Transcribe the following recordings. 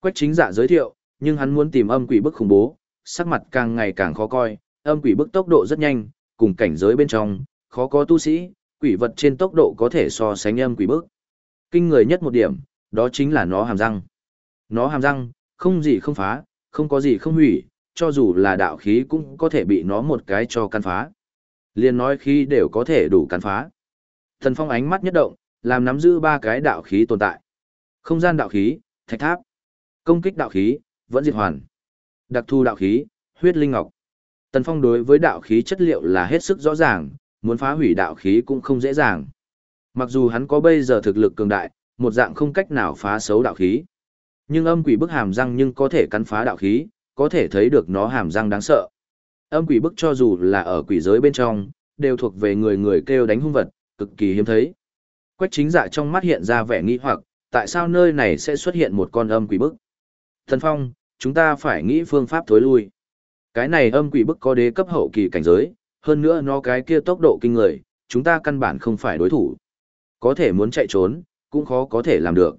Quách chính dạ giới thiệu, nhưng hắn muốn tìm âm quỷ bức khủng bố, sắc mặt càng ngày càng khó coi, âm quỷ bức tốc độ rất nhanh, cùng cảnh giới bên trong, khó có tu sĩ, quỷ vật trên tốc độ có thể so sánh âm quỷ bức. Kinh người nhất một điểm, đó chính là nó hàm răng. Nó hàm răng, không gì không phá, không có gì không hủy, cho dù là đạo khí cũng có thể bị nó một cái cho căn phá. Liên nói khí đều có thể đủ căn phá. Thần Phong ánh mắt nhất động, làm nắm giữ ba cái đạo khí tồn tại. Không gian đạo khí, thạch tháp. Công kích đạo khí, vẫn diệt hoàn. Đặc thu đạo khí, huyết linh ngọc. Tần Phong đối với đạo khí chất liệu là hết sức rõ ràng, muốn phá hủy đạo khí cũng không dễ dàng. Mặc dù hắn có bây giờ thực lực cường đại, một dạng không cách nào phá xấu đạo khí. Nhưng âm quỷ bức hàm răng nhưng có thể cắn phá đạo khí, có thể thấy được nó hàm răng đáng sợ. Âm quỷ bức cho dù là ở quỷ giới bên trong, đều thuộc về người người kêu đánh hung vật, cực kỳ hiếm thấy. Quách chính dạ trong mắt hiện ra vẻ nghi hoặc, tại sao nơi này sẽ xuất hiện một con âm quỷ bức? Thần Phong, chúng ta phải nghĩ phương pháp thối lui. Cái này âm quỷ bức có đế cấp hậu kỳ cảnh giới, hơn nữa nó cái kia tốc độ kinh người, chúng ta căn bản không phải đối thủ. Có thể muốn chạy trốn, cũng khó có thể làm được.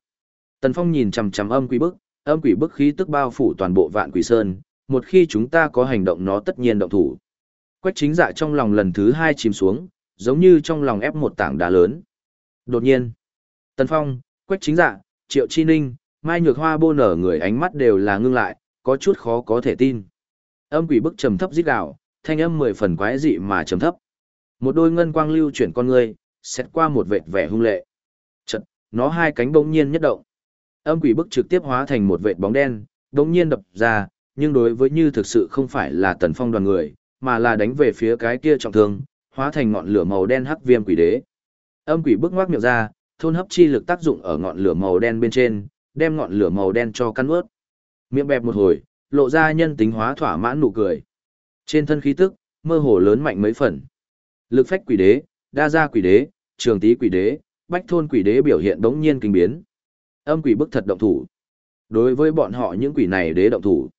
Tần Phong nhìn chằm chằm âm quỷ bức, âm quỷ bức khí tức bao phủ toàn bộ vạn quỷ sơn, một khi chúng ta có hành động nó tất nhiên động thủ. Quách chính dạ trong lòng lần thứ hai chìm xuống, giống như trong lòng ép một tảng đá lớn. Đột nhiên, Tần Phong, Quách chính dạ, Triệu Chi Ninh, Mai Nhược Hoa bô nở người ánh mắt đều là ngưng lại, có chút khó có thể tin. Âm quỷ bức trầm thấp rít gào, thanh âm mười phần quái dị mà trầm thấp. Một đôi ngân quang lưu chuyển con người, xét qua một vệt vẻ hung lệ. Chật, nó hai cánh bỗng nhiên nhất động. Âm quỷ bức trực tiếp hóa thành một vệt bóng đen, bỗng nhiên đập ra, nhưng đối với như thực sự không phải là tần phong đoàn người, mà là đánh về phía cái kia trọng thương, hóa thành ngọn lửa màu đen hắc viêm quỷ đế. Âm quỷ bức ngoác miệng ra, thôn hấp chi lực tác dụng ở ngọn lửa màu đen bên trên, đem ngọn lửa màu đen cho căn ướt. Miệng bẹp một hồi, lộ ra nhân tính hóa thỏa mãn nụ cười. Trên thân khí tức, mơ hồ lớn mạnh mấy phần. Lực phách quỷ đế, đa gia quỷ đế, trường tý quỷ đế, bách thôn quỷ đế biểu hiện đống nhiên kinh biến. Âm quỷ bức thật động thủ. Đối với bọn họ những quỷ này đế động thủ.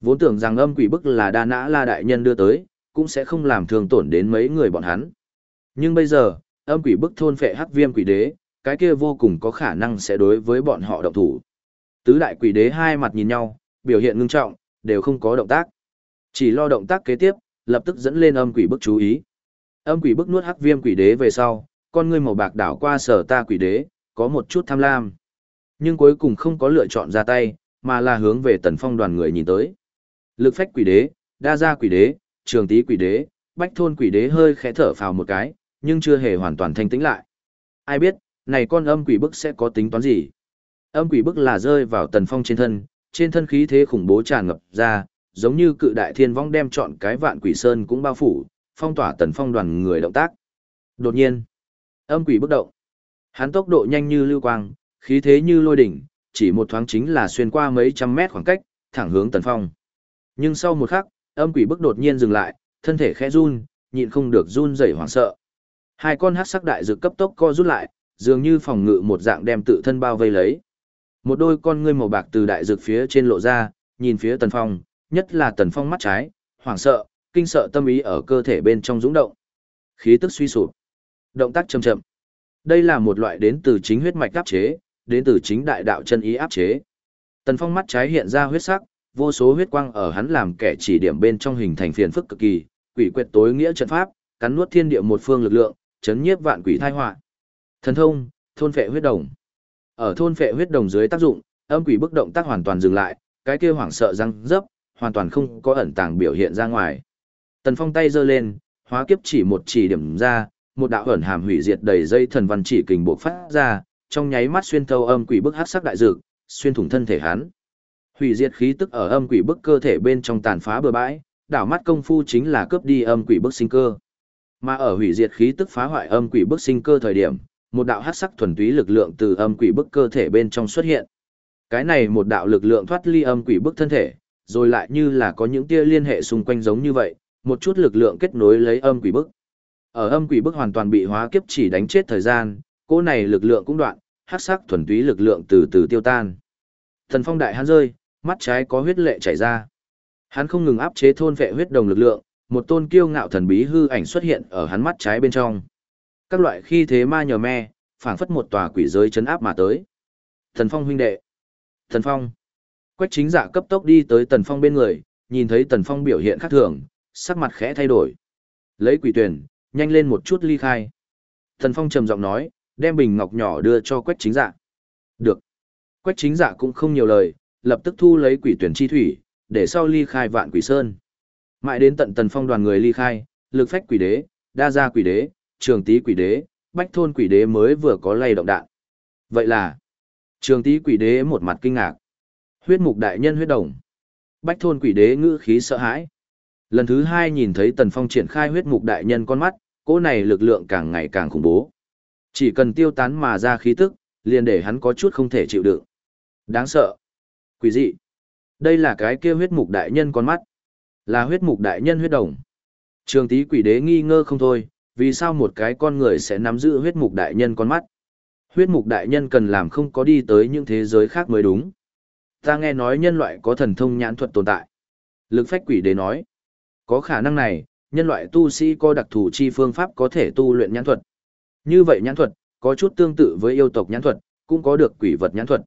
Vốn tưởng rằng âm quỷ bức là đa nã la đại nhân đưa tới, cũng sẽ không làm thương tổn đến mấy người bọn hắn. Nhưng bây giờ, âm quỷ bức thôn phệ hắc viêm quỷ đế, cái kia vô cùng có khả năng sẽ đối với bọn họ động thủ. Tứ đại quỷ đế hai mặt nhìn nhau, biểu hiện ngưng trọng, đều không có động tác. Chỉ lo động tác kế tiếp, lập tức dẫn lên âm quỷ bức chú ý. Âm quỷ bức nuốt hắc viêm quỷ đế về sau, con ngươi màu bạc đảo qua sở ta quỷ đế, có một chút tham lam. Nhưng cuối cùng không có lựa chọn ra tay, mà là hướng về tần phong đoàn người nhìn tới. Lực phách quỷ đế, đa gia quỷ đế, trường tý quỷ đế, bách thôn quỷ đế hơi khẽ thở phào một cái, nhưng chưa hề hoàn toàn thanh tĩnh lại. Ai biết, này con âm quỷ bức sẽ có tính toán gì? Âm quỷ bức là rơi vào tần phong trên thân, trên thân khí thế khủng bố tràn ngập ra, giống như cự đại thiên vong đem chọn cái vạn quỷ sơn cũng bao phủ, phong tỏa tần phong đoàn người động tác. Đột nhiên, âm quỷ bức động. Hắn tốc độ nhanh như lưu quang, khí thế như lôi đỉnh, chỉ một thoáng chính là xuyên qua mấy trăm mét khoảng cách, thẳng hướng tần phong. Nhưng sau một khắc, âm quỷ bức đột nhiên dừng lại, thân thể khẽ run, nhịn không được run rẩy hoảng sợ. Hai con hắc sắc đại dược cấp tốc co rút lại, dường như phòng ngự một dạng đem tự thân bao vây lấy. Một đôi con ngươi màu bạc từ đại dược phía trên lộ ra, nhìn phía Tần Phong, nhất là Tần Phong mắt trái, hoảng sợ, kinh sợ tâm ý ở cơ thể bên trong dũng động. Khí tức suy sụp. Động tác chậm chậm. Đây là một loại đến từ chính huyết mạch áp chế, đến từ chính đại đạo chân ý áp chế. Tần Phong mắt trái hiện ra huyết sắc, vô số huyết quang ở hắn làm kẻ chỉ điểm bên trong hình thành phiền phức cực kỳ, quỷ quyệt tối nghĩa trận pháp, cắn nuốt thiên địa một phương lực lượng, chấn nhiếp vạn quỷ thai họa. Thần thông, thôn phệ huyết đồng. Ở thôn phệ huyết đồng dưới tác dụng, âm quỷ bức động tác hoàn toàn dừng lại, cái kia hoảng sợ răng dấp, hoàn toàn không có ẩn tàng biểu hiện ra ngoài. Tần Phong tay giơ lên, hóa kiếp chỉ một chỉ điểm ra, một đạo ẩn hàm hủy diệt đầy dây thần văn chỉ kình bộc phát ra, trong nháy mắt xuyên thấu âm quỷ bức hắc sắc đại dược, xuyên thủng thân thể hắn. Hủy diệt khí tức ở âm quỷ bức cơ thể bên trong tàn phá bừa bãi, đảo mắt công phu chính là cướp đi âm quỷ bức sinh cơ. Mà ở hủy diệt khí tức phá hoại âm quỷ bức sinh cơ thời điểm, một đạo hắc sắc thuần túy lực lượng từ âm quỷ bức cơ thể bên trong xuất hiện. Cái này một đạo lực lượng thoát ly âm quỷ bức thân thể, rồi lại như là có những tia liên hệ xung quanh giống như vậy, một chút lực lượng kết nối lấy âm quỷ bức. Ở âm quỷ bức hoàn toàn bị hóa kiếp chỉ đánh chết thời gian, cô này lực lượng cũng đoạn, hắc sắc thuần túy lực lượng từ từ tiêu tan. Thần phong đại hắn rơi, mắt trái có huyết lệ chảy ra. Hắn không ngừng áp chế thôn vệ huyết đồng lực lượng, một tôn kiêu ngạo thần bí hư ảnh xuất hiện ở hắn mắt trái bên trong. Các loại khi thế ma nhờ me, phảng phất một tòa quỷ giới chấn áp mà tới. Thần Phong huynh đệ. Thần Phong. Quách chính dạ cấp tốc đi tới Tần Phong bên người, nhìn thấy Tần Phong biểu hiện khác thường, sắc mặt khẽ thay đổi. Lấy quỷ tuyển, nhanh lên một chút ly khai. Tần Phong trầm giọng nói, đem bình ngọc nhỏ đưa cho Quách chính dạ. Được. Quách chính dạ cũng không nhiều lời, lập tức thu lấy quỷ tuyển chi thủy, để sau ly khai vạn quỷ sơn. Mãi đến tận Tần Phong đoàn người ly khai, lực phách quỷ đế, đa gia quỷ đế, trường tý quỷ đế, bách thôn quỷ đế mới vừa có lay động đạn. Vậy là, trường tý quỷ đế một mặt kinh ngạc. Huyết mục đại nhân huyết đồng. Bách thôn quỷ đế ngữ khí sợ hãi. Lần thứ hai nhìn thấy Tần Phong triển khai huyết mục đại nhân con mắt, cỗ này lực lượng càng ngày càng khủng bố. Chỉ cần tiêu tán mà ra khí tức, liền để hắn có chút không thể chịu đựng. Đáng sợ. Quỷ dị. Đây là cái kia huyết mục đại nhân con mắt. Là huyết mục đại nhân huyết đồng. Trường Tý quỷ đế nghi ngơ không thôi, vì sao một cái con người sẽ nắm giữ huyết mục đại nhân con mắt? Huyết mục đại nhân cần làm không có đi tới những thế giới khác mới đúng. Ta nghe nói nhân loại có thần thông nhãn thuật tồn tại. Lực phách quỷ đế nói. Có khả năng này, nhân loại tu sĩ có đặc thù chi phương pháp có thể tu luyện nhãn thuật. Như vậy nhãn thuật, có chút tương tự với yêu tộc nhãn thuật, cũng có được quỷ vật nhãn thuật.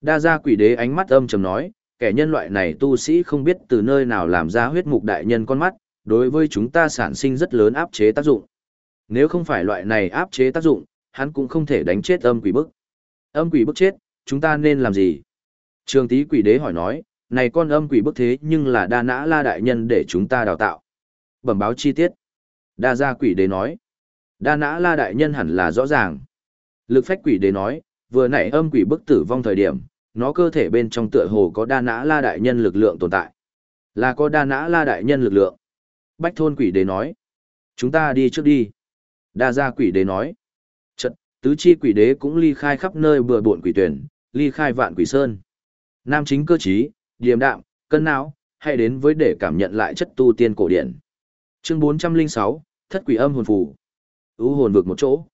Đa gia quỷ đế ánh mắt âm trầm nói, kẻ nhân loại này tu sĩ không biết từ nơi nào làm ra huyết mục đại nhân con mắt, đối với chúng ta sản sinh rất lớn áp chế tác dụng. Nếu không phải loại này áp chế tác dụng, hắn cũng không thể đánh chết âm quỷ bức. Âm quỷ bức chết, chúng ta nên làm gì? Trường tí quỷ đế hỏi nói, này con âm quỷ bức thế nhưng là đa nã la đại nhân để chúng ta đào tạo. Bẩm báo chi tiết. Đa gia quỷ đế nói, đa nã la đại nhân hẳn là rõ ràng. Lực phách quỷ đế nói, vừa nãy âm quỷ bức tử vong thời điểm, nó cơ thể bên trong tựa hồ có đa nã la đại nhân lực lượng tồn tại. Là có đa nã la đại nhân lực lượng. Bách thôn quỷ đế nói, chúng ta đi trước đi. Đa gia quỷ đế nói, trận, tứ chi quỷ đế cũng ly khai khắp nơi bừa bộn quỷ tuyển, ly khai vạn quỷ sơn. Nam chính cơ trí, điềm đạm, cân não, hãy đến với để cảm nhận lại chất tu tiên cổ điển. Chương 406, Thất quỷ âm hồn phù. U hồn vực một chỗ.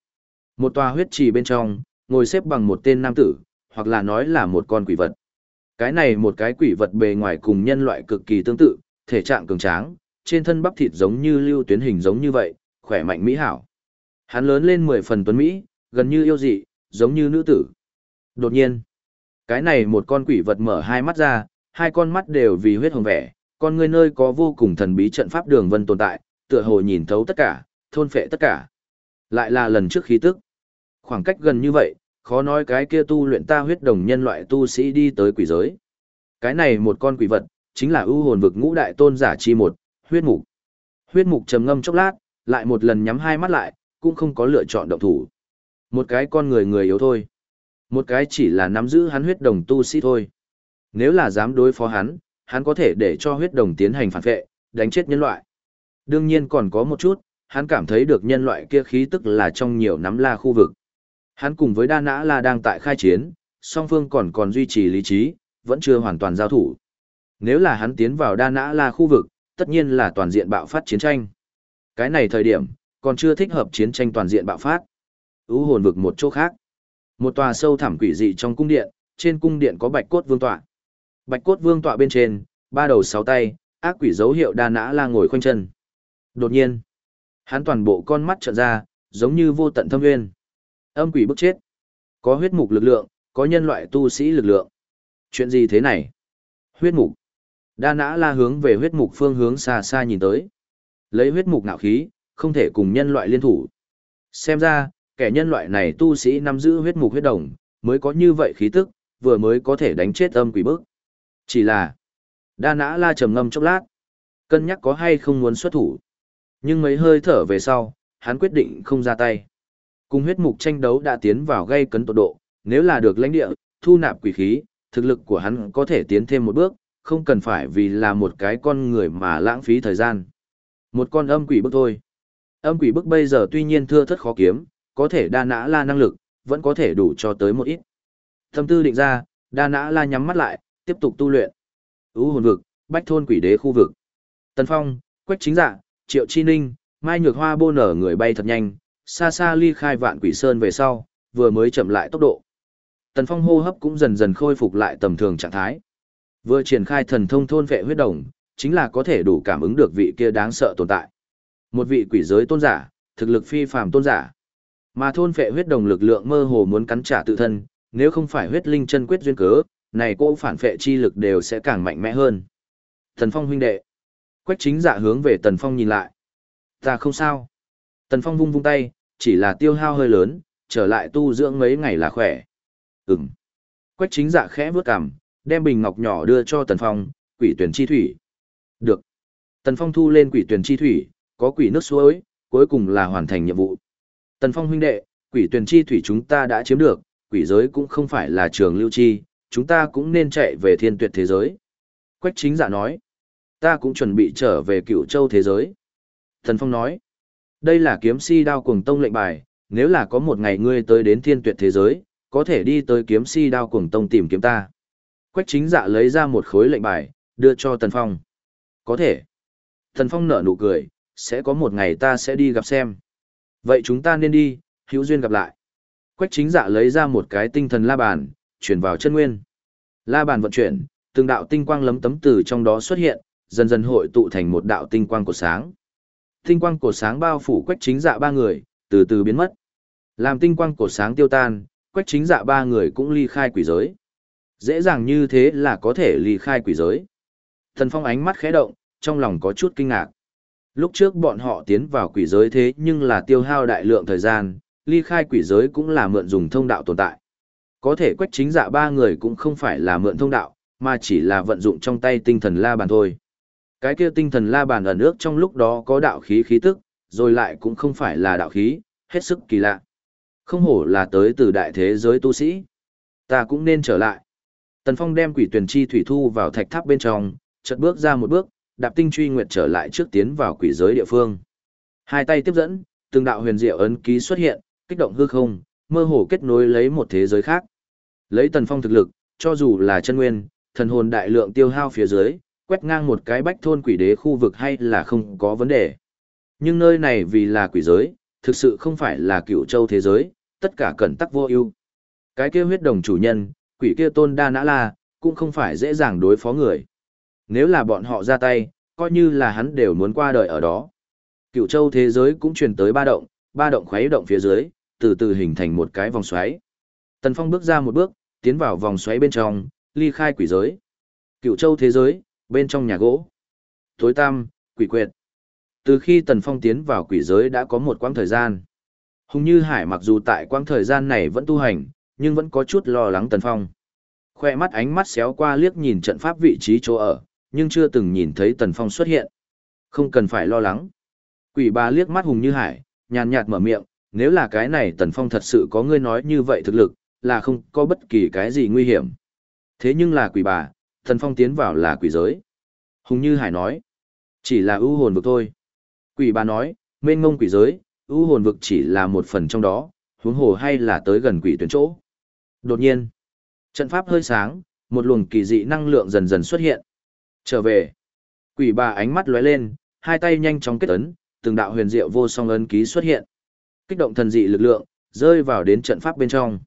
Một tòa huyết trì bên trong, ngồi xếp bằng một tên nam tử, hoặc là nói là một con quỷ vật. Cái này một cái quỷ vật bề ngoài cùng nhân loại cực kỳ tương tự, thể trạng cường tráng, trên thân bắp thịt giống như lưu tuyến hình giống như vậy, khỏe mạnh mỹ hảo. Hắn lớn lên mười phần tuấn mỹ, gần như yêu dị, giống như nữ tử. Đột nhiên, cái này một con quỷ vật mở hai mắt ra, hai con mắt đều vì huyết hồng vẻ, con người nơi có vô cùng thần bí trận pháp đường vân tồn tại, tựa hồ nhìn thấu tất cả, thôn phệ tất cả. Lại là lần trước khí tức. Khoảng cách gần như vậy, khó nói cái kia tu luyện ta huyết đồng nhân loại tu sĩ đi tới quỷ giới. Cái này một con quỷ vật, chính là ưu hồn vực ngũ đại tôn giả chi một, huyết mục. Huyết mục trầm ngâm chốc lát, lại một lần nhắm hai mắt lại, cũng không có lựa chọn động thủ. Một cái con người người yếu thôi. Một cái chỉ là nắm giữ hắn huyết đồng tu sĩ thôi. Nếu là dám đối phó hắn, hắn có thể để cho huyết đồng tiến hành phản vệ, đánh chết nhân loại. Đương nhiên còn có một chút, hắn cảm thấy được nhân loại kia khí tức là trong nhiều nắm la khu vực. Hắn cùng với Đa Nã La đang tại khai chiến, song phương còn còn duy trì lý trí, vẫn chưa hoàn toàn giao thủ. Nếu là hắn tiến vào Đa Nã La khu vực, tất nhiên là toàn diện bạo phát chiến tranh. Cái này thời điểm, còn chưa thích hợp chiến tranh toàn diện bạo phát. u hồn vực một chỗ khác. Một tòa sâu thẳm quỷ dị trong cung điện, trên cung điện có bạch cốt vương tọa. Bạch cốt vương tọa bên trên, ba đầu sáu tay, ác quỷ dấu hiệu đa nã la ngồi khoanh chân. Đột nhiên, hắn toàn bộ con mắt trợn ra, giống như vô tận thâm nguyên. Âm quỷ bức chết. Có huyết mục lực lượng, có nhân loại tu sĩ lực lượng. Chuyện gì thế này? Huyết mục. Đa nã la hướng về huyết mục phương hướng xa xa nhìn tới. Lấy huyết mục ngạo khí, không thể cùng nhân loại liên thủ. Xem ra, kẻ nhân loại này tu sĩ nắm giữ huyết mục huyết đồng, mới có như vậy khí tức, vừa mới có thể đánh chết âm quỷ bức. Chỉ là, đa nã la trầm ngâm chốc lát, cân nhắc có hay không muốn xuất thủ. Nhưng mấy hơi thở về sau, hắn quyết định không ra tay. Cùng huyết mục tranh đấu đã tiến vào gây cấn tột độ, nếu là được lãnh địa, thu nạp quỷ khí, thực lực của hắn có thể tiến thêm một bước, không cần phải vì là một cái con người mà lãng phí thời gian. Một con âm quỷ bức thôi. Âm quỷ bức bây giờ tuy nhiên thưa thất khó kiếm, có thể đa nã la năng lực, vẫn có thể đủ cho tới một ít. Tâm tư định ra, đa nã la nhắm mắt lại, tiếp tục tu luyện. U hồn vực, bách thôn quỷ đế khu vực. Tần Phong, Quách Chính Dạ, Triệu Chi Ninh, Mai Nhược Hoa bô nở người bay thật nhanh, xa xa ly khai vạn quỷ sơn về sau, vừa mới chậm lại tốc độ. Tần Phong hô hấp cũng dần dần khôi phục lại tầm thường trạng thái. Vừa triển khai thần thông thôn vệ huyết đồng, chính là có thể đủ cảm ứng được vị kia đáng sợ tồn tại. Một vị quỷ giới tôn giả, thực lực phi phàm tôn giả. Mà thôn phệ huyết đồng lực lượng mơ hồ muốn cắn trả tự thân, nếu không phải huyết linh chân quyết duyên cớ, này cô phản phệ chi lực đều sẽ càng mạnh mẽ hơn. Tần Phong huynh đệ. Quách chính dạ hướng về Tần Phong nhìn lại. Ta không sao. Tần Phong vung vung tay, chỉ là tiêu hao hơi lớn, trở lại tu dưỡng mấy ngày là khỏe. Ừm. Quách chính dạ khẽ bước cằm, đem bình ngọc nhỏ đưa cho Tần Phong, quỷ tuyển chi thủy. Được. Tần Phong thu lên quỷ tuyển chi thủy, có quỷ nước suối, cuối cùng là hoàn thành nhiệm vụ. Tần Phong huynh đệ, quỷ tuyển chi thủy chúng ta đã chiếm được, quỷ giới cũng không phải là trường lưu chi, chúng ta cũng nên chạy về thiên tuyệt thế giới. Quách chính dạ nói, ta cũng chuẩn bị trở về cựu châu thế giới. Tần Phong nói, đây là kiếm si đao cuồng tông lệnh bài, nếu là có một ngày ngươi tới đến thiên tuyệt thế giới, có thể đi tới kiếm si đao cuồng tông tìm kiếm ta. Quách chính dạ lấy ra một khối lệnh bài, đưa cho Tần Phong. Có thể. Tần Phong nở nụ cười, sẽ có một ngày ta sẽ đi gặp xem. Vậy chúng ta nên đi, hữu duyên gặp lại. Quách chính dạ lấy ra một cái tinh thần la bàn, chuyển vào chân nguyên. La bàn vận chuyển, từng đạo tinh quang lấm tấm từ trong đó xuất hiện, dần dần hội tụ thành một đạo tinh quang của sáng. Tinh quang của sáng bao phủ quách chính dạ ba người, từ từ biến mất. Làm tinh quang của sáng tiêu tan, quách chính dạ ba người cũng ly khai quỷ giới. Dễ dàng như thế là có thể ly khai quỷ giới. Thần Phong ánh mắt khẽ động, trong lòng có chút kinh ngạc. Lúc trước bọn họ tiến vào quỷ giới thế nhưng là tiêu hao đại lượng thời gian, ly khai quỷ giới cũng là mượn dùng thông đạo tồn tại. Có thể quách chính dạ ba người cũng không phải là mượn thông đạo, mà chỉ là vận dụng trong tay tinh thần la bàn thôi. Cái kia tinh thần la bàn ẩn ước trong lúc đó có đạo khí khí tức, rồi lại cũng không phải là đạo khí, hết sức kỳ lạ. Không hổ là tới từ đại thế giới tu sĩ. Ta cũng nên trở lại. Tần Phong đem quỷ tuyển chi thủy thu vào thạch tháp bên trong, chợt bước ra một bước, đạp tinh truy nguyệt trở lại trước tiến vào quỷ giới địa phương. Hai tay tiếp dẫn, từng đạo huyền diệu ấn ký xuất hiện, kích động hư không, mơ hồ kết nối lấy một thế giới khác. Lấy Tần Phong thực lực, cho dù là chân nguyên, thần hồn đại lượng tiêu hao phía dưới, quét ngang một cái bách thôn quỷ đế khu vực hay là không có vấn đề. Nhưng nơi này vì là quỷ giới, thực sự không phải là cựu châu thế giới, tất cả cẩn tắc vô ưu. Cái kia huyết đồng chủ nhân, quỷ kia tôn đa nã la, cũng không phải dễ dàng đối phó người. Nếu là bọn họ ra tay, coi như là hắn đều muốn qua đời ở đó. Cựu châu thế giới cũng truyền tới ba động, ba động khuấy động phía dưới, từ từ hình thành một cái vòng xoáy. Tần Phong bước ra một bước, tiến vào vòng xoáy bên trong, ly khai quỷ giới. Cựu châu thế giới, bên trong nhà gỗ. Tối tăm, quỷ quyệt. Từ khi Tần Phong tiến vào quỷ giới đã có một quãng thời gian. Hùng Như Hải mặc dù tại quãng thời gian này vẫn tu hành, nhưng vẫn có chút lo lắng Tần Phong. Khoe mắt ánh mắt xéo qua liếc nhìn trận pháp vị trí chỗ ở, nhưng chưa từng nhìn thấy Tần Phong xuất hiện. Không cần phải lo lắng. Quỷ bà liếc mắt Hùng Như Hải, nhàn nhạt mở miệng, nếu là cái này Tần Phong thật sự có ngươi nói như vậy thực lực, là không có bất kỳ cái gì nguy hiểm. Thế nhưng là quỷ bà, Tần Phong tiến vào là quỷ giới. Hùng Như Hải nói, chỉ là ưu hồn vực thôi. Quỷ bà nói, mênh ngông quỷ giới, ưu hồn vực chỉ là một phần trong đó, huống hồ hay là tới gần quỷ tuyến chỗ. Đột nhiên, trận pháp hơi sáng, một luồng kỳ dị năng lượng dần dần xuất hiện. Trở về, quỷ bà ánh mắt lóe lên, hai tay nhanh chóng kết ấn, từng đạo huyền diệu vô song ấn ký xuất hiện. Kích động thần dị lực lượng, rơi vào đến trận pháp bên trong.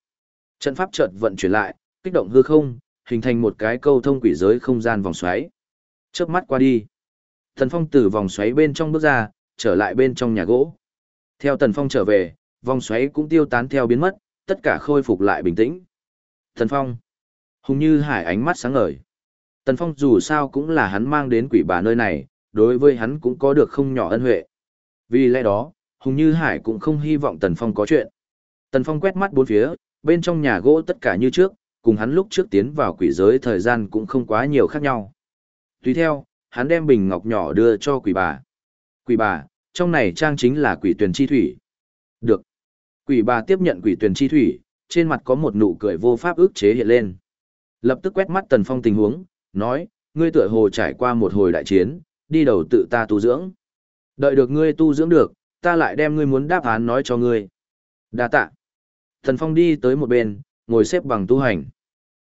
Trận pháp chợt vận chuyển lại, kích động hư không, hình thành một cái câu thông quỷ giới không gian vòng xoáy. Chớp mắt qua đi. Thần Phong từ vòng xoáy bên trong bước ra, trở lại bên trong nhà gỗ. Theo Tần Phong trở về, vòng xoáy cũng tiêu tán theo biến mất, tất cả khôi phục lại bình tĩnh. Tần Phong. Hùng như hải ánh mắt sáng ngời. Tần Phong dù sao cũng là hắn mang đến quỷ bà nơi này, đối với hắn cũng có được không nhỏ ân huệ. Vì lẽ đó, Hùng Như Hải cũng không hy vọng Tần Phong có chuyện. Tần Phong quét mắt bốn phía, bên trong nhà gỗ tất cả như trước, cùng hắn lúc trước tiến vào quỷ giới thời gian cũng không quá nhiều khác nhau. Tùy theo, hắn đem bình ngọc nhỏ đưa cho quỷ bà. Quỷ bà, trong này trang chính là quỷ tuyển chi thủy. Được. Quỷ bà tiếp nhận quỷ tuyển chi thủy, trên mặt có một nụ cười vô pháp ức chế hiện lên. Lập tức quét mắt Tần Phong tình huống, nói, ngươi tựa hồ trải qua một hồi đại chiến, đi đầu tự ta tu dưỡng. Đợi được ngươi tu dưỡng được, ta lại đem ngươi muốn đáp án nói cho ngươi. Đa tạ. Thần Phong đi tới một bên, ngồi xếp bằng tu hành.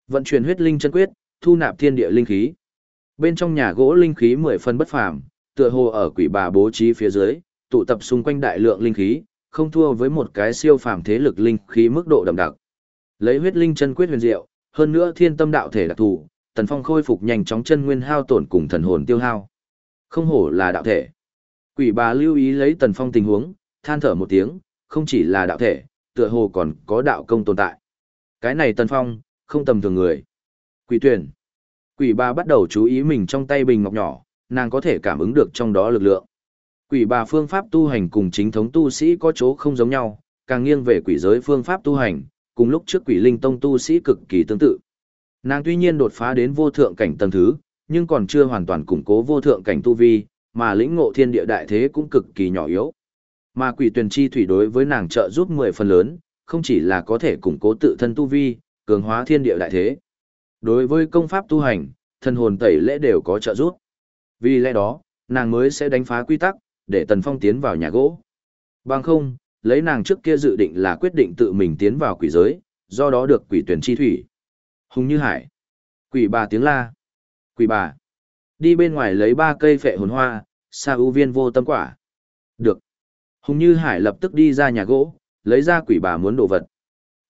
Vận chuyển huyết linh chân quyết, thu nạp thiên địa linh khí. Bên trong nhà gỗ linh khí mười phân bất phàm, tựa hồ ở quỷ bà bố trí phía dưới, tụ tập xung quanh đại lượng linh khí, không thua với một cái siêu phàm thế lực linh khí mức độ đậm đặc. Lấy huyết linh chân quyết huyền diệu, hơn nữa thiên tâm đạo thể đặc thù, Tần Phong khôi phục nhanh chóng chân nguyên hao tổn cùng thần hồn tiêu hao. Không hổ là đạo thể. Quỷ bà lưu ý lấy Tần Phong tình huống, than thở một tiếng, không chỉ là đạo thể, tựa hồ còn có đạo công tồn tại. Cái này Tần Phong, không tầm thường người. Quỷ tuyển. Quỷ bà bắt đầu chú ý mình trong tay bình ngọc nhỏ, nàng có thể cảm ứng được trong đó lực lượng. Quỷ bà phương pháp tu hành cùng chính thống tu sĩ có chỗ không giống nhau, càng nghiêng về quỷ giới phương pháp tu hành, cùng lúc trước quỷ linh tông tu sĩ cực kỳ tương tự. Nàng tuy nhiên đột phá đến vô thượng cảnh tầng thứ, nhưng còn chưa hoàn toàn củng cố vô thượng cảnh tu vi, mà lĩnh ngộ thiên địa đại thế cũng cực kỳ nhỏ yếu. Mà quỷ tuyển chi thủy đối với nàng trợ giúp mười phần lớn, không chỉ là có thể củng cố tự thân tu vi, cường hóa thiên địa đại thế. Đối với công pháp tu hành, thân hồn tẩy lễ đều có trợ giúp. Vì lẽ đó, nàng mới sẽ đánh phá quy tắc, để Tần Phong tiến vào nhà gỗ. Bằng không, lấy nàng trước kia dự định là quyết định tự mình tiến vào quỷ giới, do đó được quỷ tuyển chi thủy. Hùng như hải. Quỷ bà tiếng la. Quỷ bà. Đi bên ngoài lấy ba cây phệ hồn hoa, xa ưu viên vô tâm quả. Được. Hùng như hải lập tức đi ra nhà gỗ, lấy ra quỷ bà muốn đồ vật.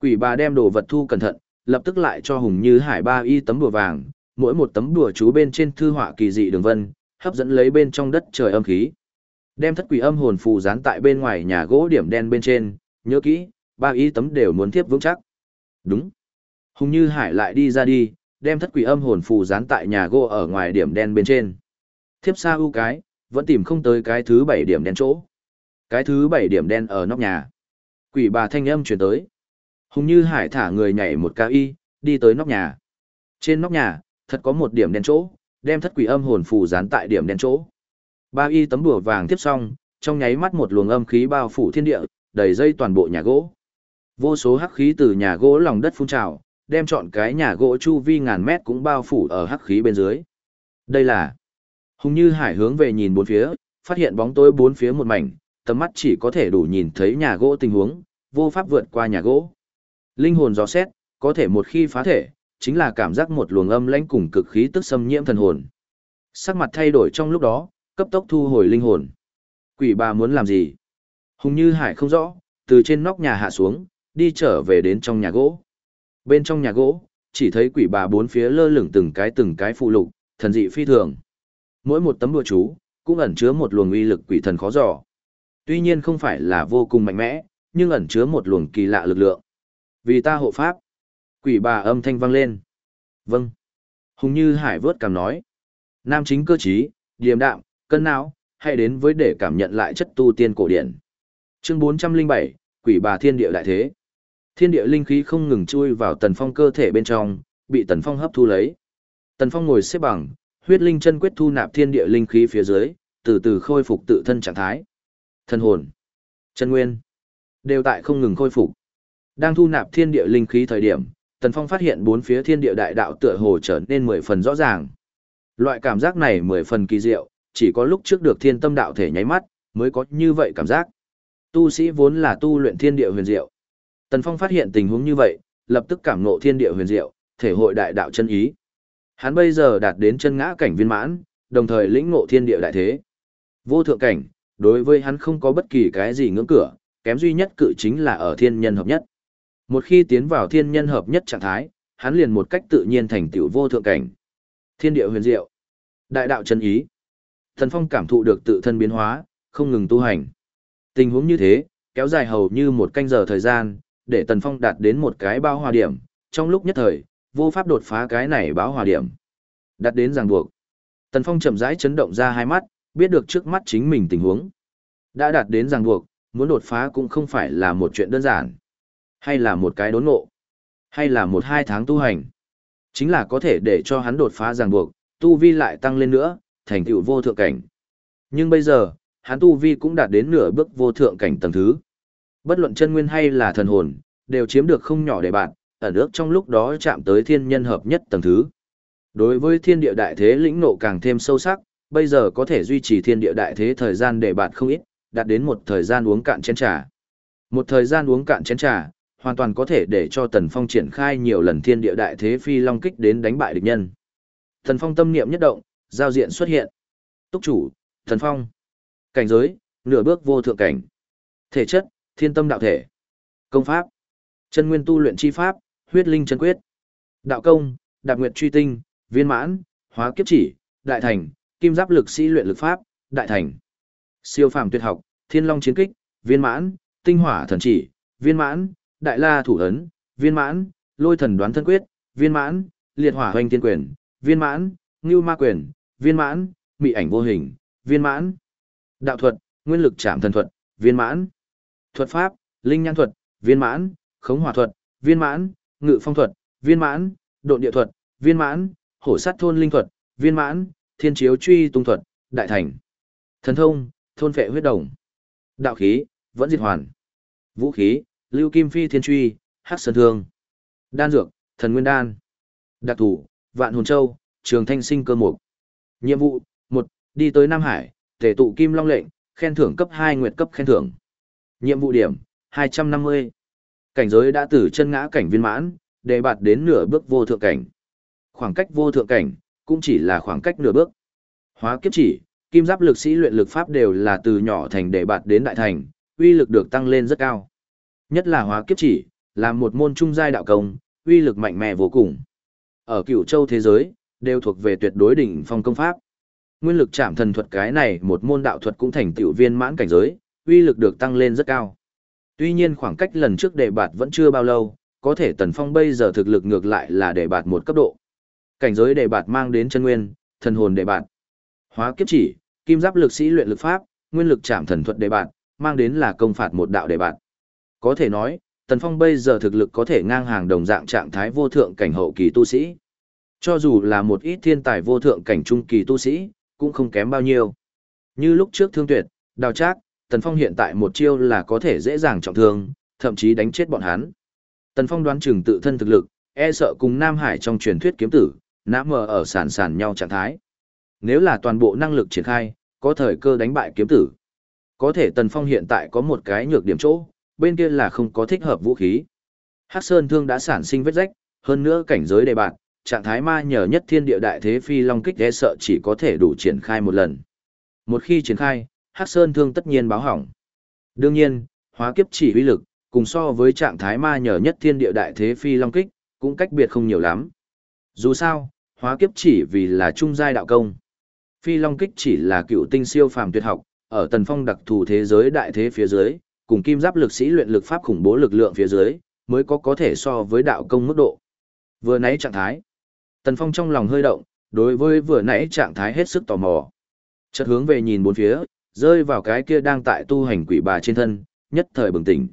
Quỷ bà đem đồ vật thu cẩn thận, lập tức lại cho Hùng như hải ba y tấm đùa vàng, mỗi một tấm đùa chú bên trên thư họa kỳ dị đường vân, hấp dẫn lấy bên trong đất trời âm khí. Đem thất quỷ âm hồn phù dán tại bên ngoài nhà gỗ điểm đen bên trên, nhớ kỹ, ba y tấm đều muốn tiếp vững chắc. Đúng. Hùng Như Hải lại đi ra đi, đem thất quỷ âm hồn phù dán tại nhà gỗ ở ngoài điểm đen bên trên. Thiếp xa ưu cái, vẫn tìm không tới cái thứ bảy điểm đen chỗ. Cái thứ bảy điểm đen ở nóc nhà. Quỷ bà thanh âm chuyển tới. Hùng Như Hải thả người nhảy một cao y, đi tới nóc nhà. Trên nóc nhà, thật có một điểm đen chỗ, đem thất quỷ âm hồn phù dán tại điểm đen chỗ. Ba y tấm đùa vàng tiếp xong, trong nháy mắt một luồng âm khí bao phủ thiên địa, đầy dây toàn bộ nhà gỗ. Vô số hắc khí từ nhà gỗ lòng đất phun trào, đem chọn cái nhà gỗ chu vi ngàn mét cũng bao phủ ở hắc khí bên dưới. Đây là Hùng Như Hải hướng về nhìn bốn phía, phát hiện bóng tối bốn phía một mảnh, tầm mắt chỉ có thể đủ nhìn thấy nhà gỗ tình huống, vô pháp vượt qua nhà gỗ. Linh hồn dò xét, có thể một khi phá thể, chính là cảm giác một luồng âm lãnh cùng cực khí tức xâm nhiễm thần hồn. Sắc mặt thay đổi trong lúc đó, cấp tốc thu hồi linh hồn. Quỷ bà muốn làm gì? Hùng Như Hải không rõ, từ trên nóc nhà hạ xuống, đi trở về đến trong nhà gỗ. Bên trong nhà gỗ, chỉ thấy quỷ bà bốn phía lơ lửng từng cái từng cái phụ lục, thần dị phi thường. Mỗi một tấm đùa chú, cũng ẩn chứa một luồng uy lực quỷ thần khó dò. Tuy nhiên không phải là vô cùng mạnh mẽ, nhưng ẩn chứa một luồng kỳ lạ lực lượng. Vì ta hộ pháp. Quỷ bà âm thanh vang lên. Vâng. Hùng như hải vớt cảm nói. Nam chính cơ trí, điềm đạm, cân não, hãy đến với để cảm nhận lại chất tu tiên cổ điển. Chương 407, Quỷ bà thiên địa đại thế. Thiên địa linh khí không ngừng chui vào Tần Phong cơ thể bên trong, bị Tần Phong hấp thu lấy. Tần Phong ngồi xếp bằng, huyết linh chân quyết thu nạp thiên địa linh khí phía dưới, từ từ khôi phục tự thân trạng thái. Thân hồn, chân nguyên, đều tại không ngừng khôi phục. Đang thu nạp thiên địa linh khí thời điểm, Tần Phong phát hiện bốn phía thiên địa đại đạo tựa hồ trở nên mười phần rõ ràng. Loại cảm giác này mười phần kỳ diệu, chỉ có lúc trước được thiên tâm đạo thể nháy mắt, mới có như vậy cảm giác. Tu sĩ vốn là tu luyện thiên địa huyền diệu. Tần Phong phát hiện tình huống như vậy, lập tức cảm ngộ thiên địa huyền diệu, thể hội đại đạo chân ý. Hắn bây giờ đạt đến chân ngã cảnh viên mãn, đồng thời lĩnh ngộ thiên địa đại thế. Vô thượng cảnh, đối với hắn không có bất kỳ cái gì ngưỡng cửa, kém duy nhất cự chính là ở thiên nhân hợp nhất. Một khi tiến vào thiên nhân hợp nhất trạng thái, hắn liền một cách tự nhiên thành tựu vô thượng cảnh. Thiên địa huyền diệu, đại đạo chân ý. Thần Phong cảm thụ được tự thân biến hóa, không ngừng tu hành. Tình huống như thế, kéo dài hầu như một canh giờ thời gian, để Tần Phong đạt đến một cái bao hòa điểm, trong lúc nhất thời, vô pháp đột phá cái này báo hòa điểm. Đạt đến ràng buộc. Tần Phong chậm rãi chấn động ra hai mắt, biết được trước mắt chính mình tình huống. Đã đạt đến ràng buộc, muốn đột phá cũng không phải là một chuyện đơn giản. Hay là một cái đốn ngộ. Hay là một hai tháng tu hành. Chính là có thể để cho hắn đột phá ràng buộc, tu vi lại tăng lên nữa, thành tựu vô thượng cảnh. Nhưng bây giờ, hắn tu vi cũng đạt đến nửa bước vô thượng cảnh tầng thứ. Bất luận chân nguyên hay là thần hồn, đều chiếm được không nhỏ để bạn, ở nước trong lúc đó chạm tới thiên nhân hợp nhất tầng thứ. Đối với thiên địa đại thế lĩnh nộ càng thêm sâu sắc, bây giờ có thể duy trì thiên địa đại thế thời gian để bạn không ít, đạt đến một thời gian uống cạn chén trà. Một thời gian uống cạn chén trà, hoàn toàn có thể để cho Tần Phong triển khai nhiều lần thiên địa đại thế phi long kích đến đánh bại địch nhân. Tần Phong tâm niệm nhất động, giao diện xuất hiện. Túc chủ, Tần Phong. Cảnh giới, nửa bước vô thượng cảnh. Thể chất, thiên tâm đạo thể. Công pháp, chân nguyên tu luyện chi pháp, huyết linh chân quyết. Đạo công, đạp nguyệt truy tinh, viên mãn, hóa kiếp chỉ, đại thành, kim giáp lực sĩ luyện lực pháp, đại thành. Siêu phàm tuyệt học, thiên long chiến kích, viên mãn, tinh hỏa thần chỉ, viên mãn, đại la thủ ấn, viên mãn, lôi thần đoán thân quyết, viên mãn, liệt hỏa hoành tiên quyền, viên mãn, ngưu ma quyền, viên mãn, mị ảnh vô hình, viên mãn. Đạo thuật, nguyên lực chạm thần thuật, viên mãn. Thuật pháp, linh nhãn thuật, viên mãn, khống hỏa thuật, viên mãn, ngự phong thuật, viên mãn, độn địa thuật, viên mãn, hổ sát thôn linh thuật, viên mãn, thiên chiếu truy tung thuật, đại thành. Thần thông, thôn phệ huyết đồng. Đạo khí, vẫn diệt hoàn. Vũ khí, lưu kim phi thiên truy, hắc sơn thương. Đan dược, thần nguyên đan. Đặc thủ, vạn hồn châu, trường thanh sinh cơ mục. Nhiệm vụ, một Đi tới Nam Hải, tể tụ kim long lệnh, khen thưởng cấp hai nguyệt cấp khen thưởng. Nhiệm vụ điểm, hai trăm năm mươi Cảnh giới đã từ chân ngã cảnh viên mãn, đề bạt đến nửa bước vô thượng cảnh. Khoảng cách vô thượng cảnh, cũng chỉ là khoảng cách nửa bước. Hóa kiếp chỉ, kim giáp lực sĩ luyện lực pháp đều là từ nhỏ thành đề bạt đến đại thành, uy lực được tăng lên rất cao. Nhất là hóa kiếp chỉ, là một môn trung giai đạo công, uy lực mạnh mẽ vô cùng. Ở cửu châu thế giới, đều thuộc về tuyệt đối đỉnh phong công pháp. Nguyên lực chạm thần thuật cái này một môn đạo thuật cũng thành tiểu viên mãn cảnh giới, uy lực được tăng lên rất cao. Tuy nhiên khoảng cách lần trước đề bạt vẫn chưa bao lâu, có thể Tần Phong bây giờ thực lực ngược lại là đề bạt một cấp độ. Cảnh giới đề bạt mang đến chân nguyên, thần hồn đề bạt. Hóa kiếp chỉ, kim giáp lực sĩ luyện lực pháp, nguyên lực chạm thần thuật đề bạt, mang đến là công phạt một đạo đề bạt. Có thể nói, Tần Phong bây giờ thực lực có thể ngang hàng đồng dạng trạng thái vô thượng cảnh hậu kỳ tu sĩ. Cho dù là một ít thiên tài vô thượng cảnh trung kỳ tu sĩ, cũng không kém bao nhiêu. Như lúc trước thương tuyệt, đào trác, Tần Phong hiện tại một chiêu là có thể dễ dàng trọng thương, thậm chí đánh chết bọn hắn. Tần Phong đoán chừng tự thân thực lực, e sợ cùng Nam Hải trong truyền thuyết kiếm tử, nã mờ ở sàn sàn nhau trạng thái. Nếu là toàn bộ năng lực triển khai, có thời cơ đánh bại kiếm tử. Có thể Tần Phong hiện tại có một cái nhược điểm chỗ, bên kia là không có thích hợp vũ khí. Hắc Sơn Thương đã sản sinh vết rách, hơn nữa cảnh giới đề bạn, trạng thái ma nhờ nhất thiên địa đại thế phi long kích e sợ chỉ có thể đủ triển khai một lần. Một khi triển khai, Hắc Sơn Thương tất nhiên báo hỏng. Đương nhiên, hóa kiếp chỉ uy lực, cùng so với trạng thái ma nhờ nhất thiên địa đại thế phi long kích, cũng cách biệt không nhiều lắm. Dù sao, hóa kiếp chỉ vì là trung giai đạo công. Phi long kích chỉ là cựu tinh siêu phàm tuyệt học, ở tần phong đặc thù thế giới đại thế phía dưới, cùng kim giáp lực sĩ luyện lực pháp khủng bố lực lượng phía dưới, mới có có thể so với đạo công mức độ. Vừa nãy trạng thái, tần phong trong lòng hơi động, đối với vừa nãy trạng thái hết sức tò mò. Chợt hướng về nhìn bốn phía, rơi vào cái kia đang tại tu hành quỷ bà trên thân, nhất thời bừng tỉnh.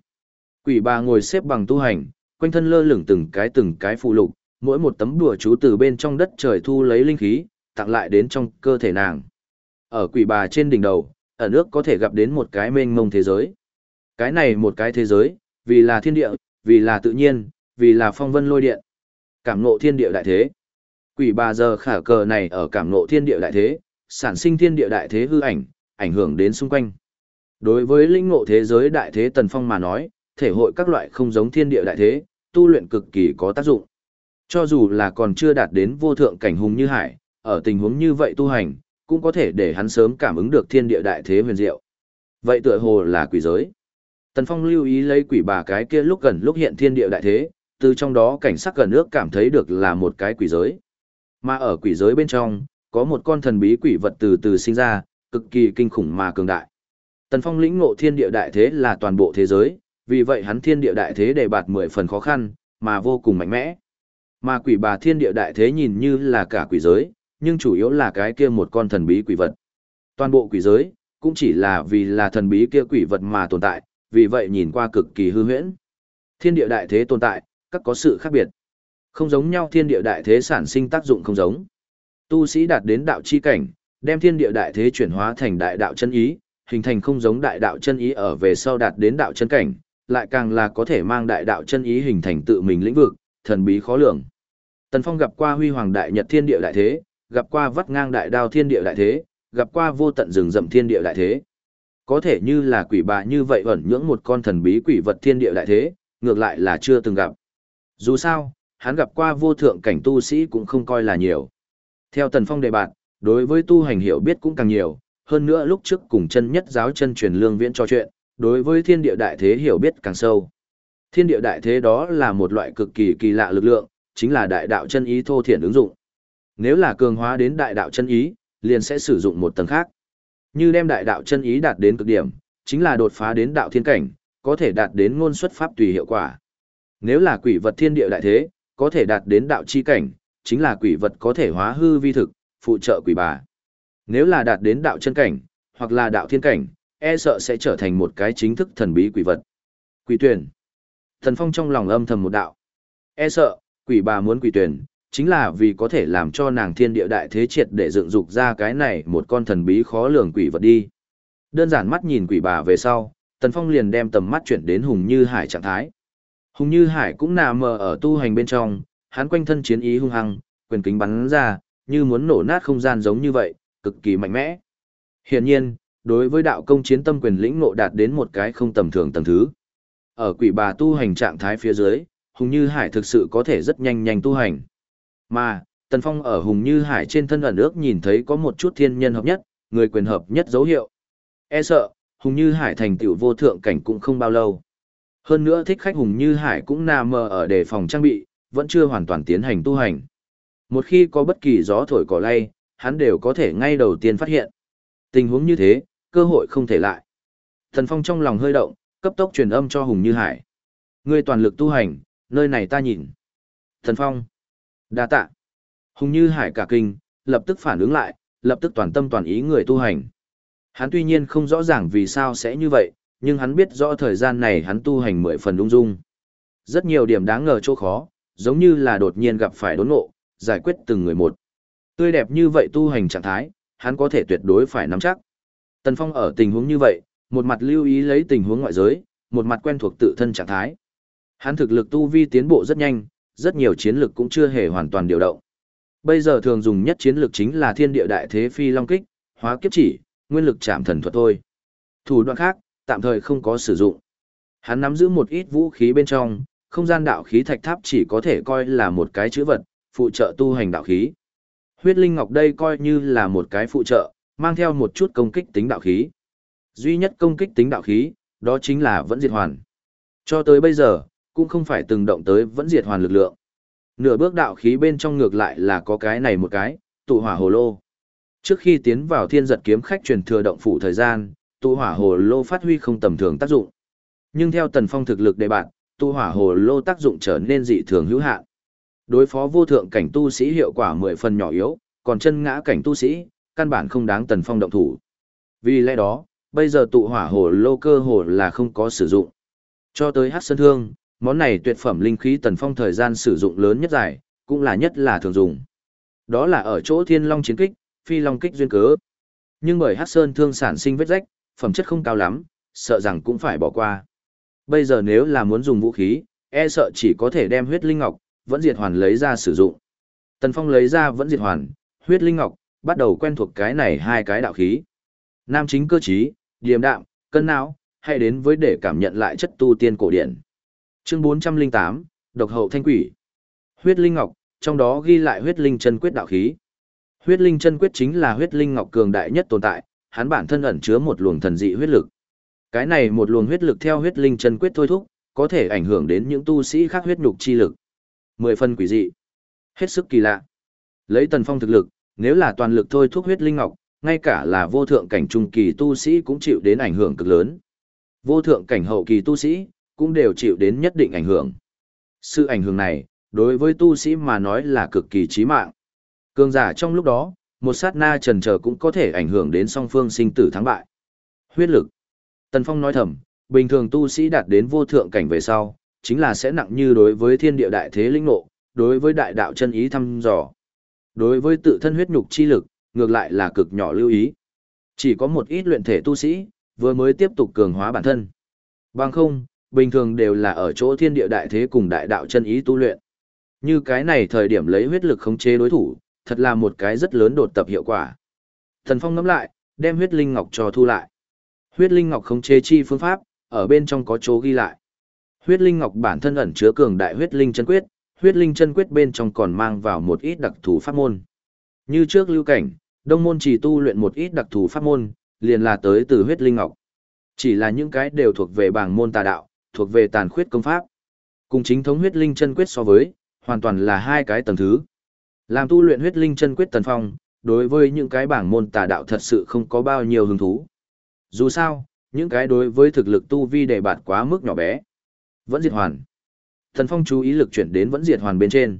Quỷ bà ngồi xếp bằng tu hành, quanh thân lơ lửng từng cái từng cái phụ lục, mỗi một tấm đùa chú từ bên trong đất trời thu lấy linh khí, tặng lại đến trong cơ thể nàng. Ở quỷ bà trên đỉnh đầu, ở nước có thể gặp đến một cái mênh mông thế giới. Cái này một cái thế giới, vì là thiên địa, vì là tự nhiên, vì là phong vân lôi điện. Cảm ngộ thiên địa đại thế. Quỷ bà giờ khả cờ này ở cảm ngộ thiên địa đại thế, sản sinh thiên địa đại thế hư ảnh, ảnh hưởng đến xung quanh. Đối với linh ngộ thế giới đại thế tần phong mà nói, thể hội các loại không giống thiên địa đại thế, tu luyện cực kỳ có tác dụng. Cho dù là còn chưa đạt đến vô thượng cảnh hùng như hải, ở tình huống như vậy tu hành, cũng có thể để hắn sớm cảm ứng được thiên địa đại thế huyền diệu. Vậy tựa hồ là quỷ giới. Tần Phong lưu ý lấy quỷ bà cái kia lúc gần lúc hiện thiên địa đại thế, từ trong đó cảnh sắc gần nước cảm thấy được là một cái quỷ giới. Mà ở quỷ giới bên trong, có một con thần bí quỷ vật từ từ sinh ra, cực kỳ kinh khủng mà cường đại. Tần Phong lĩnh ngộ thiên địa đại thế là toàn bộ thế giới, vì vậy hắn thiên địa đại thế đề bạt mười phần khó khăn, mà vô cùng mạnh mẽ. Mà quỷ bà thiên địa đại thế nhìn như là cả quỷ giới, nhưng chủ yếu là cái kia một con thần bí quỷ vật. Toàn bộ quỷ giới, cũng chỉ là vì là thần bí kia quỷ vật mà tồn tại, vì vậy nhìn qua cực kỳ hư huyễn. Thiên địa đại thế tồn tại, các có sự khác biệt. Không giống nhau thiên địa đại thế sản sinh tác dụng không giống. Tu sĩ đạt đến đạo chi cảnh, đem thiên địa đại thế chuyển hóa thành đại đạo chân ý, hình thành không giống đại đạo chân ý ở về sau đạt đến đạo chân cảnh, lại càng là có thể mang đại đạo chân ý hình thành tự mình lĩnh vực, thần bí khó lường. Tần Phong gặp qua huy hoàng đại nhật thiên địa đại thế, gặp qua vắt ngang đại đao thiên địa đại thế, gặp qua vô tận rừng rậm thiên địa đại thế. Có thể như là quỷ bà như vậy ẩn nhưỡng một con thần bí quỷ vật thiên địa đại thế, ngược lại là chưa từng gặp. Dù sao, hắn gặp qua vô thượng cảnh tu sĩ cũng không coi là nhiều. Theo Tần Phong đề bạn, đối với tu hành hiểu biết cũng càng nhiều, hơn nữa lúc trước cùng chân nhất giáo chân truyền lương viễn cho chuyện, đối với thiên địa đại thế hiểu biết càng sâu. Thiên địa đại thế đó là một loại cực kỳ kỳ lạ lực lượng, chính là đại đạo chân ý thô thiển ứng dụng. Nếu là cường hóa đến đại đạo chân ý, liền sẽ sử dụng một tầng khác. Như đem đại đạo chân ý đạt đến cực điểm, chính là đột phá đến đạo thiên cảnh, có thể đạt đến ngôn xuất pháp tùy hiệu quả. Nếu là quỷ vật thiên địa đại thế, có thể đạt đến đạo chi cảnh, chính là quỷ vật có thể hóa hư vi thực, phụ trợ quỷ bà. Nếu là đạt đến đạo chân cảnh, hoặc là đạo thiên cảnh, e sợ sẽ trở thành một cái chính thức thần bí quỷ vật. Quỷ tuyển. Thần Phong trong lòng âm thầm một đạo. E sợ, quỷ bà muốn quỷ tuyển, chính là vì có thể làm cho nàng thiên địa đại thế triệt để dựng dục ra cái này một con thần bí khó lường quỷ vật đi. Đơn giản mắt nhìn quỷ bà về sau, Tần Phong liền đem tầm mắt chuyển đến Hùng Như Hải trạng thái. Hùng Như Hải cũng nà mờ ở tu hành bên trong, hắn quanh thân chiến ý hung hăng, quyền kính bắn ra, như muốn nổ nát không gian giống như vậy, cực kỳ mạnh mẽ. Hiển nhiên, đối với đạo công chiến tâm quyền lĩnh ngộ đạt đến một cái không tầm thường tầng thứ. Ở quỷ bà tu hành trạng thái phía dưới, Hùng Như Hải thực sự có thể rất nhanh nhanh tu hành. Mà, Tần Phong ở Hùng Như Hải trên thân ẩn ước nhìn thấy có một chút thiên nhân hợp nhất, người quyền hợp nhất dấu hiệu. E sợ, Hùng Như Hải thành tựu vô thượng cảnh cũng không bao lâu. Hơn nữa thích khách Hùng Như Hải cũng nằm mờ ở đề phòng trang bị, vẫn chưa hoàn toàn tiến hành tu hành. Một khi có bất kỳ gió thổi cỏ lay, hắn đều có thể ngay đầu tiên phát hiện. Tình huống như thế, cơ hội không thể lại. Thần Phong trong lòng hơi động, cấp tốc truyền âm cho Hùng Như Hải. Ngươi toàn lực tu hành, nơi này ta nhìn. Thần Phong. đa tạ. Hùng Như Hải cả kinh, lập tức phản ứng lại, lập tức toàn tâm toàn ý người tu hành. Hắn tuy nhiên không rõ ràng vì sao sẽ như vậy, nhưng hắn biết rõ thời gian này hắn tu hành mười phần ung dung. Rất nhiều điểm đáng ngờ chỗ khó, giống như là đột nhiên gặp phải đốn ngộ, giải quyết từng người một. Tươi đẹp như vậy tu hành trạng thái, hắn có thể tuyệt đối phải nắm chắc. Tần Phong ở tình huống như vậy, một mặt lưu ý lấy tình huống ngoại giới, một mặt quen thuộc tự thân trạng thái. Hắn thực lực tu vi tiến bộ rất nhanh, rất nhiều chiến lực cũng chưa hề hoàn toàn điều động. Bây giờ thường dùng nhất chiến lực chính là thiên địa đại thế phi long kích, hóa kiếp chỉ, nguyên lực chạm thần thuật thôi. Thủ đoạn khác, tạm thời không có sử dụng. Hắn nắm giữ một ít vũ khí bên trong, không gian đạo khí thạch tháp chỉ có thể coi là một cái chữ vật, phụ trợ tu hành đạo khí. Huyết linh ngọc đây coi như là một cái phụ trợ, mang theo một chút công kích tính đạo khí. Duy nhất công kích tính đạo khí, đó chính là vẫn diệt hoàn. Cho tới bây giờ, cũng không phải từng động tới vẫn diệt hoàn lực lượng. Nửa bước đạo khí bên trong ngược lại là có cái này một cái, tụ hỏa hồ lô. Trước khi tiến vào thiên giật kiếm khách truyền thừa động phủ thời gian, tụ hỏa hồ lô phát huy không tầm thường tác dụng. Nhưng theo tần phong thực lực đề bạn, tụ hỏa hồ lô tác dụng trở nên dị thường hữu hạn. Đối phó vô thượng cảnh tu sĩ hiệu quả mười phần nhỏ yếu, còn chân ngã cảnh tu sĩ, căn bản không đáng tần phong động thủ. Vì lẽ đó, bây giờ tụ hỏa hồ lô cơ hồ là không có sử dụng. Cho tới hát sơn thương, món này tuyệt phẩm linh khí tần phong thời gian sử dụng lớn nhất dài, cũng là nhất là thường dùng. Đó là ở chỗ thiên long chiến kích, phi long kích duyên cớ. Nhưng bởi hát sơn thương sản sinh vết rách, phẩm chất không cao lắm, sợ rằng cũng phải bỏ qua. Bây giờ nếu là muốn dùng vũ khí, e sợ chỉ có thể đem huyết linh ngọc, vẫn diệt hoàn lấy ra sử dụng. Tần Phong lấy ra vẫn diệt hoàn, huyết linh ngọc, bắt đầu quen thuộc cái này hai cái đạo khí. Nam chính cơ trí, điềm đạm, cân não, hay đến với để cảm nhận lại chất tu tiên cổ điển. Chương 408, Độc hậu thanh quỷ. Huyết linh ngọc, trong đó ghi lại huyết linh chân quyết đạo khí. Huyết linh chân quyết chính là huyết linh ngọc cường đại nhất tồn tại, hắn bản thân ẩn chứa một luồng thần dị huyết lực. Cái này một luồng huyết lực theo huyết linh chân quyết thôi thúc, có thể ảnh hưởng đến những tu sĩ khác huyết nhục chi lực. Mười phân quỷ dị. Hết sức kỳ lạ. Lấy tần phong thực lực, nếu là toàn lực thôi thuốc huyết linh ngọc, ngay cả là vô thượng cảnh trung kỳ tu sĩ cũng chịu đến ảnh hưởng cực lớn. Vô thượng cảnh hậu kỳ tu sĩ, cũng đều chịu đến nhất định ảnh hưởng. Sự ảnh hưởng này, đối với tu sĩ mà nói là cực kỳ chí mạng. Cường giả trong lúc đó, một sát na trần chờ cũng có thể ảnh hưởng đến song phương sinh tử thắng bại. Huyết lực. Tần Phong nói thầm, bình thường tu sĩ đạt đến vô thượng cảnh về sau, chính là sẽ nặng như đối với thiên địa đại thế linh ngộ, đối với đại đạo chân ý thăm dò. Đối với tự thân huyết nhục chi lực, ngược lại là cực nhỏ lưu ý. Chỉ có một ít luyện thể tu sĩ, vừa mới tiếp tục cường hóa bản thân. Bằng không, bình thường đều là ở chỗ thiên địa đại thế cùng đại đạo chân ý tu luyện. Như cái này thời điểm lấy huyết lực khống chế đối thủ, thật là một cái rất lớn đột tập hiệu quả. Thần Phong ngắm lại, đem huyết linh ngọc cho thu lại. Huyết linh ngọc khống chế chi phương pháp, ở bên trong có chỗ ghi lại. Huyết linh ngọc bản thân ẩn chứa cường đại huyết linh chân quyết, huyết linh chân quyết bên trong còn mang vào một ít đặc thù pháp môn. Như trước lưu cảnh, đông môn chỉ tu luyện một ít đặc thù pháp môn, liền là tới từ huyết linh ngọc. Chỉ là những cái đều thuộc về bảng môn tà đạo, thuộc về tàn khuyết công pháp. Cùng chính thống huyết linh chân quyết so với, hoàn toàn là hai cái tầng thứ. Làm tu luyện huyết linh chân quyết tần phong, đối với những cái bảng môn tà đạo thật sự không có bao nhiêu hứng thú. Dù sao, những cái đối với thực lực tu vi đề bạt quá mức nhỏ bé. Vẫn diệt hoàn. thần phong chú ý lực chuyển đến vẫn diệt hoàn bên trên.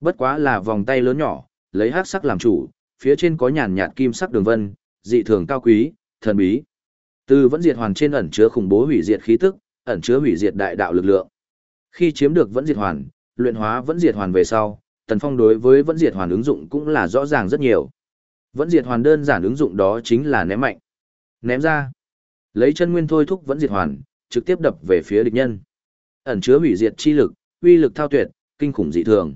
Bất quá là vòng tay lớn nhỏ, lấy hắc sắc làm chủ, phía trên có nhàn nhạt kim sắc đường vân, dị thường cao quý, thần bí. Từ vẫn diệt hoàn trên ẩn chứa khủng bố hủy diệt khí tức, ẩn chứa hủy diệt đại đạo lực lượng. Khi chiếm được vẫn diệt hoàn, luyện hóa vẫn diệt hoàn về sau, Tần Phong đối với vẫn diệt hoàn ứng dụng cũng là rõ ràng rất nhiều. Vẫn diệt hoàn đơn giản ứng dụng đó chính là ném mạnh. Ném ra. Lấy chân nguyên thôi thúc vẫn diệt hoàn, trực tiếp đập về phía địch nhân. Ẩn chứa hủy diệt chi lực, uy lực thao tuyệt, kinh khủng dị thường.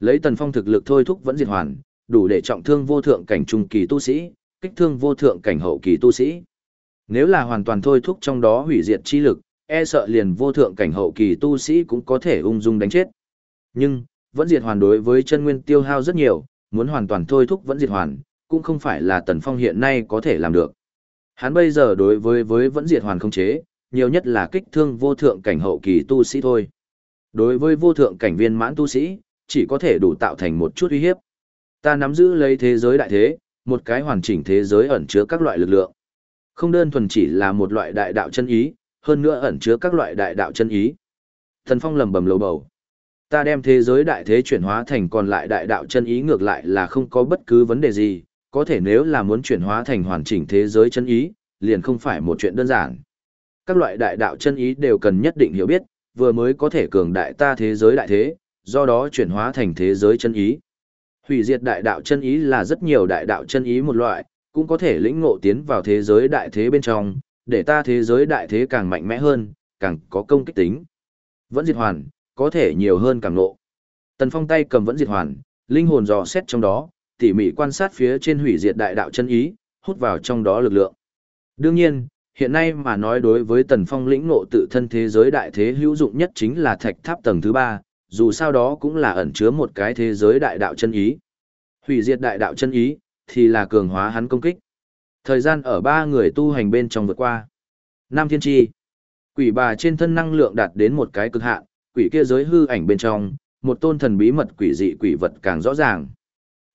Lấy Tần Phong thực lực thôi thúc vẫn diệt hoàn, đủ để trọng thương vô thượng cảnh trung kỳ tu sĩ, kích thương vô thượng cảnh hậu kỳ tu sĩ. Nếu là hoàn toàn thôi thúc trong đó hủy diệt chi lực, e sợ liền vô thượng cảnh hậu kỳ tu sĩ cũng có thể ung dung đánh chết. Nhưng, vẫn diệt hoàn đối với chân nguyên tiêu hao rất nhiều, muốn hoàn toàn thôi thúc vẫn diệt hoàn, cũng không phải là Tần Phong hiện nay có thể làm được. Hắn bây giờ đối với với vẫn diệt hoàn không chế, nhiều nhất là kích thương vô thượng cảnh hậu kỳ tu sĩ thôi. Đối với vô thượng cảnh viên mãn tu sĩ, chỉ có thể đủ tạo thành một chút uy hiếp. Ta nắm giữ lấy thế giới đại thế, một cái hoàn chỉnh thế giới ẩn chứa các loại lực lượng. Không đơn thuần chỉ là một loại đại đạo chân ý, hơn nữa ẩn chứa các loại đại đạo chân ý. Thần Phong lầm bầm lầu bầu. Ta đem thế giới đại thế chuyển hóa thành còn lại đại đạo chân ý ngược lại là không có bất cứ vấn đề gì, có thể nếu là muốn chuyển hóa thành hoàn chỉnh thế giới chân ý, liền không phải một chuyện đơn giản. Các loại đại đạo chân ý đều cần nhất định hiểu biết, vừa mới có thể cường đại ta thế giới đại thế, do đó chuyển hóa thành thế giới chân ý. Hủy diệt đại đạo chân ý là rất nhiều đại đạo chân ý một loại, cũng có thể lĩnh ngộ tiến vào thế giới đại thế bên trong, để ta thế giới đại thế càng mạnh mẽ hơn, càng có công kích tính. Vẫn diệt hoàn, có thể nhiều hơn càng ngộ. Tần Phong tay cầm vẫn diệt hoàn, linh hồn dò xét trong đó, tỉ mỉ quan sát phía trên hủy diệt đại đạo chân ý, hút vào trong đó lực lượng. Đương nhiên, hiện nay mà nói đối với Tần Phong lĩnh ngộ tự thân thế giới đại thế hữu dụng nhất chính là thạch tháp tầng thứ ba, dù sao đó cũng là ẩn chứa một cái thế giới đại đạo chân ý. Hủy diệt đại đạo chân ý, thì là cường hóa hắn công kích. Thời gian ở ba người tu hành bên trong vượt qua. Nam Thiên tri Quỷ bà trên thân năng lượng đạt đến một cái cực hạn, quỷ kia giới hư ảnh bên trong, một tôn thần bí mật quỷ dị quỷ vật càng rõ ràng.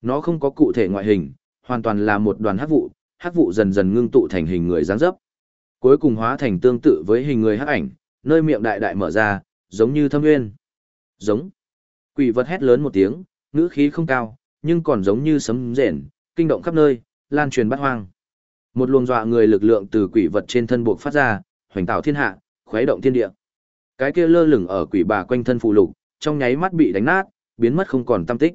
Nó không có cụ thể ngoại hình, hoàn toàn là một đoàn hắc vụ, hắc vụ dần dần ngưng tụ thành hình người dáng dấp. Cuối cùng hóa thành tương tự với hình người hắc ảnh, nơi miệng đại đại mở ra, giống như thâm nguyên. Giống. Quỷ vật hét lớn một tiếng, ngữ khí không cao, nhưng còn giống như sấm rền, kinh động khắp nơi, lan truyền bát hoang. Một luồng dọa người lực lượng từ quỷ vật trên thân buộc phát ra, hoành tạo thiên hạ, khuấy động thiên địa. Cái kia lơ lửng ở quỷ bà quanh thân phụ lục, trong nháy mắt bị đánh nát, biến mất không còn tâm tích.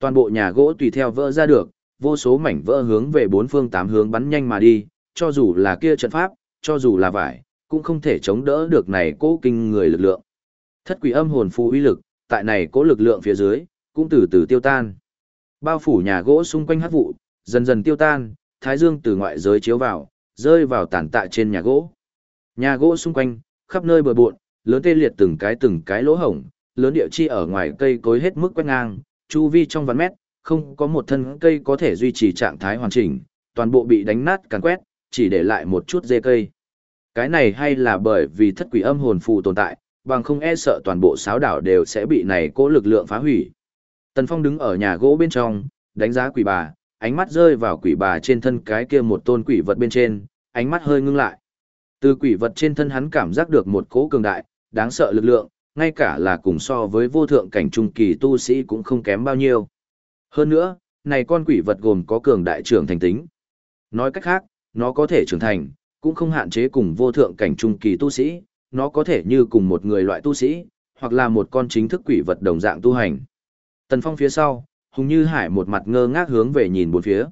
Toàn bộ nhà gỗ tùy theo vỡ ra được, vô số mảnh vỡ hướng về bốn phương tám hướng bắn nhanh mà đi, cho dù là kia trận pháp, cho dù là vải, cũng không thể chống đỡ được này cố kinh người lực lượng. Thất quỷ âm hồn phù uy lực, tại này cố lực lượng phía dưới, cũng từ từ tiêu tan. Bao phủ nhà gỗ xung quanh hát vụ, dần dần tiêu tan, thái dương từ ngoại giới chiếu vào, rơi vào tàn tạ trên nhà gỗ. Nhà gỗ xung quanh, khắp nơi bờ bộn, lớn tê liệt từng cái từng cái lỗ hổng, lớn địa chi ở ngoài cây cối hết mức quét ngang, chu vi trong vạn mét, không có một thân cây có thể duy trì trạng thái hoàn chỉnh, toàn bộ bị đánh nát càn quét, chỉ để lại một chút dê cây. Cái này hay là bởi vì thất quỷ âm hồn phù tồn tại, bằng không e sợ toàn bộ sáo đảo đều sẽ bị này cố lực lượng phá hủy. Tần Phong đứng ở nhà gỗ bên trong, đánh giá quỷ bà, ánh mắt rơi vào quỷ bà trên thân cái kia một tôn quỷ vật bên trên, ánh mắt hơi ngưng lại. Từ quỷ vật trên thân hắn cảm giác được một cỗ cường đại, đáng sợ lực lượng, ngay cả là cùng so với vô thượng cảnh trung kỳ tu sĩ cũng không kém bao nhiêu. Hơn nữa, này con quỷ vật gồm có cường đại trưởng thành tính. Nói cách khác, nó có thể trưởng thành, cũng không hạn chế cùng vô thượng cảnh trung kỳ tu sĩ, nó có thể như cùng một người loại tu sĩ, hoặc là một con chính thức quỷ vật đồng dạng tu hành. Tần Phong phía sau, Hùng Như Hải một mặt ngơ ngác hướng về nhìn bốn phía.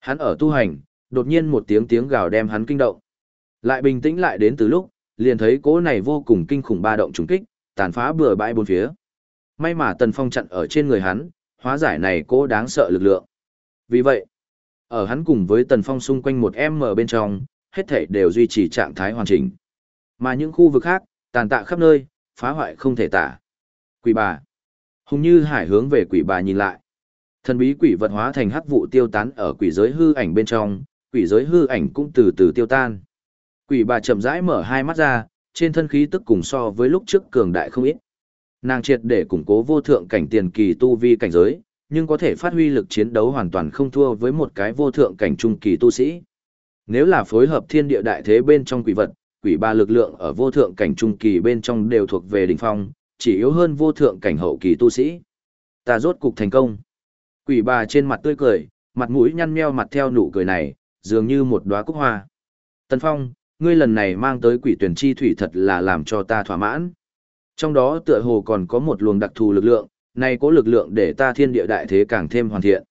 Hắn ở tu hành, đột nhiên một tiếng tiếng gào đem hắn kinh động. Lại bình tĩnh lại đến từ lúc, liền thấy cỗ này vô cùng kinh khủng ba động trùng kích, tàn phá bừa bãi bốn phía. May mà Tần Phong chặn ở trên người hắn, hóa giải này cỗ đáng sợ lực lượng. Vì vậy, ở hắn cùng với Tần Phong xung quanh một em mở bên trong, hết thảy đều duy trì trạng thái hoàn chỉnh. Mà những khu vực khác, tàn tạ khắp nơi, phá hoại không thể tả. Quỷ bà. Hùng như hải hướng về quỷ bà nhìn lại. Thần bí quỷ vật hóa thành hắc vụ tiêu tán ở quỷ giới hư ảnh bên trong, quỷ giới hư ảnh cũng từ từ tiêu tan. Quỷ bà chậm rãi mở hai mắt ra, trên thân khí tức cùng so với lúc trước cường đại không ít. Nàng triệt để củng cố vô thượng cảnh tiền kỳ tu vi cảnh giới, nhưng có thể phát huy lực chiến đấu hoàn toàn không thua với một cái vô thượng cảnh trung kỳ tu sĩ. Nếu là phối hợp thiên địa đại thế bên trong quỷ vật, quỷ ba lực lượng ở vô thượng cảnh trung kỳ bên trong đều thuộc về đỉnh phong, chỉ yếu hơn vô thượng cảnh hậu kỳ tu sĩ. Ta rốt cục thành công. Quỷ bà trên mặt tươi cười, mặt mũi nhăn meo mặt theo nụ cười này, dường như một đóa cúc hoa. Tần Phong, ngươi lần này mang tới quỷ tuyển chi thủy thật là làm cho ta thỏa mãn. Trong đó tựa hồ còn có một luồng đặc thù lực lượng, này có lực lượng để ta thiên địa đại thế càng thêm hoàn thiện.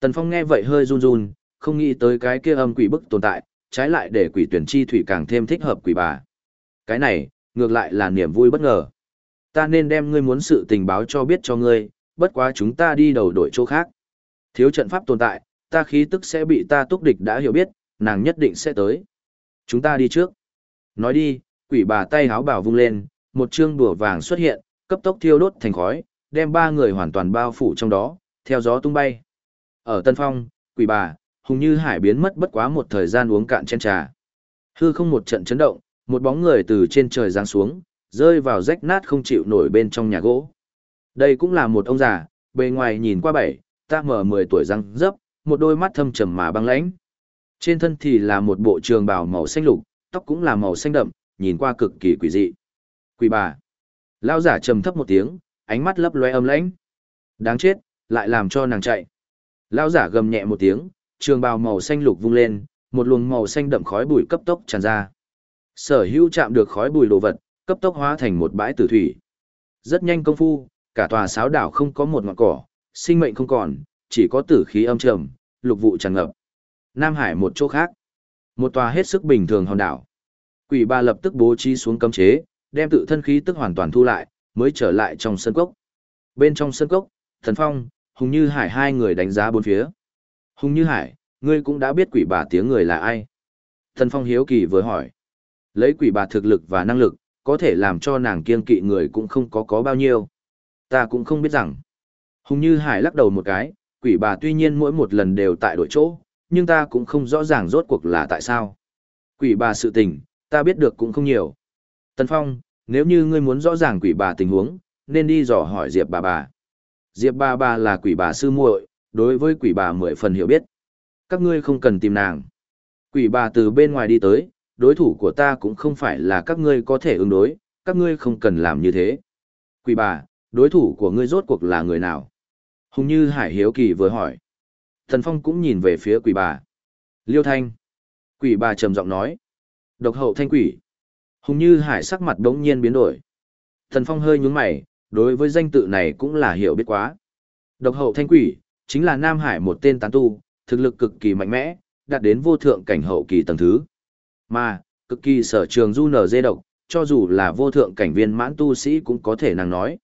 Tần Phong nghe vậy hơi run run, không nghĩ tới cái kia âm quỷ bức tồn tại, trái lại để quỷ tuyển chi thủy càng thêm thích hợp quỷ bà. Cái này, ngược lại là niềm vui bất ngờ. Ta nên đem ngươi muốn sự tình báo cho biết cho ngươi, bất quá chúng ta đi đầu đội chỗ khác. Thiếu trận pháp tồn tại, ta khí tức sẽ bị ta túc địch đã hiểu biết, nàng nhất định sẽ tới. Chúng ta đi trước. Nói đi, quỷ bà tay háo bảo vung lên, một chương đùa vàng xuất hiện, cấp tốc thiêu đốt thành khói, đem ba người hoàn toàn bao phủ trong đó, theo gió tung bay. Ở Tân Phong, quỷ bà, hùng như hải biến mất bất quá một thời gian uống cạn chén trà. Hư không một trận chấn động, một bóng người từ trên trời giáng xuống, rơi vào rách nát không chịu nổi bên trong nhà gỗ. Đây cũng là một ông già, bề ngoài nhìn qua bảy, ta mở mười tuổi răng dấp, một đôi mắt thâm trầm mà băng lãnh. Trên thân thì là một bộ trường bào màu xanh lục, tóc cũng là màu xanh đậm, nhìn qua cực kỳ quỷ dị. Quỷ bà. Lão giả trầm thấp một tiếng, ánh mắt lấp loe âm lãnh. Đáng chết, lại làm cho nàng chạy. Lão giả gầm nhẹ một tiếng, trường bào màu xanh lục vung lên, một luồng màu xanh đậm khói bụi cấp tốc tràn ra. Sở hữu chạm được khói bụi đồ vật, cấp tốc hóa thành một bãi tử thủy. Rất nhanh công phu, cả tòa sáo đảo không có một ngọn cỏ, sinh mệnh không còn, chỉ có tử khí âm trầm, lục vụ tràn ngập. Nam Hải một chỗ khác, một tòa hết sức bình thường hòn đảo. Quỷ ba lập tức bố trí xuống cấm chế, đem tự thân khí tức hoàn toàn thu lại, mới trở lại trong sân cốc. Bên trong sân cốc, Thần Phong, Hùng Như Hải hai người đánh giá bốn phía. Hùng Như Hải, ngươi cũng đã biết quỷ bà tiếng người là ai. Thần Phong hiếu kỳ vừa hỏi. Lấy quỷ bà thực lực và năng lực, có thể làm cho nàng kiên kỵ người cũng không có có bao nhiêu. Ta cũng không biết rằng. Hùng Như Hải lắc đầu một cái, quỷ bà tuy nhiên mỗi một lần đều tại đội chỗ, nhưng ta cũng không rõ ràng rốt cuộc là tại sao. Quỷ bà sự tình, ta biết được cũng không nhiều. Tần Phong, nếu như ngươi muốn rõ ràng quỷ bà tình huống, nên đi dò hỏi Diệp bà bà. Diệp bà bà là quỷ bà sư muội, đối với quỷ bà mười phần hiểu biết. Các ngươi không cần tìm nàng. Quỷ bà từ bên ngoài đi tới, đối thủ của ta cũng không phải là các ngươi có thể ứng đối, các ngươi không cần làm như thế. Quỷ bà, đối thủ của ngươi rốt cuộc là người nào? Hùng như Hải Hiếu Kỳ vừa hỏi. Thần Phong cũng nhìn về phía quỷ bà. Liêu Thanh. Quỷ bà trầm giọng nói. Độc hậu thanh quỷ. Hùng như Hải sắc mặt đống nhiên biến đổi. Thần Phong hơi nhướng mày, đối với danh tự này cũng là hiểu biết quá. Độc hậu thanh quỷ, chính là Nam Hải một tên tán tu, thực lực cực kỳ mạnh mẽ, đạt đến vô thượng cảnh hậu kỳ tầng thứ. Mà, cực kỳ sở trường du nở dê độc, cho dù là vô thượng cảnh viên mãn tu sĩ cũng có thể nàng nói.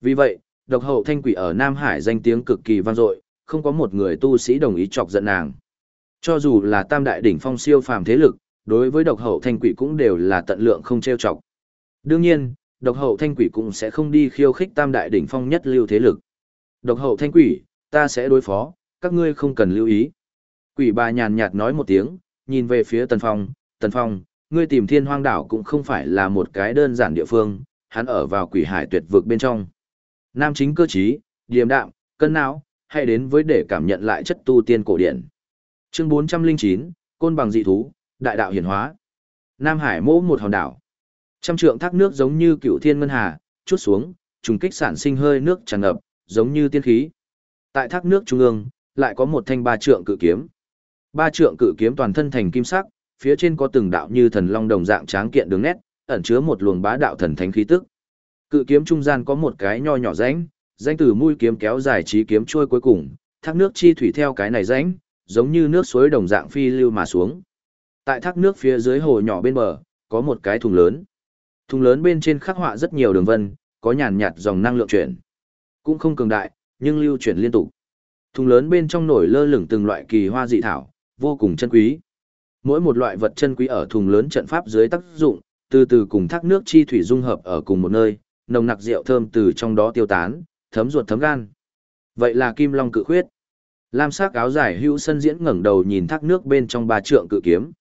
Vì vậy, độc hậu thanh quỷ ở Nam Hải danh tiếng cực kỳ vang dội, không có một người tu sĩ đồng ý chọc giận nàng. Cho dù là tam đại đỉnh phong siêu phàm thế lực, đối với độc hậu thanh quỷ cũng đều là tận lượng không trêu chọc. Đương nhiên, độc hậu thanh quỷ cũng sẽ không đi khiêu khích tam đại đỉnh phong nhất lưu thế lực. Độc hậu thanh quỷ, ta sẽ đối phó, các ngươi không cần lưu ý. Quỷ bà nhàn nhạt nói một tiếng, nhìn về phía Tần Phong, Tần Phong, ngươi tìm thiên hoang đảo cũng không phải là một cái đơn giản địa phương, hắn ở vào quỷ hải tuyệt vực bên trong. Nam chính cơ trí, điềm đạm, cân não, hãy đến với để cảm nhận lại chất tu tiên cổ điển. Chương 409, Côn bằng dị thú, đại đạo hiển hóa. Nam Hải mỗ một hòn đảo. Trăm trượng thác nước giống như cựu thiên ngân hà, chút xuống, trùng kích sản sinh hơi nước tràn ngập, giống như tiên khí. Tại thác nước trung ương, lại có một thanh ba trượng cự kiếm. Ba trượng cự kiếm toàn thân thành kim sắc, phía trên có từng đạo như thần long đồng dạng tráng kiện đường nét, ẩn chứa một luồng bá đạo thần thánh khí tức. Cự kiếm trung gian có một cái nho nhỏ rãnh, rãnh từ mũi kiếm kéo dài trí kiếm trôi cuối cùng, thác nước chi thủy theo cái này rãnh, giống như nước suối đồng dạng phi lưu mà xuống. Tại thác nước phía dưới hồ nhỏ bên bờ, có một cái thùng lớn. Thùng lớn bên trên khắc họa rất nhiều đường vân, có nhàn nhạt dòng năng lượng chuyển. Cũng không cường đại, nhưng lưu chuyển liên tục. Thùng lớn bên trong nổi lơ lửng từng loại kỳ hoa dị thảo, vô cùng chân quý. Mỗi một loại vật chân quý ở thùng lớn trận pháp dưới tác dụng, từ từ cùng thác nước chi thủy dung hợp ở cùng một nơi, nồng nặc rượu thơm từ trong đó tiêu tán, thấm ruột thấm gan. Vậy là Kim Long cự khuyết. Lam sắc áo dài hữu sân diễn ngẩng đầu nhìn thác nước bên trong ba trượng cự kiếm.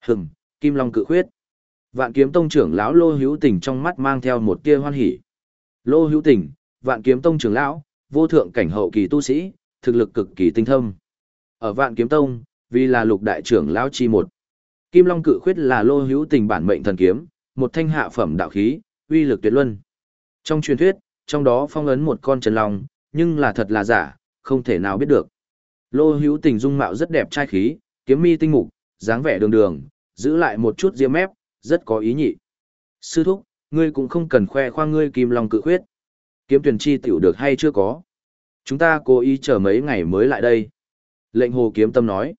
Hừm, Kim Long cự khuyết. Vạn kiếm tông trưởng lão Lô Hữu Tình trong mắt mang theo một tia hoan hỉ. Lô Hữu Tình, Vạn kiếm tông trưởng lão, vô thượng cảnh hậu kỳ tu sĩ, thực lực cực kỳ tinh thâm. Ở Vạn kiếm tông, vì là lục đại trưởng lão chi một. Kim Long cự khuyết là Lô Hữu Tình bản mệnh thần kiếm, một thanh hạ phẩm đạo khí, uy lực tuyệt luân. Trong truyền thuyết, trong đó phong ấn một con trần long, Nhưng là thật là giả, không thể nào biết được. Lô hữu tình dung mạo rất đẹp trai khí, kiếm mi tinh mục, dáng vẻ đường đường, giữ lại một chút riêng mép, rất có ý nhị. Sư thúc, ngươi cũng không cần khoe khoang ngươi kim long cự khuyết. Kiếm tuyển chi tiểu được hay chưa có. Chúng ta cố ý chờ mấy ngày mới lại đây. Lệnh hồ kiếm tâm nói.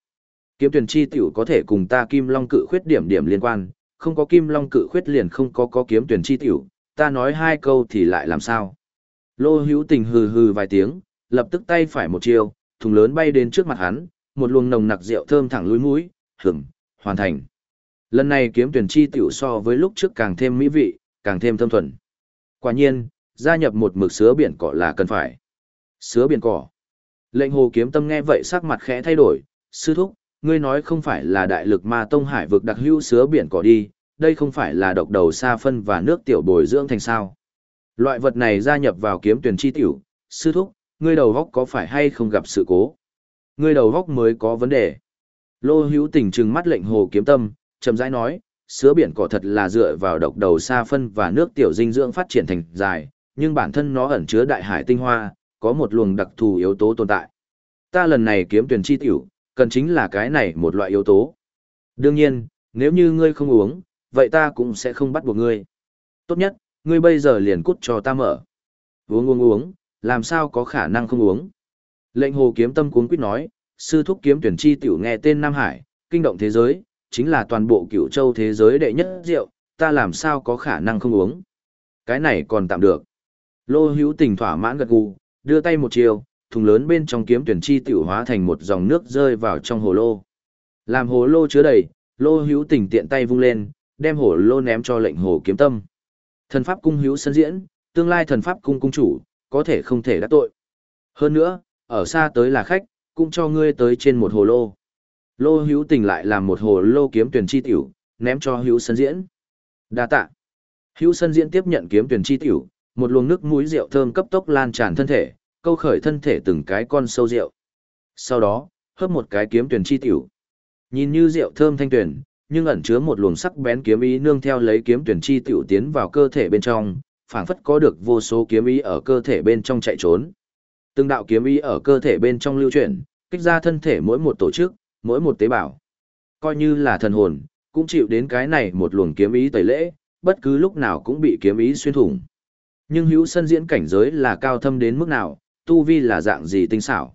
Kiếm tuyển chi tiểu có thể cùng ta kim long cự khuyết điểm điểm liên quan, không có kim long cự khuyết liền không có có kiếm tuyển chi tiểu, ta nói hai câu thì lại làm sao. Lô hữu tình hừ hừ vài tiếng, lập tức tay phải một chiều, thùng lớn bay đến trước mặt hắn, một luồng nồng nặc rượu thơm thẳng lưỡi mũi, hửm, hoàn thành. Lần này kiếm tuyển chi tiểu so với lúc trước càng thêm mỹ vị, càng thêm thâm thuần. Quả nhiên, gia nhập một mực sứa biển cỏ là cần phải. Sứa biển cỏ. Lệnh hồ kiếm tâm nghe vậy sắc mặt khẽ thay đổi, sư thúc, ngươi nói không phải là đại lực ma tông hải vực đặc hữu sứa biển cỏ đi, đây không phải là độc đầu sa phân và nước tiểu bồi dưỡng thành sao. Loại vật này gia nhập vào kiếm tuyển chi tiểu, sư thúc, ngươi đầu góc có phải hay không gặp sự cố? Ngươi đầu góc mới có vấn đề. Lô hữu tình trừng mắt lệnh hồ kiếm tâm, chậm rãi nói, sữa biển cỏ thật là dựa vào độc đầu sa phân và nước tiểu dinh dưỡng phát triển thành dài, nhưng bản thân nó ẩn chứa đại hải tinh hoa, có một luồng đặc thù yếu tố tồn tại. Ta lần này kiếm tuyển chi tiểu, cần chính là cái này một loại yếu tố. Đương nhiên, nếu như ngươi không uống, vậy ta cũng sẽ không bắt buộc ngươi. Tốt nhất, ngươi bây giờ liền cút cho ta mở. Uống uống uống, làm sao có khả năng không uống. Lệnh hồ kiếm tâm cuốn quyết nói, sư thúc kiếm tuyển chi tiểu nghe tên Nam Hải, kinh động thế giới, chính là toàn bộ cửu châu thế giới đệ nhất rượu, ta làm sao có khả năng không uống. Cái này còn tạm được. Lô hữu tình thỏa mãn gật gù, đưa tay một chiều, thùng lớn bên trong kiếm tuyển chi tiểu hóa thành một dòng nước rơi vào trong hồ lô. Làm hồ lô chứa đầy, lô hữu tình tiện tay vung lên, đem hồ lô ném cho lệnh hồ kiếm tâm. Thần pháp cung hữu sân diễn, tương lai thần pháp cung cung chủ, có thể không thể đắc tội. Hơn nữa, ở xa tới là khách, cũng cho ngươi tới trên một hồ lô. Lô hữu tình lại làm một hồ lô kiếm tuyển chi tiểu, ném cho hữu sân diễn. đa tạ. Hữu sân diễn tiếp nhận kiếm tuyển chi tiểu, một luồng nước muối rượu thơm cấp tốc lan tràn thân thể, câu khởi thân thể từng cái con sâu rượu. Sau đó, hớp một cái kiếm tuyển chi tiểu. Nhìn như rượu thơm thanh tuyển, nhưng ẩn chứa một luồng sắc bén kiếm ý nương theo lấy kiếm tuyển chi tiểu tiến vào cơ thể bên trong, phảng phất có được vô số kiếm ý ở cơ thể bên trong chạy trốn. Từng đạo kiếm ý ở cơ thể bên trong lưu chuyển, kích ra thân thể mỗi một tổ chức, mỗi một tế bào. Coi như là thần hồn, cũng chịu đến cái này một luồng kiếm ý tẩy lễ, bất cứ lúc nào cũng bị kiếm ý xuyên thủng. Nhưng hữu sân diễn cảnh giới là cao thâm đến mức nào, tu vi là dạng gì tinh xảo.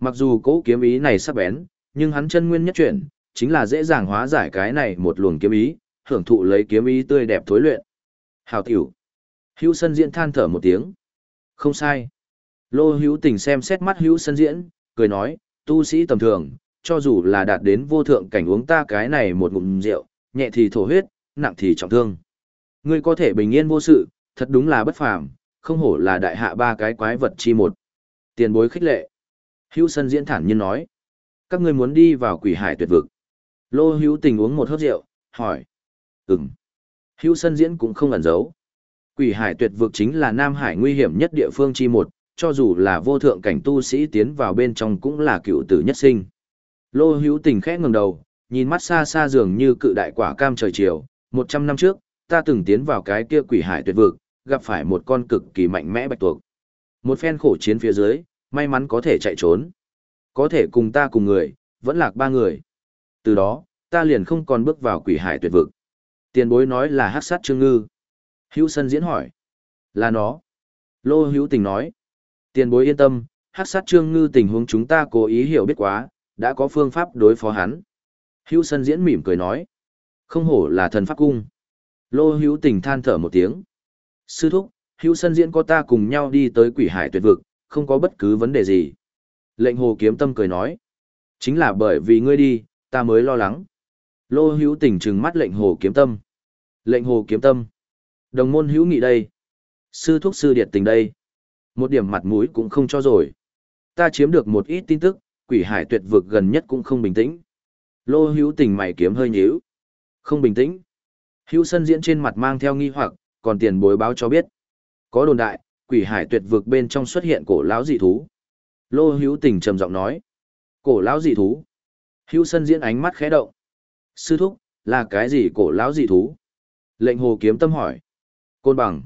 Mặc dù cố kiếm ý này sắc bén, nhưng hắn chân nguyên nhất chuyển, chính là dễ dàng hóa giải cái này một luồng kiếm ý, hưởng thụ lấy kiếm ý tươi đẹp thối luyện. Hào tiểu. Hữu sân diễn than thở một tiếng. Không sai. Lô hữu tình xem xét mắt hữu sân diễn, cười nói, tu sĩ tầm thường, cho dù là đạt đến vô thượng cảnh uống ta cái này một ngụm rượu, nhẹ thì thổ huyết, nặng thì trọng thương. Ngươi có thể bình yên vô sự, thật đúng là bất phàm, không hổ là đại hạ ba cái quái vật chi một. Tiền bối khích lệ. Hữu sân diễn thản nhiên nói. Các ngươi muốn đi vào quỷ hải tuyệt vực. Lô hữu tình uống một hớp rượu, hỏi. Ừm. Hữu sân diễn cũng không ẩn giấu. Quỷ hải tuyệt vực chính là Nam Hải nguy hiểm nhất địa phương chi một, cho dù là vô thượng cảnh tu sĩ tiến vào bên trong cũng là cựu tử nhất sinh. Lô hữu tình khẽ ngừng đầu, nhìn mắt xa xa dường như cự đại quả cam trời chiều, một trăm năm trước, ta từng tiến vào cái kia quỷ hải tuyệt vực, gặp phải một con cực kỳ mạnh mẽ bạch tuộc. Một phen khổ chiến phía dưới, may mắn có thể chạy trốn. Có thể cùng ta cùng người, vẫn lạc ba người. Từ đó, ta liền không còn bước vào quỷ hải tuyệt vực. Tiền bối nói là hát sát trương ngư. Hữu sân diễn hỏi. Là nó. Lô hữu tình nói. Tiền bối yên tâm, hắc sát trương ngư tình huống chúng ta cố ý hiểu biết quá, đã có phương pháp đối phó hắn. Hữu sân diễn mỉm cười nói. Không hổ là thần pháp cung. Lô hữu tình than thở một tiếng. Sư thúc, hữu sân diễn có ta cùng nhau đi tới quỷ hải tuyệt vực, không có bất cứ vấn đề gì. Lệnh hồ kiếm tâm cười nói. Chính là bởi vì ngươi đi, ta mới lo lắng. Lô hữu tình trừng mắt lệnh hồ kiếm tâm. Lệnh hồ kiếm tâm. Đồng môn hữu nghị đây. Sư thúc sư điệt tình đây. Một điểm mặt mũi cũng không cho rồi. Ta chiếm được một ít tin tức, quỷ hải tuyệt vực gần nhất cũng không bình tĩnh. Lô hữu tình mày kiếm hơi nhíu. Không bình tĩnh. Hữu sân diễn trên mặt mang theo nghi hoặc, còn tiền bối báo cho biết. Có đồn đại, quỷ hải tuyệt vực bên trong xuất hiện cổ lão dị thú. Lô hữu tình trầm giọng nói. Cổ lão dị thú. Hữu sân diễn ánh mắt khẽ động. Sư thúc, là cái gì cổ lão dị thú? Lệnh hồ kiếm tâm hỏi. Côn bằng.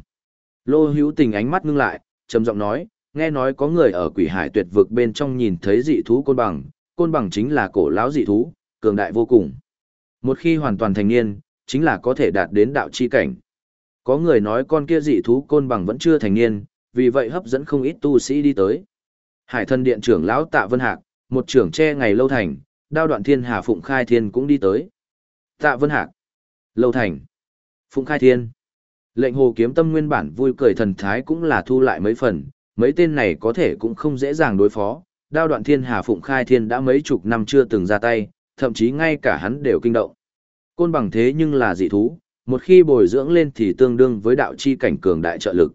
Lô hữu tình ánh mắt ngưng lại, trầm giọng nói, nghe nói có người ở quỷ hải tuyệt vực bên trong nhìn thấy dị thú côn bằng, côn bằng chính là cổ lão dị thú, cường đại vô cùng. Một khi hoàn toàn thành niên, chính là có thể đạt đến đạo chi cảnh. Có người nói con kia dị thú côn bằng vẫn chưa thành niên, vì vậy hấp dẫn không ít tu sĩ đi tới. Hải thân điện trưởng lão Tạ Vân Hạc, một trưởng che ngày lâu thành, đao đoạn thiên hà phụng khai thiên cũng đi tới. Tạ Vân Hạc, lâu thành, phụng khai thiên. Lệnh hồ kiếm tâm nguyên bản vui cười thần thái cũng là thu lại mấy phần, mấy tên này có thể cũng không dễ dàng đối phó. Đao đoạn thiên hà phụng khai thiên đã mấy chục năm chưa từng ra tay, thậm chí ngay cả hắn đều kinh động. Côn bằng thế nhưng là dị thú, một khi bồi dưỡng lên thì tương đương với đạo chi cảnh cường đại trợ lực.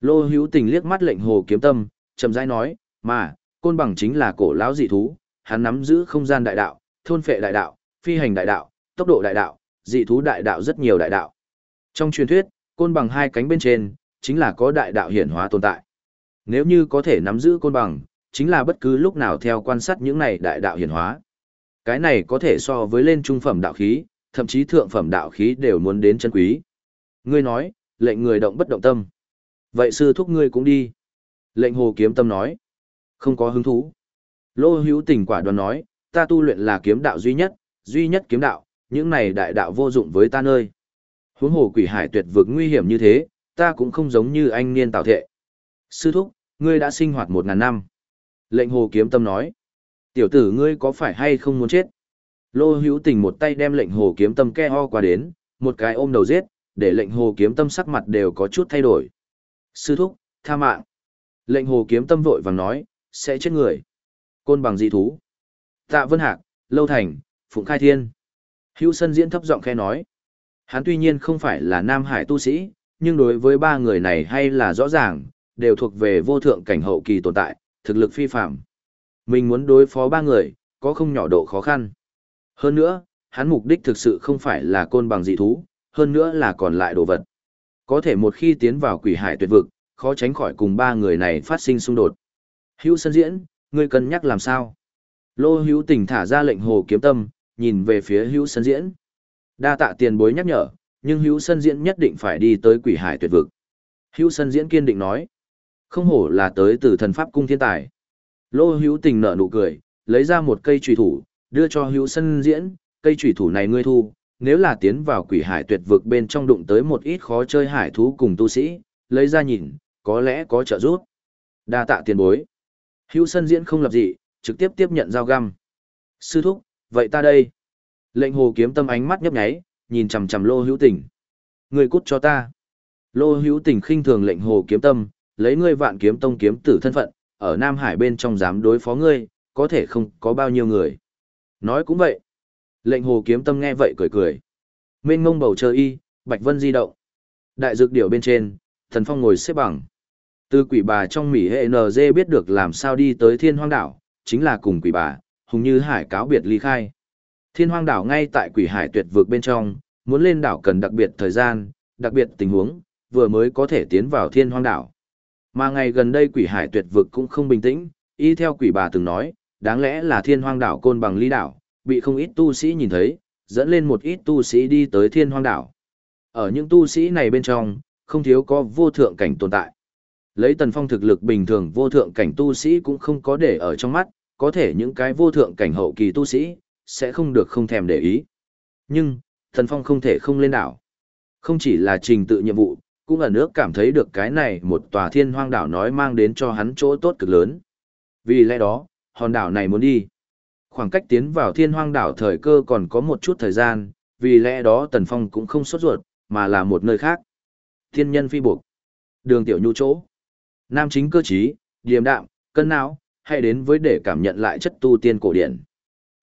Lô hữu tình liếc mắt lệnh hồ kiếm tâm, chậm rãi nói, mà, côn bằng chính là cổ lão dị thú, hắn nắm giữ không gian đại đạo, thôn phệ đại đạo, phi hành đại đạo, tốc độ đại đạo, dị thú đại đạo rất nhiều đại đạo. Trong truyền thuyết, côn bằng hai cánh bên trên, chính là có đại đạo hiển hóa tồn tại. Nếu như có thể nắm giữ côn bằng, chính là bất cứ lúc nào theo quan sát những này đại đạo hiển hóa. Cái này có thể so với lên trung phẩm đạo khí, thậm chí thượng phẩm đạo khí đều muốn đến chân quý. Ngươi nói, lệnh người động bất động tâm. Vậy sư thúc ngươi cũng đi. Lệnh hồ kiếm tâm nói. Không có hứng thú. Lô hữu tình quả đoán nói, ta tu luyện là kiếm đạo duy nhất, duy nhất kiếm đạo, những này đại đạo vô dụng với ta nơi. Huống hồ quỷ hải tuyệt vực nguy hiểm như thế, ta cũng không giống như anh niên tạo thệ. Sư thúc, ngươi đã sinh hoạt một ngàn năm. Lệnh hồ kiếm tâm nói. Tiểu tử ngươi có phải hay không muốn chết? Lô hữu tình một tay đem lệnh hồ kiếm tâm ke ho qua đến, một cái ôm đầu giết, để lệnh hồ kiếm tâm sắc mặt đều có chút thay đổi. Sư thúc, tha mạng. Lệnh hồ kiếm tâm vội vàng nói, sẽ chết người. Côn bằng dị thú. Tạ Vân Hạc, Lâu Thành, Phụng Khai Thiên. Hữu Sân diễn thấp giọng khe nói. Hắn tuy nhiên không phải là Nam Hải tu sĩ, nhưng đối với ba người này hay là rõ ràng, đều thuộc về vô thượng cảnh hậu kỳ tồn tại, thực lực phi phạm. Mình muốn đối phó ba người, có không nhỏ độ khó khăn. Hơn nữa, hắn mục đích thực sự không phải là côn bằng dị thú, hơn nữa là còn lại đồ vật. Có thể một khi tiến vào quỷ hải tuyệt vực, khó tránh khỏi cùng ba người này phát sinh xung đột. Hữu sân diễn, ngươi cân nhắc làm sao? Lô hữu tình thả ra lệnh hồ kiếm tâm, nhìn về phía hữu sân diễn. Đa tạ tiền bối nhắc nhở, nhưng hữu sân diễn nhất định phải đi tới quỷ hải tuyệt vực. Hữu sân diễn kiên định nói. Không hổ là tới từ thần pháp cung thiên tài. Lô hữu tình nở nụ cười, lấy ra một cây trùy thủ, đưa cho hữu sân diễn, cây trùy thủ này ngươi thu, nếu là tiến vào quỷ hải tuyệt vực bên trong đụng tới một ít khó chơi hải thú cùng tu sĩ, lấy ra nhìn, có lẽ có trợ giúp. Đa tạ tiền bối. Hữu sân diễn không lập dị, trực tiếp tiếp nhận dao găm. Sư thúc, vậy ta đây. Lệnh hồ kiếm tâm ánh mắt nhấp nháy, nhìn chằm chằm lô hữu tình. Người cút cho ta. Lô hữu tình khinh thường lệnh hồ kiếm tâm, lấy ngươi vạn kiếm tông kiếm tử thân phận, ở Nam Hải bên trong dám đối phó ngươi, có thể không có bao nhiêu người. Nói cũng vậy. Lệnh hồ kiếm tâm nghe vậy cười cười. Mênh mông bầu trời y, bạch vân di động. Đại dược điểu bên trên, thần phong ngồi xếp bằng. Từ quỷ bà trong mỉ hệ NG biết được làm sao đi tới thiên hoang đảo, chính là cùng quỷ bà, hùng như hải cáo biệt ly khai. Thiên hoang đảo ngay tại quỷ hải tuyệt vực bên trong, muốn lên đảo cần đặc biệt thời gian, đặc biệt tình huống, vừa mới có thể tiến vào thiên hoang đảo. Mà ngày gần đây quỷ hải tuyệt vực cũng không bình tĩnh, y theo quỷ bà từng nói, đáng lẽ là thiên hoang đảo côn bằng ly đảo, bị không ít tu sĩ nhìn thấy, dẫn lên một ít tu sĩ đi tới thiên hoang đảo. Ở những tu sĩ này bên trong, không thiếu có vô thượng cảnh tồn tại. Lấy tần phong thực lực bình thường vô thượng cảnh tu sĩ cũng không có để ở trong mắt, có thể những cái vô thượng cảnh hậu kỳ tu sĩ, sẽ không được không thèm để ý. Nhưng, thần phong không thể không lên đảo. Không chỉ là trình tự nhiệm vụ, cũng ở nước cảm thấy được cái này một tòa thiên hoang đảo nói mang đến cho hắn chỗ tốt cực lớn. Vì lẽ đó, hòn đảo này muốn đi. Khoảng cách tiến vào thiên hoang đảo thời cơ còn có một chút thời gian, vì lẽ đó Tần Phong cũng không sốt ruột, mà là một nơi khác. Thiên nhân phi buộc. Đường tiểu nhu chỗ. Nam chính cơ trí, điềm đạm, cân não, hay đến với để cảm nhận lại chất tu tiên cổ điển.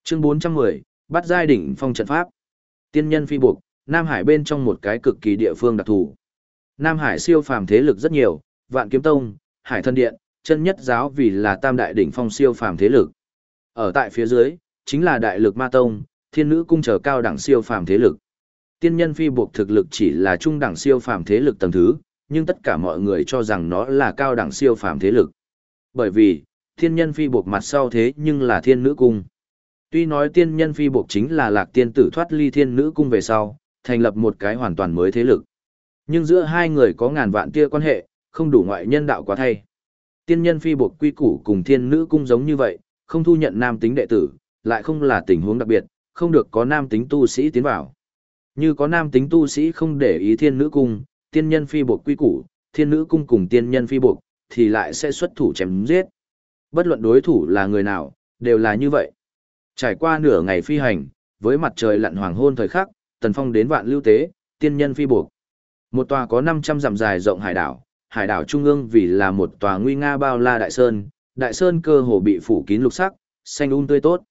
Chương 410, bắt giai đỉnh phong trận pháp. Tiên nhân phi buộc, Nam Hải bên trong một cái cực kỳ địa phương đặc thù. Nam Hải siêu phàm thế lực rất nhiều, Vạn Kiếm Tông, Hải Thân Điện, chân nhất giáo vì là tam đại đỉnh phong siêu phàm thế lực. Ở tại phía dưới, chính là đại lực ma tông, thiên nữ cung trở cao đẳng siêu phàm thế lực. Tiên nhân phi buộc thực lực chỉ là trung đẳng siêu phàm thế lực tầng thứ, nhưng tất cả mọi người cho rằng nó là cao đẳng siêu phàm thế lực. Bởi vì, thiên nhân phi buộc mặt sau thế nhưng là thiên nữ cung. Tuy nói tiên nhân phi buộc chính là lạc tiên tử thoát ly thiên nữ cung về sau, thành lập một cái hoàn toàn mới thế lực. Nhưng giữa hai người có ngàn vạn tia quan hệ, không đủ ngoại nhân đạo quá thay. Tiên nhân phi buộc quy củ cùng thiên nữ cung giống như vậy, không thu nhận nam tính đệ tử, lại không là tình huống đặc biệt, không được có nam tính tu sĩ tiến vào. Như có nam tính tu sĩ không để ý thiên nữ cung, tiên nhân phi buộc quy củ, thiên nữ cung cùng tiên nhân phi buộc, thì lại sẽ xuất thủ chém giết. Bất luận đối thủ là người nào, đều là như vậy. Trải qua nửa ngày phi hành, với mặt trời lặn hoàng hôn thời khắc, Tần Phong đến vạn lưu tế, tiên nhân phi buộc. Một tòa có 500 dặm dài rộng hải đảo, hải đảo trung ương vì là một tòa nguy nga bao la đại sơn, đại sơn cơ hồ bị phủ kín lục sắc, xanh um tươi tốt.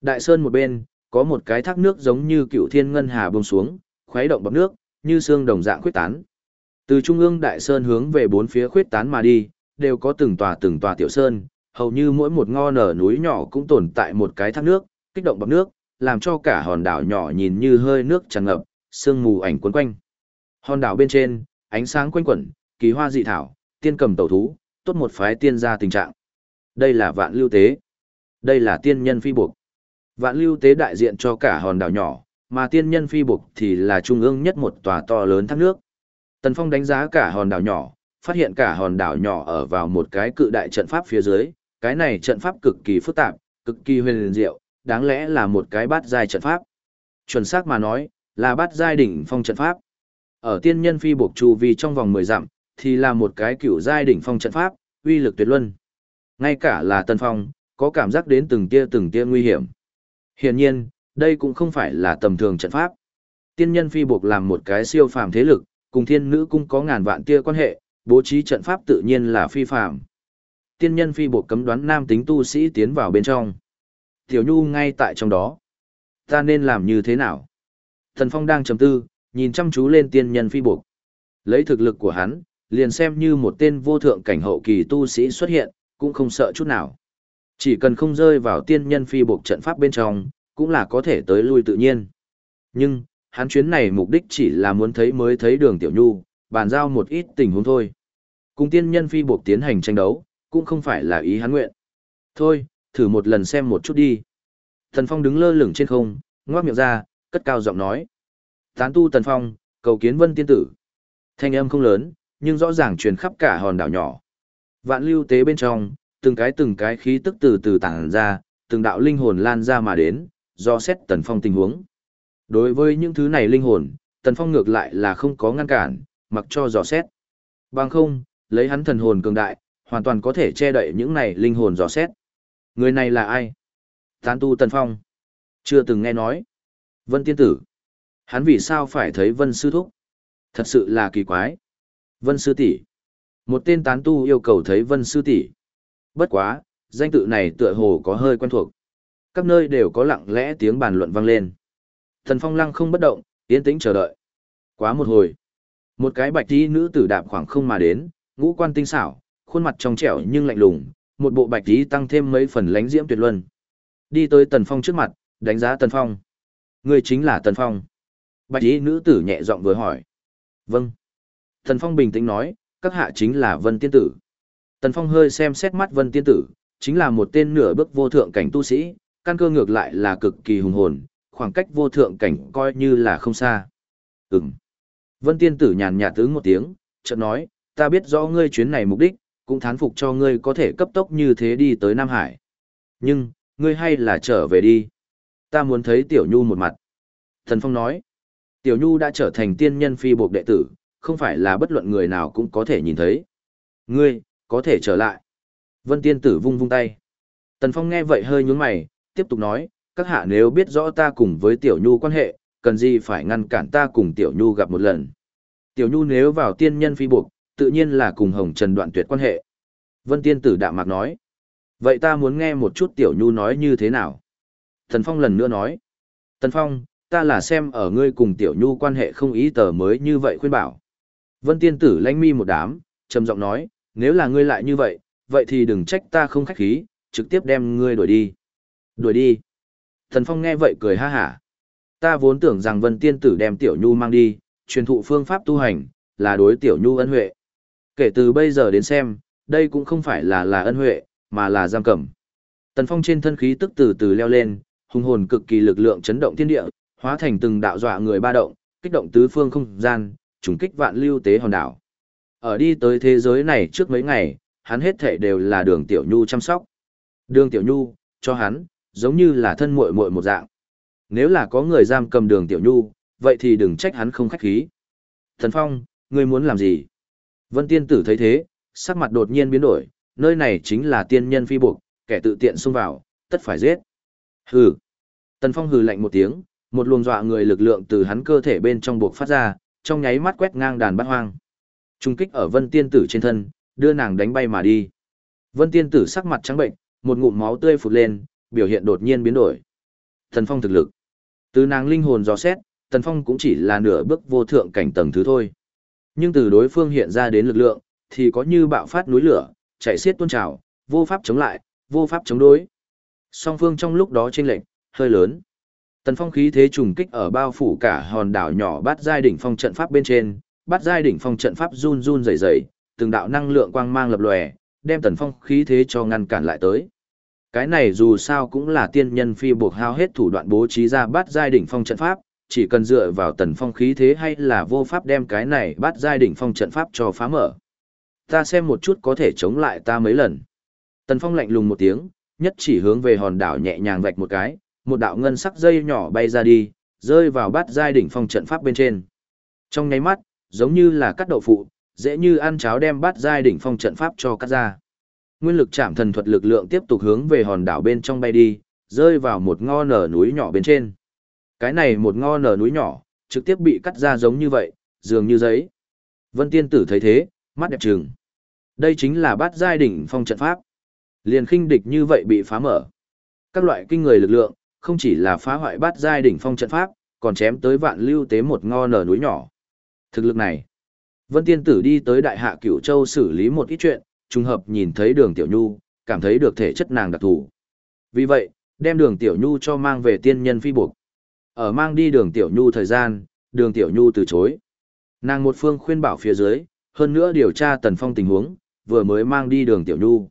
Đại sơn một bên, có một cái thác nước giống như cựu thiên ngân hà bông xuống, khuấy động bọt nước, như xương đồng dạng khuyết tán. Từ trung ương đại sơn hướng về bốn phía khuyết tán mà đi, đều có từng tòa từng tòa tiểu sơn, hầu như mỗi một ngo nở núi nhỏ cũng tồn tại một cái thác nước, kích động bọt nước, làm cho cả hòn đảo nhỏ nhìn như hơi nước tràn ngập, sương mù ảnh quấn quanh. Hòn đảo bên trên, ánh sáng quanh quẩn, kỳ hoa dị thảo, tiên cầm tẩu thú, tốt một phái tiên gia tình trạng. Đây là vạn lưu tế. Đây là tiên nhân phi buộc. Vạn lưu tế đại diện cho cả hòn đảo nhỏ, mà tiên nhân phi buộc thì là trung ương nhất một tòa to lớn thác nước. Tần Phong đánh giá cả hòn đảo nhỏ, phát hiện cả hòn đảo nhỏ ở vào một cái cự đại trận pháp phía dưới, cái này trận pháp cực kỳ phức tạp, cực kỳ huyền diệu, đáng lẽ là một cái bát giai trận pháp. Chuẩn xác mà nói, là bát giai đỉnh phong trận pháp. Ở tiên nhân phi buộc chu vi trong vòng 10 dặm, thì là một cái cửu giai đỉnh phong trận pháp, uy lực tuyệt luân. Ngay cả là Tân Phong, có cảm giác đến từng tia từng tia nguy hiểm. Hiển nhiên, đây cũng không phải là tầm thường trận pháp. Tiên nhân phi buộc làm một cái siêu phàm thế lực, cùng thiên nữ cung có ngàn vạn tia quan hệ, bố trí trận pháp tự nhiên là phi phàm. Tiên nhân phi buộc cấm đoán nam tính tu sĩ tiến vào bên trong. Tiểu Nhu ngay tại trong đó. Ta nên làm như thế nào? Thần Phong đang trầm tư, nhìn chăm chú lên tiên nhân phi buộc. Lấy thực lực của hắn, liền xem như một tên vô thượng cảnh hậu kỳ tu sĩ xuất hiện, cũng không sợ chút nào. Chỉ cần không rơi vào tiên nhân phi buộc trận pháp bên trong, cũng là có thể tới lui tự nhiên. Nhưng, hắn chuyến này mục đích chỉ là muốn thấy mới thấy đường tiểu nhu, bàn giao một ít tình huống thôi. Cùng tiên nhân phi buộc tiến hành tranh đấu, cũng không phải là ý hắn nguyện. Thôi, thử một lần xem một chút đi. Thần Phong đứng lơ lửng trên không, ngoác miệng ra, cất cao giọng nói. Tán tu Tần Phong, cầu kiến vân tiên tử. Thanh âm không lớn, nhưng rõ ràng truyền khắp cả hòn đảo nhỏ. Vạn lưu tế bên trong, từng cái từng cái khí tức từ từ tản ra, từng đạo linh hồn lan ra mà đến, do xét Tần Phong tình huống. Đối với những thứ này linh hồn, Tần Phong ngược lại là không có ngăn cản, mặc cho dò xét. Bằng không, lấy hắn thần hồn cường đại, hoàn toàn có thể che đậy những này linh hồn dò xét. Người này là ai? Tán tu Tần Phong. Chưa từng nghe nói. Vân Tiên Tử. Hắn vì sao phải thấy Vân Sư Thúc? Thật sự là kỳ quái. Vân Sư tỷ Một tên tán tu yêu cầu thấy Vân Sư tỷ Bất quá, danh tự này tựa hồ có hơi quen thuộc. Các nơi đều có lặng lẽ tiếng bàn luận vang lên. Tần Phong lăng không bất động, yên tĩnh chờ đợi. Quá một hồi. Một cái bạch tí nữ tử đạp khoảng không mà đến, ngũ quan tinh xảo, khuôn mặt trong trẻo nhưng lạnh lùng, một bộ bạch tí tăng thêm mấy phần lánh diễm tuyệt luân. Đi tới Tần Phong trước mặt, đánh giá Tần Phong. Người chính là Tần Phong. Bạch tí nữ tử nhẹ giọng vừa hỏi. Vâng. Tần Phong bình tĩnh nói, các hạ chính là Vân Tiên Tử. Tần Phong hơi xem xét mắt Vân Tiên Tử, chính là một tên nửa bước vô thượng cảnh tu sĩ, căn cơ ngược lại là cực kỳ hùng hồn, khoảng cách vô thượng cảnh coi như là không xa. Ừm. Vân Tiên Tử nhàn nhạt tướng một tiếng, chợt nói, ta biết rõ ngươi chuyến này mục đích, cũng thán phục cho ngươi có thể cấp tốc như thế đi tới Nam Hải. Nhưng, ngươi hay là trở về đi. Ta muốn thấy Tiểu Nhu một mặt. Thần Phong nói, Tiểu Nhu đã trở thành tiên nhân phi buộc đệ tử, không phải là bất luận người nào cũng có thể nhìn thấy. Ngươi, có thể trở lại. Vân Tiên Tử vung vung tay. Tần Phong nghe vậy hơi nhướng mày, tiếp tục nói, các hạ nếu biết rõ ta cùng với Tiểu Nhu quan hệ, cần gì phải ngăn cản ta cùng Tiểu Nhu gặp một lần. Tiểu Nhu nếu vào tiên nhân phi buộc, tự nhiên là cùng Hồng Trần đoạn tuyệt quan hệ. Vân Tiên Tử đạm mạc nói. Vậy ta muốn nghe một chút Tiểu Nhu nói như thế nào? Thần Phong lần nữa nói. Tần Phong, ta là xem ở ngươi cùng Tiểu Nhu quan hệ không ý tờ mới như vậy khuyên bảo. Vân Tiên Tử lanh mi một đám, trầm giọng nói, nếu là ngươi lại như vậy, vậy thì đừng trách ta không khách khí, trực tiếp đem ngươi đuổi đi. Đuổi đi. Thần Phong nghe vậy cười ha hả. Ta vốn tưởng rằng Vân Tiên Tử đem Tiểu Nhu mang đi, truyền thụ phương pháp tu hành, là đối Tiểu Nhu ân huệ. Kể từ bây giờ đến xem, đây cũng không phải là là ân huệ, mà là giam cầm. Tần Phong trên thân khí tức từ từ leo lên, hùng hồn cực kỳ lực lượng chấn động thiên địa, hóa thành từng đạo dọa người ba động, kích động tứ phương không gian, trùng kích vạn lưu tế hòn đảo. Ở đi tới thế giới này trước mấy ngày, hắn hết thể đều là đường tiểu nhu chăm sóc. Đường tiểu nhu, cho hắn, giống như là thân muội muội một dạng. Nếu là có người giam cầm đường tiểu nhu, vậy thì đừng trách hắn không khách khí. Thần Phong, ngươi muốn làm gì? Vân tiên tử thấy thế, sắc mặt đột nhiên biến đổi, nơi này chính là tiên nhân phi buộc, kẻ tự tiện xông vào, tất phải giết. Hừ. Tần Phong hừ lạnh một tiếng, một luồng dọa người lực lượng từ hắn cơ thể bên trong buộc phát ra, trong nháy mắt quét ngang đàn bát hoang. Trung kích ở Vân Tiên Tử trên thân, đưa nàng đánh bay mà đi. Vân Tiên Tử sắc mặt trắng bệnh, một ngụm máu tươi phụt lên, biểu hiện đột nhiên biến đổi. Tần Phong thực lực. Từ nàng linh hồn dò xét, Tần Phong cũng chỉ là nửa bước vô thượng cảnh tầng thứ thôi. Nhưng từ đối phương hiện ra đến lực lượng, thì có như bạo phát núi lửa, chạy xiết tuôn trào, vô pháp chống lại, vô pháp chống đối. Song phương trong lúc đó chênh lệch hơi lớn. Tần Phong khí thế trùng kích ở bao phủ cả hòn đảo nhỏ bát giai đỉnh phong trận pháp bên trên, bát giai đỉnh phong trận pháp run run rẩy rẩy, từng đạo năng lượng quang mang lập lòe, đem Tần Phong khí thế cho ngăn cản lại tới. Cái này dù sao cũng là tiên nhân phi buộc hao hết thủ đoạn bố trí ra bát giai đỉnh phong trận pháp, chỉ cần dựa vào Tần Phong khí thế hay là vô pháp đem cái này bát giai đỉnh phong trận pháp cho phá mở. Ta xem một chút có thể chống lại ta mấy lần. Tần Phong lạnh lùng một tiếng, nhất chỉ hướng về hòn đảo nhẹ nhàng vạch một cái, một đạo ngân sắc dây nhỏ bay ra đi, rơi vào bát giai đỉnh phong trận pháp bên trên. Trong nháy mắt, giống như là cắt đậu phụ, dễ như ăn cháo đem bát giai đỉnh phong trận pháp cho cắt ra. Nguyên lực chạm thần thuật lực lượng tiếp tục hướng về hòn đảo bên trong bay đi, rơi vào một ngọn nở núi nhỏ bên trên. Cái này một ngo nở núi nhỏ, trực tiếp bị cắt ra giống như vậy, dường như giấy. Vân Tiên Tử thấy thế, mắt đẹp trừng. Đây chính là bát giai đỉnh phong trận pháp. Liền khinh địch như vậy bị phá mở. Các loại kinh người lực lượng, không chỉ là phá hoại bát giai đỉnh phong trận pháp, còn chém tới vạn lưu tế một ngo nở núi nhỏ. Thực lực này, Vân Tiên Tử đi tới Đại Hạ Cửu Châu xử lý một ít chuyện, trùng hợp nhìn thấy Đường Tiểu Nhu, cảm thấy được thể chất nàng đặc thù. Vì vậy, đem Đường Tiểu Nhu cho mang về tiên nhân phi buộc. Ở mang đi Đường Tiểu Nhu thời gian, Đường Tiểu Nhu từ chối. Nàng một phương khuyên bảo phía dưới, hơn nữa điều tra Tần Phong tình huống, vừa mới mang đi Đường Tiểu Nhu.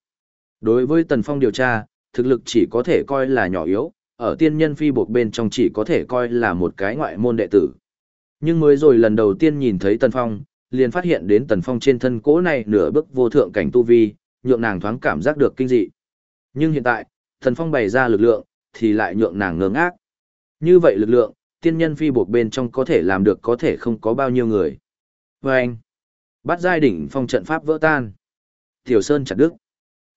Đối với Tần Phong điều tra, thực lực chỉ có thể coi là nhỏ yếu, ở tiên nhân phi buộc bên trong chỉ có thể coi là một cái ngoại môn đệ tử. Nhưng mới rồi lần đầu tiên nhìn thấy Tần Phong, liền phát hiện đến Tần Phong trên thân cố này nửa bước vô thượng cảnh tu vi, nhượng nàng thoáng cảm giác được kinh dị. Nhưng hiện tại, Tần Phong bày ra lực lượng, thì lại nhượng nàng ngơ ngác. Như vậy lực lượng, tiên nhân phi buộc bên trong có thể làm được có thể không có bao nhiêu người. Và anh, bắt giai đỉnh phong trận pháp vỡ tan. Tiểu Sơn chặt đức.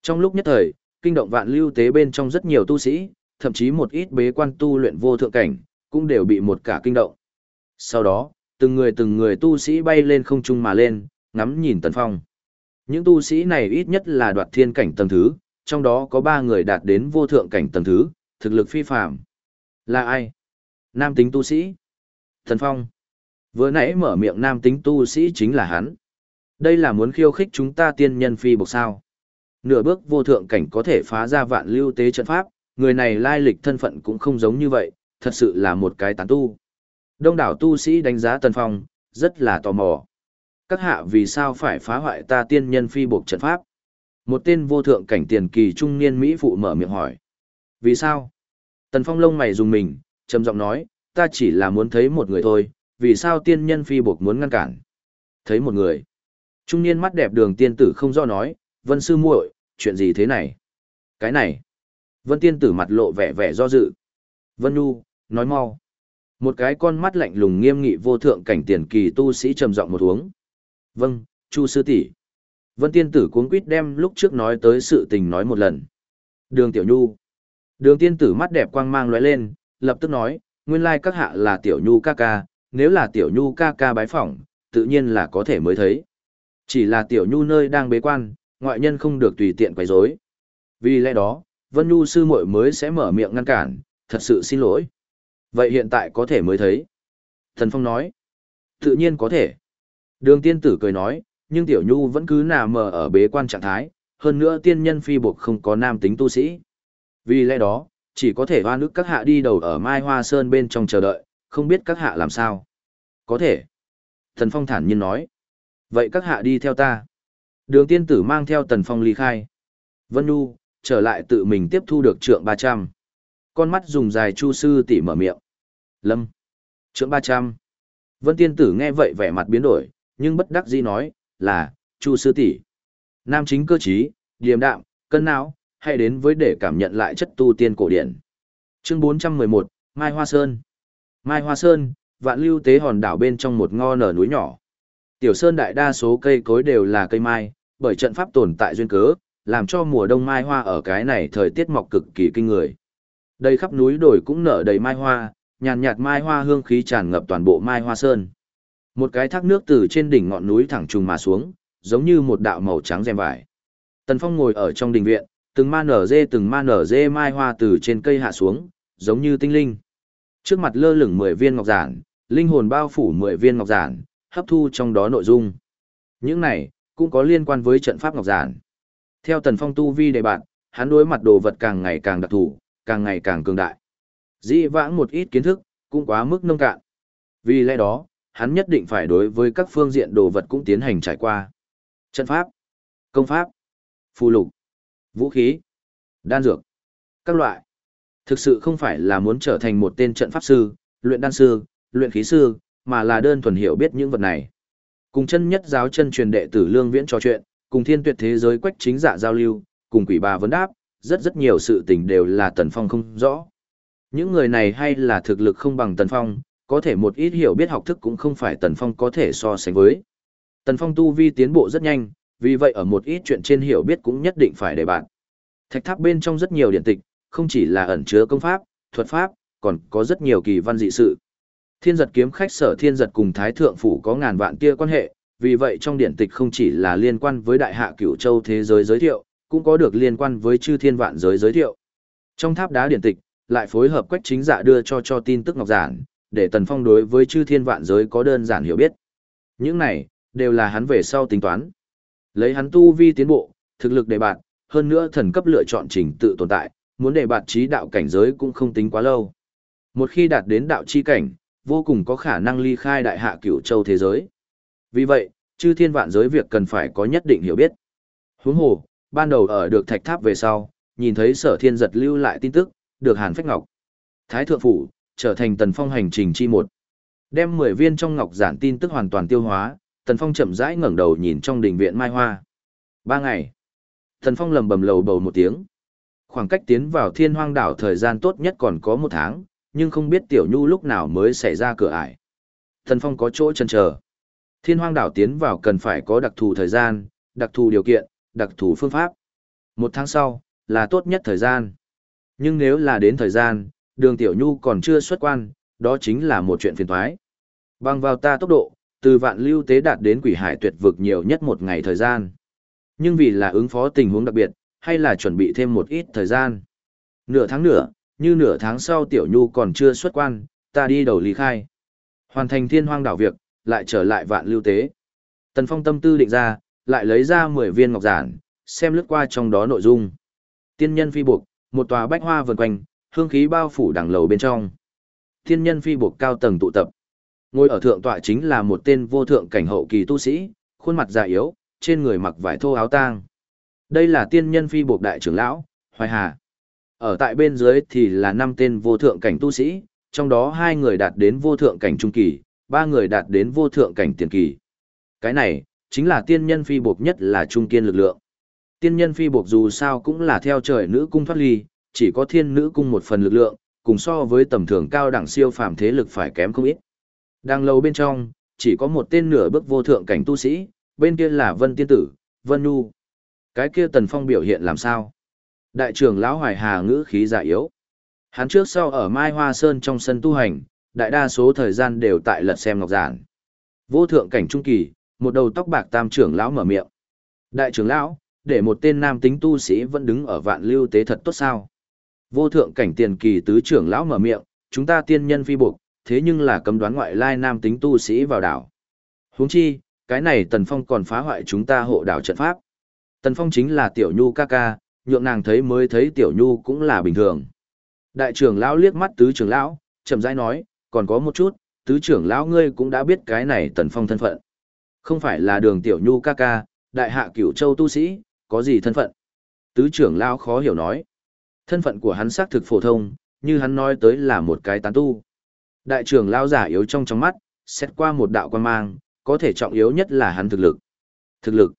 Trong lúc nhất thời, kinh động vạn lưu tế bên trong rất nhiều tu sĩ, thậm chí một ít bế quan tu luyện vô thượng cảnh, cũng đều bị một cả kinh động. Sau đó, từng người từng người tu sĩ bay lên không trung mà lên, ngắm nhìn Tần Phong. Những tu sĩ này ít nhất là đoạt thiên cảnh tầng thứ, trong đó có ba người đạt đến vô thượng cảnh tầng thứ, thực lực phi phàm. Là ai? Nam tính tu sĩ. Thần Phong. Vừa nãy mở miệng nam tính tu sĩ chính là hắn. Đây là muốn khiêu khích chúng ta tiên nhân phi bộc sao. Nửa bước vô thượng cảnh có thể phá ra vạn lưu tế trận pháp, người này lai lịch thân phận cũng không giống như vậy, thật sự là một cái tán tu. Đông đảo tu sĩ đánh giá Tần Phong, rất là tò mò. Các hạ vì sao phải phá hoại ta tiên nhân phi Bộc trận pháp? Một tên vô thượng cảnh tiền kỳ trung niên Mỹ phụ mở miệng hỏi. Vì sao? Tần Phong lông mày dùng mình, trầm giọng nói, ta chỉ là muốn thấy một người thôi, vì sao tiên nhân phi buộc muốn ngăn cản? Thấy một người. Trung niên mắt đẹp đường tiên tử không do nói, vân sư muội, chuyện gì thế này? Cái này. Vân tiên tử mặt lộ vẻ vẻ do dự. Vân Nhu, nói mau. Một cái con mắt lạnh lùng nghiêm nghị vô thượng cảnh tiền kỳ tu sĩ trầm giọng một uống. Vâng, Chu sư tỷ. Vân tiên tử cuống quýt đem lúc trước nói tới sự tình nói một lần. Đường Tiểu Nhu. Đường tiên tử mắt đẹp quang mang lóe lên, lập tức nói, nguyên lai các hạ là Tiểu Nhu ca ca, nếu là Tiểu Nhu ca ca bái phỏng, tự nhiên là có thể mới thấy. Chỉ là Tiểu Nhu nơi đang bế quan, ngoại nhân không được tùy tiện quấy rối. Vì lẽ đó, Vân Nhu sư muội mới sẽ mở miệng ngăn cản, thật sự xin lỗi. Vậy hiện tại có thể mới thấy. Thần Phong nói. Tự nhiên có thể. Đường tiên tử cười nói, nhưng Tiểu Nhu vẫn cứ nà mờ ở bế quan trạng thái, hơn nữa tiên nhân phi buộc không có nam tính tu sĩ. Vì lẽ đó, chỉ có thể hoa nước các hạ đi đầu ở Mai Hoa Sơn bên trong chờ đợi, không biết các hạ làm sao. Có thể. Thần Phong thản nhiên nói. Vậy các hạ đi theo ta. Đường tiên tử mang theo Tần Phong ly khai. Vân Nhu, trở lại tự mình tiếp thu được trượng 300. Con mắt dùng dài chu sư tỉ mở miệng. Lâm. Trượng 300. Vân tiên tử nghe vậy vẻ mặt biến đổi, nhưng bất đắc dĩ nói, là, chu sư tỷ Nam chính cơ trí, điềm đạm, cân não, hãy đến với để cảm nhận lại chất tu tiên cổ điển. Chương 411, Mai Hoa Sơn. Mai Hoa Sơn, vạn lưu tế hòn đảo bên trong một ngo nở núi nhỏ. Tiểu sơn đại đa số cây cối đều là cây mai, bởi trận pháp tồn tại duyên cớ, làm cho mùa đông mai hoa ở cái này thời tiết mọc cực kỳ kinh người. Đây khắp núi đồi cũng nở đầy mai hoa, nhàn nhạt mai hoa hương khí tràn ngập toàn bộ mai hoa sơn. Một cái thác nước từ trên đỉnh ngọn núi thẳng trùng mà xuống, giống như một đạo màu trắng rèm vải. Tần Phong ngồi ở trong đình viện, từng ma nở dê từng ma nở dê mai hoa từ trên cây hạ xuống, giống như tinh linh. Trước mặt lơ lửng 10 viên ngọc giản, linh hồn bao phủ 10 viên ngọc giản, hấp thu trong đó nội dung. Những này, cũng có liên quan với trận pháp ngọc giản. Theo Tần Phong tu vi đề bạn, hắn đối mặt đồ vật càng ngày càng đặc thù, càng ngày càng cường đại. Dĩ vãng một ít kiến thức, cũng quá mức nông cạn. Vì lẽ đó, hắn nhất định phải đối với các phương diện đồ vật cũng tiến hành trải qua. Trận pháp, công pháp, phù lục, vũ khí, đan dược, các loại. Thực sự không phải là muốn trở thành một tên trận pháp sư, luyện đan sư, luyện khí sư, mà là đơn thuần hiểu biết những vật này. Cùng chân nhất giáo chân truyền đệ tử Lương Viễn trò chuyện, cùng thiên tuyệt thế giới quách chính giả giao lưu, cùng quỷ bà vấn đáp, rất rất nhiều sự tình đều là Tần Phong không rõ. Những người này hay là thực lực không bằng Tần Phong, có thể một ít hiểu biết học thức cũng không phải Tần Phong có thể so sánh với. Tần Phong tu vi tiến bộ rất nhanh, vì vậy ở một ít chuyện trên hiểu biết cũng nhất định phải để bạn. Thạch tháp bên trong rất nhiều điện tịch, không chỉ là ẩn chứa công pháp, thuật pháp, còn có rất nhiều kỳ văn dị sự. Thiên giật kiếm khách sở thiên giật cùng Thái Thượng Phủ có ngàn vạn kia quan hệ, vì vậy trong điện tịch không chỉ là liên quan với đại hạ cửu châu thế giới giới thiệu, cũng có được liên quan với chư thiên vạn giới giới thiệu. Trong tháp đá điện tịch, lại phối hợp quách chính dạ đưa cho cho tin tức ngọc giản, để Tần Phong đối với chư thiên vạn giới có đơn giản hiểu biết. Những này, đều là hắn về sau tính toán. Lấy hắn tu vi tiến bộ, thực lực đề bạt, hơn nữa thần cấp lựa chọn trình tự tồn tại, muốn đề bạt trí đạo cảnh giới cũng không tính quá lâu. Một khi đạt đến đạo chi cảnh, vô cùng có khả năng ly khai đại hạ cửu châu thế giới. Vì vậy, chư thiên vạn giới việc cần phải có nhất định hiểu biết. Huống hồ, ban đầu ở được thạch tháp về sau, nhìn thấy sở thiên giật lưu lại tin tức, được hàn phách ngọc. Thái thượng phủ, trở thành tần phong hành trình chi một. Đem 10 viên trong ngọc giản tin tức hoàn toàn tiêu hóa, tần phong chậm rãi ngẩng đầu nhìn trong đình viện mai hoa. Ba ngày. Tần phong lầm bầm lầu bầu một tiếng. Khoảng cách tiến vào thiên hoang đảo thời gian tốt nhất còn có một tháng, nhưng không biết tiểu nhu lúc nào mới xảy ra cửa ải. Tần phong có chỗ chần chờ. Thiên hoang đảo tiến vào cần phải có đặc thù thời gian, đặc thù điều kiện, đặc thù phương pháp. Một tháng sau, là tốt nhất thời gian. Nhưng nếu là đến thời gian, đường tiểu nhu còn chưa xuất quan, đó chính là một chuyện phiền thoái. Bằng vào ta tốc độ, từ vạn lưu tế đạt đến quỷ hải tuyệt vực nhiều nhất một ngày thời gian. Nhưng vì là ứng phó tình huống đặc biệt, hay là chuẩn bị thêm một ít thời gian. Nửa tháng nữa, như nửa tháng sau tiểu nhu còn chưa xuất quan, ta đi đầu lý khai. Hoàn thành thiên hoang đảo việc, lại trở lại vạn lưu tế. Tần Phong tâm tư định ra, lại lấy ra 10 viên ngọc giản, xem lướt qua trong đó nội dung. Tiên nhân phi buộc, một tòa bách hoa vần quanh, hương khí bao phủ đằng lầu bên trong. Tiên nhân phi buộc cao tầng tụ tập. Ngồi ở thượng tọa chính là một tên vô thượng cảnh hậu kỳ tu sĩ, khuôn mặt già yếu, trên người mặc vải thô áo tang. Đây là tiên nhân phi buộc đại trưởng lão, Hoài Hà. Ở tại bên dưới thì là năm tên vô thượng cảnh tu sĩ, trong đó hai người đạt đến vô thượng cảnh trung kỳ, ba người đạt đến vô thượng cảnh tiền kỳ. Cái này, chính là tiên nhân phi buộc nhất là trung kiên lực lượng. Tiên nhân phi buộc dù sao cũng là theo trời nữ cung thoát ly, chỉ có thiên nữ cung một phần lực lượng, cùng so với tầm thường cao đẳng siêu phàm thế lực phải kém không ít. Đang lâu bên trong, chỉ có một tên nửa bước vô thượng cảnh tu sĩ, bên kia là Vân Tiên Tử, Vân nhu Cái kia Tần Phong biểu hiện làm sao? Đại trưởng lão Hoài Hà ngữ khí giả yếu. Hắn trước sau ở Mai Hoa Sơn trong sân tu hành, đại đa số thời gian đều tại lật xem ngọc giản. Vô thượng cảnh trung kỳ, một đầu tóc bạc tam trưởng lão mở miệng. Đại trưởng lão, để một tên nam tính tu sĩ vẫn đứng ở vạn lưu tế thật tốt sao? Vô thượng cảnh tiền kỳ tứ trưởng lão mở miệng, chúng ta tiên nhân phi buộc, thế nhưng là cấm đoán ngoại lai nam tính tu sĩ vào đảo. Huống chi, cái này Tần Phong còn phá hoại chúng ta hộ đảo trận pháp. Tần Phong chính là tiểu nhu ca ca, nhượng nàng thấy mới thấy tiểu nhu cũng là bình thường. Đại trưởng lão liếc mắt tứ trưởng lão, chậm rãi nói, còn có một chút, tứ trưởng lão ngươi cũng đã biết cái này tần phong thân phận. Không phải là đường tiểu nhu ca ca, đại hạ cửu châu tu sĩ, có gì thân phận? Tứ trưởng lão khó hiểu nói. Thân phận của hắn xác thực phổ thông, như hắn nói tới là một cái tán tu. Đại trưởng lao giả yếu trong trong mắt, xét qua một đạo quan mang, có thể trọng yếu nhất là hắn thực lực. Thực lực.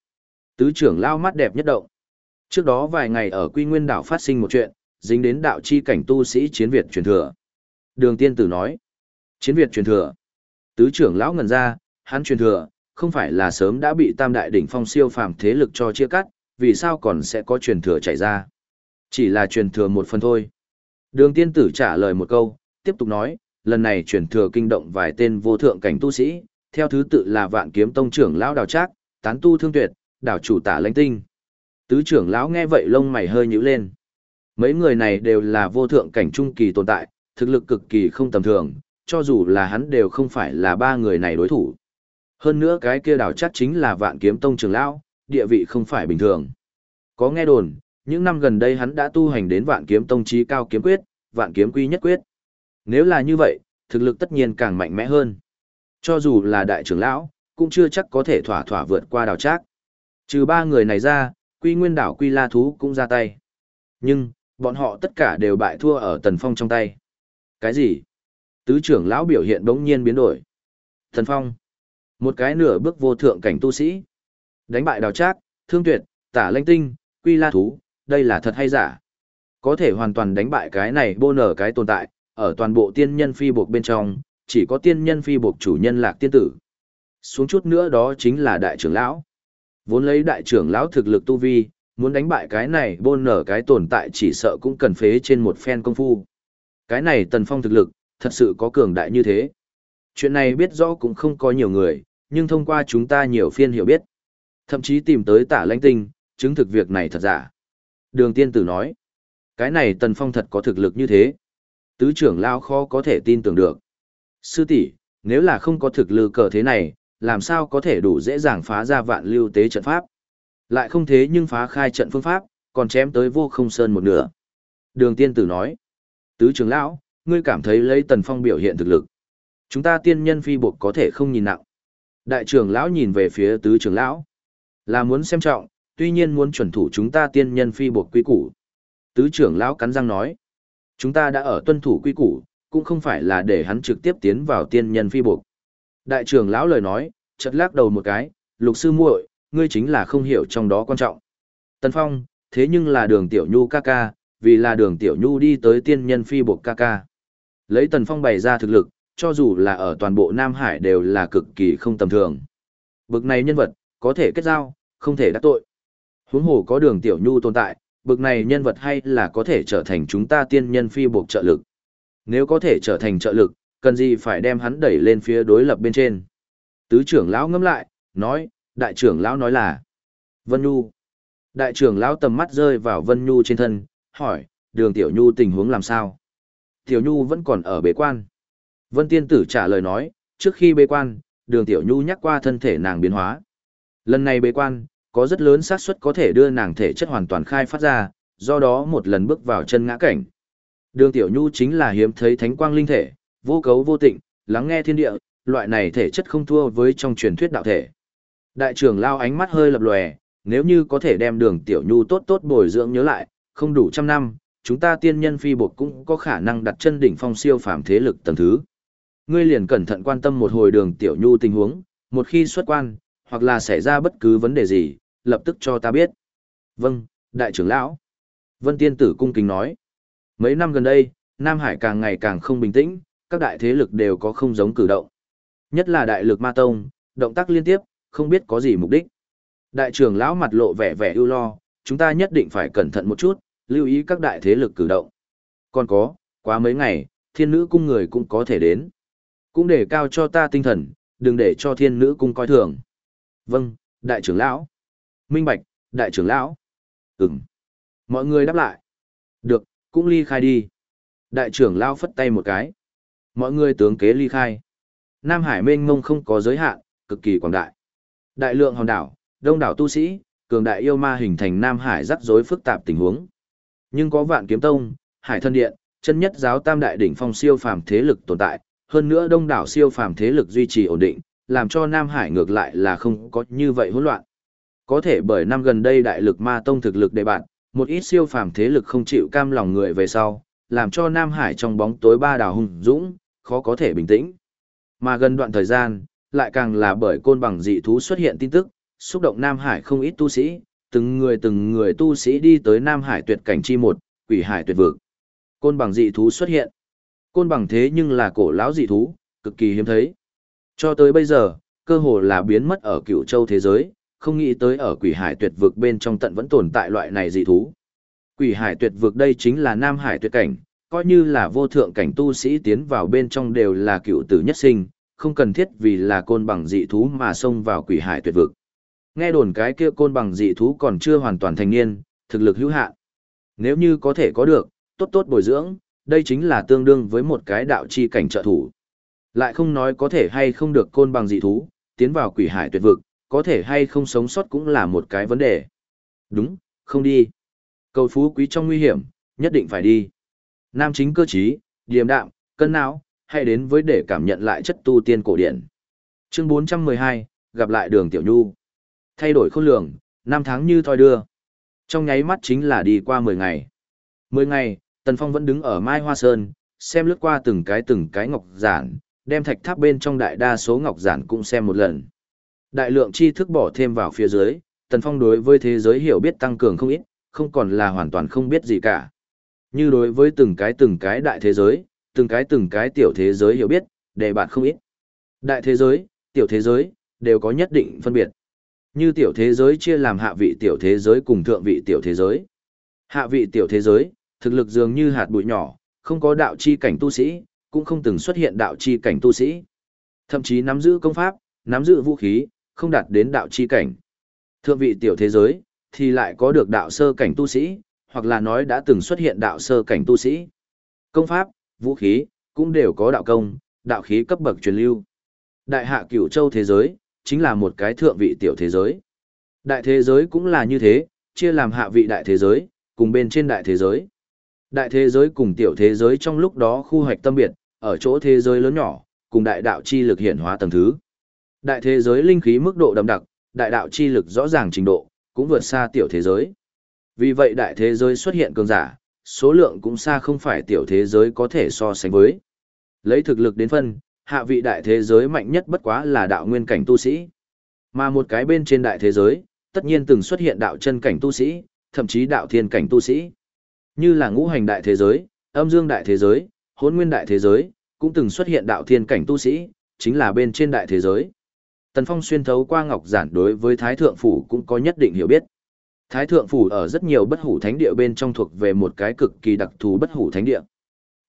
Tứ trưởng lao mắt đẹp nhất động. Trước đó vài ngày ở Quy Nguyên đảo phát sinh một chuyện, dính đến đạo chi cảnh tu sĩ chiến Việt truyền thừa. Đường tiên tử nói, chiến Việt truyền thừa. Tứ trưởng lão ngần ra, hắn truyền thừa, không phải là sớm đã bị tam đại đỉnh phong siêu phàm thế lực cho chia cắt, vì sao còn sẽ có truyền thừa chảy ra. Chỉ là truyền thừa một phần thôi. Đường tiên tử trả lời một câu, tiếp tục nói, lần này truyền thừa kinh động vài tên vô thượng cảnh tu sĩ, theo thứ tự là vạn kiếm tông trưởng lão đào trác, tán tu thương tuyệt, đảo chủ tả lãnh tinh. Tứ trưởng lão nghe vậy lông mày hơi nhíu lên. Mấy người này đều là vô thượng cảnh trung kỳ tồn tại, thực lực cực kỳ không tầm thường, cho dù là hắn đều không phải là ba người này đối thủ. Hơn nữa cái kia đảo chắc chính là vạn kiếm tông trưởng lão, địa vị không phải bình thường. Có nghe đồn, những năm gần đây hắn đã tu hành đến vạn kiếm tông chí cao kiếm quyết, vạn kiếm quy nhất quyết. Nếu là như vậy, thực lực tất nhiên càng mạnh mẽ hơn. Cho dù là đại trưởng lão, cũng chưa chắc có thể thỏa thỏa vượt qua đào trác. Trừ ba người này ra, quy nguyên đảo quy la thú cũng ra tay. Nhưng, bọn họ tất cả đều bại thua ở tần phong trong tay. Cái gì? Tứ trưởng lão biểu hiện bỗng nhiên biến đổi. Tần phong. Một cái nửa bước vô thượng cảnh tu sĩ. Đánh bại đào trác, thương tuyệt, tả lanh tinh, quy la thú, đây là thật hay giả? Có thể hoàn toàn đánh bại cái này bô nở cái tồn tại, ở toàn bộ tiên nhân phi buộc bên trong, chỉ có tiên nhân phi buộc chủ nhân lạc tiên tử. Xuống chút nữa đó chính là đại trưởng lão. Vốn lấy đại trưởng lão thực lực tu vi, muốn đánh bại cái này bôn nở cái tồn tại chỉ sợ cũng cần phế trên một phen công phu. Cái này tần phong thực lực, thật sự có cường đại như thế. Chuyện này biết rõ cũng không có nhiều người, nhưng thông qua chúng ta nhiều phiên hiểu biết. Thậm chí tìm tới tả lãnh tinh, chứng thực việc này thật giả. Đường tiên tử nói, cái này tần phong thật có thực lực như thế. Tứ trưởng lao khó có thể tin tưởng được. Sư tỷ nếu là không có thực lực cờ thế này, làm sao có thể đủ dễ dàng phá ra vạn lưu tế trận pháp. Lại không thế nhưng phá khai trận phương pháp, còn chém tới vô không sơn một nửa. Đường tiên tử nói, tứ trưởng lão, ngươi cảm thấy lấy tần phong biểu hiện thực lực. Chúng ta tiên nhân phi buộc có thể không nhìn nặng. Đại trưởng lão nhìn về phía tứ trưởng lão. Là muốn xem trọng, tuy nhiên muốn chuẩn thủ chúng ta tiên nhân phi buộc quy củ. Tứ trưởng lão cắn răng nói. Chúng ta đã ở tuân thủ quy củ, cũng không phải là để hắn trực tiếp tiến vào tiên nhân phi buộc. Đại trưởng lão lời nói, chật lắc đầu một cái, lục sư muội, ngươi chính là không hiểu trong đó quan trọng. Tần Phong, thế nhưng là đường tiểu nhu ca ca, vì là đường tiểu nhu đi tới tiên nhân phi buộc ca ca. Lấy Tần Phong bày ra thực lực, cho dù là ở toàn bộ Nam Hải đều là cực kỳ không tầm thường. Bực này nhân vật, có thể kết giao, không thể đắc tội. Huống hồ có đường tiểu nhu tồn tại, bực này nhân vật hay là có thể trở thành chúng ta tiên nhân phi buộc trợ lực. Nếu có thể trở thành trợ lực, cần gì phải đem hắn đẩy lên phía đối lập bên trên. Tứ trưởng lão ngâm lại, nói, đại trưởng lão nói là Vân Nhu. Đại trưởng lão tầm mắt rơi vào Vân Nhu trên thân, hỏi, đường Tiểu Nhu tình huống làm sao? Tiểu Nhu vẫn còn ở bế quan. Vân Tiên Tử trả lời nói, trước khi bế quan, đường Tiểu Nhu nhắc qua thân thể nàng biến hóa. Lần này bế quan, có rất lớn xác suất có thể đưa nàng thể chất hoàn toàn khai phát ra, do đó một lần bước vào chân ngã cảnh. Đường Tiểu Nhu chính là hiếm thấy thánh quang linh thể, vô cấu vô tịnh, lắng nghe thiên địa, loại này thể chất không thua với trong truyền thuyết đạo thể. Đại trưởng lao ánh mắt hơi lập lòe, nếu như có thể đem đường tiểu nhu tốt tốt bồi dưỡng nhớ lại, không đủ trăm năm, chúng ta tiên nhân phi bột cũng có khả năng đặt chân đỉnh phong siêu phàm thế lực tầng thứ. Ngươi liền cẩn thận quan tâm một hồi đường tiểu nhu tình huống, một khi xuất quan, hoặc là xảy ra bất cứ vấn đề gì, lập tức cho ta biết. Vâng, đại trưởng lão. Vân tiên tử cung kính nói. Mấy năm gần đây, Nam Hải càng ngày càng không bình tĩnh, các đại thế lực đều có không giống cử động. Nhất là đại lực ma tông, động tác liên tiếp, không biết có gì mục đích. Đại trưởng lão mặt lộ vẻ vẻ ưu lo, chúng ta nhất định phải cẩn thận một chút, lưu ý các đại thế lực cử động. Còn có, quá mấy ngày, thiên nữ cung người cũng có thể đến. Cũng để cao cho ta tinh thần, đừng để cho thiên nữ cung coi thường. Vâng, đại trưởng lão. Minh bạch, đại trưởng lão. Ừm. Mọi người đáp lại. Được, cũng ly khai đi. Đại trưởng lão phất tay một cái. Mọi người tướng kế ly khai. Nam Hải mênh mông không có giới hạn, cực kỳ quảng đại. Đại lượng hòn đảo, đông đảo tu sĩ, cường đại yêu ma hình thành Nam Hải rắc rối phức tạp tình huống. Nhưng có vạn kiếm tông, hải thân điện, chân nhất giáo tam đại đỉnh phong siêu phàm thế lực tồn tại, hơn nữa đông đảo siêu phàm thế lực duy trì ổn định, làm cho Nam Hải ngược lại là không có như vậy hỗn loạn. Có thể bởi năm gần đây đại lực ma tông thực lực đề bạn, một ít siêu phàm thế lực không chịu cam lòng người về sau, làm cho Nam Hải trong bóng tối ba đảo hùng dũng, khó có thể bình tĩnh. Mà gần đoạn thời gian, lại càng là bởi côn bằng dị thú xuất hiện tin tức, xúc động Nam Hải không ít tu sĩ, từng người từng người tu sĩ đi tới Nam Hải tuyệt cảnh chi một, quỷ hải tuyệt vực. Côn bằng dị thú xuất hiện. Côn bằng thế nhưng là cổ lão dị thú, cực kỳ hiếm thấy. Cho tới bây giờ, cơ hồ là biến mất ở cựu châu thế giới, không nghĩ tới ở quỷ hải tuyệt vực bên trong tận vẫn tồn tại loại này dị thú. Quỷ hải tuyệt vực đây chính là Nam Hải tuyệt cảnh, coi như là vô thượng cảnh tu sĩ tiến vào bên trong đều là cựu tử nhất sinh, không cần thiết vì là côn bằng dị thú mà xông vào quỷ hải tuyệt vực. Nghe đồn cái kia côn bằng dị thú còn chưa hoàn toàn thành niên, thực lực hữu hạn. Nếu như có thể có được, tốt tốt bồi dưỡng, đây chính là tương đương với một cái đạo chi cảnh trợ thủ. Lại không nói có thể hay không được côn bằng dị thú, tiến vào quỷ hải tuyệt vực, có thể hay không sống sót cũng là một cái vấn đề. Đúng, không đi. Cầu phú quý trong nguy hiểm, nhất định phải đi. Nam chính cơ trí, điềm đạm, cân não, hay đến với để cảm nhận lại chất tu tiên cổ điển. Chương 412, gặp lại đường Tiểu Nhu. Thay đổi khôn lường, năm tháng như thoi đưa. Trong nháy mắt chính là đi qua 10 ngày. 10 ngày, Tần Phong vẫn đứng ở Mai Hoa Sơn, xem lướt qua từng cái từng cái ngọc giản, đem thạch tháp bên trong đại đa số ngọc giản cũng xem một lần. Đại lượng tri thức bỏ thêm vào phía dưới, Tần Phong đối với thế giới hiểu biết tăng cường không ít, không còn là hoàn toàn không biết gì cả. Như đối với từng cái từng cái đại thế giới, từng cái từng cái tiểu thế giới hiểu biết, để bạn không ít. Đại thế giới, tiểu thế giới, đều có nhất định phân biệt. Như tiểu thế giới chia làm hạ vị tiểu thế giới cùng thượng vị tiểu thế giới. Hạ vị tiểu thế giới, thực lực dường như hạt bụi nhỏ, không có đạo chi cảnh tu sĩ, cũng không từng xuất hiện đạo chi cảnh tu sĩ. Thậm chí nắm giữ công pháp, nắm giữ vũ khí, không đạt đến đạo chi cảnh. Thượng vị tiểu thế giới, thì lại có được đạo sơ cảnh tu sĩ, hoặc là nói đã từng xuất hiện đạo sơ cảnh tu sĩ. Công pháp, vũ khí, cũng đều có đạo công, đạo khí cấp bậc truyền lưu. Đại hạ cửu châu thế giới, chính là một cái thượng vị tiểu thế giới. Đại thế giới cũng là như thế, chia làm hạ vị đại thế giới, cùng bên trên đại thế giới. Đại thế giới cùng tiểu thế giới trong lúc đó khu hoạch tâm biệt, ở chỗ thế giới lớn nhỏ, cùng đại đạo chi lực hiện hóa tầng thứ. Đại thế giới linh khí mức độ đậm đặc, đại đạo chi lực rõ ràng trình độ, cũng vượt xa tiểu thế giới. Vì vậy đại thế giới xuất hiện cường giả, số lượng cũng xa không phải tiểu thế giới có thể so sánh với. Lấy thực lực đến phân, hạ vị đại thế giới mạnh nhất bất quá là đạo nguyên cảnh tu sĩ. Mà một cái bên trên đại thế giới, tất nhiên từng xuất hiện đạo chân cảnh tu sĩ, thậm chí đạo thiên cảnh tu sĩ. Như là ngũ hành đại thế giới, âm dương đại thế giới, hỗn nguyên đại thế giới, cũng từng xuất hiện đạo thiên cảnh tu sĩ, chính là bên trên đại thế giới. Tần Phong xuyên thấu qua ngọc giản đối với Thái Thượng Phủ cũng có nhất định hiểu biết. Thái Thượng Phủ ở rất nhiều bất hủ thánh địa bên trong thuộc về một cái cực kỳ đặc thù bất hủ thánh địa.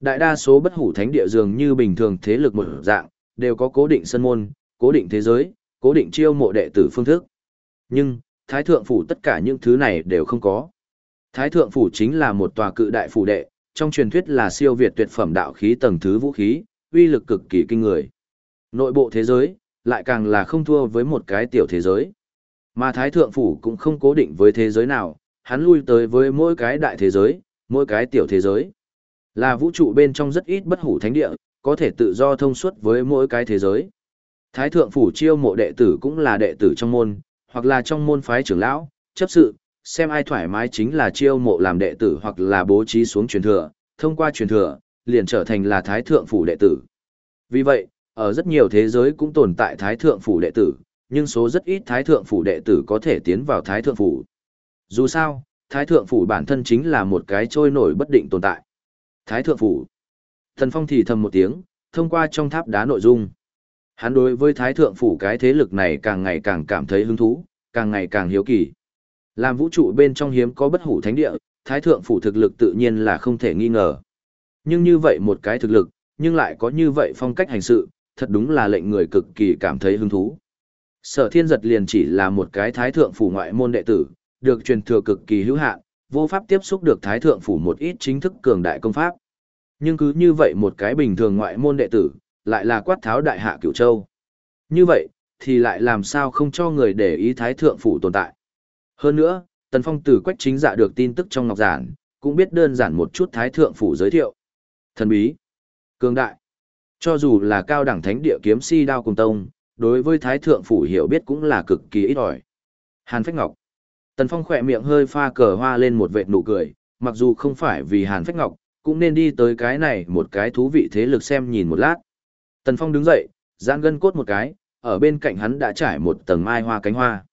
Đại đa số bất hủ thánh địa dường như bình thường thế lực một dạng, đều có cố định sân môn, cố định thế giới, cố định chiêu mộ đệ tử phương thức. Nhưng, Thái Thượng Phủ tất cả những thứ này đều không có. Thái Thượng Phủ chính là một tòa cự đại phủ đệ, trong truyền thuyết là siêu việt tuyệt phẩm đạo khí tầng thứ vũ khí, uy lực cực kỳ kinh người. Nội bộ thế giới, lại càng là không thua với một cái tiểu thế giới. Mà Thái Thượng Phủ cũng không cố định với thế giới nào, hắn lui tới với mỗi cái đại thế giới, mỗi cái tiểu thế giới. Là vũ trụ bên trong rất ít bất hủ thánh địa, có thể tự do thông suốt với mỗi cái thế giới. Thái Thượng Phủ chiêu mộ đệ tử cũng là đệ tử trong môn, hoặc là trong môn phái trưởng lão, chấp sự, xem ai thoải mái chính là chiêu mộ làm đệ tử hoặc là bố trí xuống truyền thừa, thông qua truyền thừa, liền trở thành là Thái Thượng Phủ đệ tử. Vì vậy, ở rất nhiều thế giới cũng tồn tại Thái Thượng Phủ đệ tử, nhưng số rất ít Thái Thượng Phủ đệ tử có thể tiến vào Thái Thượng Phủ. Dù sao, Thái Thượng Phủ bản thân chính là một cái trôi nổi bất định tồn tại. Thái Thượng Phủ. Thần Phong thì thầm một tiếng, thông qua trong tháp đá nội dung. Hắn đối với Thái Thượng Phủ cái thế lực này càng ngày càng cảm thấy hứng thú, càng ngày càng hiếu kỳ. Làm vũ trụ bên trong hiếm có bất hủ thánh địa, Thái Thượng Phủ thực lực tự nhiên là không thể nghi ngờ. Nhưng như vậy một cái thực lực, nhưng lại có như vậy phong cách hành sự, thật đúng là lệnh người cực kỳ cảm thấy hứng thú. Sở thiên giật liền chỉ là một cái thái thượng phủ ngoại môn đệ tử, được truyền thừa cực kỳ hữu hạn, vô pháp tiếp xúc được thái thượng phủ một ít chính thức cường đại công pháp. Nhưng cứ như vậy một cái bình thường ngoại môn đệ tử, lại là quát tháo đại hạ cửu châu. Như vậy, thì lại làm sao không cho người để ý thái thượng phủ tồn tại. Hơn nữa, Tần Phong từ quách chính dạ được tin tức trong ngọc giản, cũng biết đơn giản một chút thái thượng phủ giới thiệu. Thần bí, cường đại, cho dù là cao đẳng thánh địa kiếm si đao cùng tông, đối với thái thượng phủ hiểu biết cũng là cực kỳ ít ỏi. Hàn Phách Ngọc. Tần Phong khỏe miệng hơi pha cờ hoa lên một vệt nụ cười, mặc dù không phải vì Hàn Phách Ngọc, cũng nên đi tới cái này một cái thú vị thế lực xem nhìn một lát. Tần Phong đứng dậy, giãn gân cốt một cái, ở bên cạnh hắn đã trải một tầng mai hoa cánh hoa.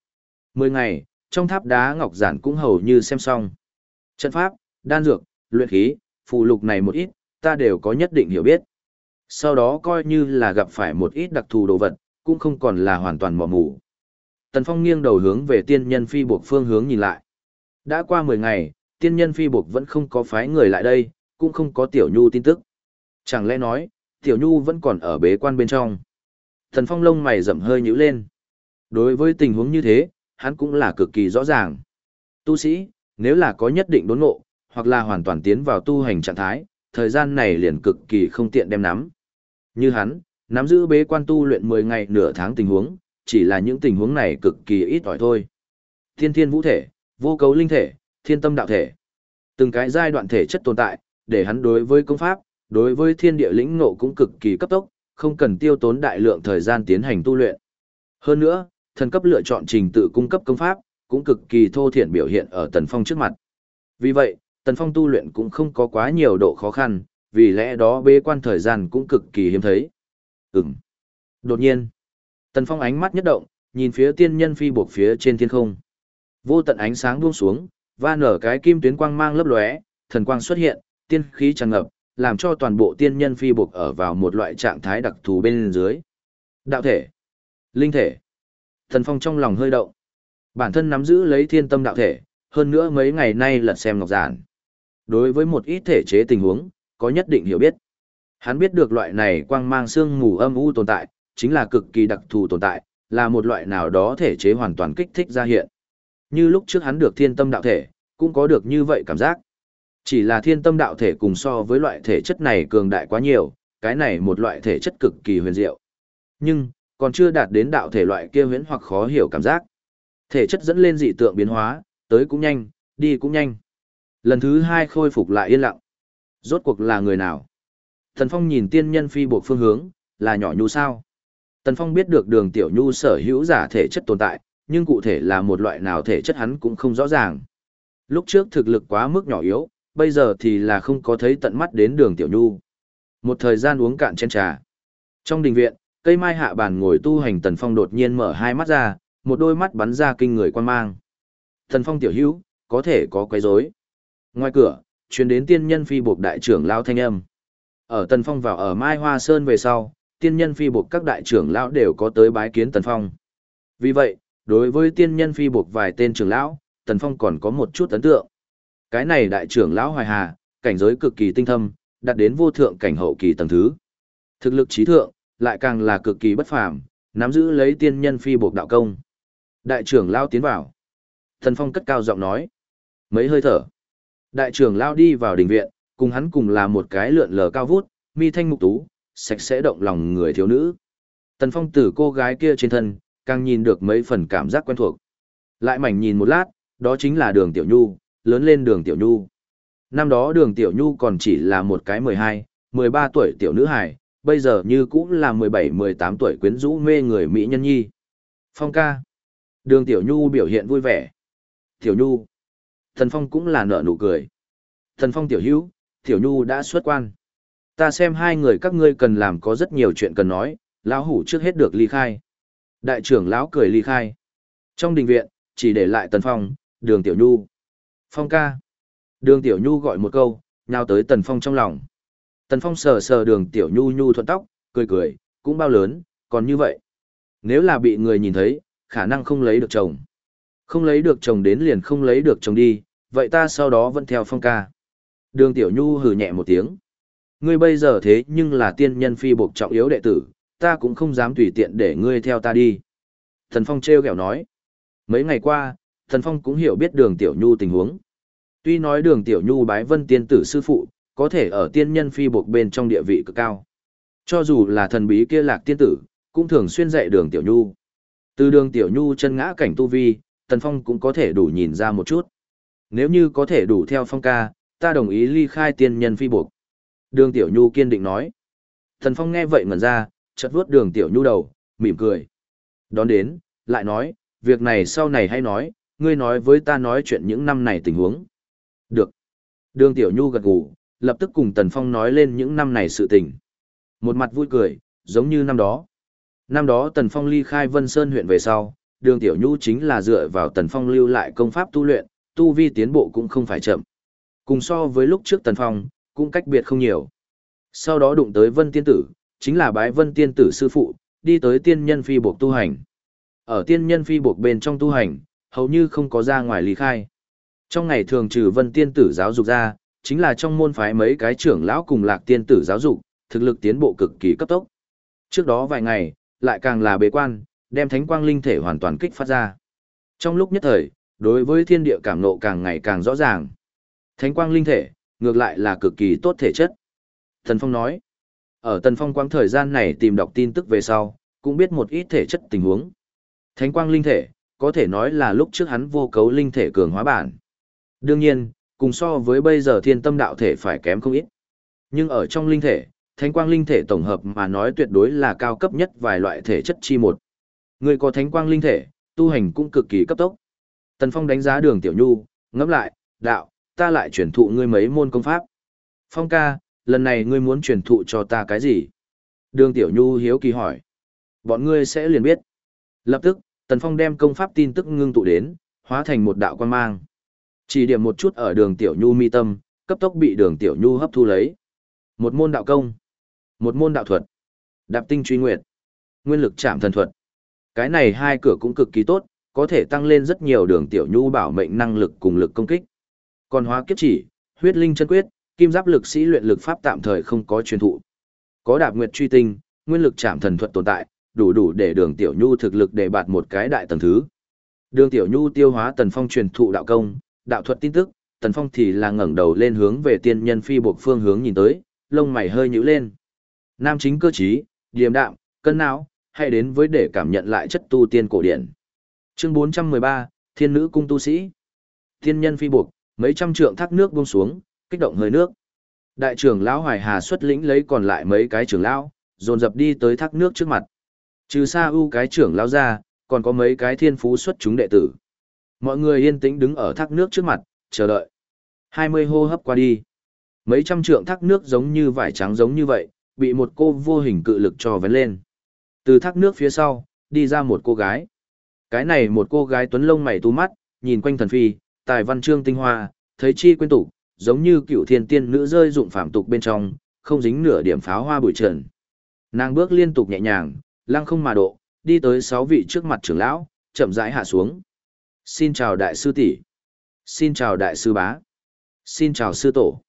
Mười ngày, trong tháp đá ngọc giản cũng hầu như xem xong. Trận pháp, đan dược, luyện khí, phụ lục này một ít, ta đều có nhất định hiểu biết. Sau đó coi như là gặp phải một ít đặc thù đồ vật, cũng không còn là hoàn toàn mò mù. Tần Phong nghiêng đầu hướng về tiên nhân phi buộc phương hướng nhìn lại. Đã qua 10 ngày, tiên nhân phi buộc vẫn không có phái người lại đây, cũng không có tiểu nhu tin tức. Chẳng lẽ nói, tiểu nhu vẫn còn ở bế quan bên trong. Tần Phong lông mày rậm hơi nhíu lên. Đối với tình huống như thế, hắn cũng là cực kỳ rõ ràng. Tu sĩ, nếu là có nhất định đốn ngộ, hoặc là hoàn toàn tiến vào tu hành trạng thái, thời gian này liền cực kỳ không tiện đem nắm. Như hắn, nắm giữ bế quan tu luyện 10 ngày nửa tháng tình huống, chỉ là những tình huống này cực kỳ ít ỏi thôi. Thiên thiên vũ thể, vô cấu linh thể, thiên tâm đạo thể. Từng cái giai đoạn thể chất tồn tại, để hắn đối với công pháp, đối với thiên địa lĩnh ngộ cũng cực kỳ cấp tốc, không cần tiêu tốn đại lượng thời gian tiến hành tu luyện. Hơn nữa, thần cấp lựa chọn trình tự cung cấp công pháp, cũng cực kỳ thô thiển biểu hiện ở Tần Phong trước mặt. Vì vậy, Tần Phong tu luyện cũng không có quá nhiều độ khó khăn, vì lẽ đó bế quan thời gian cũng cực kỳ hiếm thấy. Ừm. Đột nhiên, Tần Phong ánh mắt nhất động, nhìn phía tiên nhân phi buộc phía trên thiên không. Vô tận ánh sáng buông xuống, và nở cái kim tuyến quang mang lấp lóe, thần quang xuất hiện, tiên khí tràn ngập, làm cho toàn bộ tiên nhân phi buộc ở vào một loại trạng thái đặc thù bên dưới. Đạo thể, linh thể. Tần Phong trong lòng hơi động. Bản thân nắm giữ lấy thiên tâm đạo thể, hơn nữa mấy ngày nay lật xem ngọc giản. Đối với một ít thể chế tình huống, có nhất định hiểu biết. Hắn biết được loại này quang mang xương mù âm u tồn tại, chính là cực kỳ đặc thù tồn tại, là một loại nào đó thể chế hoàn toàn kích thích ra hiện. Như lúc trước hắn được thiên tâm đạo thể, cũng có được như vậy cảm giác. Chỉ là thiên tâm đạo thể cùng so với loại thể chất này cường đại quá nhiều, cái này một loại thể chất cực kỳ huyền diệu. Nhưng, còn chưa đạt đến đạo thể loại kia huyễn hoặc khó hiểu cảm giác. Thể chất dẫn lên dị tượng biến hóa, tới cũng nhanh, đi cũng nhanh. Lần thứ hai khôi phục lại yên lặng. Rốt cuộc là người nào? Thần Phong nhìn tiên nhân phi bộ phương hướng, là nhỏ nhu sao? Tần Phong biết được đường tiểu nhu sở hữu giả thể chất tồn tại, nhưng cụ thể là một loại nào thể chất hắn cũng không rõ ràng. Lúc trước thực lực quá mức nhỏ yếu, bây giờ thì là không có thấy tận mắt đến đường tiểu nhu. Một thời gian uống cạn chén trà. Trong đình viện, cây mai hạ bàn ngồi tu hành Tần Phong đột nhiên mở hai mắt ra, một đôi mắt bắn ra kinh người quan mang. Tần Phong tiểu hữu, có thể có quấy rối. Ngoài cửa, truyền đến tiên nhân phi buộc đại trưởng lão thanh âm. Ở Tần Phong vào ở Mai Hoa Sơn về sau, tiên nhân phi buộc các đại trưởng lão đều có tới bái kiến Tần Phong. Vì vậy, đối với tiên nhân phi buộc vài tên trưởng lão, Tần Phong còn có một chút ấn tượng. Cái này đại trưởng lão Hoài Hà, cảnh giới cực kỳ tinh thâm, đạt đến vô thượng cảnh hậu kỳ tầng thứ. Thực lực trí thượng, lại càng là cực kỳ bất phàm, nắm giữ lấy tiên nhân phi buộc đạo công. Đại trưởng lão tiến vào. Tần Phong cất cao giọng nói. Mấy hơi thở. Đại trưởng lao đi vào đình viện, cùng hắn cùng là một cái lượn lờ cao vút, mi thanh mục tú, sạch sẽ động lòng người thiếu nữ. Tần Phong từ cô gái kia trên thân, càng nhìn được mấy phần cảm giác quen thuộc. Lại mảnh nhìn một lát, đó chính là đường Tiểu Nhu, lớn lên đường Tiểu Nhu. Năm đó đường Tiểu Nhu còn chỉ là một cái 12, 13 tuổi tiểu nữ hài, bây giờ như cũng là 17, 18 tuổi quyến rũ mê người Mỹ nhân nhi. Phong ca. Đường Tiểu Nhu biểu hiện vui vẻ. Tiểu Nhu. Thần Phong cũng là nở nụ cười. Thần Phong Tiểu Hữu, Tiểu Nhu đã xuất quan. Ta xem hai người các ngươi cần làm có rất nhiều chuyện cần nói, lão hủ trước hết được ly khai. Đại trưởng lão cười ly khai. Trong đình viện, chỉ để lại Tần Phong, Đường Tiểu Nhu. Phong ca. Đường Tiểu Nhu gọi một câu, nhào tới Tần Phong trong lòng. Tần Phong sờ sờ Đường Tiểu Nhu Nhu thuận tóc, cười cười, cũng bao lớn, còn như vậy. Nếu là bị người nhìn thấy, khả năng không lấy được chồng. Không lấy được chồng đến liền không lấy được chồng đi, vậy ta sau đó vẫn theo Phong ca. Đường Tiểu Nhu hừ nhẹ một tiếng. Ngươi bây giờ thế nhưng là tiên nhân phi buộc trọng yếu đệ tử, ta cũng không dám tùy tiện để ngươi theo ta đi. Thần Phong treo kẹo nói. Mấy ngày qua, Thần Phong cũng hiểu biết đường Tiểu Nhu tình huống. Tuy nói đường Tiểu Nhu bái vân tiên tử sư phụ, có thể ở tiên nhân phi buộc bên trong địa vị cực cao. Cho dù là thần bí kia lạc tiên tử, cũng thường xuyên dạy đường Tiểu Nhu. Từ đường Tiểu Nhu chân ngã cảnh tu vi, Tần Phong cũng có thể đủ nhìn ra một chút. Nếu như có thể đủ theo phong ca, ta đồng ý ly khai tiên nhân phi buộc. Đường Tiểu Nhu kiên định nói. Tần Phong nghe vậy ngẩn ra, chợt vuốt đường Tiểu Nhu đầu, mỉm cười. Đón đến, lại nói, việc này sau này hay nói, ngươi nói với ta nói chuyện những năm này tình huống. Được. Đường Tiểu Nhu gật gù, lập tức cùng Tần Phong nói lên những năm này sự tình. Một mặt vui cười, giống như năm đó. Năm đó Tần Phong ly khai Vân Sơn huyện về sau, đường tiểu nhu chính là dựa vào tần phong lưu lại công pháp tu luyện, tu vi tiến bộ cũng không phải chậm. Cùng so với lúc trước tần phong, cũng cách biệt không nhiều. Sau đó đụng tới vân tiên tử, chính là bái vân tiên tử sư phụ, đi tới tiên nhân phi buộc tu hành. Ở tiên nhân phi buộc bên trong tu hành, hầu như không có ra ngoài lý khai. Trong ngày thường trừ vân tiên tử giáo dục ra, chính là trong môn phái mấy cái trưởng lão cùng lạc tiên tử giáo dục, thực lực tiến bộ cực kỳ cấp tốc. Trước đó vài ngày, lại càng là bế quan, đem thánh quang linh thể hoàn toàn kích phát ra. Trong lúc nhất thời, đối với thiên địa cảm nộ càng ngày càng rõ ràng. Thánh quang linh thể, ngược lại là cực kỳ tốt thể chất. Thần Phong nói, ở Tần Phong quang thời gian này tìm đọc tin tức về sau, cũng biết một ít thể chất tình huống. Thánh quang linh thể, có thể nói là lúc trước hắn vô cấu linh thể cường hóa bản. Đương nhiên, cùng so với bây giờ thiên tâm đạo thể phải kém không ít. Nhưng ở trong linh thể, thánh quang linh thể tổng hợp mà nói tuyệt đối là cao cấp nhất vài loại thể chất chi một. Ngươi có thánh quang linh thể, tu hành cũng cực kỳ cấp tốc. Tần Phong đánh giá đường Tiểu Nhu, ngẫm lại, đạo, ta lại truyền thụ ngươi mấy môn công pháp. Phong ca, lần này ngươi muốn truyền thụ cho ta cái gì? Đường Tiểu Nhu hiếu kỳ hỏi. Bọn ngươi sẽ liền biết. Lập tức, Tần Phong đem công pháp tin tức ngưng tụ đến, hóa thành một đạo quan mang. Chỉ điểm một chút ở đường Tiểu Nhu mi tâm, cấp tốc bị đường Tiểu Nhu hấp thu lấy. Một môn đạo công, một môn đạo thuật, đạp tinh truy nguyệt, nguyên lực chạm thần thuật. Cái này hai cửa cũng cực kỳ tốt, có thể tăng lên rất nhiều đường Tiểu Nhu bảo mệnh năng lực cùng lực công kích. Còn hóa kiếp chỉ, huyết linh chân quyết, kim giáp lực sĩ luyện lực pháp tạm thời không có truyền thụ. Có đạp nguyệt truy tinh, nguyên lực chạm thần thuật tồn tại, đủ đủ để đường tiểu nhu thực lực để bạt một cái đại tầng thứ. Đường tiểu nhu tiêu hóa tần phong truyền thụ đạo công, đạo thuật tin tức, tần phong thì là ngẩng đầu lên hướng về tiên nhân phi buộc phương hướng nhìn tới, lông mày hơi nhíu lên. Nam chính cơ trí, điềm đạm, cân não, hay đến với để cảm nhận lại chất tu tiên cổ điển. Chương 413, Thiên nữ cung tu sĩ. Thiên nhân phi buộc, mấy trăm trượng thác nước buông xuống, kích động hơi nước. Đại trưởng lão Hoài Hà xuất lĩnh lấy còn lại mấy cái trưởng lão, dồn dập đi tới thác nước trước mặt. Trừ xa ưu cái trưởng lão ra, còn có mấy cái thiên phú xuất chúng đệ tử. Mọi người yên tĩnh đứng ở thác nước trước mặt, chờ đợi. 20 hô hấp qua đi. Mấy trăm trượng thác nước giống như vải trắng giống như vậy, bị một cô vô hình cự lực cho vén lên. Từ thác nước phía sau, đi ra một cô gái. Cái này một cô gái tuấn lông mày tu mắt, nhìn quanh thần phi, tài văn chương tinh hoa, thấy chi quên tục, giống như cựu thiên tiên nữ rơi dụng phạm tục bên trong, không dính nửa điểm pháo hoa bụi trần. Nàng bước liên tục nhẹ nhàng, lăng không mà độ, đi tới sáu vị trước mặt trưởng lão, chậm rãi hạ xuống. Xin chào đại sư tỷ. Xin chào đại sư bá. Xin chào sư tổ.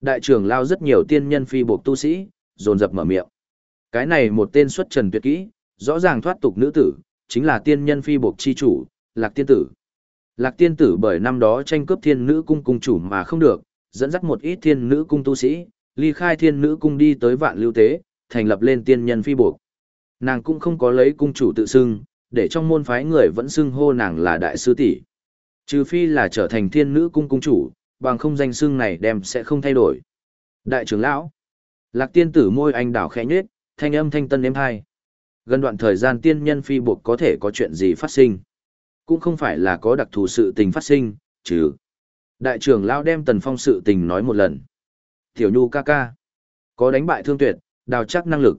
Đại trưởng lao rất nhiều tiên nhân phi buộc tu sĩ, dồn dập mở miệng. Cái này một tên xuất trần tuyệt kỹ, rõ ràng thoát tục nữ tử, chính là tiên nhân phi buộc chi chủ, lạc tiên tử. Lạc tiên tử bởi năm đó tranh cướp thiên nữ cung cung chủ mà không được, dẫn dắt một ít thiên nữ cung tu sĩ, ly khai thiên nữ cung đi tới vạn lưu tế, thành lập lên tiên nhân phi buộc. Nàng cũng không có lấy cung chủ tự xưng, để trong môn phái người vẫn xưng hô nàng là đại sư tỷ. Trừ phi là trở thành thiên nữ cung cung chủ, bằng không danh xưng này đem sẽ không thay đổi. Đại trưởng lão, lạc tiên tử môi anh đảo khẽ nhếch thanh âm thanh tân êm hai. Gần đoạn thời gian tiên nhân phi buộc có thể có chuyện gì phát sinh. Cũng không phải là có đặc thù sự tình phát sinh, chứ. Đại trưởng lão đem tần phong sự tình nói một lần. Tiểu nhu ca ca. Có đánh bại thương tuyệt, đào chắc năng lực.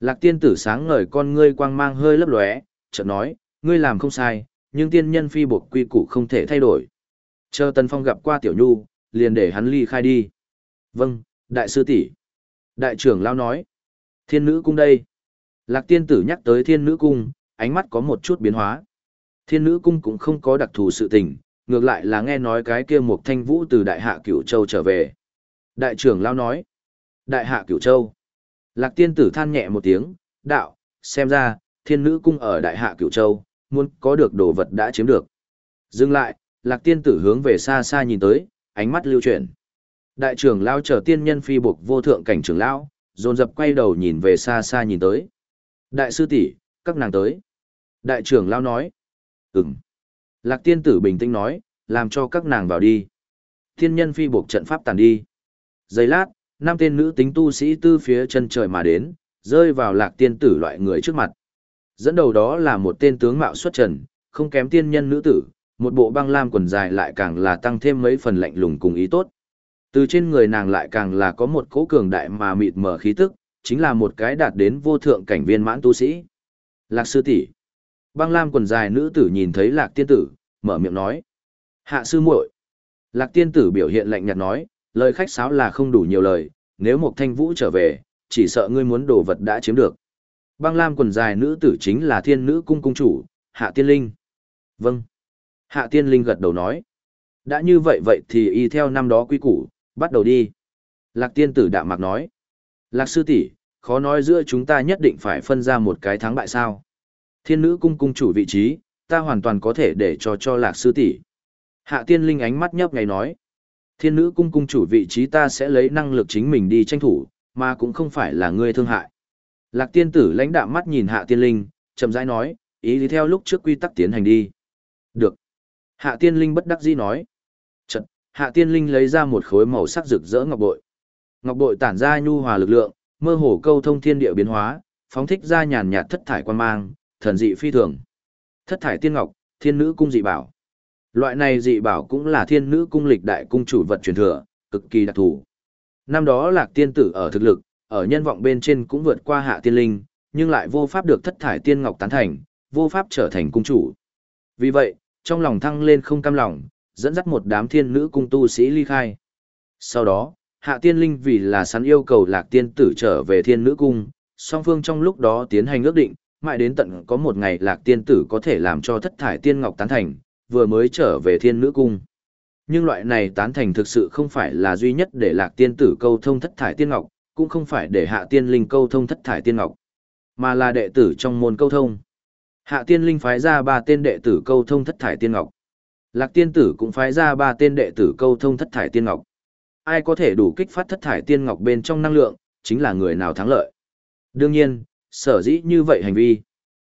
Lạc tiên tử sáng ngời con ngươi quang mang hơi lấp lóe, chợt nói, ngươi làm không sai, nhưng tiên nhân phi buộc quy củ không thể thay đổi. Chờ Tần Phong gặp qua Tiểu Nhu, liền để hắn ly khai đi. Vâng, đại sư tỷ. Đại trưởng lao nói, thiên nữ cung đây. Lạc tiên tử nhắc tới thiên nữ cung, ánh mắt có một chút biến hóa. Thiên nữ cung cũng không có đặc thù sự tình, ngược lại là nghe nói cái kia một thanh vũ từ đại hạ cửu châu trở về. Đại trưởng lao nói, đại hạ cửu châu. Lạc tiên tử than nhẹ một tiếng, đạo, xem ra, thiên nữ cung ở đại hạ cửu châu, muốn có được đồ vật đã chiếm được. Dừng lại, lạc tiên tử hướng về xa xa nhìn tới, ánh mắt lưu chuyển. Đại trưởng lao chờ tiên nhân phi buộc vô thượng cảnh trưởng lão, dồn dập quay đầu nhìn về xa xa nhìn tới. Đại sư tỷ, các nàng tới. Đại trưởng lao nói. Ừm. Lạc tiên tử bình tĩnh nói, làm cho các nàng vào đi. thiên nhân phi buộc trận pháp tàn đi. Giây lát, năm tên nữ tính tu sĩ tư phía chân trời mà đến, rơi vào lạc tiên tử loại người trước mặt. Dẫn đầu đó là một tên tướng mạo xuất trần, không kém tiên nhân nữ tử, một bộ băng lam quần dài lại càng là tăng thêm mấy phần lạnh lùng cùng ý tốt. Từ trên người nàng lại càng là có một cỗ cường đại mà mịt mờ khí tức, chính là một cái đạt đến vô thượng cảnh viên mãn tu sĩ. Lạc sư tỷ, Băng lam quần dài nữ tử nhìn thấy lạc tiên tử, mở miệng nói. Hạ sư muội. Lạc tiên tử biểu hiện lạnh nhạt nói, lời khách sáo là không đủ nhiều lời, nếu một thanh vũ trở về, chỉ sợ ngươi muốn đồ vật đã chiếm được. Băng lam quần dài nữ tử chính là thiên nữ cung cung chủ, hạ tiên linh. Vâng. Hạ tiên linh gật đầu nói. Đã như vậy vậy thì y theo năm đó quy củ, bắt đầu đi. Lạc tiên tử đạm mạc nói. Lạc sư tỷ, khó nói giữa chúng ta nhất định phải phân ra một cái thắng bại sao. Thiên nữ cung cung chủ vị trí, ta hoàn toàn có thể để cho cho lạc sư tỷ. Hạ tiên linh ánh mắt nhấp ngày nói. Thiên nữ cung cung chủ vị trí ta sẽ lấy năng lực chính mình đi tranh thủ, mà cũng không phải là ngươi thương hại. Lạc tiên tử lãnh đạm mắt nhìn hạ tiên linh, chậm rãi nói, ý thì theo lúc trước quy tắc tiến hành đi. Được. Hạ tiên linh bất đắc dĩ nói. Hạ tiên linh lấy ra một khối màu sắc rực rỡ ngọc bội. Ngọc bội tản ra nhu hòa lực lượng, mơ hồ câu thông thiên địa biến hóa, phóng thích ra nhàn nhạt thất thải quan mang, thần dị phi thường. Thất thải tiên ngọc, thiên nữ cung dị bảo. Loại này dị bảo cũng là thiên nữ cung lịch đại cung chủ vật truyền thừa, cực kỳ đặc thù. Năm đó lạc tiên tử ở thực lực, ở nhân vọng bên trên cũng vượt qua hạ tiên linh, nhưng lại vô pháp được thất thải tiên ngọc tán thành, vô pháp trở thành cung chủ. Vì vậy, trong lòng thăng lên không cam lòng, dẫn dắt một đám thiên nữ cung tu sĩ ly khai. Sau đó, hạ tiên linh vì là sẵn yêu cầu lạc tiên tử trở về thiên nữ cung, song phương trong lúc đó tiến hành ước định, mãi đến tận có một ngày lạc tiên tử có thể làm cho thất thải tiên ngọc tán thành, vừa mới trở về thiên nữ cung. Nhưng loại này tán thành thực sự không phải là duy nhất để lạc tiên tử câu thông thất thải tiên ngọc, cũng không phải để hạ tiên linh câu thông thất thải tiên ngọc, mà là đệ tử trong môn câu thông. Hạ tiên linh phái ra ba tên đệ tử câu thông thất thải tiên ngọc. Lạc tiên tử cũng phái ra ba tên đệ tử câu thông thất thải tiên ngọc. Ai có thể đủ kích phát thất thải tiên ngọc bên trong năng lượng, chính là người nào thắng lợi. Đương nhiên, sở dĩ như vậy hành vi.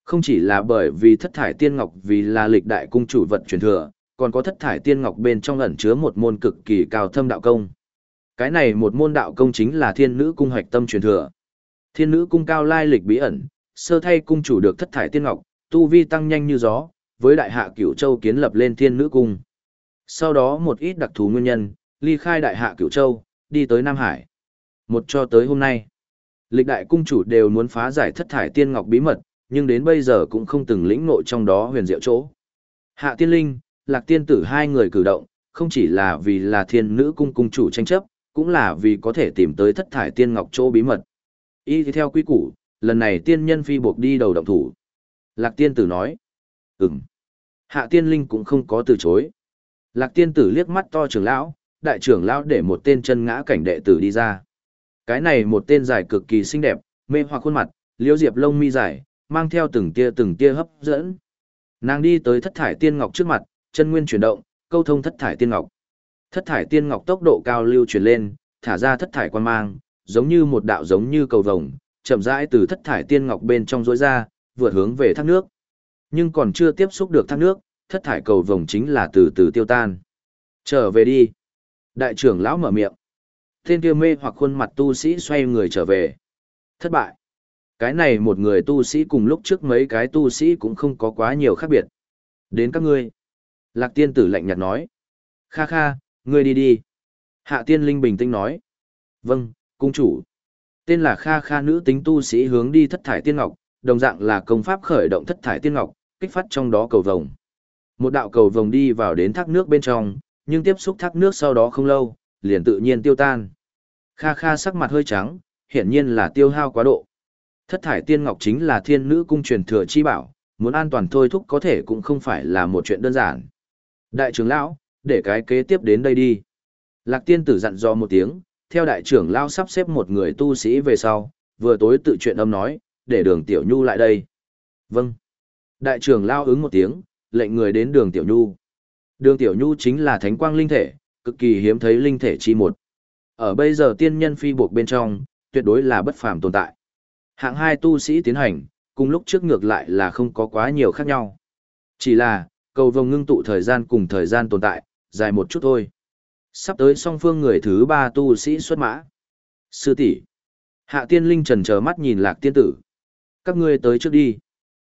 Không chỉ là bởi vì thất thải tiên ngọc vì là lịch đại cung chủ vật truyền thừa, còn có thất thải tiên ngọc bên trong ẩn chứa một môn cực kỳ cao thâm đạo công. Cái này một môn đạo công chính là thiên nữ cung hoạch tâm truyền thừa. Thiên nữ cung cao lai lịch bí ẩn, sơ thay cung chủ được thất thải tiên ngọc, tu vi tăng nhanh như gió, với đại hạ cửu châu kiến lập lên thiên nữ cung. Sau đó một ít đặc thù nguyên nhân, ly khai đại hạ cửu châu, đi tới Nam Hải. Một cho tới hôm nay, lịch đại cung chủ đều muốn phá giải thất thải tiên ngọc bí mật, nhưng đến bây giờ cũng không từng lĩnh nội trong đó huyền diệu chỗ. Hạ tiên linh, lạc tiên tử hai người cử động, không chỉ là vì là thiên nữ cung cung chủ tranh chấp, cũng là vì có thể tìm tới thất thải tiên ngọc chỗ bí mật. Y theo quy củ, lần này tiên nhân phi buộc đi đầu động thủ. Lạc tiên tử nói, ừm. Hạ tiên linh cũng không có từ chối. Lạc tiên tử liếc mắt to trưởng lão, đại trưởng lão để một tên chân ngã cảnh đệ tử đi ra. Cái này một tên dài cực kỳ xinh đẹp, mê hoặc khuôn mặt, liễu diệp lông mi dài, mang theo từng tia từng tia hấp dẫn. Nàng đi tới thất thải tiên ngọc trước mặt, chân nguyên chuyển động, câu thông thất thải tiên ngọc. Thất thải tiên ngọc tốc độ cao lưu chuyển lên, thả ra thất thải quan mang, giống như một đạo giống như cầu vồng, chậm rãi từ thất thải tiên ngọc bên trong rối ra, vượt hướng về thác nước. Nhưng còn chưa tiếp xúc được thác nước, thất thải cầu vồng chính là từ từ tiêu tan. Trở về đi. Đại trưởng lão mở miệng. Tên kia mê hoặc khuôn mặt tu sĩ xoay người trở về. Thất bại. Cái này một người tu sĩ cùng lúc trước mấy cái tu sĩ cũng không có quá nhiều khác biệt. Đến các ngươi. Lạc tiên tử lạnh nhạt nói. Kha kha, ngươi đi đi. Hạ tiên linh bình tĩnh nói. Vâng, cung chủ. Tên là Kha Kha nữ tính tu sĩ hướng đi thất thải tiên ngọc, đồng dạng là công pháp khởi động thất thải tiên ngọc, kích phát trong đó cầu vồng. Một đạo cầu vồng đi vào đến thác nước bên trong, nhưng tiếp xúc thác nước sau đó không lâu, liền tự nhiên tiêu tan. Kha Kha sắc mặt hơi trắng, hiển nhiên là tiêu hao quá độ. Thất thải tiên ngọc chính là thiên nữ cung truyền thừa chi bảo, muốn an toàn thôi thúc có thể cũng không phải là một chuyện đơn giản. Đại trưởng lão, để cái kế tiếp đến đây đi. Lạc tiên tử dặn dò một tiếng, theo đại trưởng lão sắp xếp một người tu sĩ về sau, vừa tối tự chuyện âm nói, để đường tiểu nhu lại đây. Vâng. Đại trưởng lao ứng một tiếng, lệnh người đến đường tiểu nhu. Đường tiểu nhu chính là thánh quang linh thể, cực kỳ hiếm thấy linh thể chi một. Ở bây giờ tiên nhân phi buộc bên trong, tuyệt đối là bất phàm tồn tại. Hạng hai tu sĩ tiến hành, cùng lúc trước ngược lại là không có quá nhiều khác nhau. Chỉ là, cầu vồng ngưng tụ thời gian cùng thời gian tồn tại, dài một chút thôi. Sắp tới song phương người thứ ba tu sĩ xuất mã. Sư tỷ Hạ tiên linh trần chờ mắt nhìn lạc tiên tử. Các ngươi tới trước đi.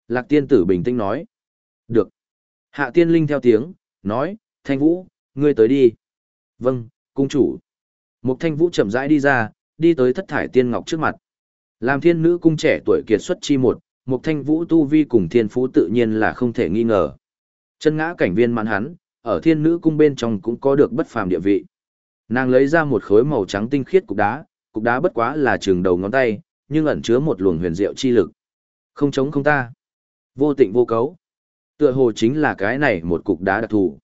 Lạc tiên tử bình tĩnh nói. Được. Hạ tiên linh theo tiếng, nói, thanh vũ, ngươi tới đi. Vâng, cung chủ. Một thanh vũ chậm rãi đi ra, đi tới thất thải tiên ngọc trước mặt. Làm thiên nữ cung trẻ tuổi kiệt xuất chi một, một thanh vũ tu vi cùng thiên phú tự nhiên là không thể nghi ngờ. Chân ngã cảnh viên mãn hắn, ở thiên nữ cung bên trong cũng có được bất phàm địa vị. Nàng lấy ra một khối màu trắng tinh khiết cục đá, cục đá bất quá là trường đầu ngón tay, nhưng ẩn chứa một luồng huyền diệu chi lực. Không chống không ta. Vô tịnh vô cấu. Tựa hồ chính là cái này một cục đá đặc thù.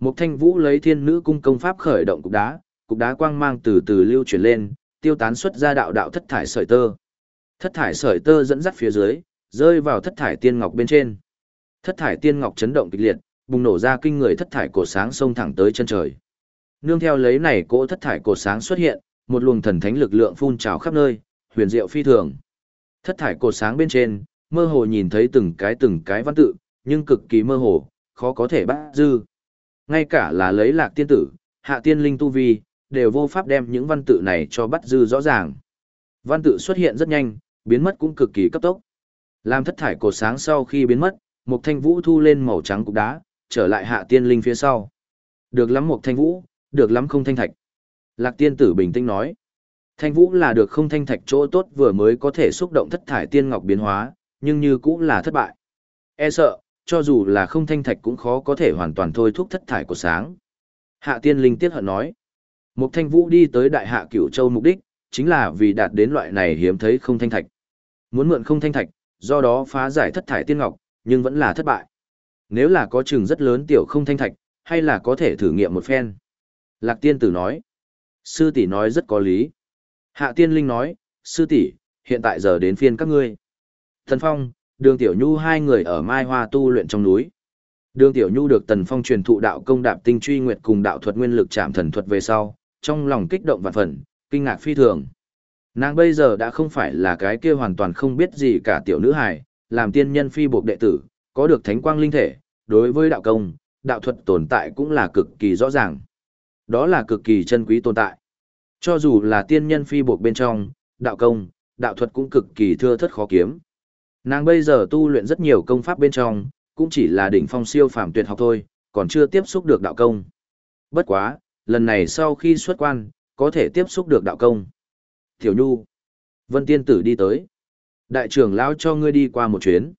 Một thanh vũ lấy thiên nữ cung công pháp khởi động cục đá, cục đá quang mang từ từ lưu chuyển lên, tiêu tán xuất ra đạo đạo thất thải sợi tơ. Thất thải sợi tơ dẫn dắt phía dưới, rơi vào thất thải tiên ngọc bên trên. Thất thải tiên ngọc chấn động kịch liệt, bùng nổ ra kinh người thất thải cổ sáng sông thẳng tới chân trời. Nương theo lấy này cỗ thất thải cổ sáng xuất hiện, một luồng thần thánh lực lượng phun trào khắp nơi, huyền diệu phi thường. Thất thải cổ sáng bên trên, mơ hồ nhìn thấy từng cái từng cái văn tự, nhưng cực kỳ mơ hồ, khó có thể bắt dư. Ngay cả là lấy lạc tiên tử, hạ tiên linh tu vi, đều vô pháp đem những văn tự này cho bắt dư rõ ràng. Văn tự xuất hiện rất nhanh, biến mất cũng cực kỳ cấp tốc. Làm thất thải cổ sáng sau khi biến mất, một thanh vũ thu lên màu trắng cục đá, trở lại hạ tiên linh phía sau. Được lắm một thanh vũ, được lắm không thanh thạch. Lạc tiên tử bình tĩnh nói. Thanh vũ là được không thanh thạch chỗ tốt vừa mới có thể xúc động thất thải tiên ngọc biến hóa, nhưng như cũng là thất bại. E sợ, cho dù là không thanh thạch cũng khó có thể hoàn toàn thôi thúc thất thải của sáng. Hạ tiên linh tiếc hận nói. Một thanh vũ đi tới đại hạ cửu châu mục đích, chính là vì đạt đến loại này hiếm thấy không thanh thạch. Muốn mượn không thanh thạch, do đó phá giải thất thải tiên ngọc, nhưng vẫn là thất bại. Nếu là có chừng rất lớn tiểu không thanh thạch, hay là có thể thử nghiệm một phen. Lạc tiên tử nói. Sư tỷ nói rất có lý. Hạ tiên linh nói, sư tỷ, hiện tại giờ đến phiên các ngươi. Thần Phong, Đường Tiểu Nhu hai người ở Mai Hoa tu luyện trong núi. Đường Tiểu Nhu được Tần Phong truyền thụ đạo công đạp tinh truy nguyệt cùng đạo thuật nguyên lực chạm thần thuật về sau, trong lòng kích động vạn phần, kinh ngạc phi thường. Nàng bây giờ đã không phải là cái kia hoàn toàn không biết gì cả tiểu nữ hài, làm tiên nhân phi buộc đệ tử, có được thánh quang linh thể, đối với đạo công, đạo thuật tồn tại cũng là cực kỳ rõ ràng. Đó là cực kỳ chân quý tồn tại. Cho dù là tiên nhân phi buộc bên trong, đạo công, đạo thuật cũng cực kỳ thưa thất khó kiếm. Nàng bây giờ tu luyện rất nhiều công pháp bên trong, cũng chỉ là đỉnh phong siêu phàm tuyệt học thôi, còn chưa tiếp xúc được đạo công. Bất quá, lần này sau khi xuất quan, có thể tiếp xúc được đạo công. Tiểu Nhu. Vân Tiên Tử đi tới. Đại trưởng lão cho ngươi đi qua một chuyến.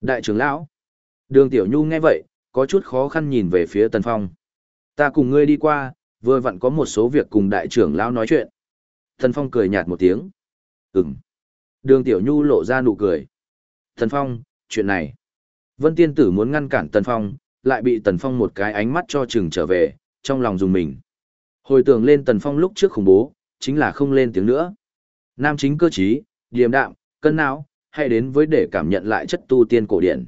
Đại trưởng lão. Đường Tiểu Nhu nghe vậy, có chút khó khăn nhìn về phía Tần Phong. Ta cùng ngươi đi qua, vừa vặn có một số việc cùng đại trưởng lão nói chuyện. Tần Phong cười nhạt một tiếng. Ừm. Đường Tiểu Nhu lộ ra nụ cười. Tần Phong, chuyện này. Vân Tiên Tử muốn ngăn cản Tần Phong, lại bị Tần Phong một cái ánh mắt cho chừng trở về, trong lòng dùng mình. Hồi tưởng lên Tần Phong lúc trước khủng bố, chính là không lên tiếng nữa. Nam chính cơ trí, điềm đạm, cân não, hãy đến với để cảm nhận lại chất tu tiên cổ điển.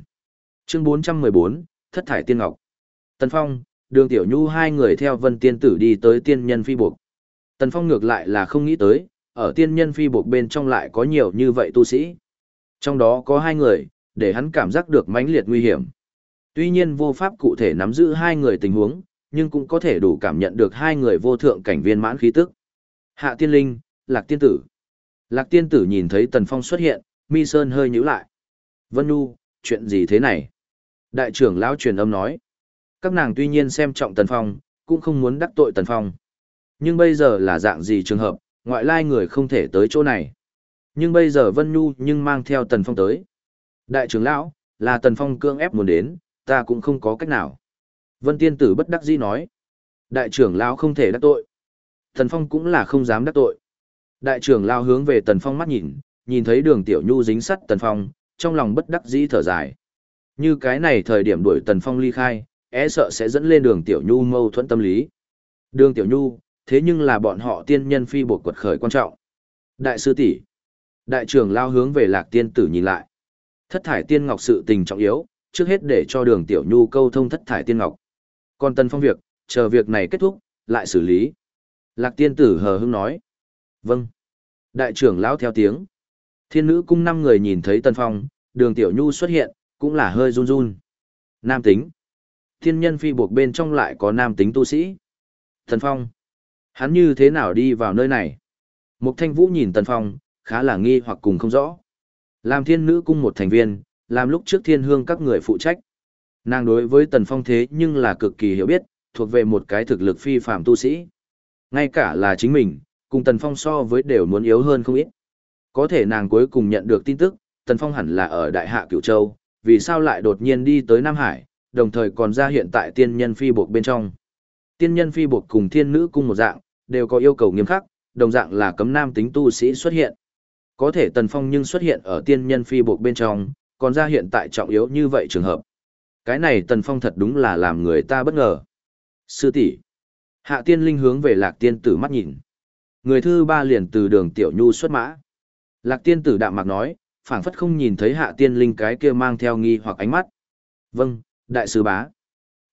Chương 414, Thất thải tiên ngọc. Tần Phong, Đường Tiểu Nhu hai người theo Vân Tiên Tử đi tới tiên nhân phi buộc. Tần Phong ngược lại là không nghĩ tới, ở tiên nhân phi buộc bên trong lại có nhiều như vậy tu sĩ. Trong đó có hai người, để hắn cảm giác được mãnh liệt nguy hiểm. Tuy nhiên vô pháp cụ thể nắm giữ hai người tình huống, nhưng cũng có thể đủ cảm nhận được hai người vô thượng cảnh viên mãn khí tức. Hạ tiên linh, lạc tiên tử. Lạc tiên tử nhìn thấy tần phong xuất hiện, mi sơn hơi nhíu lại. Vân Nhu, chuyện gì thế này? Đại trưởng lão truyền âm nói. Các nàng tuy nhiên xem trọng tần phong, cũng không muốn đắc tội tần phong. Nhưng bây giờ là dạng gì trường hợp, ngoại lai người không thể tới chỗ này. Nhưng bây giờ Vân Nhu nhưng mang theo Tần Phong tới. Đại trưởng lão, là Tần Phong cương ép muốn đến, ta cũng không có cách nào. Vân Tiên Tử bất đắc dĩ nói. Đại trưởng lão không thể đắc tội. Tần Phong cũng là không dám đắc tội. Đại trưởng lão hướng về Tần Phong mắt nhìn, nhìn thấy đường Tiểu Nhu dính sắt Tần Phong, trong lòng bất đắc dĩ thở dài. Như cái này thời điểm đuổi Tần Phong ly khai, e sợ sẽ dẫn lên đường Tiểu Nhu mâu thuẫn tâm lý. Đường Tiểu Nhu, thế nhưng là bọn họ tiên nhân phi buộc quật khởi quan trọng. Đại sư tỷ Đại trưởng lao hướng về lạc tiên tử nhìn lại. Thất thải tiên ngọc sự tình trọng yếu, trước hết để cho đường tiểu nhu câu thông thất thải tiên ngọc. Còn tần phong việc, chờ việc này kết thúc, lại xử lý. Lạc tiên tử hờ hững nói. Vâng. Đại trưởng lão theo tiếng. Thiên nữ cung năm người nhìn thấy tần phong, đường tiểu nhu xuất hiện, cũng là hơi run run. Nam tính. Thiên nhân phi buộc bên trong lại có nam tính tu sĩ. Tần phong. Hắn như thế nào đi vào nơi này? Mục thanh vũ nhìn tần phong, khá là nghi hoặc cùng không rõ. Làm thiên nữ cung một thành viên, làm lúc trước thiên hương các người phụ trách. Nàng đối với tần phong thế nhưng là cực kỳ hiểu biết, thuộc về một cái thực lực phi phạm tu sĩ. Ngay cả là chính mình, cùng tần phong so với đều muốn yếu hơn không ít. Có thể nàng cuối cùng nhận được tin tức, Tần Phong hẳn là ở Đại Hạ Cửu Châu, vì sao lại đột nhiên đi tới Nam Hải, đồng thời còn ra hiện tại tiên nhân phi buộc bên trong. Tiên nhân phi buộc cùng thiên nữ cung một dạng, đều có yêu cầu nghiêm khắc, đồng dạng là cấm nam tính tu sĩ xuất hiện. Có thể Tần Phong nhưng xuất hiện ở tiên nhân phi buộc bên trong, còn ra hiện tại trọng yếu như vậy trường hợp. Cái này Tần Phong thật đúng là làm người ta bất ngờ. Sư tỷ Hạ tiên linh hướng về lạc tiên tử mắt nhìn. Người thứ ba liền từ đường tiểu nhu xuất mã. Lạc tiên tử đạm mạc nói, phảng phất không nhìn thấy hạ tiên linh cái kia mang theo nghi hoặc ánh mắt. Vâng, đại sứ bá.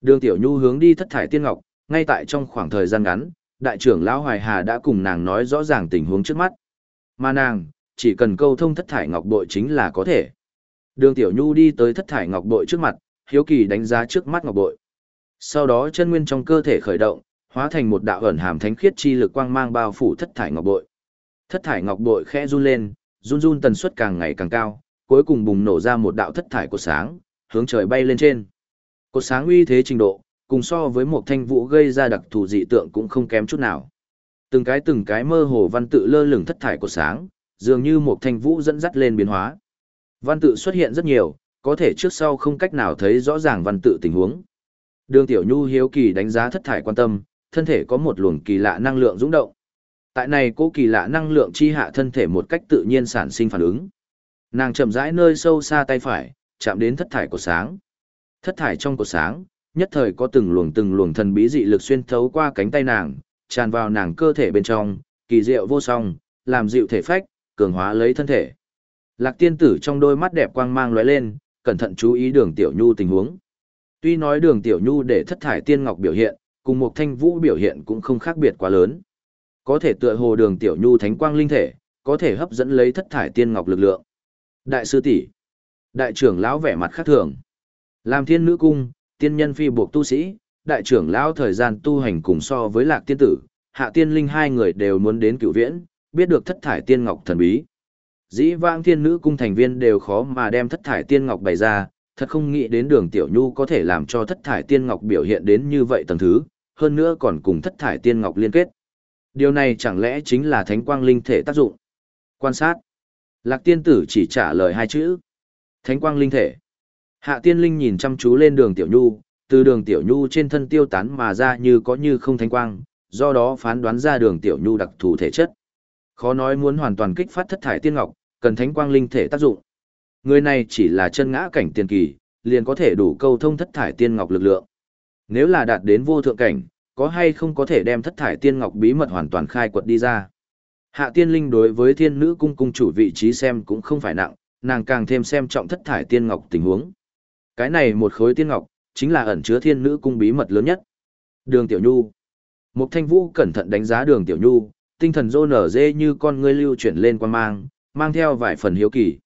Đường tiểu nhu hướng đi thất thải tiên ngọc, ngay tại trong khoảng thời gian ngắn, đại trưởng lão Hoài Hà đã cùng nàng nói rõ ràng tình huống trước mắt. Mà nàng, chỉ cần câu thông thất thải ngọc bội chính là có thể. Đường Tiểu Nhu đi tới thất thải ngọc bội trước mặt, hiếu kỳ đánh giá trước mắt ngọc bội. Sau đó chân nguyên trong cơ thể khởi động, hóa thành một đạo ẩn hàm thánh khiết chi lực quang mang bao phủ thất thải ngọc bội. Thất thải ngọc bội khẽ run lên, run run tần suất càng ngày càng cao, cuối cùng bùng nổ ra một đạo thất thải của sáng, hướng trời bay lên trên. Cột sáng uy thế trình độ, cùng so với một thanh vũ gây ra đặc thù dị tượng cũng không kém chút nào. Từng cái từng cái mơ hồ văn tự lơ lửng thất thải của sáng, dường như một thanh vũ dẫn dắt lên biến hóa. Văn tự xuất hiện rất nhiều, có thể trước sau không cách nào thấy rõ ràng văn tự tình huống. Đường Tiểu Nhu hiếu kỳ đánh giá thất thải quan tâm, thân thể có một luồng kỳ lạ năng lượng dũng động. Tại này cô kỳ lạ năng lượng chi hạ thân thể một cách tự nhiên sản sinh phản ứng. Nàng chậm rãi nơi sâu xa tay phải, chạm đến thất thải của sáng. Thất thải trong của sáng, nhất thời có từng luồng từng luồng thần bí dị lực xuyên thấu qua cánh tay nàng, tràn vào nàng cơ thể bên trong, kỳ diệu vô song, làm dịu thể phách, cường hóa lấy thân thể. Lạc tiên tử trong đôi mắt đẹp quang mang lóe lên, cẩn thận chú ý đường tiểu nhu tình huống. Tuy nói đường tiểu nhu để thất thải tiên ngọc biểu hiện, cùng một thanh vũ biểu hiện cũng không khác biệt quá lớn. Có thể tựa hồ đường tiểu nhu thánh quang linh thể, có thể hấp dẫn lấy thất thải tiên ngọc lực lượng. Đại sư tỷ, đại trưởng lão vẻ mặt khác thường. Làm thiên nữ cung, tiên nhân phi buộc tu sĩ, đại trưởng lão thời gian tu hành cùng so với lạc tiên tử, hạ tiên linh hai người đều muốn đến cửu viễn, biết được thất thải tiên ngọc thần bí. Dĩ vãng thiên nữ cung thành viên đều khó mà đem thất thải tiên ngọc bày ra, thật không nghĩ đến đường tiểu nhu có thể làm cho thất thải tiên ngọc biểu hiện đến như vậy tầng thứ, hơn nữa còn cùng thất thải tiên ngọc liên kết. Điều này chẳng lẽ chính là thánh quang linh thể tác dụng? Quan sát. Lạc tiên tử chỉ trả lời hai chữ. Thánh quang linh thể. Hạ tiên linh nhìn chăm chú lên đường tiểu nhu, từ đường tiểu nhu trên thân tiêu tán mà ra như có như không thánh quang, do đó phán đoán ra đường tiểu nhu đặc thù thể chất. Khó nói muốn hoàn toàn kích phát thất thải tiên ngọc, cần thánh quang linh thể tác dụng. Người này chỉ là chân ngã cảnh tiền kỳ, liền có thể đủ câu thông thất thải tiên ngọc lực lượng. Nếu là đạt đến vô thượng cảnh, có hay không có thể đem thất thải tiên ngọc bí mật hoàn toàn khai quật đi ra. Hạ tiên linh đối với thiên nữ cung cung chủ vị trí xem cũng không phải nặng, nàng càng thêm xem trọng thất thải tiên ngọc tình huống. Cái này một khối tiên ngọc, chính là ẩn chứa thiên nữ cung bí mật lớn nhất. Đường Tiểu Nhu Một thanh vũ cẩn thận đánh giá đường Tiểu Nhu, tinh thần rô nở dê như con ngươi lưu chuyển lên quan mang, mang theo vài phần hiếu kỳ.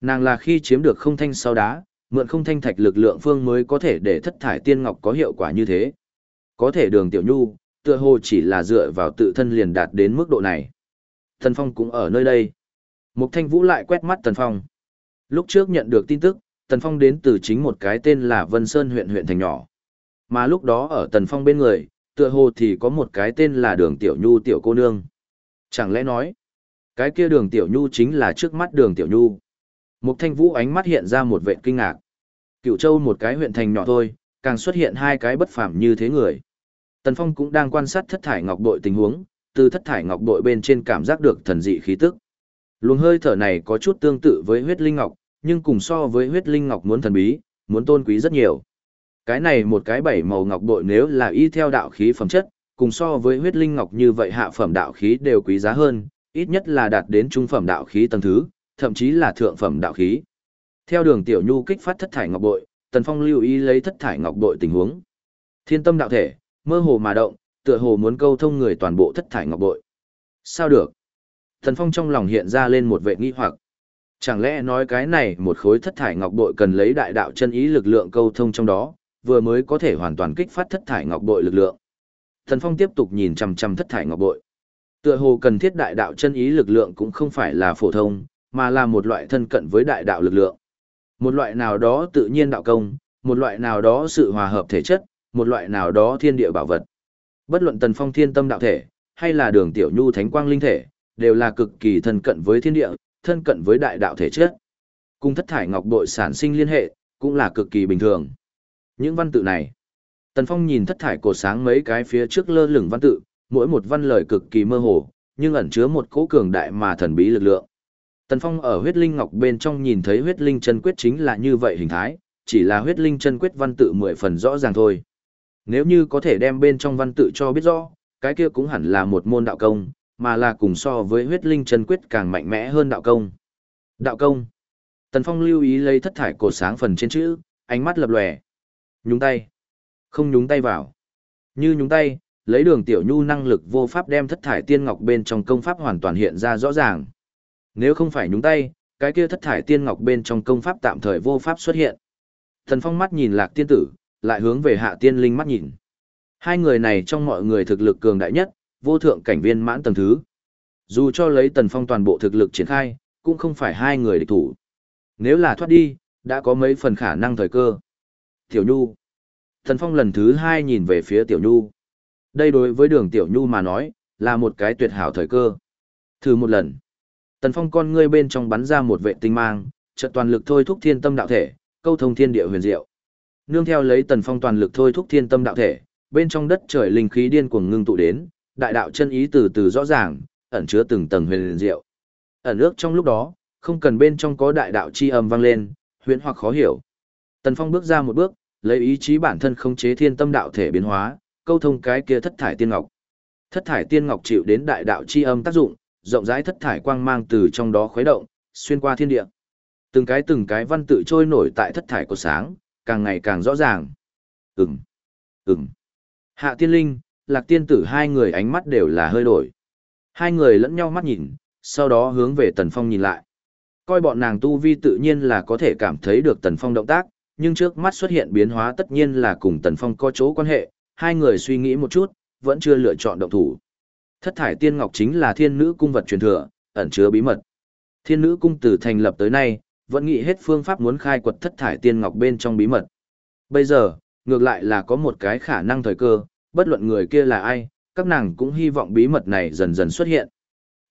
Nàng là khi chiếm được không thanh sau đá, mượn không thanh thạch lực lượng phương mới có thể để thất thải tiên ngọc có hiệu quả như thế. Có thể đường Tiểu Nhu, tựa hồ chỉ là dựa vào tự thân liền đạt đến mức độ này. Thần Phong cũng ở nơi đây. Mục Thanh Vũ lại quét mắt Tần Phong. Lúc trước nhận được tin tức, Tần Phong đến từ chính một cái tên là Vân Sơn huyện huyện thành nhỏ. Mà lúc đó ở Tần Phong bên người, tựa hồ thì có một cái tên là Đường Tiểu Nhu Tiểu Cô Nương. Chẳng lẽ nói, cái kia Đường Tiểu Nhu chính là trước mắt Đường Tiểu Nhu. Mục Thanh Vũ ánh mắt hiện ra một vệ kinh ngạc. Cựu Châu một cái huyện thành nhỏ thôi, càng xuất hiện hai cái bất phàm như thế người. Tần Phong cũng đang quan sát thất thải ngọc bội tình huống, từ thất thải ngọc bội bên trên cảm giác được thần dị khí tức. Luồng hơi thở này có chút tương tự với huyết linh ngọc, nhưng cùng so với huyết linh ngọc muốn thần bí, muốn tôn quý rất nhiều. Cái này một cái bảy màu ngọc bội nếu là y theo đạo khí phẩm chất, cùng so với huyết linh ngọc như vậy hạ phẩm đạo khí đều quý giá hơn, ít nhất là đạt đến trung phẩm đạo khí tầng thứ, thậm chí là thượng phẩm đạo khí. Theo đường tiểu nhu kích phát thất thải ngọc bội, Tần Phong lưu ý lấy thất thải ngọc bội tình huống. Thiên tâm đạo thể, mơ hồ mà động, tựa hồ muốn câu thông người toàn bộ thất thải ngọc bội. Sao được? Tần Phong trong lòng hiện ra lên một vệ nghi hoặc. Chẳng lẽ nói cái này một khối thất thải ngọc bội cần lấy đại đạo chân ý lực lượng câu thông trong đó, vừa mới có thể hoàn toàn kích phát thất thải ngọc bội lực lượng. Thần Phong tiếp tục nhìn chằm chằm thất thải ngọc bội. Tựa hồ cần thiết đại đạo chân ý lực lượng cũng không phải là phổ thông, mà là một loại thân cận với đại đạo lực lượng. Một loại nào đó tự nhiên đạo công, một loại nào đó sự hòa hợp thể chất, một loại nào đó thiên địa bảo vật. Bất luận Tần Phong thiên tâm đạo thể, hay là đường tiểu nhu thánh quang linh thể, đều là cực kỳ thân cận với thiên địa, thân cận với đại đạo thể chất. cùng thất thải ngọc bội sản sinh liên hệ, cũng là cực kỳ bình thường. Những văn tự này, Tần Phong nhìn thất thải cổ sáng mấy cái phía trước lơ lửng văn tự, mỗi một văn lời cực kỳ mơ hồ, nhưng ẩn chứa một cỗ cường đại mà thần bí lực lượng. Tần Phong ở huyết linh ngọc bên trong nhìn thấy huyết linh chân quyết chính là như vậy hình thái, chỉ là huyết linh chân quyết văn tự mười phần rõ ràng thôi. Nếu như có thể đem bên trong văn tự cho biết rõ, cái kia cũng hẳn là một môn đạo công, mà là cùng so với huyết linh chân quyết càng mạnh mẽ hơn đạo công. Đạo công. Tần Phong lưu ý lấy thất thải cổ sáng phần trên chữ, ánh mắt lập lòe. Nhúng tay. Không nhúng tay vào. Như nhúng tay, lấy đường tiểu nhu năng lực vô pháp đem thất thải tiên ngọc bên trong công pháp hoàn toàn hiện ra rõ ràng. Nếu không phải nhúng tay, cái kia thất thải tiên ngọc bên trong công pháp tạm thời vô pháp xuất hiện. Thần Phong mắt nhìn Lạc tiên tử, lại hướng về Hạ Tiên Linh mắt nhìn. Hai người này trong mọi người thực lực cường đại nhất, vô thượng cảnh viên mãn tầng thứ. Dù cho lấy Tần Phong toàn bộ thực lực triển khai, cũng không phải hai người địch thủ. Nếu là thoát đi, đã có mấy phần khả năng thời cơ. Tiểu Nhu. Tần Phong lần thứ hai nhìn về phía Tiểu Nhu. Đây đối với đường Tiểu Nhu mà nói, là một cái tuyệt hảo thời cơ. Thử một lần. Tần Phong con ngươi bên trong bắn ra một vệ tinh mang, trận toàn lực thôi thúc thiên tâm đạo thể, câu thông thiên địa huyền diệu. Nương theo lấy Tần Phong toàn lực thôi thúc thiên tâm đạo thể, bên trong đất trời linh khí điên cuồng ngưng tụ đến, đại đạo chân ý từ từ rõ ràng, ẩn chứa từng tầng huyền diệu. Ẩn ước trong lúc đó, không cần bên trong có đại đạo chi âm vang lên, huyền hoặc khó hiểu. Tần Phong bước ra một bước, lấy ý chí bản thân khống chế thiên tâm đạo thể biến hóa, câu thông cái kia thất thải tiên ngọc. Thất thải tiên ngọc chịu đến đại đạo chi âm tác dụng, rộng rãi thất thải quang mang từ trong đó khuấy động, xuyên qua thiên địa. Từng cái từng cái văn tự trôi nổi tại thất thải của sáng, càng ngày càng rõ ràng. Ừm, ừm. Hạ tiên linh, lạc tiên tử hai người ánh mắt đều là hơi đổi. Hai người lẫn nhau mắt nhìn, sau đó hướng về tần phong nhìn lại. Coi bọn nàng tu vi tự nhiên là có thể cảm thấy được tần phong động tác, nhưng trước mắt xuất hiện biến hóa tất nhiên là cùng tần phong có chỗ quan hệ, hai người suy nghĩ một chút, vẫn chưa lựa chọn động thủ. Thất thải tiên ngọc chính là thiên nữ cung vật truyền thừa, ẩn chứa bí mật. Thiên nữ cung từ thành lập tới nay, vẫn nghĩ hết phương pháp muốn khai quật thất thải tiên ngọc bên trong bí mật. Bây giờ, ngược lại là có một cái khả năng thời cơ, bất luận người kia là ai, các nàng cũng hy vọng bí mật này dần dần xuất hiện.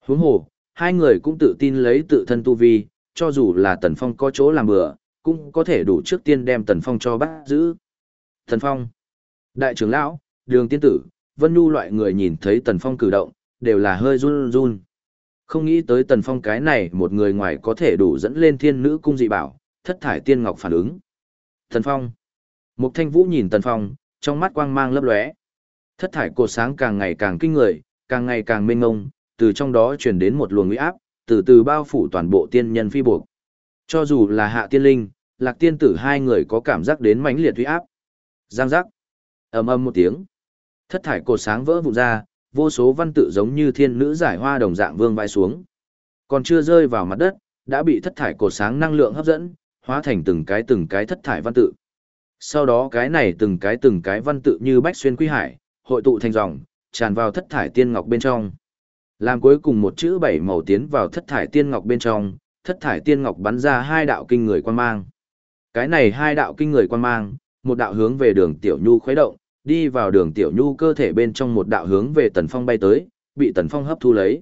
Huống hồ, hai người cũng tự tin lấy tự thân tu vi, cho dù là Tần Phong có chỗ làm bừa, cũng có thể đủ trước tiên đem Tần Phong cho bắt giữ. Tần Phong, Đại trưởng lão, Đường Tiên Tử, Vân Nhu loại người nhìn thấy Tần Phong cử động, đều là hơi run run. Không nghĩ tới Tần Phong cái này một người ngoài có thể đủ dẫn lên thiên nữ cung dị bảo, thất thải tiên ngọc phản ứng. Tần Phong. Mục Thanh Vũ nhìn Tần Phong, trong mắt quang mang lấp lóe. Thất thải cột sáng càng ngày càng kinh người, càng ngày càng mênh ngông, từ trong đó truyền đến một luồng uy áp, từ từ bao phủ toàn bộ tiên nhân phi buộc. Cho dù là hạ tiên linh, lạc tiên tử hai người có cảm giác đến mãnh liệt uy áp. Giang giác. ầm ầm một tiếng. Thất thải cột sáng vỡ vụn ra, vô số văn tự giống như thiên nữ giải hoa đồng dạng vương vai xuống. Còn chưa rơi vào mặt đất, đã bị thất thải cột sáng năng lượng hấp dẫn, hóa thành từng cái từng cái thất thải văn tự. Sau đó cái này từng cái từng cái văn tự như bách xuyên quy hải, hội tụ thành dòng, tràn vào thất thải tiên ngọc bên trong. Làm cuối cùng một chữ bảy màu tiến vào thất thải tiên ngọc bên trong, thất thải tiên ngọc bắn ra hai đạo kinh người quan mang. Cái này hai đạo kinh người quan mang, một đạo hướng về đường tiểu nhu khuấy động, đi vào đường tiểu nhu cơ thể bên trong một đạo hướng về tần phong bay tới, bị tần phong hấp thu lấy.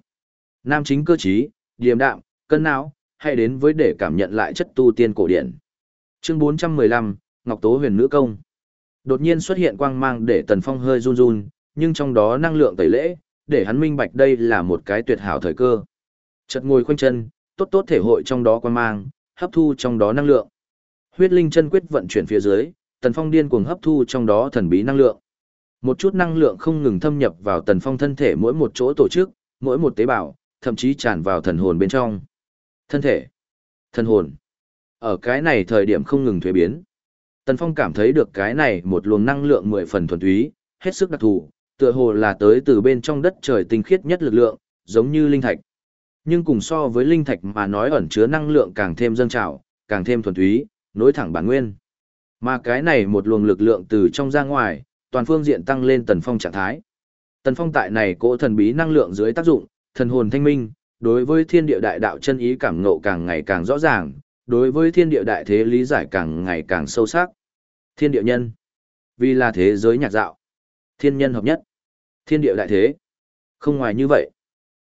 Nam chính cơ trí, điềm đạm, cân não, hay đến với để cảm nhận lại chất tu tiên cổ điển. Chương 415, Ngọc Tố huyền nữ công. Đột nhiên xuất hiện quang mang để tần phong hơi run run, nhưng trong đó năng lượng tẩy lễ, để hắn minh bạch đây là một cái tuyệt hảo thời cơ. Chợt ngồi khoanh chân, tốt tốt thể hội trong đó quan mang, hấp thu trong đó năng lượng. Huyết linh chân quyết vận chuyển phía dưới, Tần Phong điên cuồng hấp thu trong đó thần bí năng lượng. Một chút năng lượng không ngừng thâm nhập vào Tần Phong thân thể mỗi một chỗ tổ chức, mỗi một tế bào, thậm chí tràn vào thần hồn bên trong. Thân thể, thần hồn. Ở cái này thời điểm không ngừng thuế biến. Tần Phong cảm thấy được cái này một luồng năng lượng mười phần thuần túy, hết sức đặc thù, tựa hồ là tới từ bên trong đất trời tinh khiết nhất lực lượng, giống như linh thạch. Nhưng cùng so với linh thạch mà nói ẩn chứa năng lượng càng thêm dâng trào, càng thêm thuần túy, nối thẳng bản nguyên. Mà cái này một luồng lực lượng từ trong ra ngoài, toàn phương diện tăng lên tần phong trạng thái. Tần phong tại này cỗ thần bí năng lượng dưới tác dụng, thần hồn thanh minh, đối với thiên địa đại đạo chân ý cảm ngộ càng ngày càng rõ ràng, đối với thiên địa đại thế lý giải càng ngày càng sâu sắc. Thiên địa nhân, vì là thế giới nhạc dạo, thiên nhân hợp nhất, thiên địa đại thế. Không ngoài như vậy,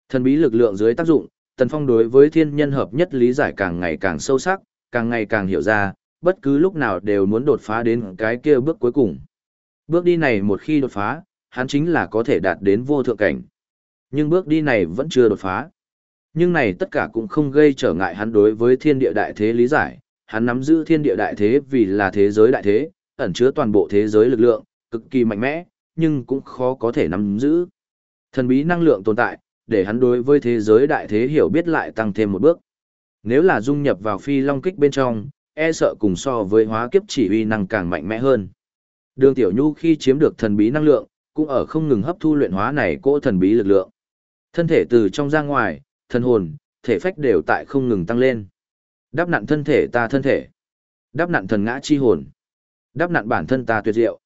thần bí lực lượng dưới tác dụng, Tần Phong đối với thiên nhân hợp nhất lý giải càng ngày càng sâu sắc, càng ngày càng hiểu ra, bất cứ lúc nào đều muốn đột phá đến cái kia bước cuối cùng. Bước đi này một khi đột phá, hắn chính là có thể đạt đến vô thượng cảnh. Nhưng bước đi này vẫn chưa đột phá. Nhưng này tất cả cũng không gây trở ngại hắn đối với thiên địa đại thế lý giải, hắn nắm giữ thiên địa đại thế vì là thế giới đại thế, ẩn chứa toàn bộ thế giới lực lượng, cực kỳ mạnh mẽ, nhưng cũng khó có thể nắm giữ. Thần bí năng lượng tồn tại, để hắn đối với thế giới đại thế hiểu biết lại tăng thêm một bước. Nếu là dung nhập vào phi long kích bên trong, e sợ cùng so với hóa kiếp chỉ uy năng càng mạnh mẽ hơn. Đường Tiểu Nhu khi chiếm được thần bí năng lượng, cũng ở không ngừng hấp thu luyện hóa này cỗ thần bí lực lượng. Thân thể từ trong ra ngoài, thần hồn, thể phách đều tại không ngừng tăng lên. Đáp nặn thân thể ta thân thể. Đáp nặn thần ngã chi hồn. Đáp nặn bản thân ta tuyệt diệu.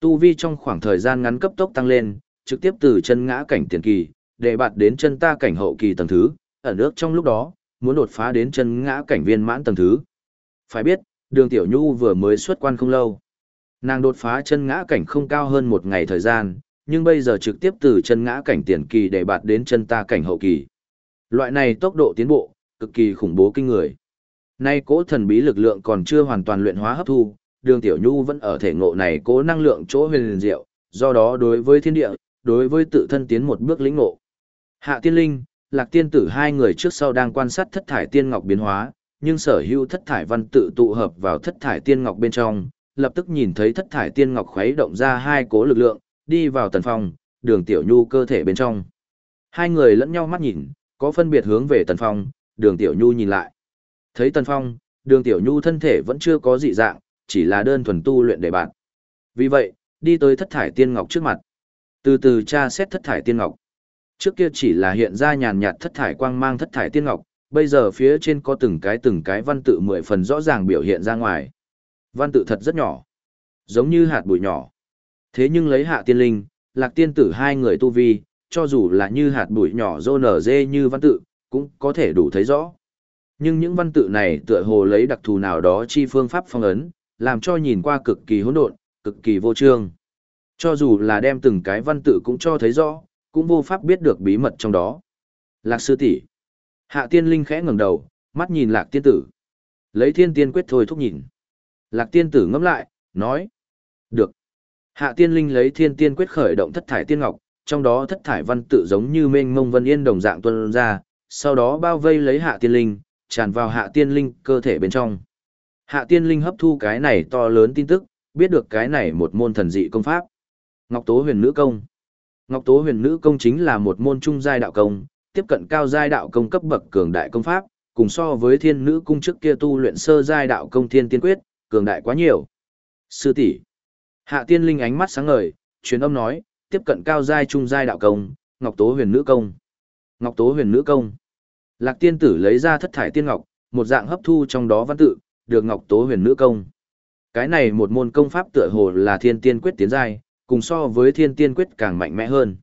Tu vi trong khoảng thời gian ngắn cấp tốc tăng lên, trực tiếp từ chân ngã cảnh tiền kỳ, để bạt đến chân ta cảnh hậu kỳ tầng thứ, ở nước trong lúc đó, muốn đột phá đến chân ngã cảnh viên mãn tầng thứ. Phải biết, đường tiểu nhu vừa mới xuất quan không lâu. Nàng đột phá chân ngã cảnh không cao hơn một ngày thời gian, nhưng bây giờ trực tiếp từ chân ngã cảnh tiền kỳ để bạt đến chân ta cảnh hậu kỳ. Loại này tốc độ tiến bộ, cực kỳ khủng bố kinh người. Nay cố thần bí lực lượng còn chưa hoàn toàn luyện hóa hấp thu, đường tiểu nhu vẫn ở thể ngộ này cố năng lượng chỗ huyền liền diệu, do đó đối với thiên địa, đối với tự thân tiến một bước lĩnh ngộ. Hạ tiên linh, lạc tiên tử hai người trước sau đang quan sát thất thải tiên ngọc biến hóa, nhưng sở hữu thất thải văn tự tụ hợp vào thất thải tiên ngọc bên trong, lập tức nhìn thấy thất thải tiên ngọc khuấy động ra hai cố lực lượng, đi vào tần phong, đường tiểu nhu cơ thể bên trong. Hai người lẫn nhau mắt nhìn, có phân biệt hướng về tần phong, đường tiểu nhu nhìn lại. Thấy tần phong, đường tiểu nhu thân thể vẫn chưa có dị dạng, chỉ là đơn thuần tu luyện để bạn. Vì vậy, đi tới thất thải tiên ngọc trước mặt. Từ từ tra xét thất thải tiên ngọc. Trước kia chỉ là hiện ra nhàn nhạt thất thải quang mang thất thải tiên ngọc, bây giờ phía trên có từng cái từng cái văn tự mười phần rõ ràng biểu hiện ra ngoài. Văn tự thật rất nhỏ, giống như hạt bụi nhỏ. Thế nhưng lấy hạ tiên linh, lạc tiên tử hai người tu vi, cho dù là như hạt bụi nhỏ rô nở dê như văn tự, cũng có thể đủ thấy rõ. Nhưng những văn tự này tựa hồ lấy đặc thù nào đó chi phương pháp phong ấn, làm cho nhìn qua cực kỳ hỗn độn, cực kỳ vô trương. Cho dù là đem từng cái văn tự cũng cho thấy rõ, cũng vô pháp biết được bí mật trong đó. Lạc sư tỷ Hạ tiên linh khẽ ngẩng đầu, mắt nhìn lạc tiên tử. Lấy thiên tiên quyết thôi thúc nhìn. Lạc tiên tử ngẫm lại, nói. Được. Hạ tiên linh lấy thiên tiên quyết khởi động thất thải tiên ngọc, trong đó thất thải văn tự giống như mênh mông vân yên đồng dạng tuân ra, sau đó bao vây lấy hạ tiên linh, tràn vào hạ tiên linh cơ thể bên trong. Hạ tiên linh hấp thu cái này to lớn tin tức, biết được cái này một môn thần dị công pháp. Ngọc Tố huyền nữ công. Ngọc Tố huyền nữ công chính là một môn trung giai đạo công, tiếp cận cao giai đạo công cấp bậc cường đại công pháp, cùng so với thiên nữ cung trước kia tu luyện sơ giai đạo công thiên tiên quyết, cường đại quá nhiều. Sư tỷ Hạ tiên linh ánh mắt sáng ngời, truyền âm nói, tiếp cận cao giai trung giai đạo công, Ngọc Tố huyền nữ công. Ngọc Tố huyền nữ công. Lạc tiên tử lấy ra thất thải tiên ngọc, một dạng hấp thu trong đó văn tự, được Ngọc Tố huyền nữ công. Cái này một môn công pháp tựa hồ là thiên tiên quyết tiến giai, cùng so với thiên tiên quyết càng mạnh mẽ hơn.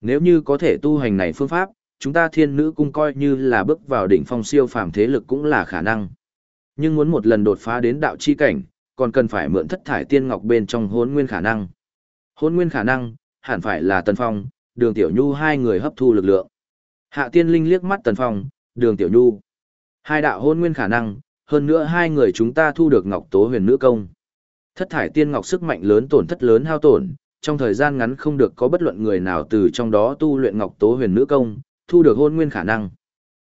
Nếu như có thể tu hành này phương pháp, chúng ta thiên nữ cung coi như là bước vào đỉnh phong siêu phàm thế lực cũng là khả năng. Nhưng muốn một lần đột phá đến đạo chi cảnh, còn cần phải mượn thất thải tiên ngọc bên trong hôn nguyên khả năng. Hôn nguyên khả năng, hẳn phải là Tần Phong, đường Tiểu Nhu hai người hấp thu lực lượng. Hạ tiên linh liếc mắt Tần Phong, đường Tiểu Nhu. Hai đạo hôn nguyên khả năng, hơn nữa hai người chúng ta thu được ngọc tố huyền nữ công. Thất thải tiên ngọc sức mạnh lớn tổn thất lớn hao tổn, trong thời gian ngắn không được có bất luận người nào từ trong đó tu luyện ngọc tố huyền nữ công, thu được hôn nguyên khả năng.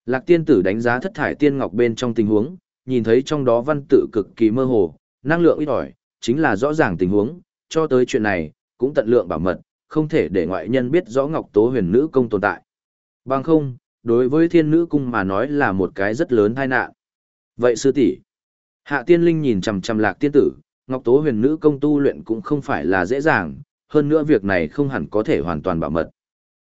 Lạc tiên tử đánh giá thất thải tiên ngọc bên trong tình huống, nhìn thấy trong đó văn tự cực kỳ mơ hồ, năng lượng ít ỏi, chính là rõ ràng tình huống, cho tới chuyện này, cũng tận lượng bảo mật, không thể để ngoại nhân biết rõ ngọc tố huyền nữ công tồn tại. Bằng không, đối với thiên nữ cung mà nói là một cái rất lớn tai nạn. Vậy sư tỷ Hạ tiên linh nhìn chằm chằm lạc tiên tử, ngọc tố huyền nữ công tu luyện cũng không phải là dễ dàng, hơn nữa việc này không hẳn có thể hoàn toàn bảo mật.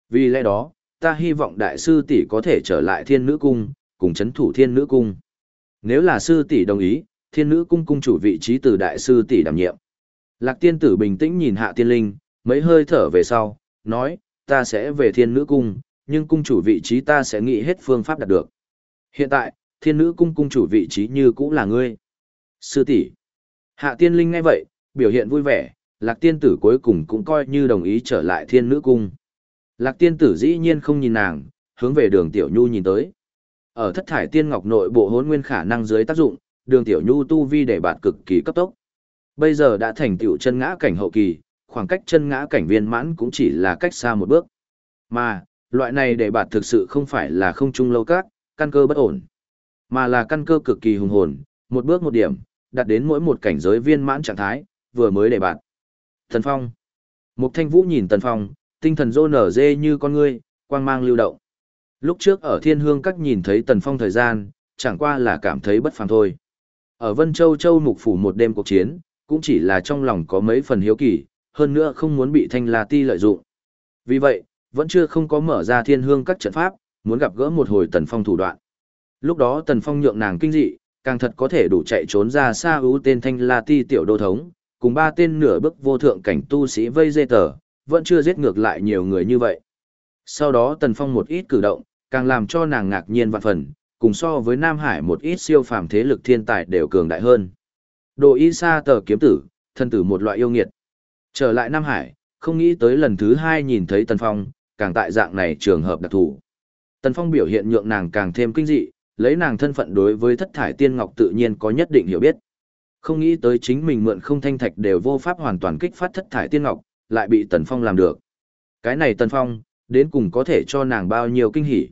Vì lẽ đó, ta hy vọng đại sư tỷ có thể trở lại thiên nữ cung, cùng chấn thủ thiên nữ cung. Nếu là sư tỷ đồng ý, thiên nữ cung cung chủ vị trí từ đại sư tỷ đảm nhiệm. Lạc tiên tử bình tĩnh nhìn hạ tiên linh, mấy hơi thở về sau, nói, ta sẽ về thiên nữ cung, nhưng cung chủ vị trí ta sẽ nghĩ hết phương pháp đạt được. Hiện tại, thiên nữ cung cung chủ vị trí như cũng là ngươi. Sư tỷ Hạ tiên linh ngay vậy, biểu hiện vui vẻ, lạc tiên tử cuối cùng cũng coi như đồng ý trở lại thiên nữ cung. Lạc tiên tử dĩ nhiên không nhìn nàng, hướng về đường tiểu nhu nhìn tới. Ở thất thải tiên ngọc nội bộ hốn nguyên khả năng dưới tác dụng, đường tiểu nhu tu vi để bạt cực kỳ cấp tốc. Bây giờ đã thành tiểu chân ngã cảnh hậu kỳ, khoảng cách chân ngã cảnh viên mãn cũng chỉ là cách xa một bước. Mà, loại này để bạt thực sự không phải là không trung lâu các, căn cơ bất ổn, mà là căn cơ cực kỳ hùng hồn, một bước một điểm, đạt đến mỗi một cảnh giới viên mãn trạng thái, vừa mới để bạt. Thần Phong. Mục Thanh Vũ nhìn Tần Phong, tinh thần rô nở dê như con ngươi, quang mang lưu động. Lúc trước ở Thiên Hương các nhìn thấy Tần Phong thời gian, chẳng qua là cảm thấy bất phàm thôi. Ở Vân Châu Châu mục phủ một đêm cuộc chiến, cũng chỉ là trong lòng có mấy phần hiếu kỳ, hơn nữa không muốn bị Thanh La Ti lợi dụng. Vì vậy, vẫn chưa không có mở ra Thiên Hương các trận pháp, muốn gặp gỡ một hồi Tần Phong thủ đoạn. Lúc đó Tần Phong nhượng nàng kinh dị, càng thật có thể đủ chạy trốn ra xa ưu tên Thanh La Ti tiểu đô thống, cùng ba tên nửa bức vô thượng cảnh tu sĩ vây dê tờ, vẫn chưa giết ngược lại nhiều người như vậy. Sau đó Tần Phong một ít cử động, càng làm cho nàng ngạc nhiên vạn phần, cùng so với Nam Hải một ít siêu phàm thế lực thiên tài đều cường đại hơn. Đồ y sa tờ kiếm tử, thân tử một loại yêu nghiệt. Trở lại Nam Hải, không nghĩ tới lần thứ hai nhìn thấy Tần Phong, càng tại dạng này trường hợp đặc thù. Tần Phong biểu hiện nhượng nàng càng thêm kinh dị, lấy nàng thân phận đối với thất thải tiên ngọc tự nhiên có nhất định hiểu biết. Không nghĩ tới chính mình mượn không thanh thạch đều vô pháp hoàn toàn kích phát thất thải tiên ngọc, lại bị Tần Phong làm được. Cái này Tần Phong, đến cùng có thể cho nàng bao nhiêu kinh hỉ.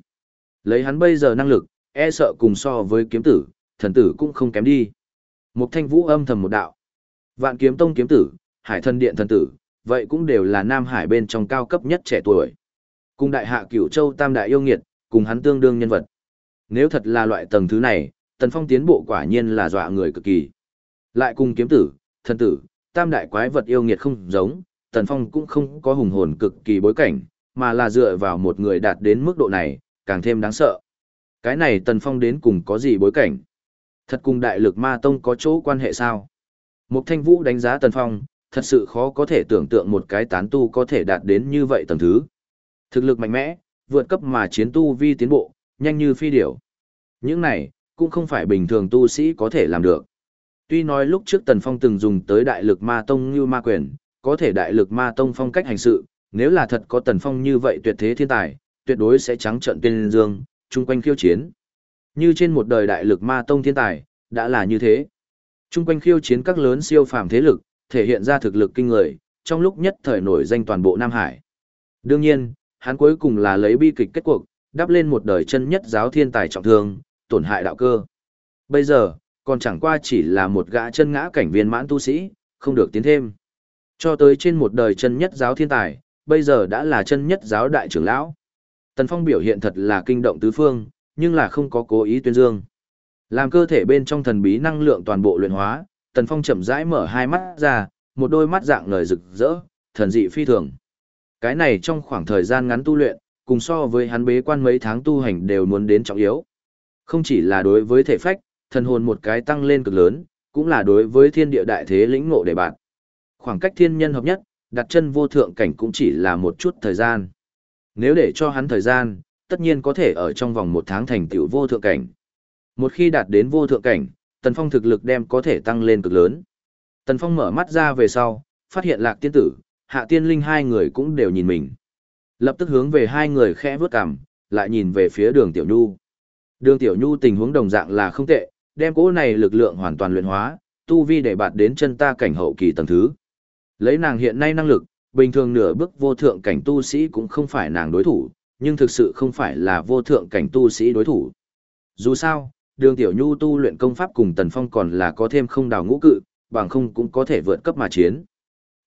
Lấy hắn bây giờ năng lực, e sợ cùng so với kiếm tử, thần tử cũng không kém đi. Một thanh vũ âm thầm một đạo. Vạn kiếm tông kiếm tử, hải thần điện thần tử, vậy cũng đều là Nam Hải bên trong cao cấp nhất trẻ tuổi. Cùng đại hạ cửu châu tam đại yêu nghiệt, cùng hắn tương đương nhân vật. Nếu thật là loại tầng thứ này, Tần Phong tiến bộ quả nhiên là dọa người cực kỳ. Lại cùng kiếm tử, thần tử, tam đại quái vật yêu nghiệt không giống, Tần Phong cũng không có hùng hồn cực kỳ bối cảnh, mà là dựa vào một người đạt đến mức độ này, càng thêm đáng sợ. Cái này Tần Phong đến cùng có gì bối cảnh? Thật cùng đại lực ma tông có chỗ quan hệ sao? Mục Thanh Vũ đánh giá Tần Phong, thật sự khó có thể tưởng tượng một cái tán tu có thể đạt đến như vậy tầng thứ. Thực lực mạnh mẽ, vượt cấp mà chiến tu vi tiến bộ, nhanh như phi điểu. Những này, cũng không phải bình thường tu sĩ có thể làm được. Tuy nói lúc trước Tần Phong từng dùng tới đại lực ma tông như ma quyền, có thể đại lực ma tông phong cách hành sự, nếu là thật có Tần Phong như vậy tuyệt thế thiên tài, tuyệt đối sẽ trắng trận tuyên dương, chung quanh khiêu chiến. Như trên một đời đại lực ma tông thiên tài, đã là như thế. Chung quanh khiêu chiến các lớn siêu phàm thế lực, thể hiện ra thực lực kinh người, trong lúc nhất thời nổi danh toàn bộ Nam Hải. Đương nhiên, hắn cuối cùng là lấy bi kịch kết cuộc, đắp lên một đời chân nhất giáo thiên tài trọng thương, tổn hại đạo cơ. Bây giờ, còn chẳng qua chỉ là một gã chân ngã cảnh viên mãn tu sĩ, không được tiến thêm. Cho tới trên một đời chân nhất giáo thiên tài, bây giờ đã là chân nhất giáo đại trưởng lão. Tần Phong biểu hiện thật là kinh động tứ phương, nhưng là không có cố ý tuyên dương. Làm cơ thể bên trong thần bí năng lượng toàn bộ luyện hóa, Tần Phong chậm rãi mở hai mắt ra, một đôi mắt dạng ngời rực rỡ, thần dị phi thường. Cái này trong khoảng thời gian ngắn tu luyện, cùng so với hắn bế quan mấy tháng tu hành đều muốn đến trọng yếu. Không chỉ là đối với thể phách, thần hồn một cái tăng lên cực lớn, cũng là đối với thiên địa đại thế lĩnh ngộ để bạn. Khoảng cách thiên nhân hợp nhất, đặt chân vô thượng cảnh cũng chỉ là một chút thời gian. Nếu để cho hắn thời gian, tất nhiên có thể ở trong vòng một tháng thành tựu vô thượng cảnh. Một khi đạt đến vô thượng cảnh, Tần Phong thực lực đem có thể tăng lên cực lớn. Tần Phong mở mắt ra về sau, phát hiện lạc tiên tử, hạ tiên linh hai người cũng đều nhìn mình. Lập tức hướng về hai người khẽ vướt cằm, lại nhìn về phía đường Tiểu Nhu. Đường Tiểu Nhu tình huống đồng dạng là không tệ, đem cỗ này lực lượng hoàn toàn luyện hóa, tu vi để bạt đến chân ta cảnh hậu kỳ tầng thứ. Lấy nàng hiện nay năng lực, bình thường nửa bước vô thượng cảnh tu sĩ cũng không phải nàng đối thủ, nhưng thực sự không phải là vô thượng cảnh tu sĩ đối thủ. Dù sao, đường tiểu nhu tu luyện công pháp cùng tần phong còn là có thêm không đào ngũ cự, bằng không cũng có thể vượt cấp mà chiến.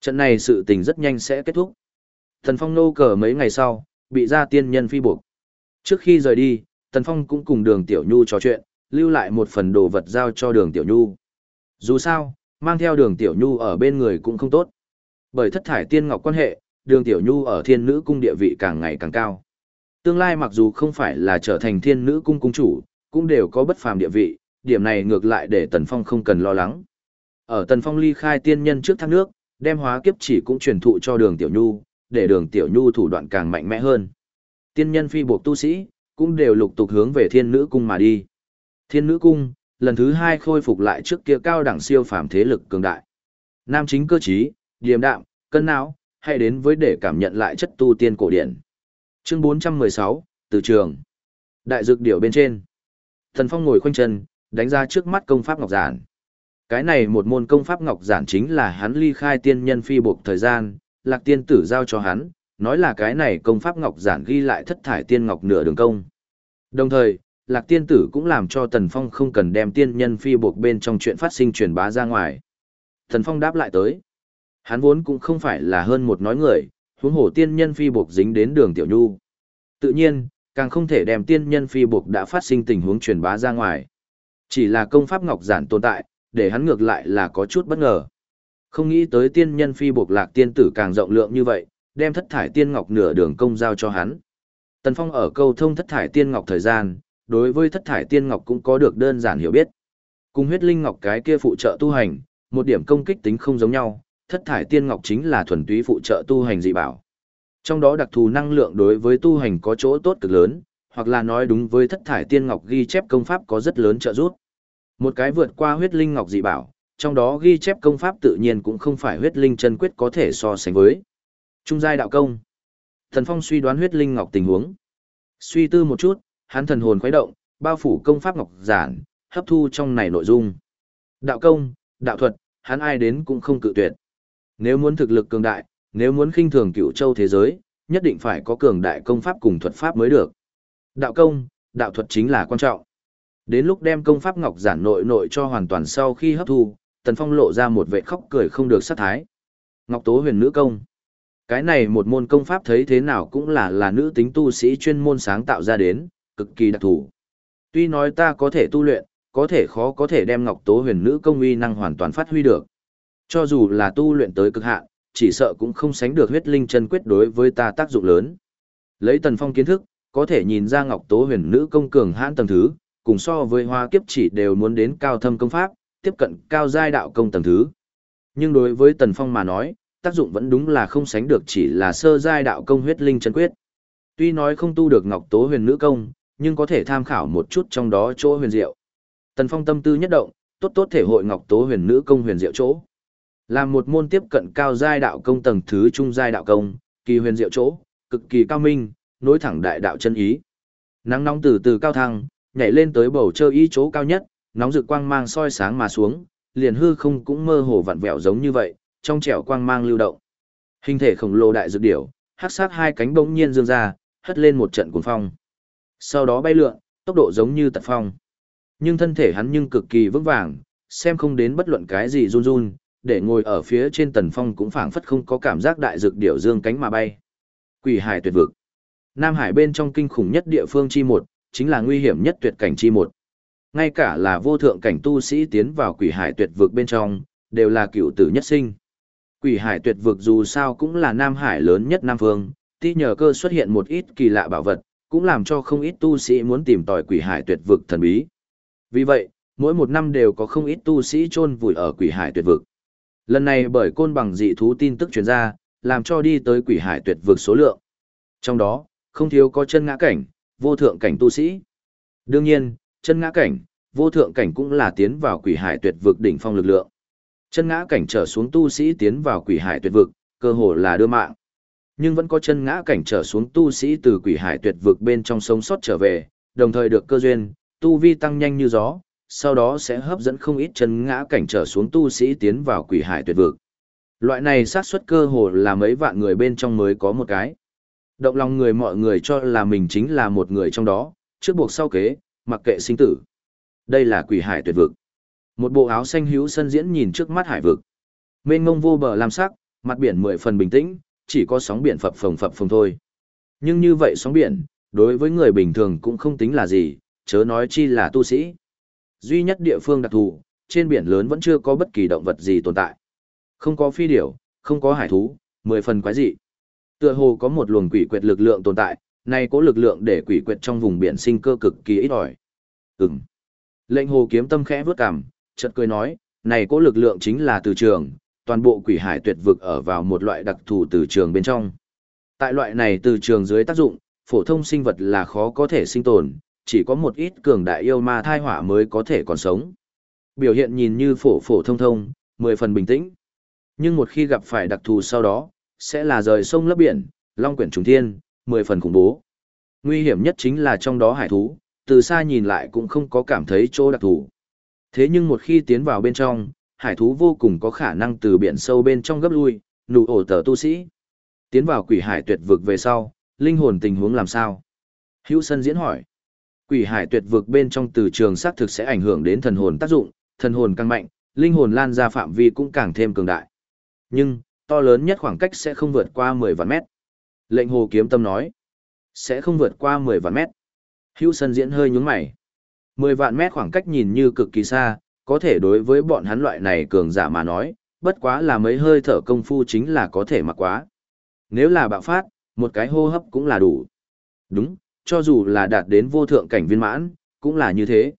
Trận này sự tình rất nhanh sẽ kết thúc. Tần phong nô cờ mấy ngày sau, bị ra tiên nhân phi buộc. Trước khi rời đi, tần phong cũng cùng đường tiểu nhu trò chuyện, lưu lại một phần đồ vật giao cho đường tiểu nhu. Dù sao, mang theo đường tiểu nhu ở bên người cũng không tốt. Bởi thất thải tiên ngọc quan hệ, đường tiểu nhu ở thiên nữ cung địa vị càng ngày càng cao. Tương lai mặc dù không phải là trở thành thiên nữ cung cung chủ, cũng đều có bất phàm địa vị, điểm này ngược lại để Tần Phong không cần lo lắng. Ở Tần Phong ly khai tiên nhân trước thác nước, đem hóa kiếp chỉ cũng truyền thụ cho đường tiểu nhu, để đường tiểu nhu thủ đoạn càng mạnh mẽ hơn. Tiên nhân phi buộc tu sĩ, cũng đều lục tục hướng về thiên nữ cung mà đi. Thiên nữ cung, lần thứ hai khôi phục lại trước kia cao đẳng siêu phàm thế lực cường đại. Nam chính cơ trí, điềm đạm, cân não, hay đến với để cảm nhận lại chất tu tiên cổ điển. Chương 416, từ trường. Đại dược điểu bên trên. Thần Phong ngồi khoanh chân, đánh ra trước mắt công pháp ngọc giản. Cái này một môn công pháp ngọc giản chính là hắn ly khai tiên nhân phi buộc thời gian, lạc tiên tử giao cho hắn, nói là cái này công pháp ngọc giản ghi lại thất thải tiên ngọc nửa đường công. Đồng thời, lạc tiên tử cũng làm cho Tần Phong không cần đem tiên nhân phi buộc bên trong chuyện phát sinh truyền bá ra ngoài. Tần Phong đáp lại tới. Hắn vốn cũng không phải là hơn một nói người, huống hổ tiên nhân phi buộc dính đến đường tiểu nhu. Tự nhiên, càng không thể đem tiên nhân phi buộc đã phát sinh tình huống truyền bá ra ngoài. Chỉ là công pháp ngọc giản tồn tại, để hắn ngược lại là có chút bất ngờ. Không nghĩ tới tiên nhân phi buộc lạc tiên tử càng rộng lượng như vậy, đem thất thải tiên ngọc nửa đường công giao cho hắn. Tần Phong ở câu thông thất thải tiên ngọc thời gian, đối với thất thải tiên ngọc cũng có được đơn giản hiểu biết. Cùng huyết linh ngọc cái kia phụ trợ tu hành, một điểm công kích tính không giống nhau, thất thải tiên ngọc chính là thuần túy phụ trợ tu hành dị bảo. Trong đó đặc thù năng lượng đối với tu hành có chỗ tốt cực lớn, hoặc là nói đúng với thất thải tiên ngọc ghi chép công pháp có rất lớn trợ giúp. Một cái vượt qua huyết linh ngọc dị bảo, trong đó ghi chép công pháp tự nhiên cũng không phải huyết linh chân quyết có thể so sánh với. Trung giai đạo công. Thần Phong suy đoán huyết linh ngọc tình huống. Suy tư một chút, hắn thần hồn khuấy động, bao phủ công pháp ngọc giản, hấp thu trong này nội dung. Đạo công, đạo thuật, hắn ai đến cũng không cự tuyệt. Nếu muốn thực lực cường đại, nếu muốn khinh thường cựu châu thế giới, nhất định phải có cường đại công pháp cùng thuật pháp mới được. Đạo công, đạo thuật chính là quan trọng. Đến lúc đem công pháp ngọc giản nội nội cho hoàn toàn sau khi hấp thu, Tần Phong lộ ra một vệ khóc cười không được sát thái. Ngọc Tố huyền nữ công. Cái này một môn công pháp thấy thế nào cũng là là nữ tính tu sĩ chuyên môn sáng tạo ra đến, cực kỳ đặc thù. Tuy nói ta có thể tu luyện, có thể khó có thể đem Ngọc Tố huyền nữ công uy năng hoàn toàn phát huy được. Cho dù là tu luyện tới cực hạn, chỉ sợ cũng không sánh được huyết linh chân quyết đối với ta tác dụng lớn. Lấy Tần Phong kiến thức, có thể nhìn ra Ngọc Tố huyền nữ công cường hãn tầng thứ, cùng so với hoa kiếp chỉ đều muốn đến cao thâm công pháp, tiếp cận cao giai đạo công tầng thứ. Nhưng đối với Tần Phong mà nói, tác dụng vẫn đúng là không sánh được chỉ là sơ giai đạo công huyết linh chân quyết. Tuy nói không tu được Ngọc Tố huyền nữ công, nhưng có thể tham khảo một chút trong đó chỗ huyền diệu. Tần Phong tâm tư nhất động, tốt tốt thể hội Ngọc Tố huyền nữ công huyền diệu chỗ. Làm một môn tiếp cận cao giai đạo công tầng thứ trung giai đạo công, kỳ huyền diệu chỗ, cực kỳ cao minh, nối thẳng đại đạo chân ý. Nắng nóng từ từ cao thăng, nhảy lên tới bầu trời ý chỗ cao nhất, nóng rực quang mang soi sáng mà xuống, liền hư không cũng mơ hồ vặn vẹo giống như vậy, trong trẻo quang mang lưu động. Hình thể khổng lồ đại dược điểu, hắc sát hai cánh bỗng nhiên dương ra, hất lên một trận cuồng phong. Sau đó bay lượn, tốc độ giống như tật phong. Nhưng thân thể hắn nhưng cực kỳ vững vàng, xem không đến bất luận cái gì run run, để ngồi ở phía trên tần phong cũng phảng phất không có cảm giác đại dược điểu dương cánh mà bay. Quỷ hải tuyệt vực. Nam Hải bên trong kinh khủng nhất địa phương chi một, chính là nguy hiểm nhất tuyệt cảnh chi một. Ngay cả là vô thượng cảnh tu sĩ tiến vào quỷ hải tuyệt vực bên trong, đều là cựu tử nhất sinh. Quỷ hải tuyệt vực dù sao cũng là Nam Hải lớn nhất Nam Phương, tuy nhờ cơ xuất hiện một ít kỳ lạ bảo vật, cũng làm cho không ít tu sĩ muốn tìm tòi quỷ hải tuyệt vực thần bí. Vì vậy, mỗi một năm đều có không ít tu sĩ chôn vùi ở quỷ hải tuyệt vực. Lần này bởi côn bằng dị thú tin tức truyền ra, làm cho đi tới quỷ hải tuyệt vực số lượng. Trong đó, không thiếu có chân ngã cảnh, vô thượng cảnh tu sĩ. Đương nhiên, chân ngã cảnh, vô thượng cảnh cũng là tiến vào quỷ hải tuyệt vực đỉnh phong lực lượng. Chân ngã cảnh trở xuống tu sĩ tiến vào quỷ hải tuyệt vực, cơ hồ là đưa mạng. Nhưng vẫn có chân ngã cảnh trở xuống tu sĩ từ quỷ hải tuyệt vực bên trong sống sót trở về, đồng thời được cơ duyên, tu vi tăng nhanh như gió, sau đó sẽ hấp dẫn không ít chân ngã cảnh trở xuống tu sĩ tiến vào quỷ hải tuyệt vực. Loại này xác suất cơ hồ là mấy vạn người bên trong mới có một cái. Động lòng người mọi người cho là mình chính là một người trong đó, trước buộc sau kế, mặc kệ sinh tử. Đây là quỷ hải tuyệt vực. Một bộ áo xanh hữu sân diễn nhìn trước mắt hải vực. Mênh mông vô bờ lam sắc, mặt biển mười phần bình tĩnh, chỉ có sóng biển phập phồng phập phồng thôi. Nhưng như vậy sóng biển, đối với người bình thường cũng không tính là gì, chớ nói chi là tu sĩ. Duy nhất địa phương đặc thù, trên biển lớn vẫn chưa có bất kỳ động vật gì tồn tại. Không có phi điểu, không có hải thú, mười phần quái dị. Tựa hồ có một luồng quỷ quyệt lực lượng tồn tại, này có lực lượng để quỷ quyệt trong vùng biển sinh cơ cực kỳ ít ỏi. Ừm. Lệnh hồ kiếm tâm khẽ vướt cằm, chợt cười nói, này có lực lượng chính là từ trường, toàn bộ quỷ hải tuyệt vực ở vào một loại đặc thù từ trường bên trong. Tại loại này từ trường dưới tác dụng, phổ thông sinh vật là khó có thể sinh tồn, chỉ có một ít cường đại yêu ma thai hỏa mới có thể còn sống. Biểu hiện nhìn như phổ phổ thông thông, mười phần bình tĩnh. Nhưng một khi gặp phải đặc thù sau đó, sẽ là rời sông lấp biển, long quyển trùng thiên, mười phần khủng bố. Nguy hiểm nhất chính là trong đó hải thú, từ xa nhìn lại cũng không có cảm thấy chỗ đặc thù. Thế nhưng một khi tiến vào bên trong, hải thú vô cùng có khả năng từ biển sâu bên trong gấp lui, nụ ổ tờ tu sĩ. Tiến vào quỷ hải tuyệt vực về sau, linh hồn tình huống làm sao? Hữu Sân diễn hỏi. Quỷ hải tuyệt vực bên trong từ trường xác thực sẽ ảnh hưởng đến thần hồn tác dụng, thần hồn càng mạnh, linh hồn lan ra phạm vi cũng càng thêm cường đại. Nhưng, to lớn nhất khoảng cách sẽ không vượt qua 10 vạn mét. Lệnh hồ kiếm tâm nói, sẽ không vượt qua 10 vạn mét. Hữu Sân diễn hơi nhúng mày. 10 vạn mét khoảng cách nhìn như cực kỳ xa, có thể đối với bọn hắn loại này cường giả mà nói, bất quá là mấy hơi thở công phu chính là có thể mặc quá. Nếu là bạo phát, một cái hô hấp cũng là đủ. Đúng, cho dù là đạt đến vô thượng cảnh viên mãn, cũng là như thế.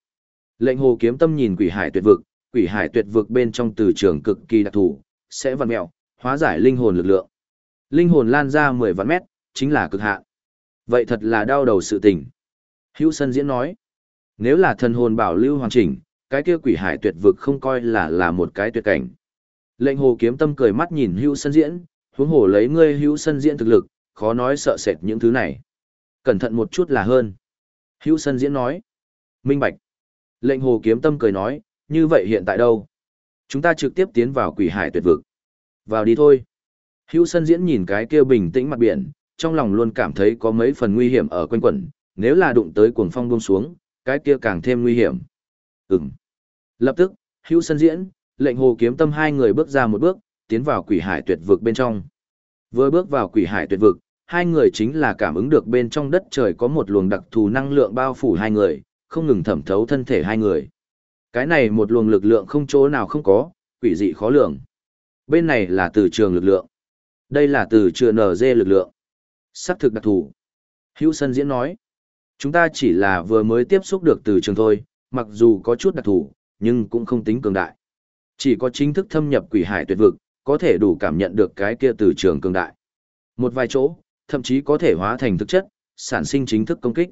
Lệnh hồ kiếm tâm nhìn quỷ hải tuyệt vực, quỷ hải tuyệt vực bên trong từ trường cực kỳ đặc thù, sẽ vặn mẹo, hóa giải linh hồn lực lượng. Linh hồn lan ra 10 vạn mét, chính là cực hạn. Vậy thật là đau đầu sự tình. Hữu Sân diễn nói, nếu là thần hồn bảo lưu hoàn chỉnh, cái kia quỷ hải tuyệt vực không coi là là một cái tuyệt cảnh. Lệnh hồ kiếm tâm cười mắt nhìn Hữu Sân diễn, huống hồ lấy ngươi Hữu Sân diễn thực lực, khó nói sợ sệt những thứ này. Cẩn thận một chút là hơn. Hữu Sân diễn nói, minh bạch. Lệnh hồ kiếm tâm cười nói, như vậy hiện tại đâu? Chúng ta trực tiếp tiến vào quỷ hải tuyệt vực. Vào đi thôi. Hữu Sân diễn nhìn cái kia bình tĩnh mặt biển, trong lòng luôn cảm thấy có mấy phần nguy hiểm ở quanh quẩn, nếu là đụng tới cuồng phong buông xuống, cái kia càng thêm nguy hiểm. Ừm. Lập tức, Hữu Sân diễn, lệnh hồ kiếm tâm hai người bước ra một bước, tiến vào quỷ hải tuyệt vực bên trong. Vừa bước vào quỷ hải tuyệt vực, hai người chính là cảm ứng được bên trong đất trời có một luồng đặc thù năng lượng bao phủ hai người, không ngừng thẩm thấu thân thể hai người. Cái này một luồng lực lượng không chỗ nào không có, quỷ dị khó lường. Bên này là từ trường lực lượng. Đây là từ trường dê lực lượng. Sắc thực đặc thù. Hữu Sân diễn nói. Chúng ta chỉ là vừa mới tiếp xúc được từ trường thôi, mặc dù có chút đặc thù, nhưng cũng không tính cường đại. Chỉ có chính thức thâm nhập quỷ hải tuyệt vực, có thể đủ cảm nhận được cái kia từ trường cường đại. Một vài chỗ, thậm chí có thể hóa thành thực chất, sản sinh chính thức công kích.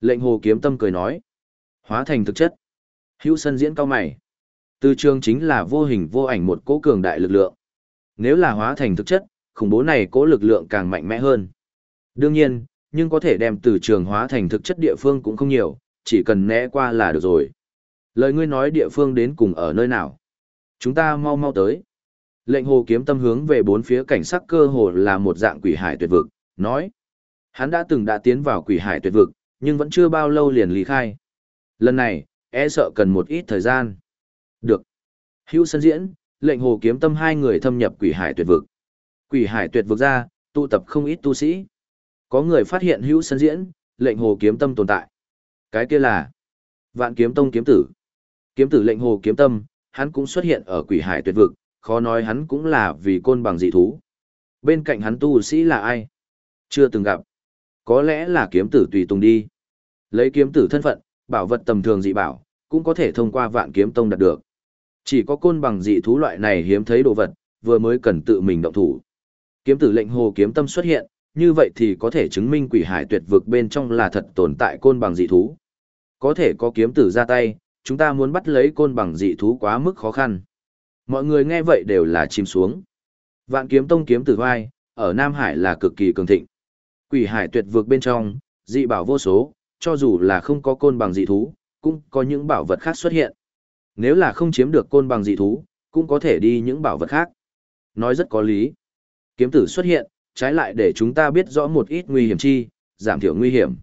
Lệnh hồ kiếm tâm cười nói. Hóa thành thực chất. Hữu sân diễn cao mày. Từ trường chính là vô hình vô ảnh một cố cường đại lực lượng. Nếu là hóa thành thực chất, khủng bố này cố lực lượng càng mạnh mẽ hơn. Đương nhiên, nhưng có thể đem từ trường hóa thành thực chất địa phương cũng không nhiều, chỉ cần né qua là được rồi. Lời ngươi nói địa phương đến cùng ở nơi nào? Chúng ta mau mau tới. Lệnh hồ kiếm tâm hướng về bốn phía cảnh sắc cơ hồ là một dạng quỷ hải tuyệt vực, nói. Hắn đã từng đã tiến vào quỷ hải tuyệt vực, nhưng vẫn chưa bao lâu liền lý khai. Lần này, e sợ cần một ít thời gian. Được. Hữu sân diễn, lệnh hồ kiếm tâm hai người thâm nhập quỷ hải tuyệt vực. Quỷ hải tuyệt vực ra, tụ tập không ít tu sĩ. Có người phát hiện hữu sân diễn, lệnh hồ kiếm tâm tồn tại. Cái kia là Vạn Kiếm Tông kiếm tử. Kiếm tử lệnh hồ kiếm tâm, hắn cũng xuất hiện ở quỷ hải tuyệt vực, khó nói hắn cũng là vì côn bằng dị thú. Bên cạnh hắn tu sĩ là ai? Chưa từng gặp. Có lẽ là kiếm tử tùy tùng đi. Lấy kiếm tử thân phận, bảo vật tầm thường dị bảo, cũng có thể thông qua vạn kiếm tông đạt được. Chỉ có côn bằng dị thú loại này hiếm thấy đồ vật, vừa mới cần tự mình động thủ. Kiếm tử lệnh hồ kiếm tâm xuất hiện, như vậy thì có thể chứng minh quỷ hải tuyệt vực bên trong là thật tồn tại côn bằng dị thú. Có thể có kiếm tử ra tay, chúng ta muốn bắt lấy côn bằng dị thú quá mức khó khăn. Mọi người nghe vậy đều là chìm xuống. Vạn kiếm tông kiếm tử vai, ở Nam Hải là cực kỳ cường thịnh. Quỷ hải tuyệt vực bên trong, dị bảo vô số, cho dù là không có côn bằng dị thú, cũng có những bảo vật khác xuất hiện. Nếu là không chiếm được côn bằng dị thú, cũng có thể đi những bảo vật khác. Nói rất có lý. Kiếm tử xuất hiện, trái lại để chúng ta biết rõ một ít nguy hiểm chi, giảm thiểu nguy hiểm.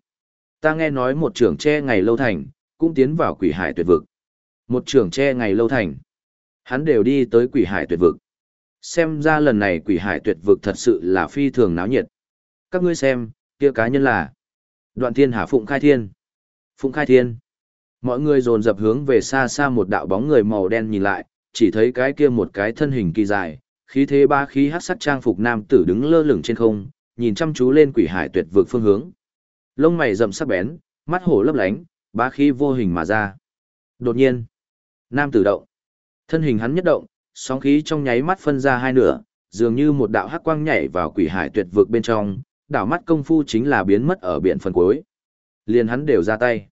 Ta nghe nói một trưởng tre ngày lâu thành, cũng tiến vào quỷ hải tuyệt vực. Một trưởng tre ngày lâu thành, hắn đều đi tới quỷ hải tuyệt vực. Xem ra lần này quỷ hải tuyệt vực thật sự là phi thường náo nhiệt. Các ngươi xem, kia cá nhân là Đoạn Thiên Hà Phụng Khai Thiên. Phụng Khai Thiên. Mọi người dồn dập hướng về xa xa một đạo bóng người màu đen nhìn lại, chỉ thấy cái kia một cái thân hình kỳ dài, khí thế ba khí hắc sắc trang phục nam tử đứng lơ lửng trên không, nhìn chăm chú lên quỷ hải tuyệt vực phương hướng. Lông mày rậm sắc bén, mắt hổ lấp lánh, ba khí vô hình mà ra. Đột nhiên, nam tử động. Thân hình hắn nhất động, sóng khí trong nháy mắt phân ra hai nửa, dường như một đạo hắc quang nhảy vào quỷ hải tuyệt vực bên trong, đảo mắt công phu chính là biến mất ở biển phần cuối. Liền hắn đều ra tay.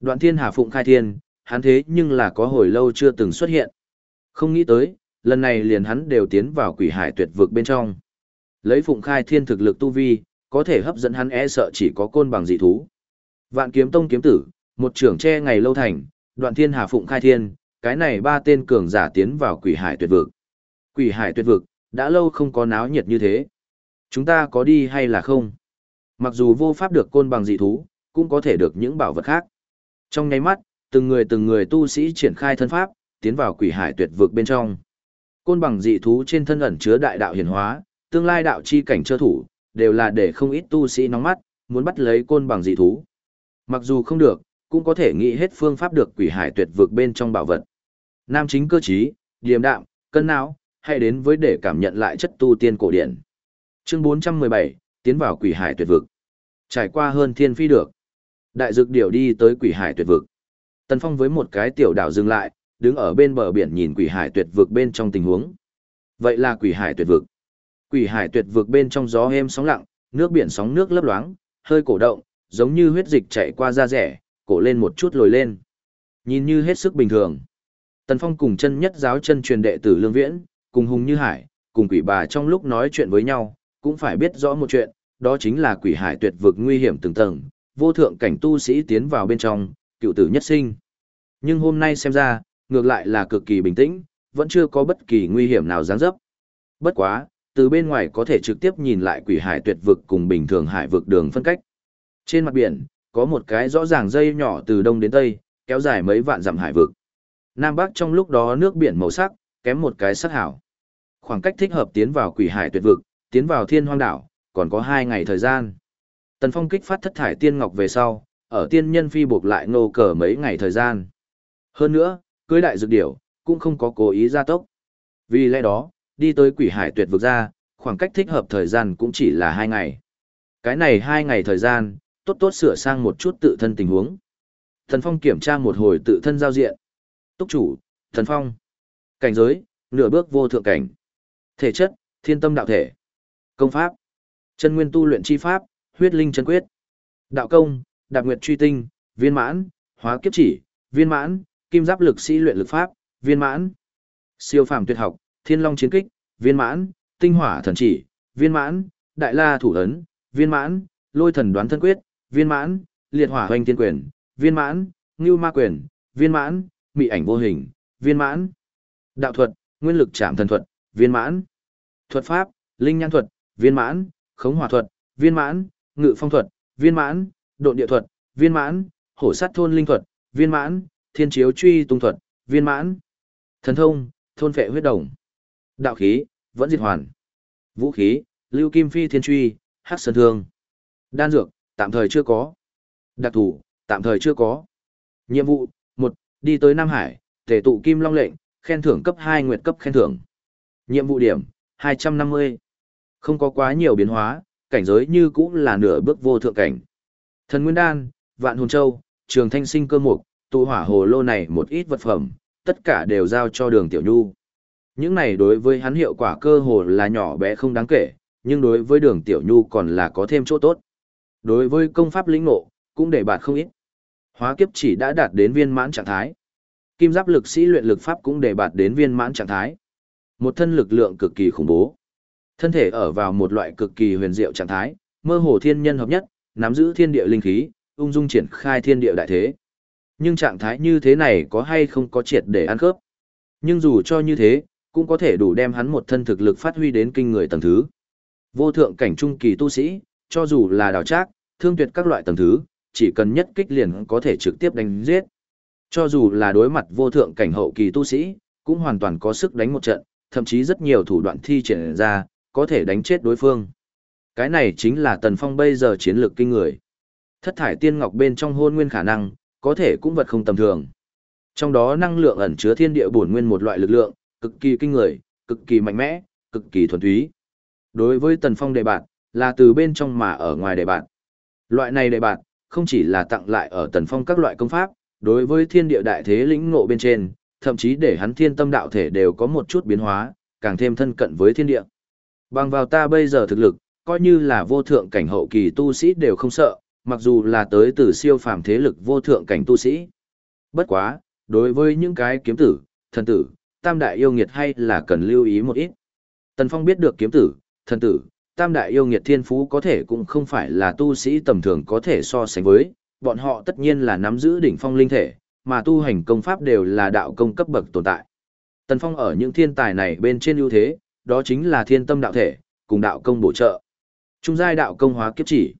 Đoạn thiên hà phụng khai thiên, hắn thế nhưng là có hồi lâu chưa từng xuất hiện. Không nghĩ tới, lần này liền hắn đều tiến vào quỷ hải tuyệt vực bên trong. Lấy phụng khai thiên thực lực tu vi, có thể hấp dẫn hắn e sợ chỉ có côn bằng dị thú. Vạn kiếm tông kiếm tử, một trưởng che ngày lâu thành, đoạn thiên hà phụng khai thiên, cái này ba tên cường giả tiến vào quỷ hải tuyệt vực. Quỷ hải tuyệt vực, đã lâu không có náo nhiệt như thế. Chúng ta có đi hay là không? Mặc dù vô pháp được côn bằng dị thú, cũng có thể được những bảo vật khác. Trong nháy mắt, từng người từng người tu sĩ triển khai thân pháp, tiến vào quỷ hải tuyệt vực bên trong. Côn bằng dị thú trên thân ẩn chứa đại đạo hiển hóa, tương lai đạo chi cảnh trơ thủ, đều là để không ít tu sĩ nóng mắt, muốn bắt lấy côn bằng dị thú. Mặc dù không được, cũng có thể nghĩ hết phương pháp được quỷ hải tuyệt vực bên trong bảo vật. Nam chính cơ trí, điềm đạm, cân não, hay đến với để cảm nhận lại chất tu tiên cổ điển. Chương 417, tiến vào quỷ hải tuyệt vực. Trải qua hơn thiên phi được. Đại dược điểu đi tới quỷ hải tuyệt vực. Tần Phong với một cái tiểu đảo dừng lại, đứng ở bên bờ biển nhìn quỷ hải tuyệt vực bên trong tình huống. Vậy là quỷ hải tuyệt vực. Quỷ hải tuyệt vực bên trong gió êm sóng lặng, nước biển sóng nước lấp loáng, hơi cổ động, giống như huyết dịch chảy qua da rẻ, cổ lên một chút lồi lên. Nhìn như hết sức bình thường. Tần Phong cùng chân nhất giáo chân truyền đệ tử Lương Viễn, cùng Hùng Như Hải, cùng quỷ bà trong lúc nói chuyện với nhau, cũng phải biết rõ một chuyện, đó chính là quỷ hải tuyệt vực nguy hiểm từng tầng, vô thượng cảnh tu sĩ tiến vào bên trong, cựu tử nhất sinh. Nhưng hôm nay xem ra, ngược lại là cực kỳ bình tĩnh, vẫn chưa có bất kỳ nguy hiểm nào giáng dấp. Bất quá, từ bên ngoài có thể trực tiếp nhìn lại quỷ hải tuyệt vực cùng bình thường hải vực đường phân cách. Trên mặt biển, có một cái rõ ràng dây nhỏ từ đông đến tây, kéo dài mấy vạn dặm hải vực. Nam Bắc trong lúc đó nước biển màu sắc, kém một cái sắc hảo. Khoảng cách thích hợp tiến vào quỷ hải tuyệt vực, tiến vào thiên hoang đảo, còn có hai ngày thời gian. Tần Phong kích phát thất thải tiên ngọc về sau, ở tiên nhân phi buộc lại ngô cờ mấy ngày thời gian. Hơn nữa, cưới đại dược điểu, cũng không có cố ý gia tốc. Vì lẽ đó, đi tới quỷ hải tuyệt vực ra, khoảng cách thích hợp thời gian cũng chỉ là hai ngày. Cái này hai ngày thời gian, tốt tốt sửa sang một chút tự thân tình huống. Thần Phong kiểm tra một hồi tự thân giao diện. Túc chủ, Thần Phong. Cảnh giới, nửa bước vô thượng cảnh. Thể chất, thiên tâm đạo thể. Công pháp, chân nguyên tu luyện chi pháp, huyết linh chân quyết. Đạo công, đạp nguyệt truy tinh, viên mãn, hóa kiếp chỉ, viên mãn, kim giáp lực sĩ luyện lực pháp, viên mãn. Siêu phàm tuyệt học, thiên long chiến kích, viên mãn, tinh hỏa thần chỉ, viên mãn, đại la thủ ấn, viên mãn, lôi thần đoán thân quyết, viên mãn, liệt hỏa hoành Thiên quyền, viên mãn, ngưu ma quyền, viên mãn, mị ảnh vô hình, viên mãn. Đạo thuật, nguyên lực chạm thần thuật, viên mãn. Thuật pháp, linh nhan thuật, viên mãn, khống hỏa thuật, viên mãn, ngự phong thuật, viên mãn, độ địa thuật, viên mãn, hổ sát thôn linh thuật, viên mãn, thiên chiếu truy tung thuật, viên mãn. Thần thông, thôn phệ huyết đồng. Đạo khí, vẫn diệt hoàn. Vũ khí, lưu kim phi thiên truy, hắc sơn thương. Đan dược, tạm thời chưa có. Đặc thủ, tạm thời chưa có. Nhiệm vụ, một, Đi tới Nam Hải, tể tụ kim long lệnh, khen thưởng cấp hai nguyệt cấp khen thưởng. Nhiệm vụ điểm, hai trăm năm mươi Không có quá nhiều biến hóa, cảnh giới như cũng là nửa bước vô thượng cảnh. Thần Nguyên Đan, Vạn Hồn Châu, Trường Thanh Sinh Cơ Mục, tụ hỏa hồ lô này một ít vật phẩm, tất cả đều giao cho đường Tiểu Nhu. Những này đối với hắn hiệu quả cơ hồ là nhỏ bé không đáng kể, nhưng đối với đường Tiểu Nhu còn là có thêm chỗ tốt. Đối với công pháp lĩnh ngộ, cũng để bạt không ít. Hóa kiếp chỉ đã đạt đến viên mãn trạng thái. Kim giáp lực sĩ luyện lực pháp cũng để bạt đến viên mãn trạng thái. Một thân lực lượng cực kỳ khủng bố. Thân thể ở vào một loại cực kỳ huyền diệu trạng thái, mơ hồ thiên nhân hợp nhất, nắm giữ thiên địa linh khí, ung dung triển khai thiên địa đại thế. Nhưng trạng thái như thế này có hay không có triệt để ăn khớp. Nhưng dù cho như thế, cũng có thể đủ đem hắn một thân thực lực phát huy đến kinh người tầng thứ. Vô thượng cảnh trung kỳ tu sĩ, cho dù là đào trác, thương tuyệt các loại tầng thứ, chỉ cần nhất kích liền có thể trực tiếp đánh giết. Cho dù là đối mặt vô thượng cảnh hậu kỳ tu sĩ, cũng hoàn toàn có sức đánh một trận, thậm chí rất nhiều thủ đoạn thi triển ra, có thể đánh chết đối phương. Cái này chính là Tần Phong bây giờ chiến lược kinh người. Thất thải tiên ngọc bên trong hôn nguyên khả năng, có thể cũng vật không tầm thường. Trong đó năng lượng ẩn chứa thiên địa bổn nguyên một loại lực lượng, cực kỳ kinh người, cực kỳ mạnh mẽ, cực kỳ thuần túy. Đối với Tần Phong đề bạn, là từ bên trong mà ở ngoài đề bạn. Loại này đề bạn, không chỉ là tặng lại ở Tần Phong các loại công pháp, đối với thiên địa đại thế lĩnh ngộ bên trên, thậm chí để hắn thiên tâm đạo thể đều có một chút biến hóa, càng thêm thân cận với thiên địa. Bằng vào ta bây giờ thực lực, coi như là vô thượng cảnh hậu kỳ tu sĩ đều không sợ, mặc dù là tới từ siêu phàm thế lực vô thượng cảnh tu sĩ. Bất quá, đối với những cái kiếm tử, thần tử, tam đại yêu nghiệt hay là cần lưu ý một ít. Tần Phong biết được kiếm tử, thần tử, tam đại yêu nghiệt thiên phú có thể cũng không phải là tu sĩ tầm thường có thể so sánh với, bọn họ tất nhiên là nắm giữ đỉnh phong linh thể, mà tu hành công pháp đều là đạo công cấp bậc tồn tại. Tần Phong ở những thiên tài này bên trên ưu thế, đó chính là thiên tâm đạo thể, cùng đạo công bổ trợ. Trung giai đạo công hóa kiếp chỉ.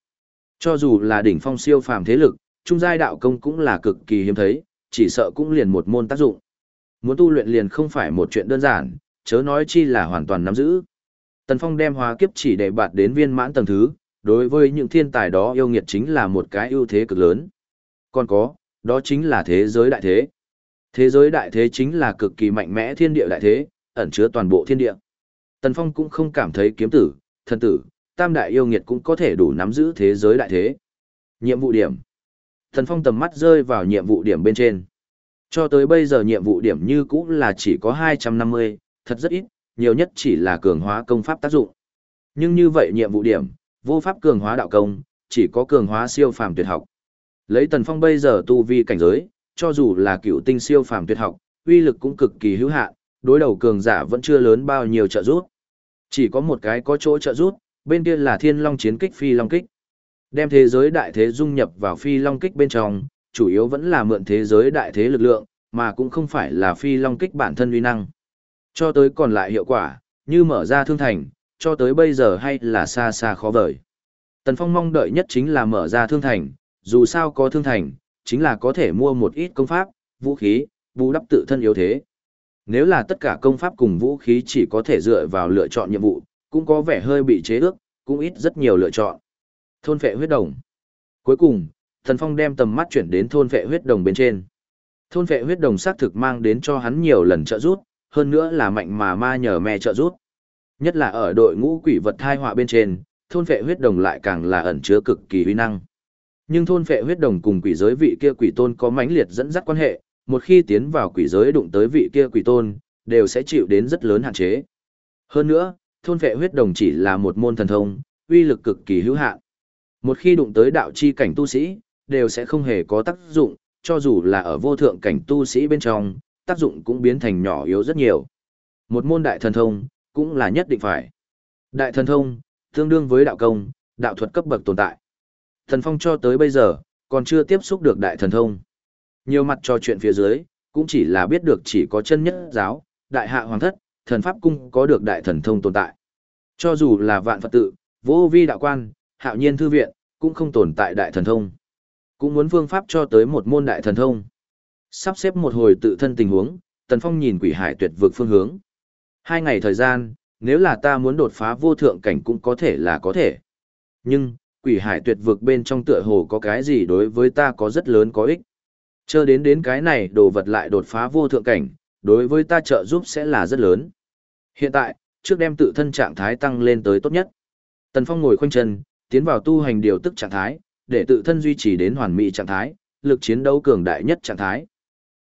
Cho dù là đỉnh phong siêu phàm thế lực, trung giai đạo công cũng là cực kỳ hiếm thấy, chỉ sợ cũng liền một môn tác dụng. Muốn tu luyện liền không phải một chuyện đơn giản, chớ nói chi là hoàn toàn nắm giữ. Tần Phong đem hóa kiếp chỉ để bạt đến viên mãn tầng thứ, đối với những thiên tài đó yêu nghiệt chính là một cái ưu thế cực lớn. Còn có, đó chính là thế giới đại thế. Thế giới đại thế chính là cực kỳ mạnh mẽ thiên địa đại thế, ẩn chứa toàn bộ thiên địa. Tần Phong cũng không cảm thấy kiếm tử, thần tử, tam đại yêu nghiệt cũng có thể đủ nắm giữ thế giới đại thế. Nhiệm vụ điểm. thần Phong tầm mắt rơi vào nhiệm vụ điểm bên trên. Cho tới bây giờ nhiệm vụ điểm như cũ là chỉ có 250, thật rất ít, nhiều nhất chỉ là cường hóa công pháp tác dụng. Nhưng như vậy nhiệm vụ điểm, vô pháp cường hóa đạo công, chỉ có cường hóa siêu phàm tuyệt học. Lấy Tần Phong bây giờ tu vi cảnh giới, cho dù là cựu tinh siêu phàm tuyệt học, uy lực cũng cực kỳ hữu hạn, đối đầu cường giả vẫn chưa lớn bao nhiêu trợ giúp. Chỉ có một cái có chỗ trợ giúp, bên kia là Thiên Long chiến kích phi long kích. Đem thế giới đại thế dung nhập vào phi long kích bên trong, chủ yếu vẫn là mượn thế giới đại thế lực lượng, mà cũng không phải là phi long kích bản thân uy năng. Cho tới còn lại hiệu quả, như mở ra thương thành, cho tới bây giờ hay là xa xa khó vời. Tần Phong mong đợi nhất chính là mở ra thương thành, dù sao có thương thành, chính là có thể mua một ít công pháp, vũ khí, bù đắp tự thân yếu thế. Nếu là tất cả công pháp cùng vũ khí chỉ có thể dựa vào lựa chọn nhiệm vụ, cũng có vẻ hơi bị chế ước, cũng ít rất nhiều lựa chọn. Thôn phệ huyết đồng. Cuối cùng, Thần Phong đem tầm mắt chuyển đến thôn phệ huyết đồng bên trên. Thôn phệ huyết đồng xác thực mang đến cho hắn nhiều lần trợ rút, hơn nữa là mạnh mà ma nhờ mẹ trợ rút. Nhất là ở đội ngũ quỷ vật thai họa bên trên, thôn phệ huyết đồng lại càng là ẩn chứa cực kỳ uy năng. Nhưng thôn phệ huyết đồng cùng quỷ giới vị kia quỷ tôn có mãnh liệt dẫn dắt quan hệ, một khi tiến vào quỷ giới đụng tới vị kia quỷ tôn, đều sẽ chịu đến rất lớn hạn chế. Hơn nữa, thôn vệ huyết đồng chỉ là một môn thần thông, uy lực cực kỳ hữu hạn. Một khi đụng tới đạo chi cảnh tu sĩ, đều sẽ không hề có tác dụng, cho dù là ở vô thượng cảnh tu sĩ bên trong, tác dụng cũng biến thành nhỏ yếu rất nhiều. Một môn đại thần thông, cũng là nhất định phải. Đại thần thông, tương đương với đạo công, đạo thuật cấp bậc tồn tại. Thần Phong cho tới bây giờ, còn chưa tiếp xúc được đại thần thông. Nhiều mặt trò chuyện phía dưới, cũng chỉ là biết được chỉ có chân nhất giáo, đại hạ hoàng thất, thần pháp cung có được đại thần thông tồn tại. Cho dù là vạn Phật tự, vô vi đạo quan, hạo nhiên thư viện, cũng không tồn tại đại thần thông. Cũng muốn phương pháp cho tới một môn đại thần thông. Sắp xếp một hồi tự thân tình huống, Tần Phong nhìn quỷ hải tuyệt vực phương hướng. Hai ngày thời gian, nếu là ta muốn đột phá vô thượng cảnh cũng có thể là có thể. Nhưng, quỷ hải tuyệt vực bên trong tựa hồ có cái gì đối với ta có rất lớn có ích. Chờ đến đến cái này đồ vật lại đột phá vô thượng cảnh, đối với ta trợ giúp sẽ là rất lớn. Hiện tại, trước đem tự thân trạng thái tăng lên tới tốt nhất. Tần Phong ngồi khoanh chân, tiến vào tu hành điều tức trạng thái, để tự thân duy trì đến hoàn mỹ trạng thái, lực chiến đấu cường đại nhất trạng thái.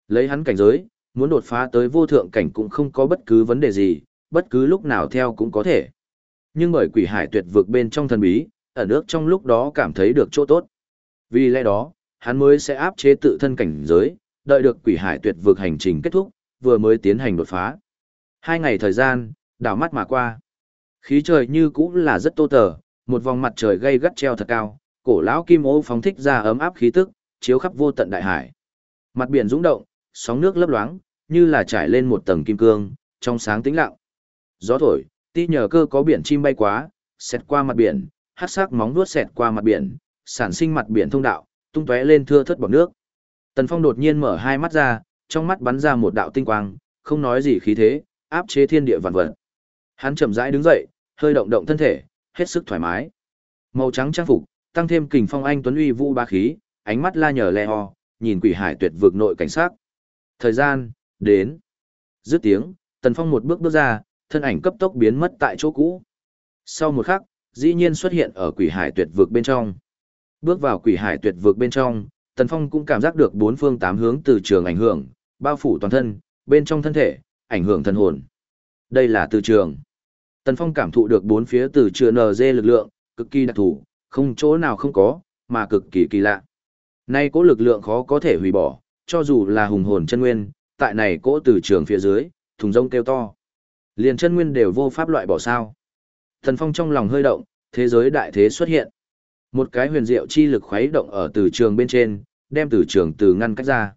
Lấy hắn cảnh giới, muốn đột phá tới vô thượng cảnh cũng không có bất cứ vấn đề gì, bất cứ lúc nào theo cũng có thể. Nhưng bởi quỷ hải tuyệt vực bên trong thần bí, ở nước trong lúc đó cảm thấy được chỗ tốt. Vì lẽ đó, hắn mới sẽ áp chế tự thân cảnh giới, đợi được quỷ hải tuyệt vực hành trình kết thúc, vừa mới tiến hành đột phá. Hai ngày thời gian, đảo mắt mà qua. Khí trời như cũ là rất tô tờ, một vòng mặt trời gây gắt treo thật cao, cổ lão kim ô phóng thích ra ấm áp khí tức, chiếu khắp vô tận đại hải. Mặt biển rung động, sóng nước lấp loáng, như là trải lên một tầng kim cương, trong sáng tĩnh lặng. Gió thổi, tí nhờ cơ có biển chim bay quá, xẹt qua mặt biển, hát sắc móng vuốt xẹt qua mặt biển, sản sinh mặt biển thông đạo, tung tóe lên thưa thất bọt nước. Tần Phong đột nhiên mở hai mắt ra, trong mắt bắn ra một đạo tinh quang, không nói gì khí thế, áp chế thiên địa vạn vật. Hắn chậm rãi đứng dậy, hơi động động thân thể, hết sức thoải mái. Màu trắng trang phục, tăng thêm kình phong anh tuấn uy vũ ba khí, ánh mắt la nhở le ho, nhìn quỷ hải tuyệt vực nội cảnh sát. Thời gian, đến. Dứt tiếng, Tần Phong một bước bước ra, thân ảnh cấp tốc biến mất tại chỗ cũ. Sau một khắc, dĩ nhiên xuất hiện ở quỷ hải tuyệt vực bên trong. Bước vào quỷ hải tuyệt vực bên trong, Tần Phong cũng cảm giác được bốn phương tám hướng từ trường ảnh hưởng, bao phủ toàn thân, bên trong thân thể, ảnh hưởng thần hồn. Đây là từ trường. Tần Phong cảm thụ được bốn phía từ trường NG lực lượng, cực kỳ đặc thù, không chỗ nào không có, mà cực kỳ kỳ lạ. Nay cố lực lượng khó có thể hủy bỏ, cho dù là hùng hồn chân nguyên, tại này cố từ trường phía dưới, thùng rông kêu to. Liền chân nguyên đều vô pháp loại bỏ sao. Thần Phong trong lòng hơi động, thế giới đại thế xuất hiện. Một cái huyền diệu chi lực khuấy động ở từ trường bên trên, đem từ trường từ ngăn cách ra.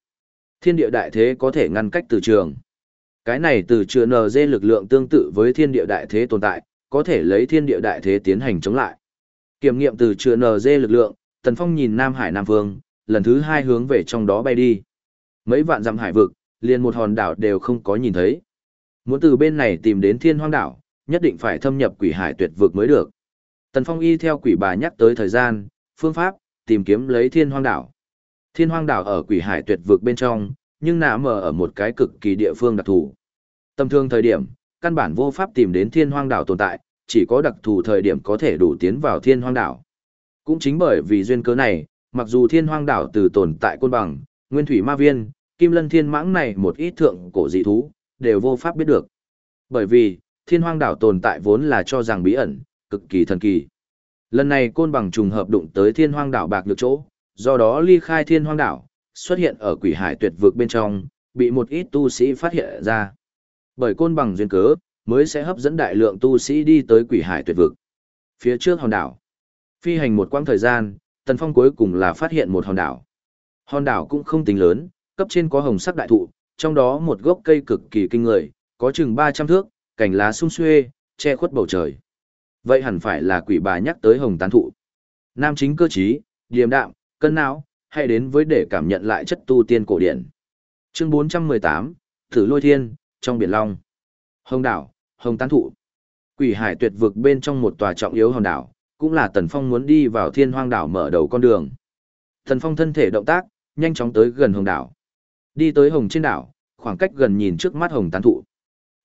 Thiên địa đại thế có thể ngăn cách từ trường. Cái này từ trường NG lực lượng tương tự với thiên địa đại thế tồn tại, có thể lấy thiên địa đại thế tiến hành chống lại. Kiểm nghiệm từ trường NG lực lượng, Tần Phong nhìn Nam Hải Nam Vương, lần thứ hai hướng về trong đó bay đi. Mấy vạn dặm hải vực, liền một hòn đảo đều không có nhìn thấy. Muốn từ bên này tìm đến thiên hoang đảo, nhất định phải thâm nhập quỷ hải tuyệt vực mới được. Tần Phong y theo quỷ bà nhắc tới thời gian, phương pháp, tìm kiếm lấy thiên hoang đảo. Thiên hoang đảo ở quỷ hải tuyệt vực bên trong, nhưng nằm ở một cái cực kỳ địa phương đặc thù. Tầm thương thời điểm, căn bản vô pháp tìm đến thiên hoang đảo tồn tại, chỉ có đặc thù thời điểm có thể đủ tiến vào thiên hoang đảo. Cũng chính bởi vì duyên cớ này, mặc dù thiên hoang đảo từ tồn tại côn bằng, nguyên thủy ma viên, kim lân thiên mãng này một ít thượng cổ dị thú, đều vô pháp biết được. Bởi vì, thiên hoang đảo tồn tại vốn là cho rằng bí ẩn, cực kỳ thần kỳ. Lần này côn bằng trùng hợp đụng tới thiên hoang đảo bạc được chỗ, do đó ly khai thiên hoang đảo, xuất hiện ở quỷ hải tuyệt vực bên trong, bị một ít tu sĩ phát hiện ra. Bởi côn bằng duyên cớ, mới sẽ hấp dẫn đại lượng tu sĩ đi tới quỷ hải tuyệt vực. Phía trước hòn đảo, phi hành một quãng thời gian, Tần Phong cuối cùng là phát hiện một hòn đảo. Hòn đảo cũng không tính lớn, cấp trên có hồng sắc đại thụ, trong đó một gốc cây cực kỳ kinh người, có chừng 300 thước, cành lá sung xuê, che khuất bầu trời. Vậy hẳn phải là quỷ bà nhắc tới hồng tán thụ. Nam chính cơ trí, điềm đạm, cân não, hay đến với để cảm nhận lại chất tu tiên cổ điển. Chương 418, Thử Lôi Thiên, trong biển Long. Hồng đảo, hồng tán thụ. Quỷ hải tuyệt vực bên trong một tòa trọng yếu hòn đảo, cũng là Tần Phong muốn đi vào thiên hoang đảo mở đầu con đường. Tần Phong thân thể động tác, nhanh chóng tới gần hồng đảo. Đi tới hồng trên đảo, khoảng cách gần nhìn trước mắt hồng tán thụ.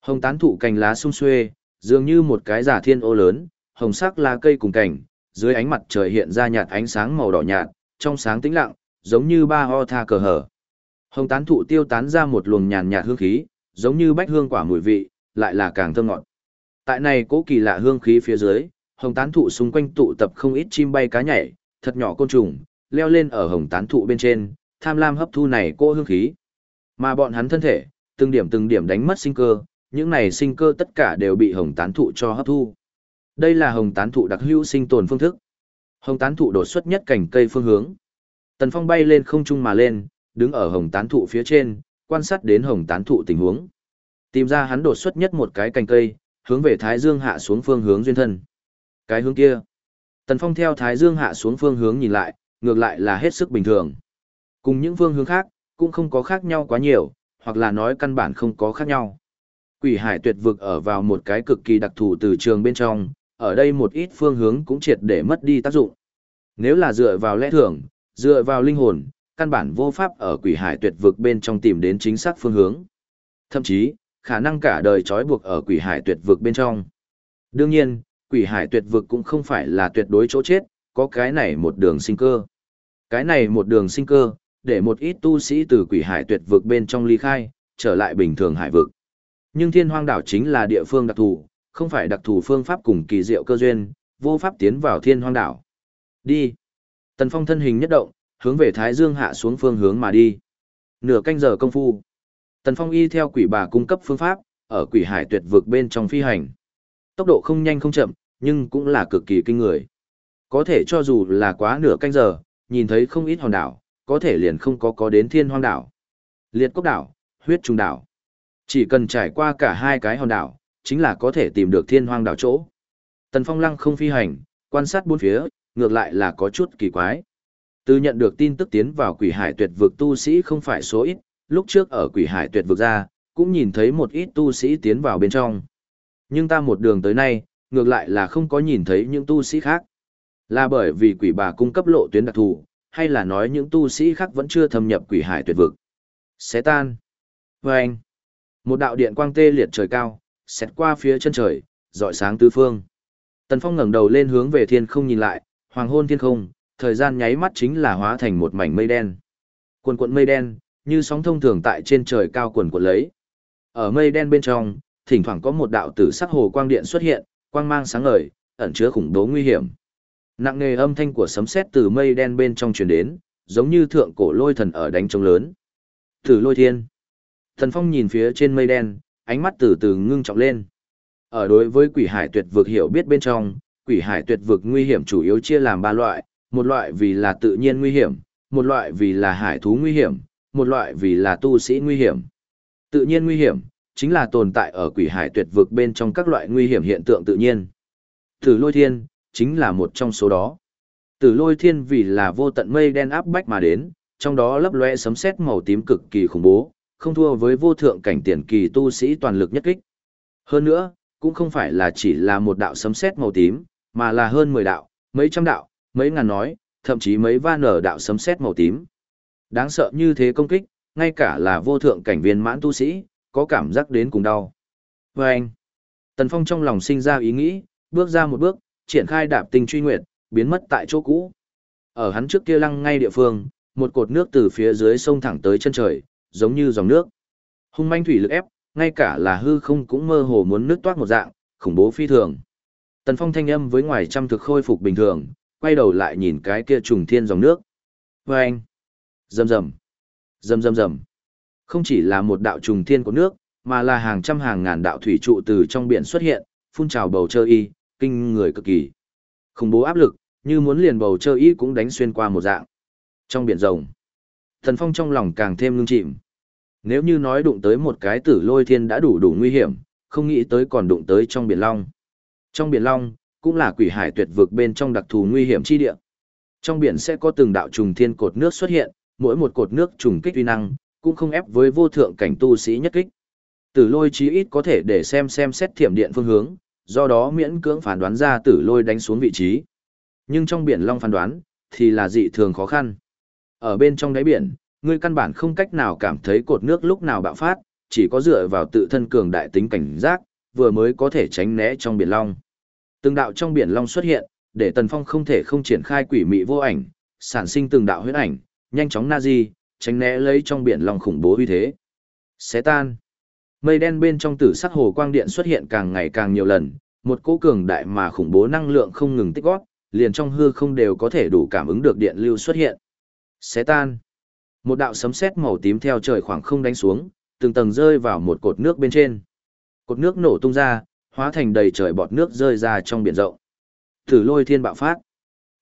Hồng tán thụ cành lá sung xuê, dường như một cái giả thiên ô lớn, hồng sắc lá cây cùng cành, dưới ánh mặt trời hiện ra nhạt ánh sáng màu đỏ nhạt, trong sáng tĩnh lặng, giống như ba ho tha cờ hở. Hồng tán thụ tiêu tán ra một luồng nhàn nhạt hương khí, giống như bách hương quả mùi vị, lại là càng thơm ngọt. Tại này cố kỳ lạ hương khí phía dưới, hồng tán thụ xung quanh tụ tập không ít chim bay cá nhảy, thật nhỏ côn trùng, leo lên ở hồng tán thụ bên trên, tham lam hấp thu này cô hương khí. Mà bọn hắn thân thể, từng điểm từng điểm đánh mất sinh cơ, những này sinh cơ tất cả đều bị hồng tán thụ cho hấp thu. Đây là hồng tán thụ đặc hữu sinh tồn phương thức. Hồng tán thụ đột xuất nhất cảnh cây phương hướng. Tần Phong bay lên không trung mà lên, đứng ở hồng tán thụ phía trên, quan sát đến hồng tán thụ tình huống. Tìm ra hắn đột xuất nhất một cái cành cây, hướng về Thái Dương hạ xuống phương hướng duyên thân. Cái hướng kia. Tần Phong theo Thái Dương hạ xuống phương hướng nhìn lại, ngược lại là hết sức bình thường. Cùng những phương hướng khác, cũng không có khác nhau quá nhiều, hoặc là nói căn bản không có khác nhau. Quỷ hải tuyệt vực ở vào một cái cực kỳ đặc thù từ trường bên trong, ở đây một ít phương hướng cũng triệt để mất đi tác dụng. Nếu là dựa vào lẽ thường, dựa vào linh hồn, căn bản vô pháp ở quỷ hải tuyệt vực bên trong tìm đến chính xác phương hướng. Thậm chí, khả năng cả đời trói buộc ở quỷ hải tuyệt vực bên trong. Đương nhiên, quỷ hải tuyệt vực cũng không phải là tuyệt đối chỗ chết, có cái này một đường sinh cơ. Cái này một đường sinh cơ, để một ít tu sĩ từ quỷ hải tuyệt vực bên trong ly khai, trở lại bình thường hải vực. Nhưng thiên hoang đảo chính là địa phương đặc thù, không phải đặc thù phương pháp cùng kỳ diệu cơ duyên, vô pháp tiến vào thiên hoang đảo. Đi. Tần Phong thân hình nhất động, hướng về Thái Dương hạ xuống phương hướng mà đi. Nửa canh giờ công phu. Tần Phong y theo quỷ bà cung cấp phương pháp, ở quỷ hải tuyệt vực bên trong phi hành. Tốc độ không nhanh không chậm, nhưng cũng là cực kỳ kinh người. Có thể cho dù là quá nửa canh giờ, nhìn thấy không ít hòn đảo, có thể liền không có có đến thiên hoang đảo. Liệt cốc đảo, huyết trùng đảo. Chỉ cần trải qua cả hai cái hòn đảo, chính là có thể tìm được thiên hoang đảo chỗ. Tần Phong lăng không phi hành, quan sát bốn phía, ngược lại là có chút kỳ quái. Từ nhận được tin tức tiến vào quỷ hải tuyệt vực tu sĩ không phải số ít, lúc trước ở quỷ hải tuyệt vực ra, cũng nhìn thấy một ít tu sĩ tiến vào bên trong. Nhưng ta một đường tới nay, ngược lại là không có nhìn thấy những tu sĩ khác. Là bởi vì quỷ bà cung cấp lộ tuyến đặc thù, hay là nói những tu sĩ khác vẫn chưa thâm nhập quỷ hải tuyệt vực. Xé tan. Và anh. Một đạo điện quang tê liệt trời cao, xét qua phía chân trời, dọi sáng tứ phương. Tần Phong ngẩng đầu lên hướng về thiên không nhìn lại, hoàng hôn thiên không, thời gian nháy mắt chính là hóa thành một mảnh mây đen. Quần cuộn mây đen, như sóng thông thường tại trên trời cao quần cuộn lấy. Ở mây đen bên trong, thỉnh thoảng có một đạo tử sắc hồ quang điện xuất hiện, quang mang sáng ngời, ẩn chứa khủng bố nguy hiểm. Nặng nề âm thanh của sấm sét từ mây đen bên trong truyền đến, giống như thượng cổ lôi thần ở đánh trống lớn. Tử lôi thiên. Thần Phong nhìn phía trên mây đen, ánh mắt từ từ ngưng trọng lên. Ở đối với quỷ hải tuyệt vực hiểu biết bên trong, quỷ hải tuyệt vực nguy hiểm chủ yếu chia làm ba loại, một loại vì là tự nhiên nguy hiểm, một loại vì là hải thú nguy hiểm, một loại vì là tu sĩ nguy hiểm. Tự nhiên nguy hiểm, chính là tồn tại ở quỷ hải tuyệt vực bên trong các loại nguy hiểm hiện tượng tự nhiên. Tử lôi thiên, chính là một trong số đó. Tử lôi thiên vì là vô tận mây đen áp bách mà đến, trong đó lấp lóe sấm sét màu tím cực kỳ khủng bố, không thua với vô thượng cảnh tiền kỳ tu sĩ toàn lực nhất kích. Hơn nữa, cũng không phải là chỉ là một đạo sấm sét màu tím, mà là hơn 10 đạo, mấy trăm đạo, mấy ngàn nói, thậm chí mấy va nở đạo sấm sét màu tím. Đáng sợ như thế công kích, ngay cả là vô thượng cảnh viên mãn tu sĩ, có cảm giác đến cùng đau. Và anh, Tần Phong trong lòng sinh ra ý nghĩ, bước ra một bước, triển khai đạp tinh truy nguyệt, biến mất tại chỗ cũ. Ở hắn trước kia lăng ngay địa phương, một cột nước từ phía dưới sông thẳng tới chân trời, giống như dòng nước. Hung manh thủy lực ép, ngay cả là hư không cũng mơ hồ muốn nước toát một dạng, khủng bố phi thường. Tần Phong thanh âm với ngoài trăm thực khôi phục bình thường, quay đầu lại nhìn cái kia trùng thiên dòng nước. Và anh, rầm rầm, rầm rầm rầm. Không chỉ là một đạo trùng thiên của nước, mà là hàng trăm hàng ngàn đạo thủy trụ từ trong biển xuất hiện, phun trào bầu trời y, kinh người cực kỳ. Khủng bố áp lực, như muốn liền bầu trời y cũng đánh xuyên qua một dạng. Trong biển rồng, Thần Phong trong lòng càng thêm ngưng chìm. Nếu như nói đụng tới một cái tử lôi thiên đã đủ đủ nguy hiểm, không nghĩ tới còn đụng tới trong biển long. Trong biển long, cũng là quỷ hải tuyệt vực bên trong đặc thù nguy hiểm chi địa. Trong biển sẽ có từng đạo trùng thiên cột nước xuất hiện, mỗi một cột nước trùng kích uy năng, cũng không ép với vô thượng cảnh tu sĩ nhất kích. Tử lôi chí ít có thể để xem xem xét thiểm điện phương hướng, do đó miễn cưỡng phán đoán ra tử lôi đánh xuống vị trí. Nhưng trong biển long phán đoán, thì là dị thường khó khăn. Ở bên trong đáy biển, ngươi căn bản không cách nào cảm thấy cột nước lúc nào bạo phát, chỉ có dựa vào tự thân cường đại tính cảnh giác, vừa mới có thể tránh né trong biển long. Từng đạo trong biển long xuất hiện, để Tần Phong không thể không triển khai quỷ mị vô ảnh, sản sinh từng đạo huyết ảnh, nhanh chóng na di, tránh né lấy trong biển long khủng bố uy thế. Xé tan. Mây đen bên trong tử sắc hồ quang điện xuất hiện càng ngày càng nhiều lần, một cỗ cường đại mà khủng bố năng lượng không ngừng tích góp, liền trong hư không đều có thể đủ cảm ứng được điện lưu xuất hiện. Xé tan. Một đạo sấm sét màu tím theo trời khoảng không đánh xuống, từng tầng rơi vào một cột nước bên trên. Cột nước nổ tung ra, hóa thành đầy trời bọt nước rơi ra trong biển rộng. Thử lôi thiên bạo phát.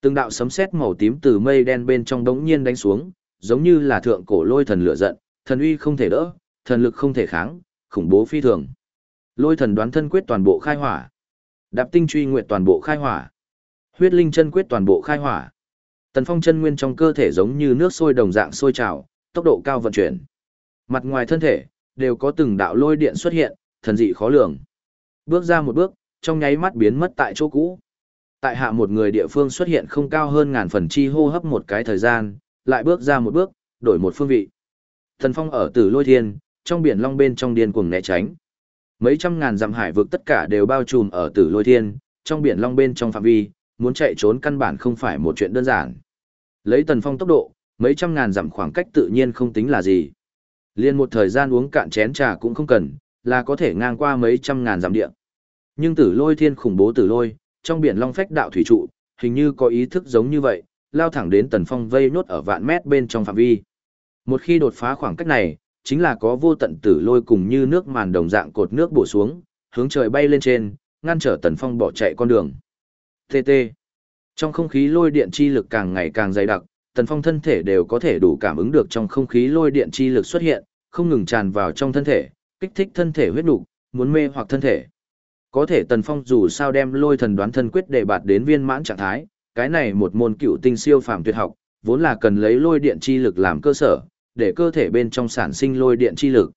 Từng đạo sấm sét màu tím từ mây đen bên trong đống nhiên đánh xuống, giống như là thượng cổ lôi thần lửa giận, thần uy không thể đỡ, thần lực không thể kháng, khủng bố phi thường. Lôi thần đoán thân quyết toàn bộ khai hỏa. Đạp tinh truy nguyện toàn bộ khai hỏa. Huyết linh chân quyết toàn bộ khai hỏa. Tần Phong chân nguyên trong cơ thể giống như nước sôi đồng dạng sôi trào, tốc độ cao vận chuyển. Mặt ngoài thân thể đều có từng đạo lôi điện xuất hiện, thần dị khó lường. Bước ra một bước, trong nháy mắt biến mất tại chỗ cũ. Tại hạ một người địa phương xuất hiện không cao hơn ngàn phần chi hô hấp một cái thời gian, lại bước ra một bước, đổi một phương vị. Thần Phong ở Tử Lôi Thiên, trong biển long bên trong điên cuồng né tránh. Mấy trăm ngàn dặm hải vực tất cả đều bao trùm ở Tử Lôi Thiên, trong biển long bên trong phạm vi, muốn chạy trốn căn bản không phải một chuyện đơn giản. Lấy Tần Phong tốc độ, mấy trăm ngàn dặm khoảng cách tự nhiên không tính là gì. Liên một thời gian uống cạn chén trà cũng không cần, là có thể ngang qua mấy trăm ngàn dặm địa. Nhưng Tử Lôi Thiên khủng bố Tử Lôi, trong biển long phách đạo thủy trụ, hình như có ý thức giống như vậy, lao thẳng đến Tần Phong vây nốt ở vạn mét bên trong phạm vi. Một khi đột phá khoảng cách này, chính là có vô tận tử lôi cùng như nước màn đồng dạng cột nước bổ xuống, hướng trời bay lên trên, ngăn trở Tần Phong bỏ chạy con đường. TT. Trong không khí lôi điện chi lực càng ngày càng dày đặc, Tần Phong thân thể đều có thể đủ cảm ứng được trong không khí lôi điện chi lực xuất hiện, không ngừng tràn vào trong thân thể, kích thích thân thể huyết đủ, muốn mê hoặc thân thể. Có thể Tần Phong dù sao đem lôi thần đoán thân quyết để bạt đến viên mãn trạng thái, cái này một môn cựu tinh siêu phàm tuyệt học, vốn là cần lấy lôi điện chi lực làm cơ sở, để cơ thể bên trong sản sinh lôi điện chi lực.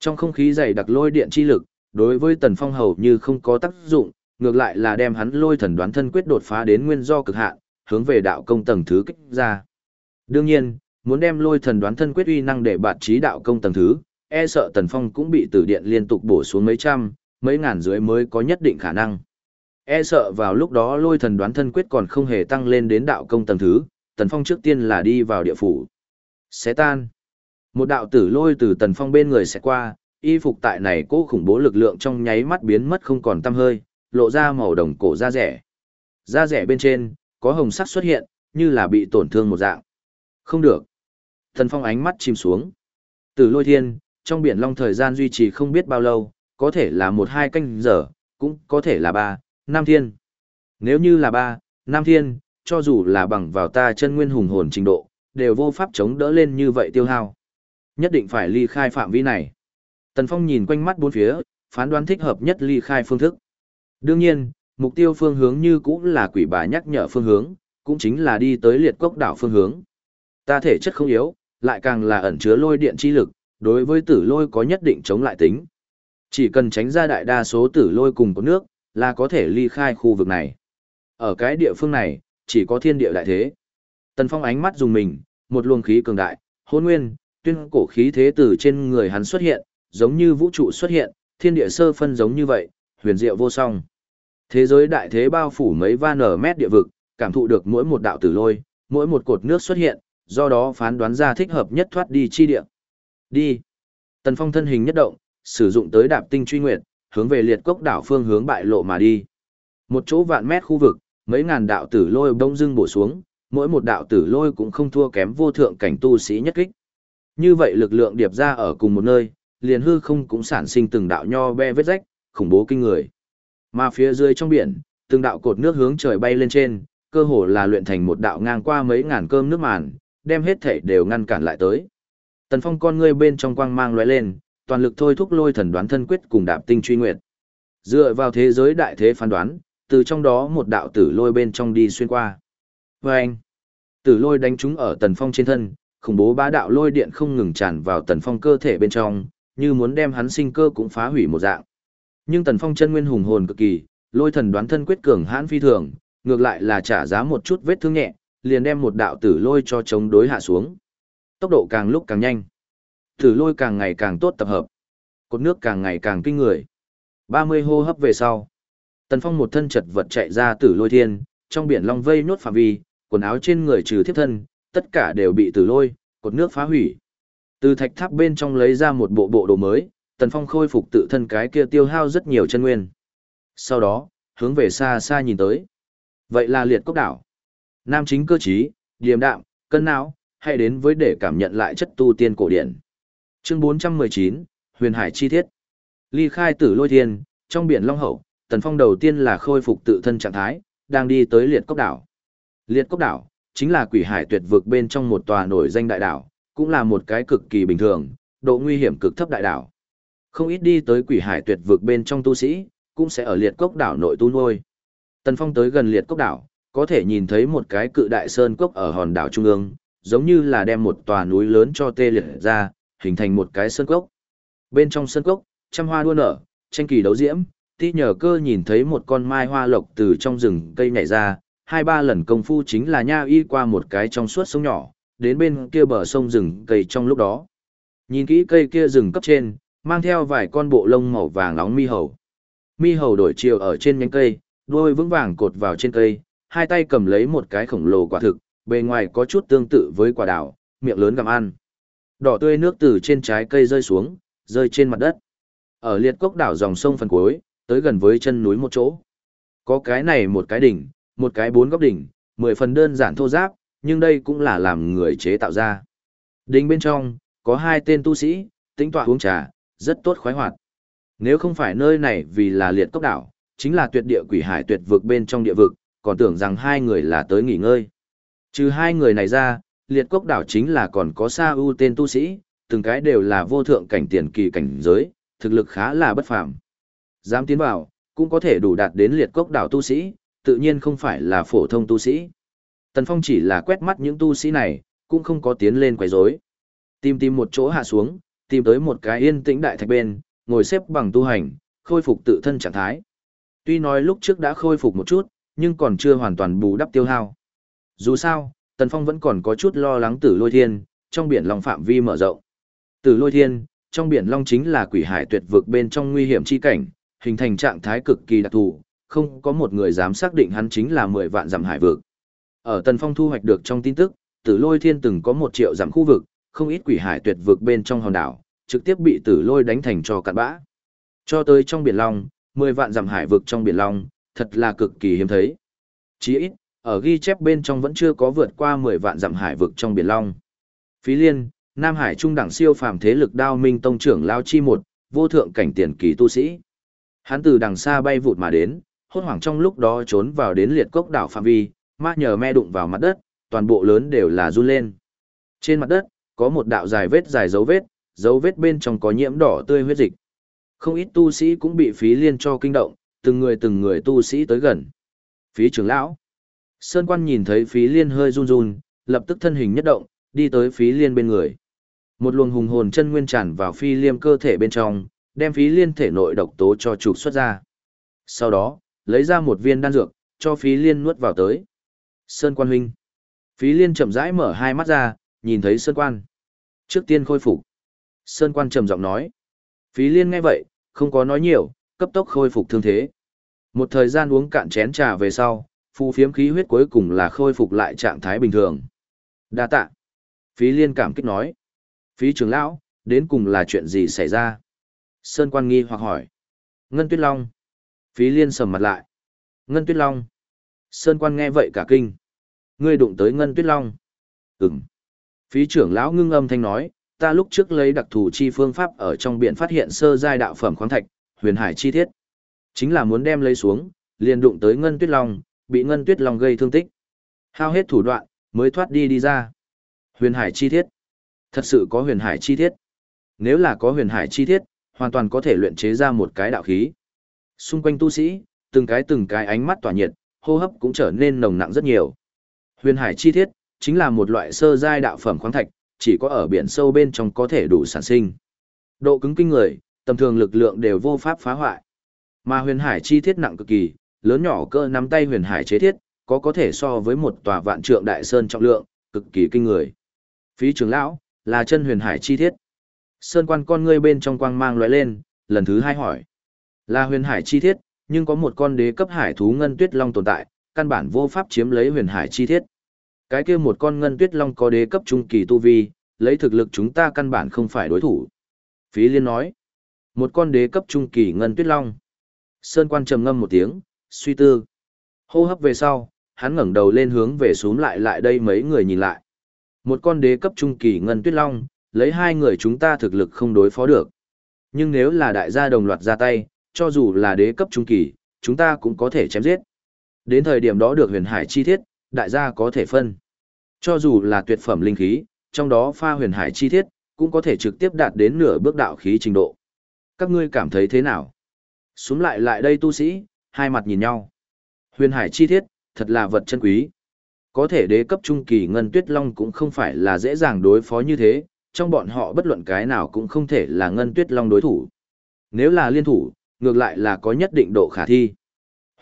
Trong không khí dày đặc lôi điện chi lực, đối với Tần Phong hầu như không có tác dụng, ngược lại là đem hắn lôi thần đoán thân quyết đột phá đến nguyên do cực hạn, hướng về đạo công tầng thứ kích ra. Đương nhiên, muốn đem lôi thần đoán thân quyết uy năng để bạt trí đạo công tầng thứ, e sợ Tần Phong cũng bị tử điện liên tục bổ xuống mấy trăm, mấy ngàn dưới mới có nhất định khả năng. E sợ vào lúc đó lôi thần đoán thân quyết còn không hề tăng lên đến đạo công tầng thứ, Tần Phong trước tiên là đi vào địa phủ. Xé tan. Một đạo tử lôi từ Tần Phong bên người sẽ qua, y phục tại này cố khủng bố lực lượng trong nháy mắt biến mất không còn tăm hơi, lộ ra màu đồng cổ da rẻ. Da rẻ bên trên, có hồng sắc xuất hiện, như là bị tổn thương một dạng. Không được. thần Phong ánh mắt chìm xuống. Tử lôi thiên, trong biển long thời gian duy trì không biết bao lâu, có thể là một hai canh giờ, cũng có thể là ba, năm thiên. Nếu như là ba, năm thiên, cho dù là bằng vào ta chân nguyên hùng hồn trình độ, đều vô pháp chống đỡ lên như vậy tiêu hao. Nhất định phải ly khai phạm vi này. Tần Phong nhìn quanh mắt bốn phía, phán đoán thích hợp nhất ly khai phương thức. Đương nhiên, mục tiêu phương hướng như cũng là quỷ bà nhắc nhở phương hướng, cũng chính là đi tới liệt cốc đảo phương hướng. Ta thể chất không yếu, lại càng là ẩn chứa lôi điện chi lực, đối với tử lôi có nhất định chống lại tính. Chỉ cần tránh ra đại đa số tử lôi cùng có nước, là có thể ly khai khu vực này. Ở cái địa phương này, chỉ có thiên địa đại thế. Tần Phong ánh mắt dùng mình, một luồng khí cường đại, hôn nguyên, tuyên cổ khí thế từ trên người hắn xuất hiện, giống như vũ trụ xuất hiện, thiên địa sơ phân giống như vậy, huyền diệu vô song. Thế giới đại thế bao phủ mấy van nở mét địa vực, cảm thụ được mỗi một đạo tử lôi, mỗi một cột nước xuất hiện, do đó phán đoán ra thích hợp nhất thoát đi chi địa. Đi. Tần Phong thân hình nhất động, sử dụng tới đạp tinh truy nguyệt, hướng về liệt cốc đảo phương hướng bại lộ mà đi. Một chỗ vạn mét khu vực, mấy ngàn đạo tử lôi đông dưng bổ xuống, mỗi một đạo tử lôi cũng không thua kém vô thượng cảnh tu sĩ nhất kích. Như vậy lực lượng điệp ra ở cùng một nơi, liền hư không cũng sản sinh từng đạo nho be vết rách, khủng bố kinh người. Mà phía dưới trong biển, từng đạo cột nước hướng trời bay lên trên, cơ hồ là luyện thành một đạo ngang qua mấy ngàn cơm nước màn, đem hết thể đều ngăn cản lại tới. Tần Phong con ngươi bên trong quang mang lóe lên, toàn lực thôi thúc lôi thần đoán thân quyết cùng đạp tinh truy nguyệt. Dựa vào thế giới đại thế phán đoán, từ trong đó một đạo tử lôi bên trong đi xuyên qua. Và anh, tử lôi đánh trúng ở Tần Phong trên thân, khủng bố bá đạo lôi điện không ngừng tràn vào Tần Phong cơ thể bên trong, như muốn đem hắn sinh cơ cũng phá hủy một dạng. Nhưng Tần Phong chân nguyên hùng hồn cực kỳ, lôi thần đoán thân quyết cường hãn phi thường, ngược lại là trả giá một chút vết thương nhẹ, liền đem một đạo tử lôi cho chống đối hạ xuống. Tốc độ càng lúc càng nhanh. Tử lôi càng ngày càng tốt tập hợp. Cột nước càng ngày càng kinh người. 30 hô hấp về sau. Tần Phong một thân chật vật chạy ra tử lôi thiên, trong biển long vây nốt phạm vi, quần áo trên người trừ thiếp thân, tất cả đều bị tử lôi, cột nước phá hủy. Từ thạch tháp bên trong lấy ra một bộ bộ đồ mới, Tần Phong khôi phục tự thân cái kia tiêu hao rất nhiều chân nguyên. Sau đó, hướng về xa xa nhìn tới. Vậy là liệt cốc đảo. Nam chính cơ trí, điềm đạm, cân não, hay đến với để cảm nhận lại chất tu tiên cổ điển. Chương 419, Huyền Hải chi Thiết, Ly khai tử lôi thiên, trong biển Long Hậu, Tần Phong đầu tiên là khôi phục tự thân trạng thái, đang đi tới liệt cốc đảo. Liệt cốc đảo, chính là quỷ hải tuyệt vực bên trong một tòa nổi danh đại đảo, cũng là một cái cực kỳ bình thường, độ nguy hiểm cực thấp đại đảo. Không ít đi tới quỷ hải tuyệt vực bên trong tu sĩ, cũng sẽ ở liệt cốc đảo nội tu nuôi. Tần Phong tới gần liệt cốc đảo, có thể nhìn thấy một cái cự đại sơn cốc ở hòn đảo trung ương, giống như là đem một tòa núi lớn cho tê liệt ra, hình thành một cái sơn cốc. Bên trong sơn cốc, trăm hoa đua nở, tranh kỳ đấu diễm, tí nhờ cơ nhìn thấy một con mai hoa lộc từ trong rừng cây nhảy ra, hai ba lần công phu chính là nha y qua một cái trong suốt sông nhỏ, đến bên kia bờ sông rừng cây trong lúc đó. Nhìn kỹ cây kia rừng cấp trên, mang theo vài con bộ lông màu vàng nóng mi hầu. Mi hầu đổi chiều ở trên nhánh cây, đuôi vững vàng cột vào trên cây, hai tay cầm lấy một cái khổng lồ quả thực, bề ngoài có chút tương tự với quả đào, miệng lớn gặm ăn. Đỏ tươi nước từ trên trái cây rơi xuống, rơi trên mặt đất. Ở liệt cốc đảo dòng sông phần cuối, tới gần với chân núi một chỗ. Có cái này một cái đỉnh, một cái bốn góc đỉnh, mười phần đơn giản thô giáp, nhưng đây cũng là làm người chế tạo ra. Đỉnh bên trong, có hai tên tu sĩ, tính tọa uống trà, rất tốt khoái hoạt. Nếu không phải nơi này vì là liệt cốc đảo, chính là tuyệt địa quỷ hải tuyệt vực bên trong địa vực, còn tưởng rằng hai người là tới nghỉ ngơi. Trừ hai người này ra, liệt cốc đảo chính là còn có Sa U tên tu sĩ, từng cái đều là vô thượng cảnh tiền kỳ cảnh giới, thực lực khá là bất phàm. Dám tiến vào, cũng có thể đủ đạt đến liệt cốc đảo tu sĩ, tự nhiên không phải là phổ thông tu sĩ. Tần Phong chỉ là quét mắt những tu sĩ này, cũng không có tiến lên quấy rối. Tìm tìm một chỗ hạ xuống, tìm tới một cái yên tĩnh đại thạch bên, ngồi xếp bằng tu hành, khôi phục tự thân trạng thái. Tuy nói lúc trước đã khôi phục một chút, nhưng còn chưa hoàn toàn bù đắp tiêu hao. Dù sao, Tần Phong vẫn còn có chút lo lắng tử lôi thiên, trong biển long phạm vi mở rộng. Tử lôi thiên, trong biển long chính là quỷ hải tuyệt vực bên trong nguy hiểm chi cảnh, hình thành trạng thái cực kỳ đặc thù, không có một người dám xác định hắn chính là 10 vạn dặm hải vực. Ở Tần Phong thu hoạch được trong tin tức, Tử Lôi Thiên từng có một triệu dặm khu vực, không ít quỷ hải tuyệt vực bên trong hòn đảo, trực tiếp bị Tử Lôi đánh thành cho cạn bã. Cho tới trong biển Long, 10 vạn dặm hải vực trong biển Long, thật là cực kỳ hiếm thấy. Chỉ ít, ở ghi chép bên trong vẫn chưa có vượt qua 10 vạn dặm hải vực trong biển Long. Phí Liên, Nam Hải trung đẳng siêu phàm thế lực Đao Minh tông trưởng Lao Chi một, vô thượng cảnh tiền kỳ tu sĩ. Hắn từ đằng xa bay vụt mà đến, hốt hoảng trong lúc đó trốn vào đến liệt cốc đảo phạm vi, ma nhờ me đụng vào mặt đất, toàn bộ lớn đều là run lên. Trên mặt đất, có một đạo dài vết dài dấu vết, dấu vết bên trong có nhiễm đỏ tươi huyết dịch. Không ít tu sĩ cũng bị phí liên cho kinh động, từng người từng người tu sĩ tới gần. Phí trưởng lão. Sơn quan nhìn thấy phí liên hơi run run, lập tức thân hình nhất động, đi tới phí liên bên người. Một luồng hùng hồn chân nguyên tràn vào phi liêm cơ thể bên trong, đem phí liên thể nội độc tố cho trục xuất ra. Sau đó, lấy ra một viên đan dược, cho phí liên nuốt vào tới. Sơn quan huynh. Phí liên chậm rãi mở hai mắt ra, nhìn thấy sơn quan. Trước tiên khôi phục. Sơn quan trầm giọng nói. Phí liên nghe vậy, không có nói nhiều, cấp tốc khôi phục thương thế. Một thời gian uống cạn chén trà về sau, phù phiếm khí huyết cuối cùng là khôi phục lại trạng thái bình thường. Đa tạ. Phí liên cảm kích nói. Phí trưởng lão, đến cùng là chuyện gì xảy ra? Sơn quan nghi hoặc hỏi. Ngân Tuyết Long. Phí liên sầm mặt lại. Ngân Tuyết Long. Sơn quan nghe vậy cả kinh. Ngươi đụng tới Ngân Tuyết Long. Ừm. Phí trưởng lão ngưng âm thanh nói, ta lúc trước lấy đặc thù chi phương pháp ở trong biển phát hiện sơ giai đạo phẩm khoáng thạch, huyền hải chi thiết. Chính là muốn đem lấy xuống, liền đụng tới Ngân Tuyết Long, bị Ngân Tuyết Long gây thương tích. Hao hết thủ đoạn, mới thoát đi đi ra. Huyền hải chi thiết. Thật sự có huyền hải chi thiết. Nếu là có huyền hải chi thiết, hoàn toàn có thể luyện chế ra một cái đạo khí. Xung quanh tu sĩ, từng cái từng cái ánh mắt tỏa nhiệt, hô hấp cũng trở nên nồng nặng rất nhiều. Huyền hải chi thiết, chính là một loại sơ giai đạo phẩm khoáng thạch, chỉ có ở biển sâu bên trong có thể đủ sản sinh. Độ cứng kinh người, tầm thường lực lượng đều vô pháp phá hoại. Mà huyền hải chi thiết nặng cực kỳ, lớn nhỏ cơ nắm tay huyền hải chế thiết, có có thể so với một tòa vạn trượng đại sơn trọng lượng, cực kỳ kinh người. Phí trưởng lão, là chân huyền hải chi thiết. Sơn quan con ngươi bên trong quang mang lóe lên, lần thứ hai hỏi. Là huyền hải chi thiết, nhưng có một con đế cấp hải thú ngân tuyết long tồn tại, căn bản vô pháp chiếm lấy huyền hải chi thiết. Cái kia một con ngân tuyết long có đế cấp trung kỳ tu vi, lấy thực lực chúng ta căn bản không phải đối thủ. Phí liên nói. Một con đế cấp trung kỳ ngân tuyết long. Sơn quan trầm ngâm một tiếng, suy tư. Hô hấp về sau, hắn ngẩng đầu lên hướng về xuống lại lại đây mấy người nhìn lại. Một con đế cấp trung kỳ ngân tuyết long, lấy hai người chúng ta thực lực không đối phó được. Nhưng nếu là đại gia đồng loạt ra tay, cho dù là đế cấp trung kỳ, chúng ta cũng có thể chém giết. Đến thời điểm đó được huyền hải chi thiết, đại gia có thể phân. Cho dù là tuyệt phẩm linh khí, trong đó pha huyền hải chi thiết, cũng có thể trực tiếp đạt đến nửa bước đạo khí trình độ. Các ngươi cảm thấy thế nào? Xuống lại lại đây tu sĩ, hai mặt nhìn nhau. Huyền hải chi thiết, thật là vật chân quý. Có thể đế cấp trung kỳ ngân tuyết long cũng không phải là dễ dàng đối phó như thế, trong bọn họ bất luận cái nào cũng không thể là ngân tuyết long đối thủ. Nếu là liên thủ, ngược lại là có nhất định độ khả thi.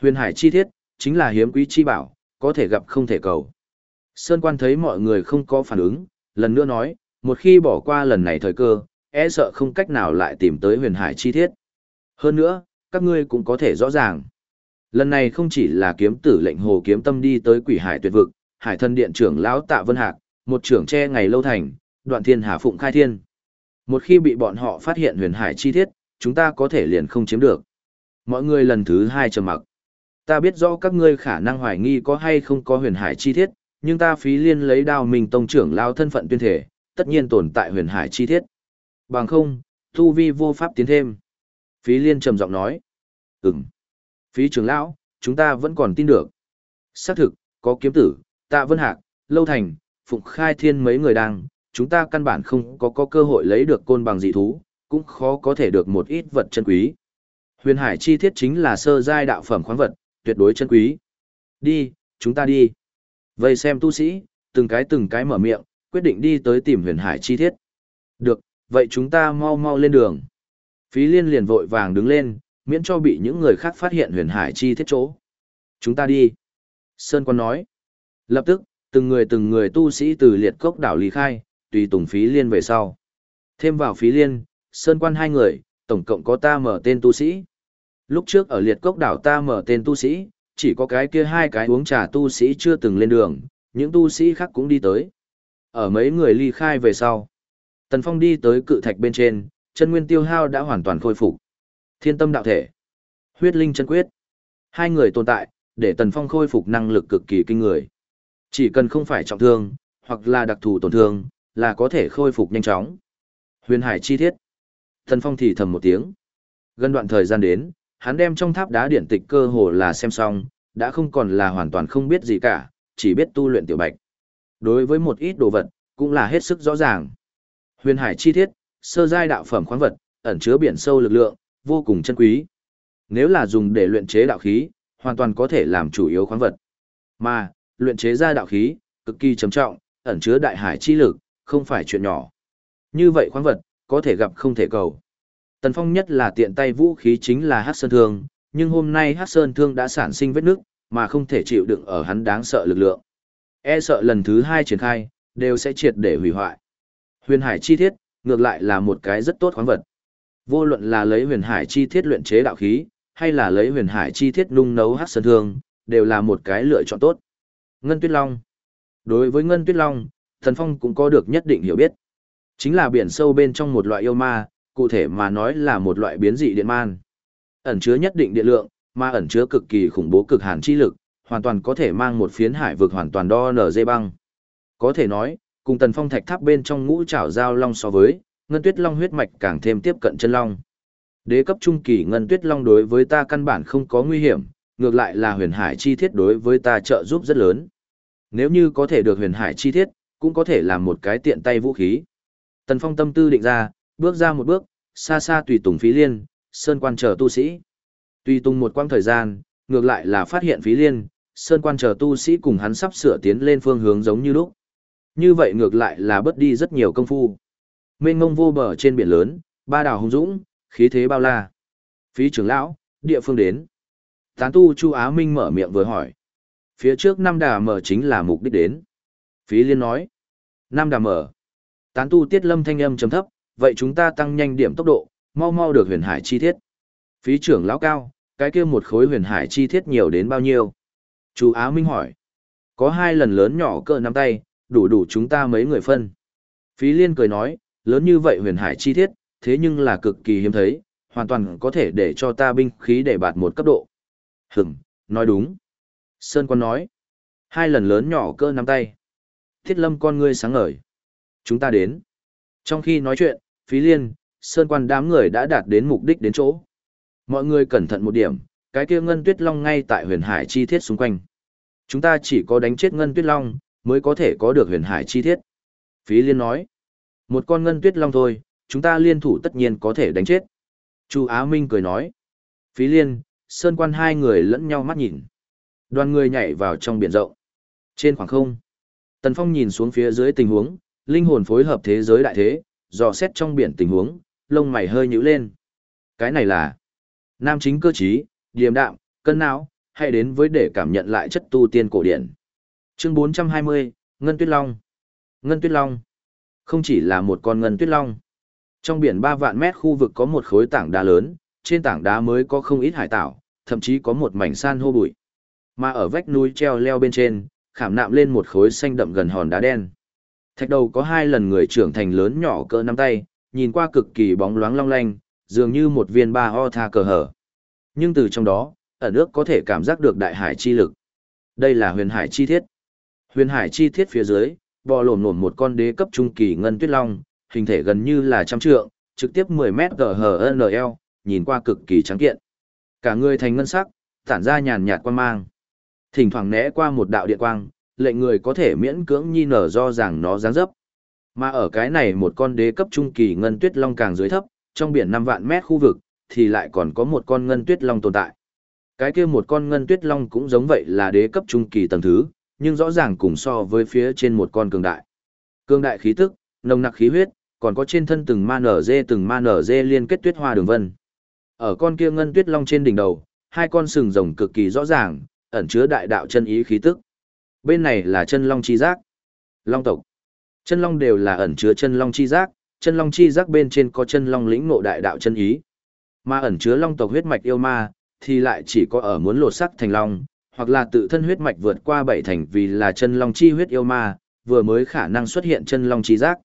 Huyền hải chi thiết, chính là hiếm quý chi bảo, có thể gặp không thể cầu. Sơn quan thấy mọi người không có phản ứng, lần nữa nói, một khi bỏ qua lần này thời cơ, e sợ không cách nào lại tìm tới huyền hải chi thiết. Hơn nữa, các ngươi cũng có thể rõ ràng. Lần này không chỉ là kiếm tử lệnh hồ kiếm tâm đi tới quỷ hải tuyệt vực, hải thân điện trưởng lão tạ vân hạc, một trưởng tre ngày lâu thành, đoạn thiên hà phụng khai thiên. Một khi bị bọn họ phát hiện huyền hải chi thiết, chúng ta có thể liền không chiếm được. Mọi người lần thứ hai trầm mặc. Ta biết rõ các ngươi khả năng hoài nghi có hay không có huyền hải chi thiết, nhưng ta phí liên lấy đao mình tông trưởng lao thân phận tuyên thể, tất nhiên tồn tại huyền hải chi thiết. Bằng không, tu vi vô pháp tiến thêm. Phí liên trầm giọng nói. Ừm. Phí trưởng lão, chúng ta vẫn còn tin được. Xác thực, có kiếm tử, tạ vân hạc, lâu thành, phụng khai thiên mấy người đang, chúng ta căn bản không có có cơ hội lấy được côn bằng dị thú, cũng khó có thể được một ít vật chân quý. Huyền hải chi thiết chính là sơ giai đạo phẩm khoáng vật, tuyệt đối chân quý. Đi, chúng ta đi. Vây xem tu sĩ, từng cái từng cái mở miệng, quyết định đi tới tìm huyền hải chi thiết. Được, vậy chúng ta mau mau lên đường. Phí liên liền vội vàng đứng lên, miễn cho bị những người khác phát hiện huyền hải chi thiết chỗ. Chúng ta đi. Sơn quan nói. Lập tức, từng người từng người tu sĩ từ liệt cốc đảo lý khai, tùy tùng phí liên về sau. Thêm vào phí liên, Sơn quan hai người, tổng cộng có ta mở tên tu sĩ. Lúc trước ở liệt cốc đảo ta mở tên tu sĩ, chỉ có cái kia hai cái uống trà tu sĩ chưa từng lên đường, những tu sĩ khác cũng đi tới. Ở mấy người ly khai về sau. Tần Phong đi tới cự thạch bên trên, chân nguyên tiêu hao đã hoàn toàn khôi phục. Thiên tâm đạo thể, huyết linh chân quyết. Hai người tồn tại, để Tần Phong khôi phục năng lực cực kỳ kinh người. Chỉ cần không phải trọng thương, hoặc là đặc thù tổn thương, là có thể khôi phục nhanh chóng. Huyền hải chi thiết. Tần Phong thì thầm một tiếng. Gần đoạn thời gian đến, hắn đem trong tháp đá điện tịch cơ hồ là xem xong, đã không còn là hoàn toàn không biết gì cả, chỉ biết tu luyện tiểu bạch. Đối với một ít đồ vật, cũng là hết sức rõ ràng. Huyền hải chi thiết, sơ giai đạo phẩm khoáng vật, ẩn chứa biển sâu lực lượng, vô cùng chân quý. Nếu là dùng để luyện chế đạo khí, hoàn toàn có thể làm chủ yếu khoáng vật. Mà, luyện chế ra đạo khí, cực kỳ trầm trọng, ẩn chứa đại hải chi lực, không phải chuyện nhỏ. Như vậy khoáng vật, có thể gặp không thể cầu. Tần Phong nhất là tiện tay vũ khí chính là Hắc Sơn Thương, nhưng hôm nay Hắc Sơn Thương đã sản sinh vết nước, mà không thể chịu đựng ở hắn đáng sợ lực lượng. E sợ lần thứ hai triển khai, đều sẽ triệt để hủy hoại. Huyền Hải chi thiết, ngược lại là một cái rất tốt khoáng vật. Vô luận là lấy Huyền Hải chi thiết luyện chế đạo khí, hay là lấy Huyền Hải chi thiết nung nấu Hắc Sơn Thương, đều là một cái lựa chọn tốt. Ngân Tuyết Long Đối với Ngân Tuyết Long, Thần Phong cũng có được nhất định hiểu biết. Chính là biển sâu bên trong một loại yêu ma, cụ thể mà nói là một loại biến dị điện man. Ẩn chứa nhất định điện lượng, mà ẩn chứa cực kỳ khủng bố cực hàn chi lực, hoàn toàn có thể mang một phiến hải vực hoàn toàn đo nở dây băng. Có thể nói, cùng Tần Phong thạch tháp bên trong ngũ trảo giao long so với, ngân tuyết long huyết mạch càng thêm tiếp cận chân long. Đế cấp trung kỳ ngân tuyết long đối với ta căn bản không có nguy hiểm, ngược lại là huyền hải chi thiết đối với ta trợ giúp rất lớn. Nếu như có thể được huyền hải chi thiết, cũng có thể làm một cái tiện tay vũ khí. Tần Phong tâm tư định ra, bước ra một bước, xa xa tùy tùng phí liên, sơn quan chờ tu sĩ. Tùy tùng một quãng thời gian, ngược lại là phát hiện phí liên, sơn quan chờ tu sĩ cùng hắn sắp sửa tiến lên phương hướng giống như lúc. Như vậy ngược lại là bớt đi rất nhiều công phu. Mênh ngông vô bờ trên biển lớn, ba đảo hùng dũng, khí thế bao la. Phí trưởng lão, địa phương đến. Tán tu Chu Á Minh mở miệng vừa hỏi. Phía trước năm đà mở chính là mục đích đến. Phí liên nói. Năm đà mở. Tán tu tiết lâm thanh âm chấm thấp, vậy chúng ta tăng nhanh điểm tốc độ, mau mau được huyền hải chi thiết. Phí trưởng lão cao, cái kia một khối huyền hải chi thiết nhiều đến bao nhiêu? Chú Á Minh hỏi. Có hai lần lớn nhỏ cỡ nắm tay, đủ đủ chúng ta mấy người phân. Phí liên cười nói, lớn như vậy huyền hải chi thiết, thế nhưng là cực kỳ hiếm thấy, hoàn toàn có thể để cho ta binh khí để bạt một cấp độ. Hửm, nói đúng. Sơn Quan nói, hai lần lớn nhỏ cỡ nắm tay. Thiết lâm con ngươi sáng ngời. Chúng ta đến. Trong khi nói chuyện, phí liên, Sơn Quan đám người đã đạt đến mục đích đến chỗ. Mọi người cẩn thận một điểm, cái kia ngân tuyết long ngay tại huyền hải chi thiết xung quanh. Chúng ta chỉ có đánh chết ngân tuyết long, mới có thể có được huyền hải chi thiết. Phí liên nói, một con ngân tuyết long thôi, chúng ta liên thủ tất nhiên có thể đánh chết. Chu Á Minh cười nói, phí liên, sơn quan hai người lẫn nhau mắt nhìn. Đoàn người nhảy vào trong biển rộng. Trên khoảng không, Tần Phong nhìn xuống phía dưới tình huống, linh hồn phối hợp thế giới đại thế, dò xét trong biển tình huống, lông mày hơi nhíu lên. Cái này là nam chính cơ trí, điềm đạm, cân não, hay đến với để cảm nhận lại chất tu tiên cổ điển. Chương 420, Ngân Tuyết Long. Ngân Tuyết Long. Không chỉ là một con Ngân Tuyết Long. Trong biển 3 vạn mét khu vực có một khối tảng đá lớn, trên tảng đá mới có không ít hải tảo, thậm chí có một mảnh san hô bụi. Mà ở vách núi treo leo bên trên, khảm nạm lên một khối xanh đậm gần hòn đá đen. Thạch đầu có hai lần người trưởng thành lớn nhỏ cỡ nắm tay, nhìn qua cực kỳ bóng loáng long lanh, dường như một viên ba ho tha cờ hở. Nhưng từ trong đó, ở nước có thể cảm giác được đại hải chi lực. Đây là huyền hải chi thiết. Huyền hải chi thiết phía dưới, bò lổm lổm một con đế cấp trung kỳ ngân tuyết long, hình thể gần như là trăm trượng, trực tiếp 10 mét gờ hở NL, nhìn qua cực kỳ trắng kiện. Cả người thành ngân sắc, tản ra nhàn nhạt quan mang. Thỉnh thoảng né qua một đạo điện quang, lệnh người có thể miễn cưỡng nhi nở do rằng nó dáng dấp. Mà ở cái này một con đế cấp trung kỳ ngân tuyết long càng dưới thấp, trong biển 5 vạn mét khu vực, thì lại còn có một con ngân tuyết long tồn tại. Cái kia một con ngân tuyết long cũng giống vậy là đế cấp trung kỳ tầng thứ, nhưng rõ ràng cùng so với phía trên một con cường đại. Cường đại khí tức, nồng nặc khí huyết, còn có trên thân từng ma nở dê từng ma nở dê liên kết tuyết hoa đường vân. Ở con kia ngân tuyết long trên đỉnh đầu, hai con sừng rồng cực kỳ rõ ràng, ẩn chứa đại đạo chân ý khí tức. Bên này là chân long chi giác. Long tộc. Chân long đều là ẩn chứa chân long chi giác, chân long chi giác bên trên có chân long lĩnh ngộ đại đạo chân ý. Mà ẩn chứa long tộc huyết mạch yêu ma, thì lại chỉ có ở muốn lột sắc thành long, hoặc là tự thân huyết mạch vượt qua bảy thành vì là chân long chi huyết yêu ma, vừa mới khả năng xuất hiện chân long chi giác.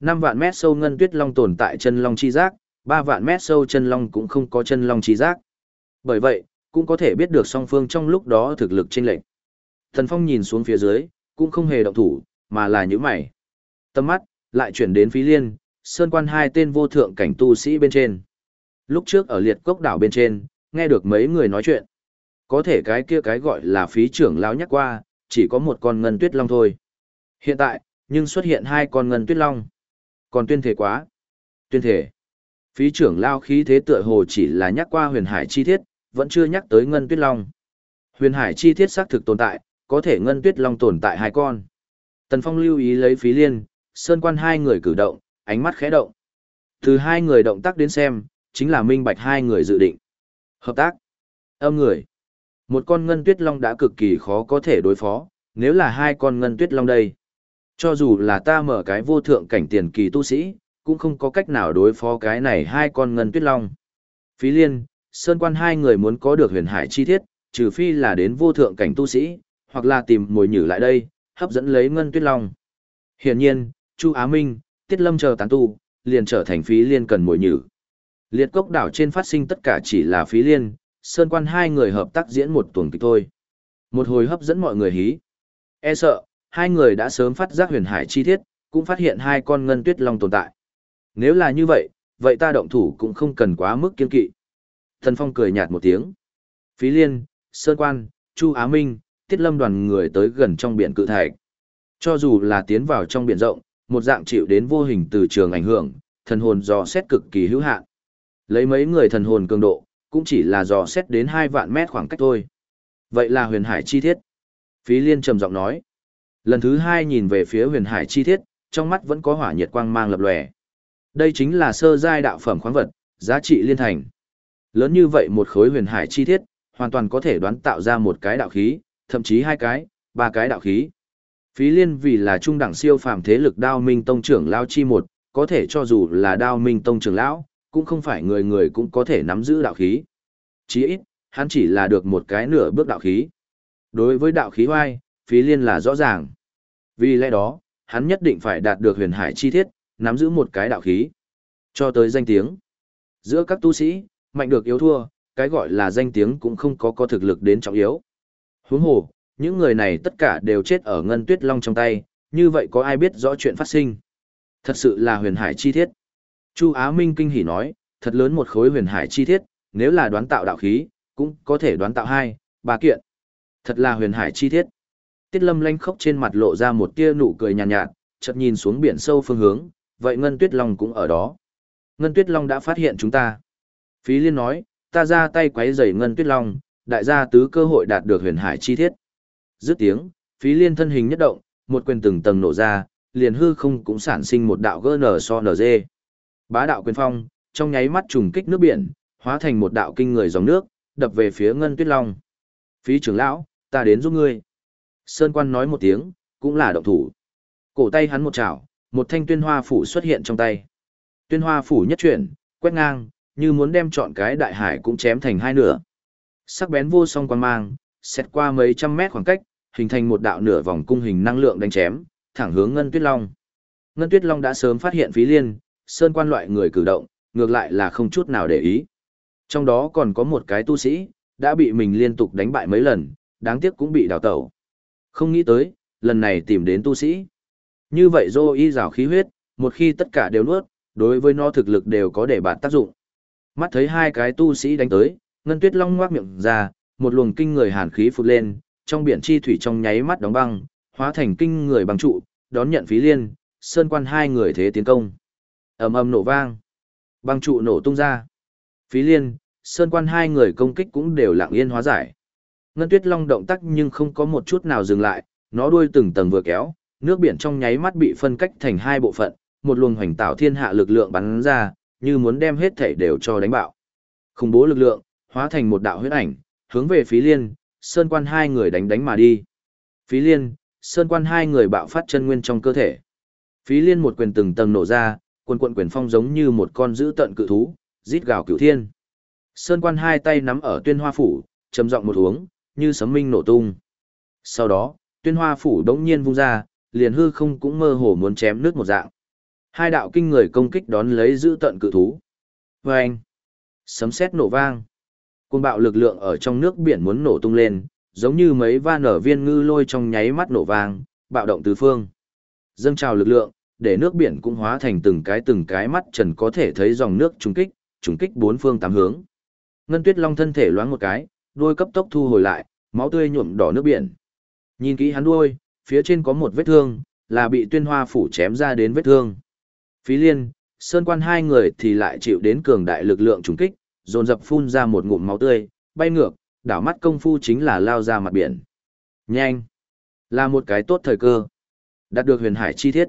Năm vạn mét sâu ngân tuyết long tồn tại chân long chi giác, ba vạn mét sâu chân long cũng không có chân long chi giác. Bởi vậy, cũng có thể biết được song phương trong lúc đó thực lực chênh lệch. Thần Phong nhìn xuống phía dưới, cũng không hề động thủ, mà là những mày. Tâm mắt, lại chuyển đến phí liên, sơn quan hai tên vô thượng cảnh tu sĩ bên trên. Lúc trước ở liệt cốc đảo bên trên, nghe được mấy người nói chuyện. Có thể cái kia cái gọi là phí trưởng lão nhắc qua, chỉ có một con ngân tuyết long thôi. Hiện tại, nhưng xuất hiện hai con ngân tuyết long. Còn tuyên thể quá. Tuyên thể. Phí trưởng lao khí thế tựa hồ chỉ là nhắc qua huyền hải chi thiết, vẫn chưa nhắc tới ngân tuyết long. Huyền hải chi thiết xác thực tồn tại, có thể ngân tuyết long tồn tại hai con. Tần Phong lưu ý lấy phí liên, sơn quan hai người cử động, ánh mắt khẽ động. Từ hai người động tác đến xem, chính là minh bạch hai người dự định. Hợp tác. Âm người. Một con ngân tuyết long đã cực kỳ khó có thể đối phó, nếu là hai con ngân tuyết long đây. Cho dù là ta mở cái vô thượng cảnh tiền kỳ tu sĩ, cũng không có cách nào đối phó cái này hai con ngân tuyết long. Phí liên, sơn quan hai người muốn có được huyền hải chi thiết, trừ phi là đến vô thượng cảnh tu sĩ, hoặc là tìm mồi nhử lại đây, hấp dẫn lấy ngân tuyết long. Hiển nhiên, Chu Á Minh, Tiết Lâm chờ tán tu, liền trở thành phí liên cần mồi nhử. Liệt cốc đảo trên phát sinh tất cả chỉ là phí liên, sơn quan hai người hợp tác diễn một tuần kịch thôi. Một hồi hấp dẫn mọi người hí. E sợ, hai người đã sớm phát giác huyền hải chi thiết, cũng phát hiện hai con ngân tuyết long tồn tại. Nếu là như vậy, vậy ta động thủ cũng không cần quá mức kiên kỵ. Thần Phong cười nhạt một tiếng. Phí Liên, Sơn Quan, Chu Á Minh, Tiết Lâm đoàn người tới gần trong biển cự thạch. Cho dù là tiến vào trong biển rộng, một dạng chịu đến vô hình từ trường ảnh hưởng, thần hồn dò xét cực kỳ hữu hạn. Lấy mấy người thần hồn cường độ, cũng chỉ là dò xét đến hai vạn mét khoảng cách thôi. Vậy là huyền hải chi thiết. Phí Liên trầm giọng nói. Lần thứ hai nhìn về phía huyền hải chi thiết, trong mắt vẫn có hỏa nhiệt quang mang lập lòe. Đây chính là sơ giai đạo phẩm khoáng vật, giá trị liên thành. Lớn như vậy một khối huyền hải chi thiết, hoàn toàn có thể đoán tạo ra một cái đạo khí, thậm chí hai cái, ba cái đạo khí. Phí liên vì là trung đẳng siêu phàm thế lực đao minh tông trưởng Lão chi một, có thể cho dù là đao minh tông trưởng lão, cũng không phải người người cũng có thể nắm giữ đạo khí. Chí ít, hắn chỉ là được một cái nửa bước đạo khí. Đối với đạo khí hoai, phí liên là rõ ràng. Vì lẽ đó, hắn nhất định phải đạt được huyền hải chi thiết, nắm giữ một cái đạo khí. Cho tới danh tiếng. Giữa các tu sĩ, mạnh được yếu thua, cái gọi là danh tiếng cũng không có có thực lực đến trọng yếu. Huống hồ, những người này tất cả đều chết ở ngân tuyết long trong tay, như vậy có ai biết rõ chuyện phát sinh. Thật sự là huyền hải chi thiết. Chu Á Minh kinh hỉ nói, thật lớn một khối huyền hải chi thiết, nếu là đoán tạo đạo khí, cũng có thể đoán tạo hai, ba kiện. Thật là huyền hải chi thiết. Tiết lâm lanh khóc trên mặt lộ ra một tia nụ cười nhàn nhạt, nhạt, chợt nhìn xuống biển sâu phương hướng, vậy Ngân Tuyết Long cũng ở đó. Ngân Tuyết Long đã phát hiện chúng ta. Phí Liên nói, ta ra tay quấy rầy Ngân Tuyết Long, đại gia tứ cơ hội đạt được huyền hải chi thiết. Dứt tiếng, Phí Liên thân hình nhất động, một quyền từng tầng nổ ra, liền hư không cũng sản sinh một đạo GN so NG. Bá đạo quyền phong, trong nháy mắt trùng kích nước biển, hóa thành một đạo kinh người dòng nước, đập về phía Ngân Tuyết Long. Phí trưởng lão, ta đến giúp ngươi. Sơn quan nói một tiếng, cũng là động thủ. Cổ tay hắn một chảo, một thanh tuyên hoa phủ xuất hiện trong tay. Tuyên hoa phủ nhất chuyển, quét ngang, như muốn đem chọn cái đại hải cũng chém thành hai nửa. Sắc bén vô song quan mang, xét qua mấy trăm mét khoảng cách, hình thành một đạo nửa vòng cung hình năng lượng đánh chém, thẳng hướng Ngân Tuyết Long. Ngân Tuyết Long đã sớm phát hiện phí liên, sơn quan loại người cử động, ngược lại là không chút nào để ý. Trong đó còn có một cái tu sĩ, đã bị mình liên tục đánh bại mấy lần, đáng tiếc cũng bị đào tẩu. Không nghĩ tới, lần này tìm đến tu sĩ. Như vậy dô y rào khí huyết, một khi tất cả đều nuốt, đối với nó thực lực đều có để bạn tác dụng. Mắt thấy hai cái tu sĩ đánh tới, ngân tuyết long ngoác miệng ra, một luồng kinh người hàn khí phụt lên, trong biển chi thủy trong nháy mắt đóng băng, hóa thành kinh người băng trụ, đón nhận phí liên, sơn quan hai người thế tiến công. ầm ầm nổ vang, băng trụ nổ tung ra. Phí liên, sơn quan hai người công kích cũng đều lặng yên hóa giải. Ngân tuyết long động tác nhưng không có một chút nào dừng lại, nó đuôi từng tầng vừa kéo, nước biển trong nháy mắt bị phân cách thành hai bộ phận, một luồng hoành tạo thiên hạ lực lượng bắn ra, như muốn đem hết thể đều cho đánh bạo. Khủng bố lực lượng, hóa thành một đạo huyết ảnh, hướng về phí liên, sơn quan hai người đánh đánh mà đi. Phí liên, sơn quan hai người bạo phát chân nguyên trong cơ thể. Phí liên một quyền từng tầng nổ ra, quần quận quyền phong giống như một con dữ tận cự thú, rít gào cửu thiên. Sơn quan hai tay nắm ở tuyên hoa phủ, trầm giọng một uống, như sấm minh nổ tung. Sau đó, tuyên hoa phủ đống nhiên vung ra, liền hư không cũng mơ hồ muốn chém nước một dạng. Hai đạo kinh người công kích đón lấy dữ tận cự thú. Vâng! Sấm sét nổ vang. Cùng bạo lực lượng ở trong nước biển muốn nổ tung lên, giống như mấy va nở viên ngư lôi trong nháy mắt nổ vang, bạo động tứ phương. Dâng trào lực lượng, để nước biển cũng hóa thành từng cái từng cái mắt trần có thể thấy dòng nước trùng kích, trùng kích bốn phương tám hướng. Ngân Tuyết Long thân thể loáng một cái, đuôi cấp tốc thu hồi lại, máu tươi nhuộm đỏ nước biển. Nhìn kỹ hắn đuôi, phía trên có một vết thương, là bị tuyên hoa phủ chém ra đến vết thương. Phí liên, sơn quan hai người thì lại chịu đến cường đại lực lượng trùng kích, dồn dập phun ra một ngụm máu tươi, bay ngược, đảo mắt công phu chính là lao ra mặt biển. Nhanh! Là một cái tốt thời cơ. Đạt được huyền hải chi thiết.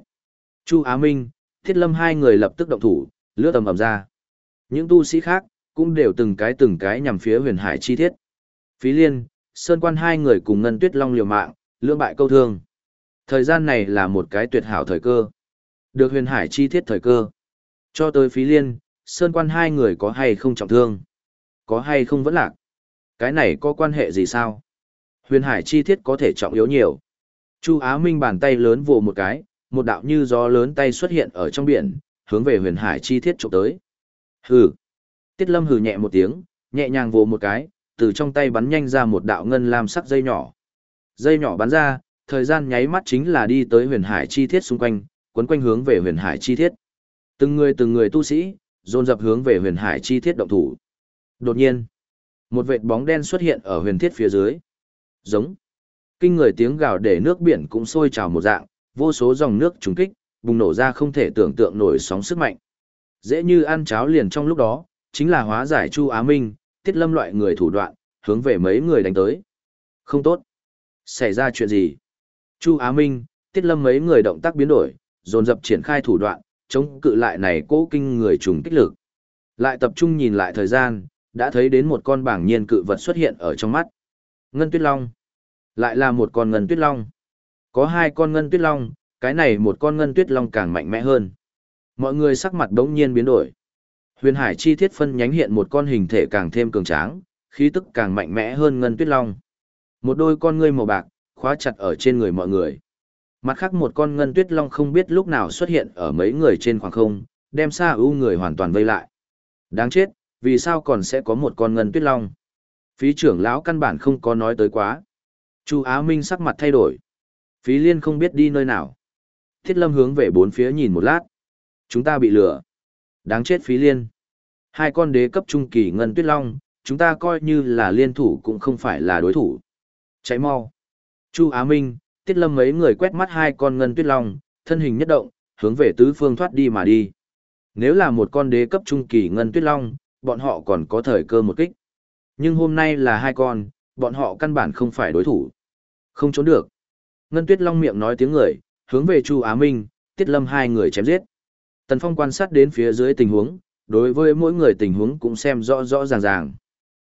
Chu Á Minh, Thiết Lâm hai người lập tức động thủ, lướt tầm ầm ra. Những tu sĩ khác, cũng đều từng cái từng cái nhằm phía huyền hải chi thiết. Phí liên, sơn quan hai người cùng ngân tuyết long liều mạng, lưỡng bại câu thương. Thời gian này là một cái tuyệt hảo thời cơ. Được huyền hải chi thiết thời cơ. Cho tới phí liên, sơn quan hai người có hay không trọng thương? Có hay không vẫn lạc? Cái này có quan hệ gì sao? Huyền hải chi thiết có thể trọng yếu nhiều. Chu Á Minh bàn tay lớn vồ một cái, một đạo như gió lớn tay xuất hiện ở trong biển, hướng về huyền hải chi thiết trộm tới. Hừ. Tiết Lâm hừ nhẹ một tiếng, nhẹ nhàng vồ một cái, từ trong tay bắn nhanh ra một đạo ngân lam sắc dây nhỏ. Dây nhỏ bắn ra, thời gian nháy mắt chính là đi tới huyền hải chi thiết xung quanh, quấn quanh hướng về huyền hải chi thiết. Từng người từng người tu sĩ, dồn dập hướng về huyền hải chi thiết động thủ. Đột nhiên, một vệt bóng đen xuất hiện ở huyền thiết phía dưới. Giống. Kinh người tiếng gào để nước biển cũng sôi trào một dạng, vô số dòng nước trùng kích, bùng nổ ra không thể tưởng tượng nổi sóng sức mạnh. Dễ như ăn cháo liền trong lúc đó, chính là hóa giải Chu Á Minh, Tiết Lâm loại người thủ đoạn, hướng về mấy người đánh tới. Không tốt. Xảy ra chuyện gì? Chu Á Minh, Tiết Lâm mấy người động tác biến đổi, dồn dập triển khai thủ đoạn, chống cự lại này cố kinh người trùng kích lực. Lại tập trung nhìn lại thời gian, đã thấy đến một con bảng nhiên cự vật xuất hiện ở trong mắt. Ngân Tuyết Long. Lại là một con Ngân Tuyết Long. Có hai con Ngân Tuyết Long, cái này một con Ngân Tuyết Long càng mạnh mẽ hơn. Mọi người sắc mặt đống nhiên biến đổi. Huyền Hải chi thiết phân nhánh hiện một con hình thể càng thêm cường tráng, khí tức càng mạnh mẽ hơn Ngân Tuyết Long. Một đôi con ngươi màu bạc, khóa chặt ở trên người mọi người. Mặt khác một con ngân tuyết long không biết lúc nào xuất hiện ở mấy người trên khoảng không, đem xa ưu người hoàn toàn vây lại. Đáng chết, vì sao còn sẽ có một con ngân tuyết long? Phí trưởng lão căn bản không có nói tới quá. Chu Á Minh sắc mặt thay đổi. Phí liên không biết đi nơi nào. Thiết lâm hướng về bốn phía nhìn một lát. Chúng ta bị lừa. Đáng chết phí liên. Hai con đế cấp trung kỳ ngân tuyết long, chúng ta coi như là liên thủ cũng không phải là đối thủ. Cháy mau. Chu Á Minh, Tiết Lâm mấy người quét mắt hai con ngân tuyết long, thân hình nhất động, hướng về tứ phương thoát đi mà đi. Nếu là một con đế cấp trung kỳ ngân tuyết long, bọn họ còn có thời cơ một kích. Nhưng hôm nay là hai con, bọn họ căn bản không phải đối thủ. Không trốn được. Ngân tuyết long miệng nói tiếng người, hướng về Chu Á Minh, Tiết Lâm hai người chém giết. Tần Phong quan sát đến phía dưới tình huống, đối với mỗi người tình huống cũng xem rõ rõ ràng ràng.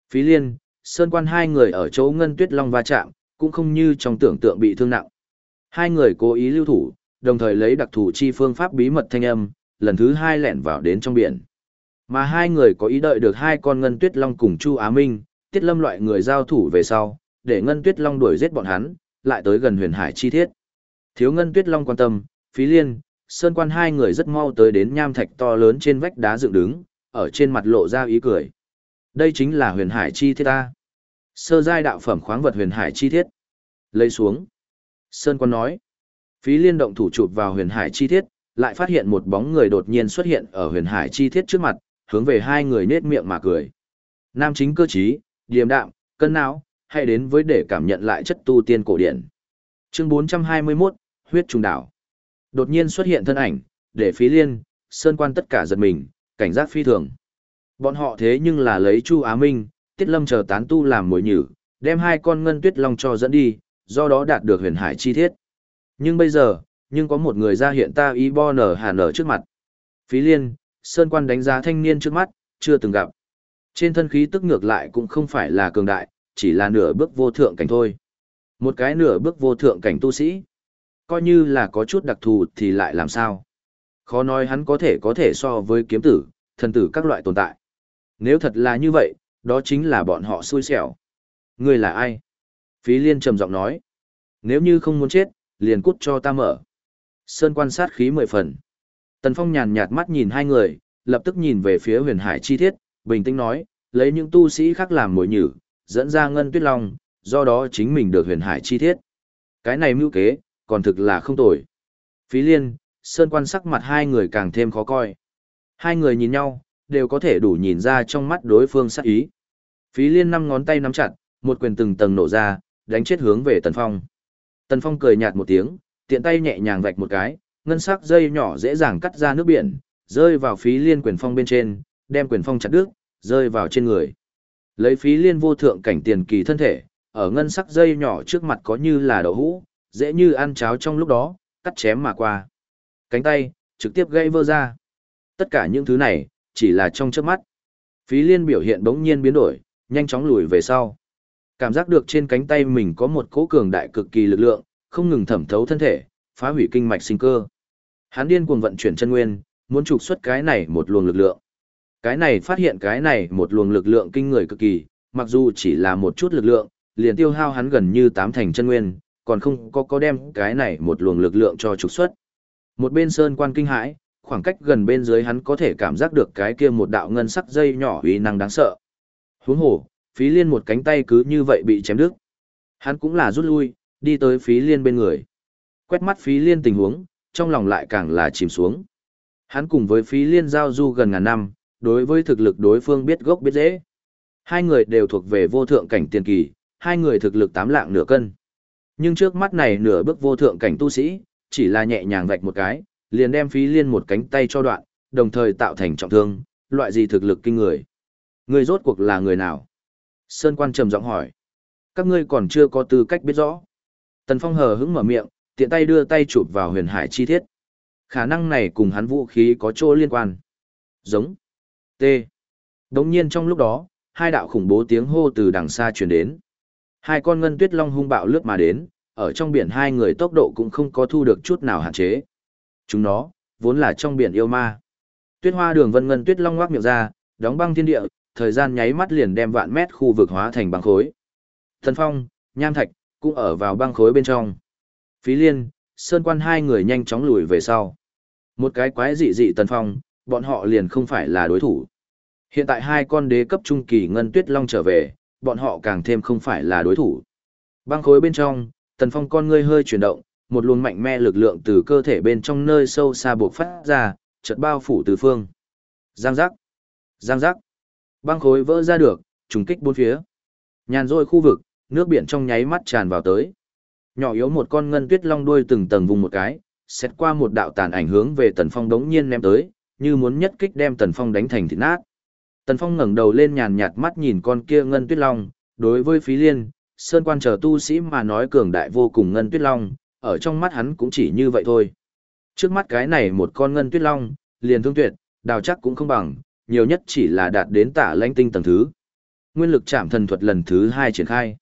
Phí Liên, Sơn Quan hai người ở chỗ Ngân Tuyết Long va chạm, cũng không như trong tưởng tượng bị thương nặng. Hai người cố ý lưu thủ, đồng thời lấy đặc thù chi phương pháp bí mật thanh âm, lần thứ hai lẻn vào đến trong biển. Mà hai người có ý đợi được hai con ngân tuyết long cùng Chu Á Minh, tiết lâm loại người giao thủ về sau, để ngân tuyết long đuổi giết bọn hắn, lại tới gần huyền hải chi thiết. Thiếu ngân tuyết long quan tâm, phí liên, sơn quan hai người rất mau tới đến nham thạch to lớn trên vách đá dựng đứng, ở trên mặt lộ ra ý cười. Đây chính là huyền hải chi thiết ta. Sơ giai đạo phẩm khoáng vật huyền hải chi thiết. Lấy xuống. Sơn Quan nói. Phí liên động thủ chụp vào huyền hải chi thiết, lại phát hiện một bóng người đột nhiên xuất hiện ở huyền hải chi thiết trước mặt, hướng về hai người nết miệng mà cười. Nam chính cơ trí, điềm đạm, cân não, hay đến với để cảm nhận lại chất tu tiên cổ điển. Chương 421, huyết trùng đảo. Đột nhiên xuất hiện thân ảnh, để phí liên, sơn quan tất cả giật mình, cảnh giác phi thường. Bọn họ thế nhưng là lấy Chu Á Minh, Tiết Lâm chờ tán tu làm mồi nhử, đem hai con ngân tuyết long cho dẫn đi, do đó đạt được huyền hải chi thiết. Nhưng bây giờ, nhưng có một người ra hiện ta ý bo nở hà nở trước mặt. Phí liên, Sơn Quan đánh giá thanh niên trước mắt, chưa từng gặp. Trên thân khí tức ngược lại cũng không phải là cường đại, chỉ là nửa bước vô thượng cảnh thôi. Một cái nửa bước vô thượng cảnh tu sĩ. Coi như là có chút đặc thù thì lại làm sao. Khó nói hắn có thể có thể so với kiếm tử, thần tử các loại tồn tại. Nếu thật là như vậy, đó chính là bọn họ xui xẻo. Ngươi là ai? Phí liên trầm giọng nói. Nếu như không muốn chết, liền cút cho ta mở. Sơn quan sát khí mười phần. Tần Phong nhàn nhạt mắt nhìn hai người, lập tức nhìn về phía huyền hải chi thiết, bình tĩnh nói, lấy những tu sĩ khác làm mồi nhử, dẫn ra ngân tuyết long, do đó chính mình được huyền hải chi thiết. Cái này mưu kế, còn thực là không tồi. Phí liên, sơn quan sắc mặt hai người càng thêm khó coi. Hai người nhìn nhau, đều có thể đủ nhìn ra trong mắt đối phương sắc ý. Phí liên năm ngón tay nắm chặt, một quyền từng tầng nổ ra, đánh chết hướng về Tần Phong. Tần Phong cười nhạt một tiếng, tiện tay nhẹ nhàng vạch một cái, ngân sắc dây nhỏ dễ dàng cắt ra nước biển, rơi vào phí liên quyền phong bên trên, đem quyền phong chặt đứt, rơi vào trên người. Lấy phí liên vô thượng cảnh tiền kỳ thân thể, ở ngân sắc dây nhỏ trước mặt có như là đậu hũ, dễ như ăn cháo trong lúc đó, cắt chém mà qua. Cánh tay, trực tiếp gây vơ ra. Tất cả những thứ này, chỉ là trong chớp mắt. Phí liên biểu hiện bỗng nhiên biến đổi, nhanh chóng lùi về sau. Cảm giác được trên cánh tay mình có một cỗ cường đại cực kỳ lực lượng, không ngừng thẩm thấu thân thể, phá hủy kinh mạch sinh cơ. Hắn điên cuồng vận chuyển chân nguyên, muốn trục xuất cái này một luồng lực lượng. Cái này phát hiện cái này một luồng lực lượng kinh người cực kỳ, mặc dù chỉ là một chút lực lượng, liền tiêu hao hắn gần như tám thành chân nguyên, còn không có có đem cái này một luồng lực lượng cho trục xuất. Một bên sơn quan kinh hãi, khoảng cách gần bên dưới hắn có thể cảm giác được cái kia một đạo ngân sắc dây nhỏ uy năng đáng sợ. Huống hồ, phí liên một cánh tay cứ như vậy bị chém đứt. Hắn cũng là rút lui, đi tới phí liên bên người. Quét mắt phí liên tình huống, trong lòng lại càng là chìm xuống. Hắn cùng với phí liên giao du gần ngàn năm, đối với thực lực đối phương biết gốc biết dễ. Hai người đều thuộc về vô thượng cảnh tiền kỳ, hai người thực lực tám lạng nửa cân. Nhưng trước mắt này nửa bước vô thượng cảnh tu sĩ, chỉ là nhẹ nhàng vạch một cái, liền đem phí liên một cánh tay cho đoạn, đồng thời tạo thành trọng thương, loại gì thực lực kinh người. Người rốt cuộc là người nào? Sơn quan trầm giọng hỏi. Các ngươi còn chưa có tư cách biết rõ. Tần Phong hờ hững mở miệng, tiện tay đưa tay chụp vào huyền hải chi thiết. Khả năng này cùng hắn vũ khí có chỗ liên quan. Giống. T. Đống nhiên trong lúc đó, hai đạo khủng bố tiếng hô từ đằng xa truyền đến. Hai con ngân tuyết long hung bạo lướt mà đến, ở trong biển hai người tốc độ cũng không có thu được chút nào hạn chế. Chúng nó, vốn là trong biển yêu ma. Tuyết hoa đường vân ngân tuyết long ngoác miệng ra, đóng băng thiên địa, thời gian nháy mắt liền đem vạn mét khu vực hóa thành băng khối. Thần phong, nham thạch, cũng ở vào băng khối bên trong. Phí liên, sơn quan hai người nhanh chóng lùi về sau. Một cái quái dị dị tần phong, bọn họ liền không phải là đối thủ. Hiện tại hai con đế cấp trung kỳ ngân tuyết long trở về, bọn họ càng thêm không phải là đối thủ. Băng khối bên trong, tần phong con ngươi hơi chuyển động, một luồng mạnh mẽ lực lượng từ cơ thể bên trong nơi sâu xa buộc phát ra, chợt bao phủ tứ phương. Giang giác, giang giác, băng khối vỡ ra được, trùng kích bốn phía. Nhàn rôi khu vực, nước biển trong nháy mắt tràn vào tới. Nhỏ yếu một con ngân tuyết long đuôi từng tầng vùng một cái, xét qua một đạo tàn ảnh hướng về Tần Phong đống nhiên ném tới, như muốn nhất kích đem Tần Phong đánh thành thịt nát. Tần Phong ngẩng đầu lên nhàn nhạt mắt nhìn con kia ngân tuyết long, đối với phí liên, sơn quan chờ tu sĩ mà nói cường đại vô cùng ngân tuyết long, ở trong mắt hắn cũng chỉ như vậy thôi. Trước mắt cái này một con ngân tuyết long, liền thương tuyệt, đào chắc cũng không bằng, nhiều nhất chỉ là đạt đến tả lãnh tinh tầng thứ. Nguyên lực chạm thần thuật lần thứ hai triển khai.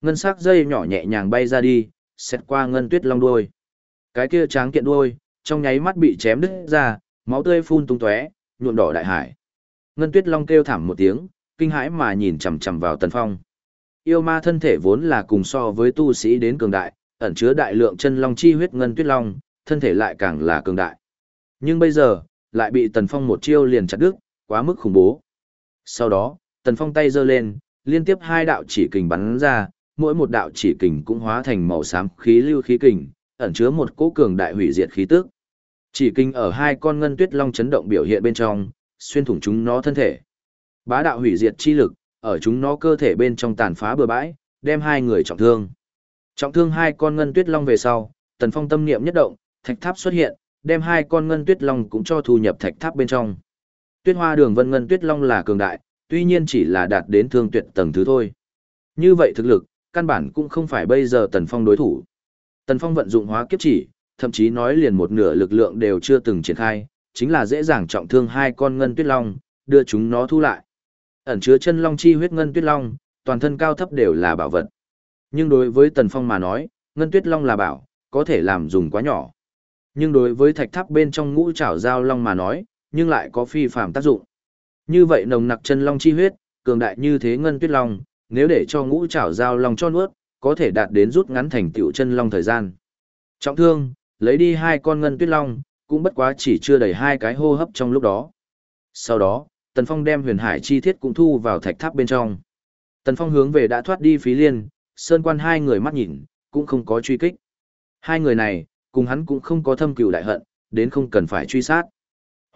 Ngân sắc dây nhỏ nhẹ nhàng bay ra đi, xét qua ngân tuyết long đuôi. Cái kia tráng kiện đuôi, trong nháy mắt bị chém đứt ra, máu tươi phun tung tóe, nhuộm đỏ đại hải. Ngân tuyết long kêu thảm một tiếng, kinh hãi mà nhìn chằm chằm vào tần phong. Yêu ma thân thể vốn là cùng so với tu sĩ đến cường đại, ẩn chứa đại lượng chân long chi huyết ngân tuyết long, thân thể lại càng là cường đại. Nhưng bây giờ, lại bị tần phong một chiêu liền chặt đứt, quá mức khủng bố. Sau đó, tần phong tay giơ lên, liên tiếp hai đạo chỉ kình bắn ra, mỗi một đạo chỉ kình cũng hóa thành màu xám khí lưu khí kình, ẩn chứa một cỗ cường đại hủy diệt khí tức. Chỉ kình ở hai con ngân tuyết long chấn động biểu hiện bên trong, xuyên thủng chúng nó thân thể. Bá đạo hủy diệt chi lực, ở chúng nó cơ thể bên trong tàn phá bừa bãi, đem hai người trọng thương. Trọng thương hai con ngân tuyết long về sau, Tần Phong tâm niệm nhất động, thạch tháp xuất hiện, đem hai con ngân tuyết long cũng cho thu nhập thạch tháp bên trong. Tuyết Hoa Đường Vân Ngân Tuyết Long là cường đại, tuy nhiên chỉ là đạt đến thương tuyệt tầng thứ thôi. Như vậy thực lực, căn bản cũng không phải bây giờ Tần Phong đối thủ. Tần Phong vận dụng hóa kiếp chỉ, thậm chí nói liền một nửa lực lượng đều chưa từng triển khai, chính là dễ dàng trọng thương hai con ngân tuyết long, đưa chúng nó thu lại. Ẩn chứa chân long chi huyết ngân tuyết long, toàn thân cao thấp đều là bảo vật. Nhưng đối với Tần Phong mà nói, ngân tuyết long là bảo, có thể làm dùng quá nhỏ. Nhưng đối với thạch tháp bên trong ngũ trảo giao long mà nói, nhưng lại có phi phàm tác dụng. Như vậy nồng nặc chân long chi huyết, cường đại như thế ngân tuyết long, nếu để cho ngũ trảo giao long cho nuốt, có thể đạt đến rút ngắn thành tiểu chân long thời gian. Trọng thương, lấy đi hai con ngân tuyết long, cũng bất quá chỉ chưa đầy hai cái hô hấp trong lúc đó. Sau đó, Tần Phong đem huyền hải chi thiết cũng thu vào thạch tháp bên trong. Tần Phong hướng về đã thoát đi phí liên, sơn quan hai người mắt nhìn, cũng không có truy kích. Hai người này, cùng hắn cũng không có thâm cừu đại hận, đến không cần phải truy sát.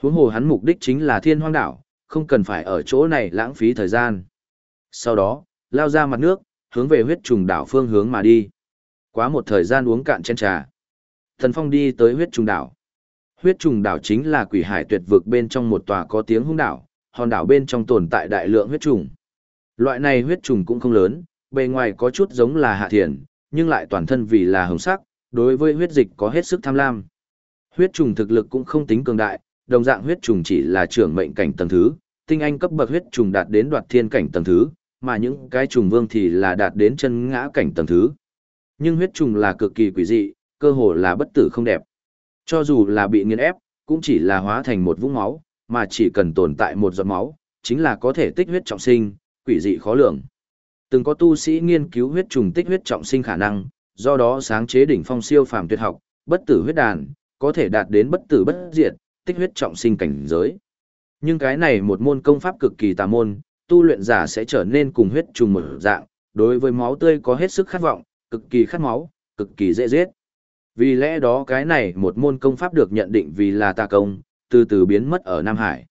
Huống hồ hắn mục đích chính là thiên hoang đảo, không cần phải ở chỗ này lãng phí thời gian. Sau đó, lao ra mặt nước, hướng về huyết trùng đảo phương hướng mà đi. Quá một thời gian uống cạn chén trà. Thần Phong đi tới huyết trùng đảo. Huyết trùng đảo chính là quỷ hải tuyệt vực bên trong một tòa có tiếng hung đảo, hòn đảo bên trong tồn tại đại lượng huyết trùng. Loại này huyết trùng cũng không lớn, bề ngoài có chút giống là hạ thiền, nhưng lại toàn thân vì là hồng sắc, đối với huyết dịch có hết sức tham lam. Huyết trùng thực lực cũng không tính cường đại, đồng dạng huyết trùng chỉ là trưởng mệnh cảnh tầng thứ, tinh anh cấp bậc huyết trùng đạt đến đoạt thiên cảnh tầng thứ, mà những cái trùng vương thì là đạt đến chân ngã cảnh tầng thứ. Nhưng huyết trùng là cực kỳ quỷ dị, cơ hồ là bất tử không đẹp. Cho dù là bị nghiền ép, cũng chỉ là hóa thành một vũng máu, mà chỉ cần tồn tại một giọt máu, chính là có thể tích huyết trọng sinh, quỷ dị khó lường. Từng có tu sĩ nghiên cứu huyết trùng tích huyết trọng sinh khả năng, do đó sáng chế đỉnh phong siêu phàm tuyệt học, bất tử huyết đàn, có thể đạt đến bất tử bất diệt, tích huyết trọng sinh cảnh giới. Nhưng cái này một môn công pháp cực kỳ tà môn, tu luyện giả sẽ trở nên cùng huyết trùng một dạng, đối với máu tươi có hết sức khát vọng, cực kỳ khát máu, cực kỳ dễ giết. Vì lẽ đó cái này một môn công pháp được nhận định vì là tà công, từ từ biến mất ở Nam Hải.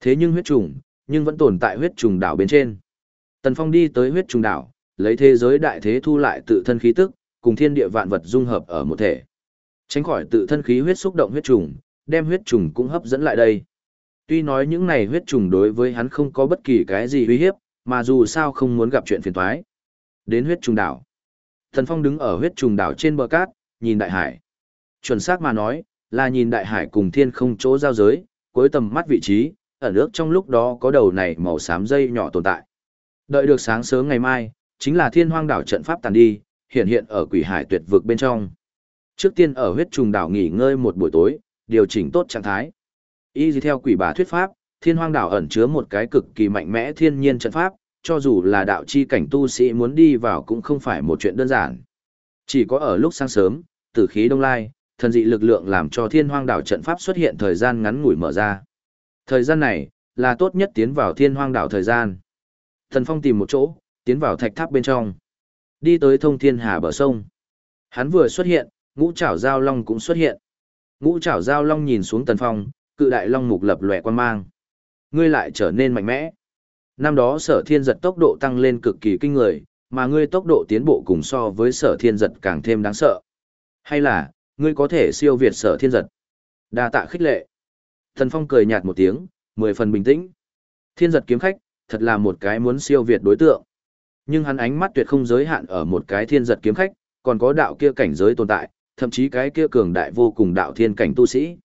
Thế nhưng huyết trùng, nhưng vẫn tồn tại huyết trùng đảo bên trên. Tần Phong đi tới huyết trùng đảo, lấy thế giới đại thế thu lại tự thân khí tức, cùng thiên địa vạn vật dung hợp ở một thể. Tránh khỏi tự thân khí huyết xúc động huyết trùng, đem huyết trùng cũng hấp dẫn lại đây. Tuy nói những này huyết trùng đối với hắn không có bất kỳ cái gì uy hiếp, mà dù sao không muốn gặp chuyện phiền toái. Đến huyết trùng đảo. Tần Phong đứng ở huyết trùng đảo trên bờ cát, nhìn đại hải. Chuẩn xác mà nói, là nhìn đại hải cùng thiên không chỗ giao giới, cuối tầm mắt vị trí, ở nước trong lúc đó có đầu này màu xám dây nhỏ tồn tại. Đợi được sáng sớm ngày mai, chính là thiên hoang đảo trận pháp tàn đi, hiện hiện ở quỷ hải tuyệt vực bên trong. Trước tiên ở huyết trùng đảo nghỉ ngơi một buổi tối, điều chỉnh tốt trạng thái. Y theo quỷ bà thuyết pháp, thiên hoang đảo ẩn chứa một cái cực kỳ mạnh mẽ thiên nhiên trận pháp, cho dù là đạo chi cảnh tu sĩ muốn đi vào cũng không phải một chuyện đơn giản. Chỉ có ở lúc sáng sớm, tử khí đông lai, thần dị lực lượng làm cho thiên hoang đảo trận pháp xuất hiện thời gian ngắn ngủi mở ra. Thời gian này, là tốt nhất tiến vào thiên hoang đảo thời gian. Thần Phong tìm một chỗ, tiến vào thạch tháp bên trong. Đi tới thông thiên hà bờ sông. Hắn vừa xuất hiện, ngũ trảo giao long cũng xuất hiện. Ngũ trảo giao long nhìn xuống Tần Phong, cự đại long mục lập lòe quan mang. Ngươi lại trở nên mạnh mẽ. Năm đó sở thiên giật tốc độ tăng lên cực kỳ kinh người, mà ngươi tốc độ tiến bộ cùng so với sở thiên giật càng thêm đáng sợ. Hay là, ngươi có thể siêu việt sở thiên giật. đa tạ khích lệ. Thần Phong cười nhạt một tiếng, mười phần bình tĩnh. Thiên giật kiếm khách, thật là một cái muốn siêu việt đối tượng. Nhưng hắn ánh mắt tuyệt không giới hạn ở một cái thiên giật kiếm khách, còn có đạo kia cảnh giới tồn tại, thậm chí cái kia cường đại vô cùng đạo thiên cảnh tu sĩ.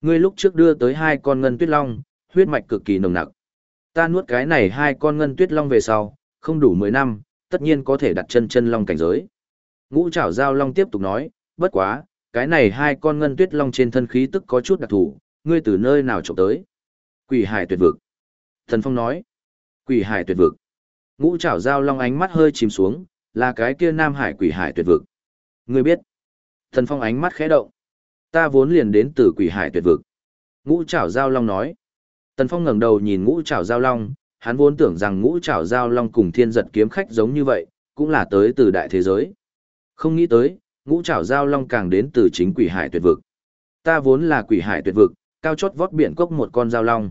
Ngươi lúc trước đưa tới hai con ngân tuyết long, huyết mạch cực kỳ nồng nặc. Ta nuốt cái này hai con ngân tuyết long về sau, không đủ 10 năm, tất nhiên có thể đặt chân chân long cảnh giới. Ngũ trảo giao long tiếp tục nói, bất quá, cái này hai con ngân tuyết long trên thân khí tức có chút đặc thù, ngươi từ nơi nào trộm tới? Quỷ hải tuyệt vực. Thần Phong nói, quỷ hải tuyệt vực. Ngũ trảo giao long ánh mắt hơi chìm xuống, là cái kia nam hải quỷ hải tuyệt vực. Ngươi biết. Thần Phong ánh mắt khẽ động. Ta vốn liền đến từ quỷ hải tuyệt vực. Ngũ trảo giao long nói. Tần Phong ngẩng đầu nhìn ngũ trảo giao long, hắn vốn tưởng rằng ngũ trảo giao long cùng thiên giật kiếm khách giống như vậy, cũng là tới từ đại thế giới. Không nghĩ tới, ngũ trảo giao long càng đến từ chính quỷ hải tuyệt vực. Ta vốn là quỷ hải tuyệt vực, cao chót vót biển cốc một con giao long.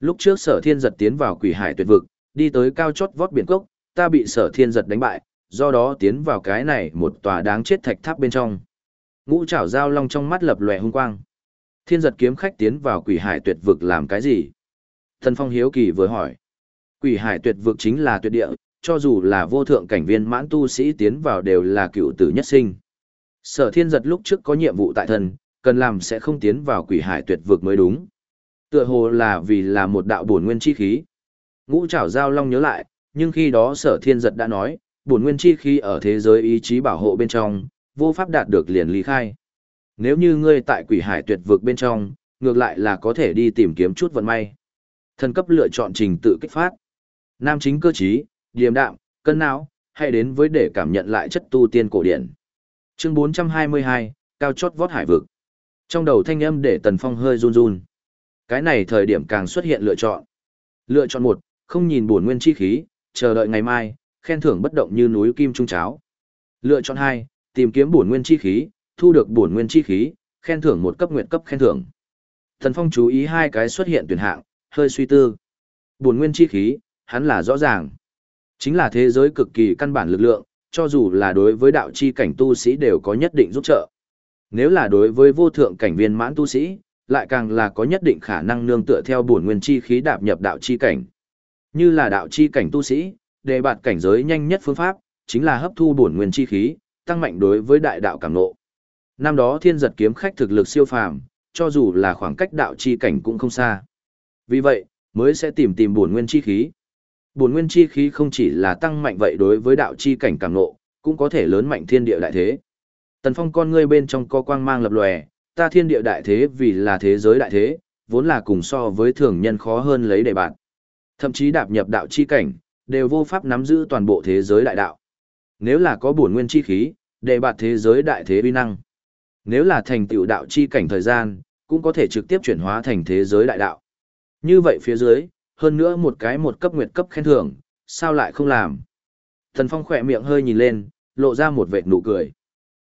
Lúc trước sở thiên giật tiến vào quỷ hải tuyệt vực, đi tới cao chót vót biển cốc, ta bị sở thiên giật đánh bại, do đó tiến vào cái này một tòa đáng chết thạch tháp bên trong. Ngũ trảo giao long trong mắt lập lòe hung quang. Thiên giật kiếm khách tiến vào quỷ hải tuyệt vực làm cái gì? Thần Phong hiếu kỳ vừa hỏi. Quỷ hải tuyệt vực chính là tuyệt địa, cho dù là vô thượng cảnh viên mãn tu sĩ tiến vào đều là cựu tử nhất sinh. Sở thiên giật lúc trước có nhiệm vụ tại thần, cần làm sẽ không tiến vào quỷ hải tuyệt vực mới đúng. Tựa hồ là vì là một đạo bổn nguyên chi khí. Ngũ trảo giao long nhớ lại, nhưng khi đó sở thiên giật đã nói, bổn nguyên chi khí ở thế giới ý chí bảo hộ bên trong, vô pháp đạt được liền lý khai. Nếu như ngươi tại quỷ hải tuyệt vực bên trong, ngược lại là có thể đi tìm kiếm chút vận may. Thần cấp lựa chọn trình tự kích phát. Nam chính cơ trí, điềm đạm, cân não, hãy đến với để cảm nhận lại chất tu tiên cổ điển. Chương 422, cao chót vót hải vực. Trong đầu thanh âm để Tần Phong hơi run run. Cái này thời điểm càng xuất hiện lựa chọn. Lựa chọn một, không nhìn buồn nguyên chi khí, chờ đợi ngày mai, khen thưởng bất động như núi kim trung cháo. Lựa chọn hai, tìm kiếm buồn nguyên chi khí, thu được buồn nguyên chi khí, khen thưởng một cấp nguyện cấp khen thưởng. thần Phong chú ý hai cái xuất hiện tuyển hạng, hơi suy tư. Buồn nguyên chi khí, hắn là rõ ràng. Chính là thế giới cực kỳ căn bản lực lượng, cho dù là đối với đạo chi cảnh tu sĩ đều có nhất định giúp trợ. Nếu là đối với vô thượng cảnh viên mãn tu sĩ, lại càng là có nhất định khả năng nương tựa theo bổn nguyên chi khí đạp nhập đạo chi cảnh. Như là đạo chi cảnh tu sĩ, đề bạt cảnh giới nhanh nhất phương pháp, chính là hấp thu bổn nguyên chi khí, tăng mạnh đối với đại đạo cảm ngộ. Năm đó thiên giật kiếm khách thực lực siêu phàm, cho dù là khoảng cách đạo chi cảnh cũng không xa. Vì vậy, mới sẽ tìm tìm bổn nguyên chi khí. Bổn nguyên chi khí không chỉ là tăng mạnh vậy đối với đạo chi cảnh cảm ngộ, cũng có thể lớn mạnh thiên địa đại thế. Tần Phong con ngươi bên trong có quang mang lập lòe, ta thiên địa đại thế vì là thế giới đại thế, vốn là cùng so với thường nhân khó hơn lấy đề bạn. Thậm chí đạp nhập đạo chi cảnh, đều vô pháp nắm giữ toàn bộ thế giới đại đạo. Nếu là có bổn nguyên chi khí, đề bạt thế giới đại thế uy năng. Nếu là thành tựu đạo chi cảnh thời gian, cũng có thể trực tiếp chuyển hóa thành thế giới đại đạo. Như vậy phía dưới, hơn nữa một cái một cấp nguyệt cấp khen thưởng, sao lại không làm? Thần Phong khỏe miệng hơi nhìn lên, lộ ra một vệt nụ cười.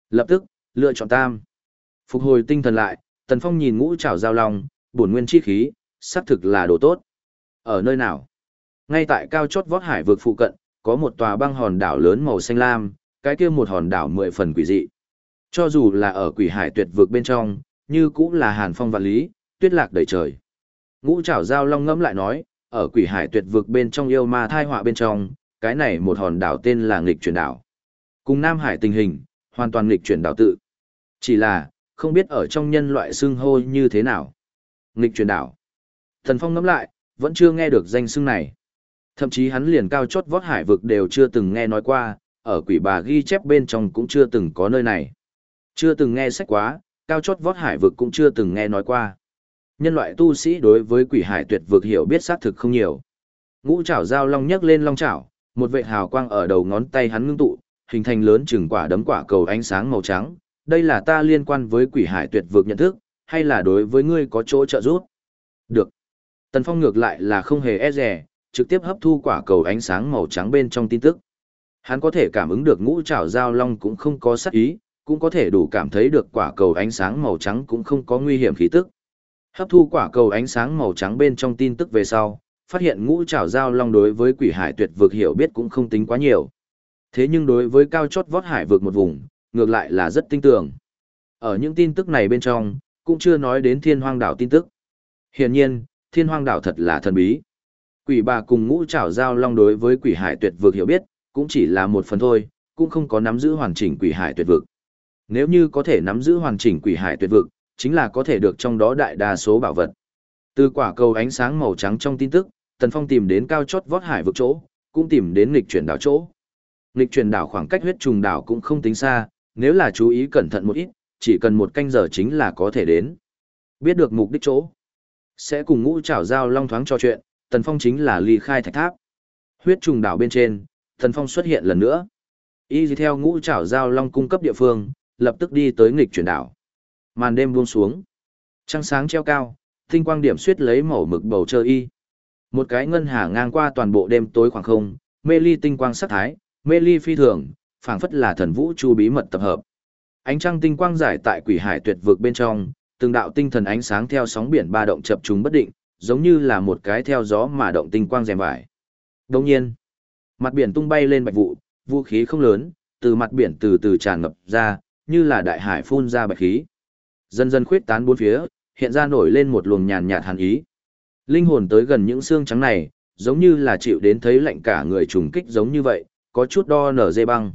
Lập tức, lựa chọn tam. Phục hồi tinh thần lại, Tần Phong nhìn ngũ trảo giao long, bổn nguyên chi khí, xác thực là đồ tốt. Ở nơi nào? Ngay tại cao chót vót hải vực phụ cận, có một tòa băng hòn đảo lớn màu xanh lam, cái kia một hòn đảo mười phần quỷ dị. Cho dù là ở quỷ hải tuyệt vực bên trong, như cũng là hàn phong vạn lý, tuyết lạc đầy trời. Ngũ trảo giao long ngẫm lại nói, ở quỷ hải tuyệt vực bên trong yêu ma thai họa bên trong, cái này một hòn đảo tên là nghịch chuyển đảo. Cùng Nam Hải tình hình, hoàn toàn nghịch chuyển đảo tự. Chỉ là, không biết ở trong nhân loại xưng hô như thế nào. Nghịch chuyển đảo. Thần Phong ngẫm lại, vẫn chưa nghe được danh xưng này. Thậm chí hắn liền cao chót vót hải vực đều chưa từng nghe nói qua, ở quỷ bà ghi chép bên trong cũng chưa từng có nơi này. Chưa từng nghe sách quá, cao chót vót hải vực cũng chưa từng nghe nói qua. Nhân loại tu sĩ đối với quỷ hải tuyệt vực hiểu biết xác thực không nhiều. Ngũ chảo dao long nhấc lên long chảo, một vệ hào quang ở đầu ngón tay hắn ngưng tụ, hình thành lớn chừng quả đấm quả cầu ánh sáng màu trắng. Đây là ta liên quan với quỷ hải tuyệt vực nhận thức, hay là đối với ngươi có chỗ trợ giúp? Được. Tần Phong ngược lại là không hề e rè, trực tiếp hấp thu quả cầu ánh sáng màu trắng bên trong tin tức. Hắn có thể cảm ứng được ngũ trảo giao long cũng không có sát ý, cũng có thể đủ cảm thấy được quả cầu ánh sáng màu trắng cũng không có nguy hiểm khí tức. Hấp thu quả cầu ánh sáng màu trắng bên trong tin tức về sau, phát hiện ngũ trảo giao long đối với quỷ hải tuyệt vực hiểu biết cũng không tính quá nhiều. Thế nhưng đối với cao chót vót hải vực một vùng, ngược lại là rất tinh tưởng. Ở những tin tức này bên trong, cũng chưa nói đến thiên hoang đảo tin tức. Hiển nhiên, thiên hoang đảo thật là thần bí. Quỷ bà cùng ngũ trảo giao long đối với quỷ hải tuyệt vực hiểu biết, cũng chỉ là một phần thôi, cũng không có nắm giữ hoàn chỉnh quỷ hải tuyệt vực. Nếu như có thể nắm giữ hoàn chỉnh quỷ hải tuyệt vực, chính là có thể được trong đó đại đa số bảo vật. Từ quả cầu ánh sáng màu trắng trong tin tức, Tần Phong tìm đến cao chót vót hải vực chỗ, cũng tìm đến nghịch chuyển đảo chỗ. Nghịch chuyển đảo khoảng cách huyết trùng đảo cũng không tính xa, nếu là chú ý cẩn thận một ít, chỉ cần một canh giờ chính là có thể đến. Biết được mục đích chỗ, sẽ cùng ngũ trảo giao long thoáng trò chuyện, Tần Phong chính là ly khai thạch tháp. Huyết trùng đảo bên trên, Tần Phong xuất hiện lần nữa. Y theo ngũ trảo giao long cung cấp địa phương, lập tức đi tới nghịch chuyển đảo. Màn đêm buông xuống. Trăng sáng treo cao, tinh quang điểm suyết lấy màu mực bầu trời y. Một cái ngân hà ngang qua toàn bộ đêm tối khoảng không, mê ly tinh quang sắc thái, mê ly phi thường, phảng phất là thần vũ chu bí mật tập hợp. Ánh trăng tinh quang giải tại quỷ hải tuyệt vực bên trong, từng đạo tinh thần ánh sáng theo sóng biển ba động chập trùng bất định, giống như là một cái theo gió mà động tinh quang rèm vải. Đồng nhiên, mặt biển tung bay lên bạch vụ, vũ khí không lớn, từ mặt biển từ từ tràn ngập ra, như là đại hải phun ra bạch khí. Dần dần khuyết tán bốn phía, hiện ra nổi lên một luồng nhàn nhạt hàn ý. Linh hồn tới gần những xương trắng này, giống như là chịu đến thấy lạnh cả người trùng kích giống như vậy, có chút đo nở dây băng.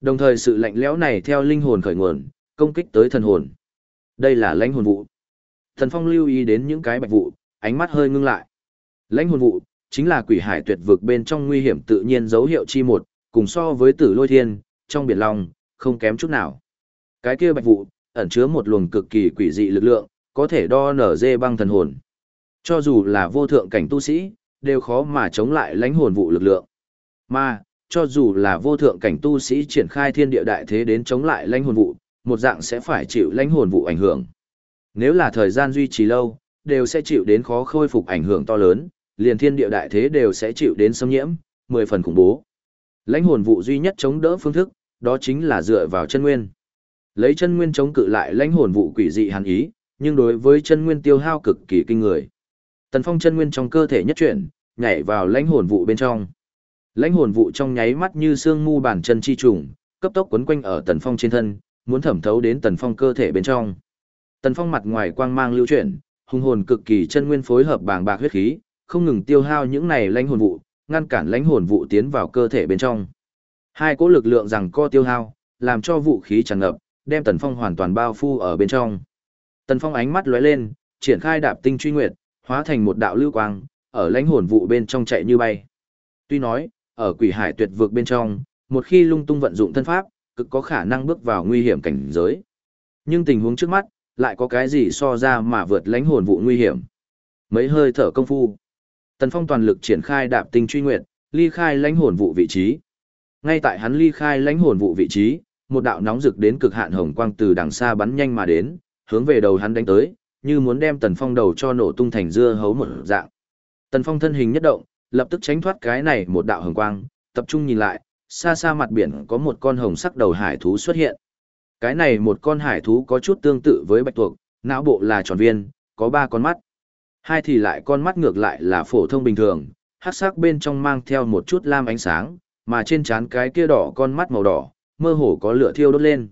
Đồng thời sự lạnh lẽo này theo linh hồn khởi nguồn, công kích tới thần hồn. Đây là lãnh hồn vụ. Thần Phong lưu ý đến những cái bạch vụ, ánh mắt hơi ngưng lại. Lãnh hồn vụ, chính là quỷ hải tuyệt vực bên trong nguy hiểm tự nhiên dấu hiệu chi một, cùng so với tử lôi thiên, trong biển long, không kém chút nào. Cái kia bạch vụ, ẩn chứa một luồng cực kỳ quỷ dị lực lượng, có thể đo nở dê băng thần hồn. Cho dù là vô thượng cảnh tu sĩ, đều khó mà chống lại lãnh hồn vụ lực lượng. Mà, cho dù là vô thượng cảnh tu sĩ triển khai thiên địa đại thế đến chống lại lãnh hồn vụ, một dạng sẽ phải chịu lãnh hồn vụ ảnh hưởng. Nếu là thời gian duy trì lâu, đều sẽ chịu đến khó khôi phục ảnh hưởng to lớn, liền thiên địa đại thế đều sẽ chịu đến xâm nhiễm, mười phần khủng bố. Lãnh hồn vụ duy nhất chống đỡ phương thức, đó chính là dựa vào chân nguyên. Lấy chân nguyên chống cự lại lãnh hồn vụ quỷ dị hàn ý, nhưng đối với chân nguyên tiêu hao cực kỳ kinh người. Tần Phong chân nguyên trong cơ thể nhất chuyển, nhảy vào lãnh hồn vụ bên trong. Lãnh hồn vụ trong nháy mắt như sương mu bàn chân chi trùng, cấp tốc quấn quanh ở Tần Phong trên thân, muốn thẩm thấu đến Tần Phong cơ thể bên trong. Tần Phong mặt ngoài quang mang lưu chuyển, hung hồn cực kỳ chân nguyên phối hợp bàng bạc huyết khí, không ngừng tiêu hao những này lãnh hồn vụ, ngăn cản lãnh hồn vụ tiến vào cơ thể bên trong. Hai cỗ lực lượng rằng co tiêu hao, làm cho vũ khí tràn ngập, đem Tần Phong hoàn toàn bao phủ ở bên trong. Tần Phong ánh mắt lóe lên, triển khai đạp tinh truy nguyệt, hóa thành một đạo lưu quang, ở lãnh hồn vụ bên trong chạy như bay. Tuy nói, ở quỷ hải tuyệt vực bên trong, một khi lung tung vận dụng thân pháp, cực có khả năng bước vào nguy hiểm cảnh giới. Nhưng tình huống trước mắt, lại có cái gì so ra mà vượt lãnh hồn vụ nguy hiểm. Mấy hơi thở công phu. Tần Phong toàn lực triển khai đạp tinh truy nguyệt, ly khai lãnh hồn vụ vị trí. Ngay tại hắn ly khai lãnh hồn vụ vị trí, một đạo nóng rực đến cực hạn hồng quang từ đằng xa bắn nhanh mà đến, hướng về đầu hắn đánh tới, như muốn đem Tần Phong đầu cho nổ tung thành dưa hấu một dạng. Tần Phong thân hình nhất động, lập tức tránh thoát cái này một đạo hồng quang, tập trung nhìn lại, xa xa mặt biển có một con hồng sắc đầu hải thú xuất hiện. Cái này một con hải thú có chút tương tự với bạch tuộc, não bộ là tròn viên, có ba con mắt. Hai thì lại con mắt ngược lại là phổ thông bình thường, hắc sắc bên trong mang theo một chút lam ánh sáng, mà trên trán cái kia đỏ con mắt màu đỏ, mơ hồ có lửa thiêu đốt lên.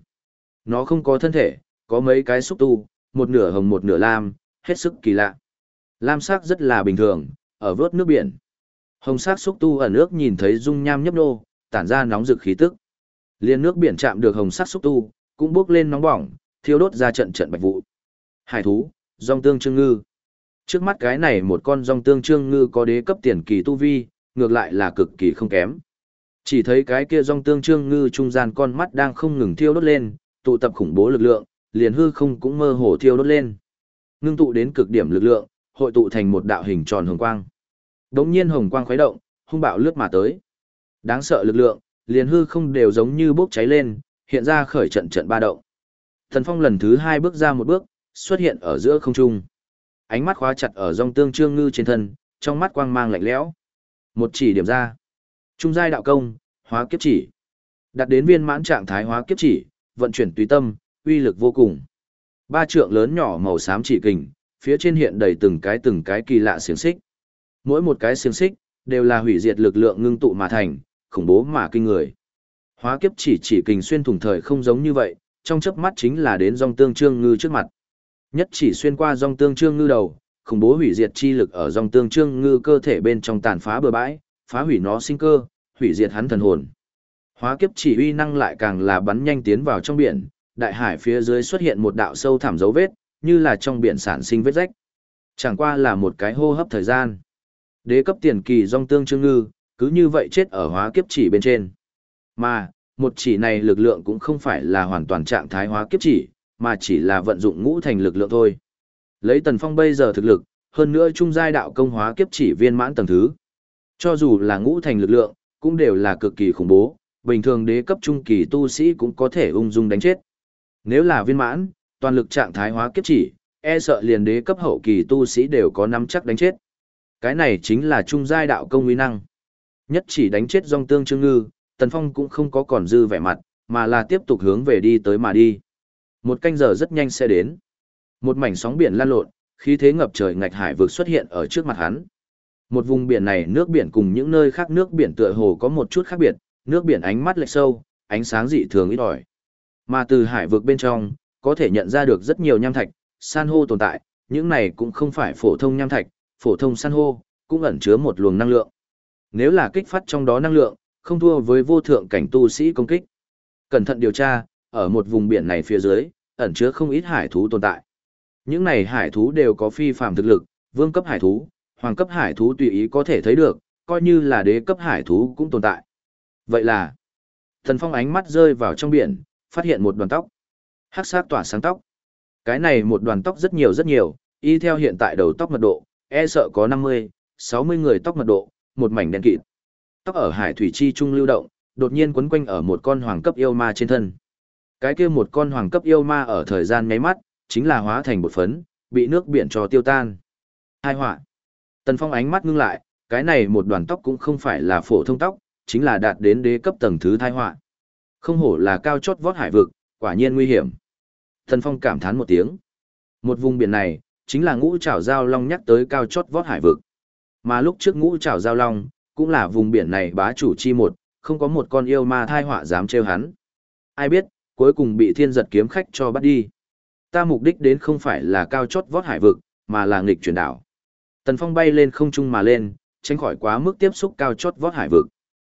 Nó không có thân thể, có mấy cái xúc tu, một nửa hồng một nửa lam, hết sức kỳ lạ. Lam sắc rất là bình thường, ở vớt nước biển. Hồng sắc xúc tu ở nước nhìn thấy dung nham nhấp nô, tản ra nóng rực khí tức. Liên nước biển chạm được hồng sắc xúc tu, cũng bốc lên nóng bỏng, thiêu đốt ra trận trận bạch vụ. Hải thú, rong tương trương ngư. Trước mắt cái này một con rong tương trương ngư có đế cấp tiền kỳ tu vi, ngược lại là cực kỳ không kém. Chỉ thấy cái kia rong tương trương ngư trung gian con mắt đang không ngừng thiêu đốt lên, tụ tập khủng bố lực lượng, liền hư không cũng mơ hồ thiêu đốt lên. Ngưng tụ đến cực điểm lực lượng, hội tụ thành một đạo hình tròn hồng quang. Đống nhiên hồng quang khuấy động, hung bạo lướt mà tới. Đáng sợ lực lượng, liền hư không đều giống như bốc cháy lên, hiện ra khởi trận trận ba động. Thần Phong lần thứ hai bước ra một bước, xuất hiện ở giữa không trung. Ánh mắt khóa chặt ở dòng tương trương ngư trên thân, trong mắt quang mang lạnh lẽo. Một chỉ điểm ra. Trung giai đạo công, hóa kiếp chỉ. Đặt đến viên mãn trạng thái hóa kiếp chỉ, vận chuyển tùy tâm, uy lực vô cùng. Ba trượng lớn nhỏ màu xám chỉ kình, phía trên hiện đầy từng cái từng cái kỳ lạ xiềng xích. Mỗi một cái xiềng xích đều là hủy diệt lực lượng ngưng tụ mà thành, khủng bố mà kinh người. Hóa kiếp chỉ chỉ kình xuyên thủng thời không giống như vậy, trong chớp mắt chính là đến dòng tương trương ngư trước mặt. Nhất chỉ xuyên qua dòng tương trương ngư đầu, khủng bố hủy diệt chi lực ở dòng tương trương ngư cơ thể bên trong tàn phá bừa bãi, phá hủy nó sinh cơ, hủy diệt hắn thần hồn. Hóa kiếp chỉ uy năng lại càng là bắn nhanh tiến vào trong biển, đại hải phía dưới xuất hiện một đạo sâu thẳm dấu vết, như là trong biển sản sinh vết rách. Chẳng qua là một cái hô hấp thời gian. Đế cấp tiền kỳ dòng tương trương ngư, cứ như vậy chết ở hóa kiếp chỉ bên trên. Mà, một chỉ này lực lượng cũng không phải là hoàn toàn trạng thái hóa kiếp chỉ, mà chỉ là vận dụng ngũ thành lực lượng thôi. Lấy Tần Phong bây giờ thực lực, hơn nữa trung giai đạo công hóa kiếp chỉ viên mãn tầng thứ. Cho dù là ngũ thành lực lượng, cũng đều là cực kỳ khủng bố, bình thường đế cấp trung kỳ tu sĩ cũng có thể ung dung đánh chết. Nếu là viên mãn, toàn lực trạng thái hóa kiếp chỉ, e sợ liền đế cấp hậu kỳ tu sĩ đều có nắm chắc đánh chết. Cái này chính là trung giai đạo công uy năng. Nhất chỉ đánh chết dòng tương trương ngư, Tần Phong cũng không có còn dư vẻ mặt, mà là tiếp tục hướng về đi tới mà đi. Một canh giờ rất nhanh sẽ đến. Một mảnh sóng biển lan lộn, khí thế ngập trời ngạch hải vực xuất hiện ở trước mặt hắn. Một vùng biển này nước biển cùng những nơi khác nước biển tựa hồ có một chút khác biệt, nước biển ánh mắt lệch sâu, ánh sáng dị thường ít ỏi. Mà từ hải vực bên trong, có thể nhận ra được rất nhiều nham thạch, san hô tồn tại, những này cũng không phải phổ thông nham thạch, phổ thông san hô, cũng ẩn chứa một luồng năng lượng. Nếu là kích phát trong đó năng lượng, không thua với vô thượng cảnh tu sĩ công kích. Cẩn thận điều tra, ở một vùng biển này phía dưới, ẩn chứa không ít hải thú tồn tại. Những này hải thú đều có phi phàm thực lực, vương cấp hải thú, hoàng cấp hải thú tùy ý có thể thấy được, coi như là đế cấp hải thú cũng tồn tại. Vậy là, thần phong ánh mắt rơi vào trong biển, phát hiện một đoàn tóc. Hắc sát tỏa sáng tóc. Cái này một đoàn tóc rất nhiều rất nhiều, y theo hiện tại đầu tóc mật độ, e sợ có 50, 60 người tóc mật độ, một mảnh đen kịt. Tóc ở hải thủy chi trung lưu động, đột nhiên quấn quanh ở một con hoàng cấp yêu ma trên thân. Cái kia một con hoàng cấp yêu ma ở thời gian nháy mắt, chính là hóa thành một phấn, bị nước biển cho tiêu tan. Hai họa. Tần Phong ánh mắt ngưng lại, cái này một đoàn tóc cũng không phải là phổ thông tóc, chính là đạt đến đế cấp tầng thứ thai họa. Không hổ là cao chót vót hải vực, quả nhiên nguy hiểm. Tần Phong cảm thán một tiếng. Một vùng biển này, chính là ngũ trảo giao long nhắc tới cao chót vót hải vực. Mà lúc trước ngũ trảo giao long, cũng là vùng biển này bá chủ chi một, không có một con yêu ma thai họa dám trêu hắn. Ai biết, cuối cùng bị thiên giật kiếm khách cho bắt đi. Ta mục đích đến không phải là cao chót vót hải vực, mà là nghịch chuyển đảo. Tần Phong bay lên không trung mà lên, tránh khỏi quá mức tiếp xúc cao chót vót hải vực.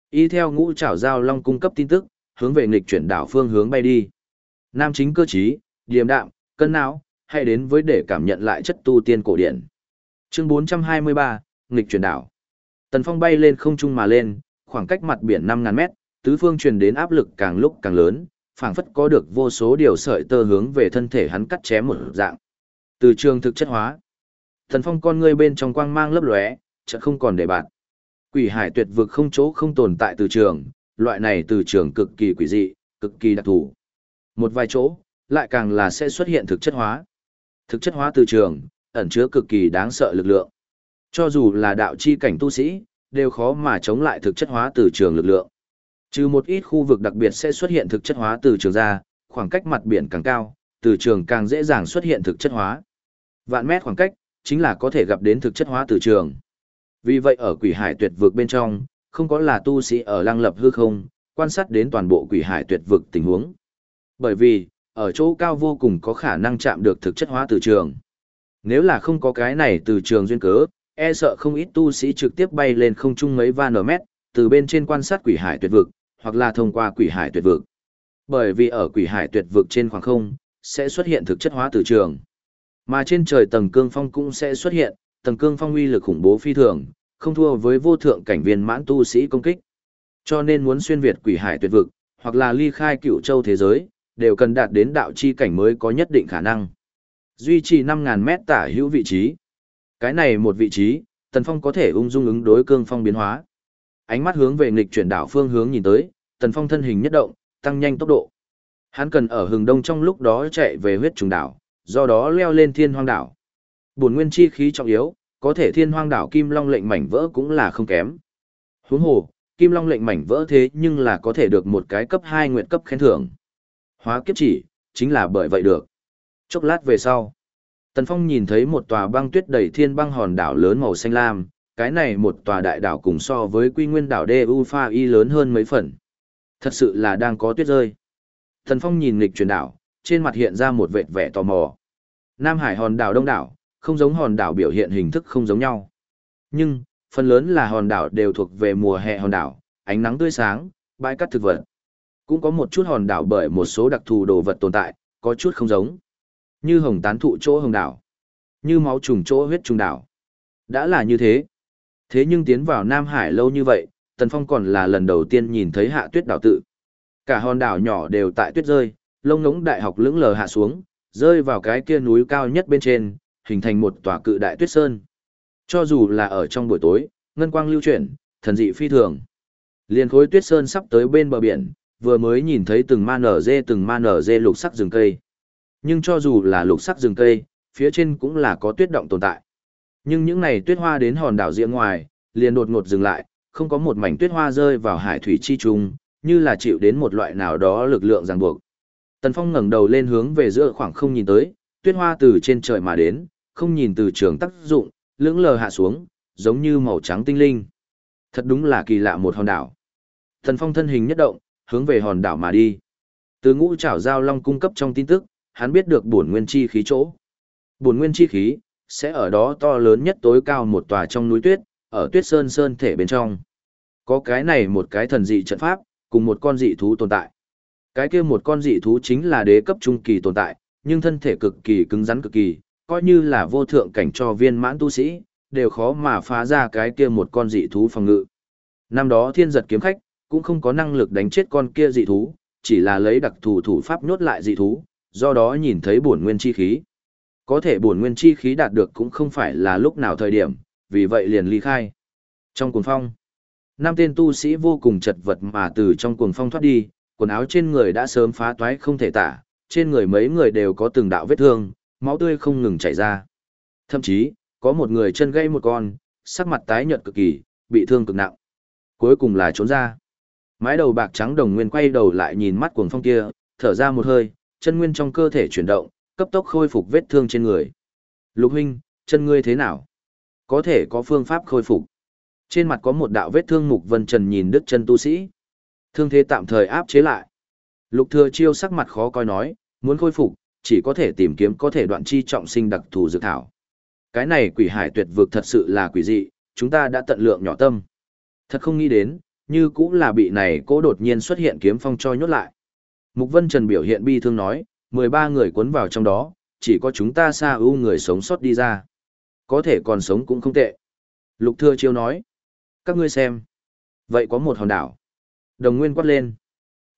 Y theo ngũ trảo giao long cung cấp tin tức, hướng về nghịch chuyển đảo phương hướng bay đi. Nam chính cơ trí, điềm đạm, cân não, hay đến với để cảm nhận lại chất tu tiên cổ điển. Chương 423, nghịch chuyển đảo. Tần Phong bay lên không trung mà lên, khoảng cách mặt biển 5000 mét, tứ phương truyền đến áp lực càng lúc càng lớn, phảng phất có được vô số điều sợi tơ hướng về thân thể hắn cắt chém một dạng. Từ trường thực chất hóa. Tần Phong con ngươi bên trong quang mang lấp lóe, chợt không còn để bạn. Quỷ hải tuyệt vực không chỗ không tồn tại từ trường, loại này từ trường cực kỳ quỷ dị, cực kỳ đặc thù. Một vài chỗ, lại càng là sẽ xuất hiện thực chất hóa. Thực chất hóa từ trường, ẩn chứa cực kỳ đáng sợ lực lượng. Cho dù là đạo chi cảnh tu sĩ, đều khó mà chống lại thực chất hóa từ trường lực lượng. Trừ một ít khu vực đặc biệt sẽ xuất hiện thực chất hóa từ trường ra, khoảng cách mặt biển càng cao, từ trường càng dễ dàng xuất hiện thực chất hóa. Vạn mét khoảng cách, chính là có thể gặp đến thực chất hóa từ trường. Vì vậy ở quỷ hải tuyệt vực bên trong, không có là tu sĩ ở lăng lập hư không, quan sát đến toàn bộ quỷ hải tuyệt vực tình huống. Bởi vì, ở chỗ cao vô cùng có khả năng chạm được thực chất hóa từ trường. Nếu là không có cái này từ trường duyên cớ, e sợ không ít tu sĩ trực tiếp bay lên không trung mấy van mét, từ bên trên quan sát quỷ hải tuyệt vực, hoặc là thông qua quỷ hải tuyệt vực. Bởi vì ở quỷ hải tuyệt vực trên khoảng không, sẽ xuất hiện thực chất hóa từ trường. Mà trên trời tầng cương phong cũng sẽ xuất hiện, tầng cương phong uy lực khủng bố phi thường, không thua với vô thượng cảnh viên mãn tu sĩ công kích. Cho nên muốn xuyên việt quỷ hải tuyệt vực, hoặc là ly khai cựu châu thế giới, đều cần đạt đến đạo chi cảnh mới có nhất định khả năng. Duy trì 5.000 mét tả hữu vị trí. Cái này một vị trí, Tần Phong có thể ung dung ứng đối cương phong biến hóa. Ánh mắt hướng về nghịch chuyển đảo phương hướng nhìn tới, Tần Phong thân hình nhất động, tăng nhanh tốc độ. Hắn cần ở hừng đông trong lúc đó chạy về huyết trùng đảo, do đó leo lên thiên hoang đảo. Bổn nguyên chi khí trọng yếu, có thể thiên hoang đảo kim long lệnh mảnh vỡ cũng là không kém. Huống hồ, kim long lệnh mảnh vỡ thế nhưng là có thể được một cái cấp 2 nguyện cấp khen thưởng. Hóa kiếp chỉ, chính là bởi vậy được. Chốc lát về sau, Tần Phong nhìn thấy một tòa băng tuyết đầy thiên băng hòn đảo lớn màu xanh lam, cái này một tòa đại đảo cùng so với quy nguyên đảo Đu Pha Y lớn hơn mấy phần. Thật sự là đang có tuyết rơi. Tần Phong nhìn nghịch chuyển đảo, trên mặt hiện ra một vệt vẻ tò mò. Nam Hải hòn đảo đông đảo, không giống hòn đảo biểu hiện hình thức không giống nhau. Nhưng, phần lớn là hòn đảo đều thuộc về mùa hè hòn đảo, ánh nắng tươi sáng, bãi cát thực vật. Cũng có một chút hòn đảo bởi một số đặc thù đồ vật tồn tại, có chút không giống. Như hồng tán thụ chỗ hồng đảo, như máu trùng chỗ huyết trùng đảo. Đã là như thế. Thế nhưng tiến vào Nam Hải lâu như vậy, Tần Phong còn là lần đầu tiên nhìn thấy hạ tuyết đảo tự. Cả hòn đảo nhỏ đều tại tuyết rơi, lông ngỗng đại học lững lờ hạ xuống, rơi vào cái kia núi cao nhất bên trên, hình thành một tòa cự đại tuyết sơn. Cho dù là ở trong buổi tối, ngân quang lưu chuyển, thần dị phi thường. Liên khối tuyết sơn sắp tới bên bờ biển, vừa mới nhìn thấy từng ma nở dê từng ma nở dê lục sắc rừng cây. Nhưng cho dù là lục sắc rừng cây, phía trên cũng là có tuyết động tồn tại. Nhưng những này tuyết hoa đến hòn đảo diện ngoài, liền đột ngột dừng lại, không có một mảnh tuyết hoa rơi vào hải thủy chi trung, như là chịu đến một loại nào đó lực lượng ràng buộc. Tần Phong ngẩng đầu lên hướng về giữa khoảng không nhìn tới, tuyết hoa từ trên trời mà đến, không nhìn từ trường tác dụng, lưỡng lờ hạ xuống, giống như màu trắng tinh linh. Thật đúng là kỳ lạ một hòn đảo. Tần Phong thân hình nhất động, hướng về hòn đảo mà đi. Từ ngũ trảo giao long cung cấp trong tin tức, hắn biết được bổn nguyên chi khí chỗ. Bổn nguyên chi khí sẽ ở đó to lớn nhất tối cao một tòa trong núi tuyết, ở Tuyết Sơn sơn thể bên trong. Có cái này một cái thần dị trận pháp, cùng một con dị thú tồn tại. Cái kia một con dị thú chính là đế cấp trung kỳ tồn tại, nhưng thân thể cực kỳ cứng rắn cực kỳ, coi như là vô thượng cảnh cho viên mãn tu sĩ, đều khó mà phá ra cái kia một con dị thú phòng ngự. Năm đó thiên giật kiếm khách, cũng không có năng lực đánh chết con kia dị thú, chỉ là lấy đặc thù thủ pháp nhốt lại dị thú, do đó nhìn thấy bổn nguyên chi khí. Có thể bổn nguyên chi khí đạt được cũng không phải là lúc nào thời điểm, vì vậy liền ly khai. Trong cuồng phong, năm tên tu sĩ vô cùng chật vật mà từ trong cuồng phong thoát đi, quần áo trên người đã sớm phá toái không thể tả, trên người mấy người đều có từng đạo vết thương, máu tươi không ngừng chảy ra. Thậm chí, có một người chân gãy một con, sắc mặt tái nhợt cực kỳ, bị thương cực nặng. Cuối cùng là trốn ra. Mái đầu bạc trắng đồng nguyên quay đầu lại nhìn mắt cuồng phong kia, thở ra một hơi, chân nguyên trong cơ thể chuyển động, cấp tốc khôi phục vết thương trên người. Lục huynh, chân ngươi thế nào? Có thể có phương pháp khôi phục. Trên mặt có một đạo vết thương mục vân trần nhìn đứt chân tu sĩ. Thương thế tạm thời áp chế lại. Lục thừa chiêu sắc mặt khó coi nói, muốn khôi phục, chỉ có thể tìm kiếm có thể đoạn chi trọng sinh đặc thù dược thảo. Cái này quỷ hải tuyệt vực thật sự là quỷ dị, chúng ta đã tận lượng nhỏ tâm. Thật không nghĩ đến, như cũng là bị này cố đột nhiên xuất hiện kiếm phong cho nhốt lại. Mục Vân Trần biểu hiện bi thương nói, 13 người cuốn vào trong đó, chỉ có chúng ta xa ưu người sống sót đi ra. Có thể còn sống cũng không tệ. Lục Thừa Chiêu nói, các ngươi xem. Vậy có một hòn đảo. Đồng Nguyên quát lên.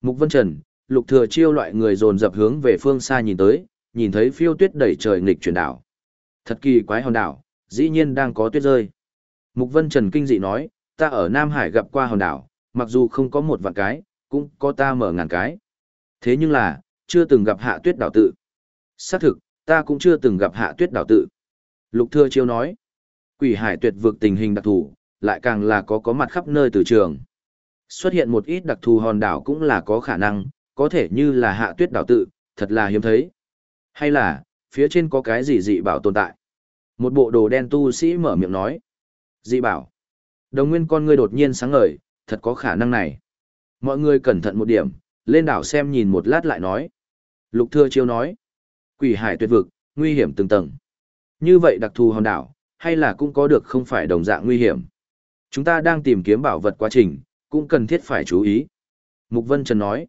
Mục Vân Trần, Lục Thừa Chiêu loại người dồn dập hướng về phương xa nhìn tới, nhìn thấy phiêu tuyết đẩy trời nghịch chuyển đảo. Thật kỳ quái hòn đảo, dĩ nhiên đang có tuyết rơi. Mục Vân Trần kinh dị nói, ta ở Nam Hải gặp qua hòn đảo, mặc dù không có một vạn cái, cũng có ta mở ngàn cái. Thế nhưng là, chưa từng gặp hạ tuyết đảo tự. Xác thực, ta cũng chưa từng gặp hạ tuyết đảo tự. Lục Thừa Chiêu nói, quỷ hải tuyệt vực tình hình đặc thù, lại càng là có có mặt khắp nơi từ trường. Xuất hiện một ít đặc thù hòn đảo cũng là có khả năng, có thể như là hạ tuyết đảo tự, thật là hiếm thấy. Hay là, phía trên có cái gì dị bảo tồn tại? Một bộ đồ đen tu sĩ mở miệng nói. Dị bảo. Đồng nguyên con ngươi đột nhiên sáng ngời, thật có khả năng này. Mọi người cẩn thận một điểm, lên đảo xem nhìn một lát lại nói. Lục Thừa Chiêu nói. Quỷ hải tuyệt vực, nguy hiểm từng tầng. Như vậy đặc thù hòn đảo, hay là cũng có được không phải đồng dạng nguy hiểm. Chúng ta đang tìm kiếm bảo vật quá trình, cũng cần thiết phải chú ý. Mục Vân Trần nói.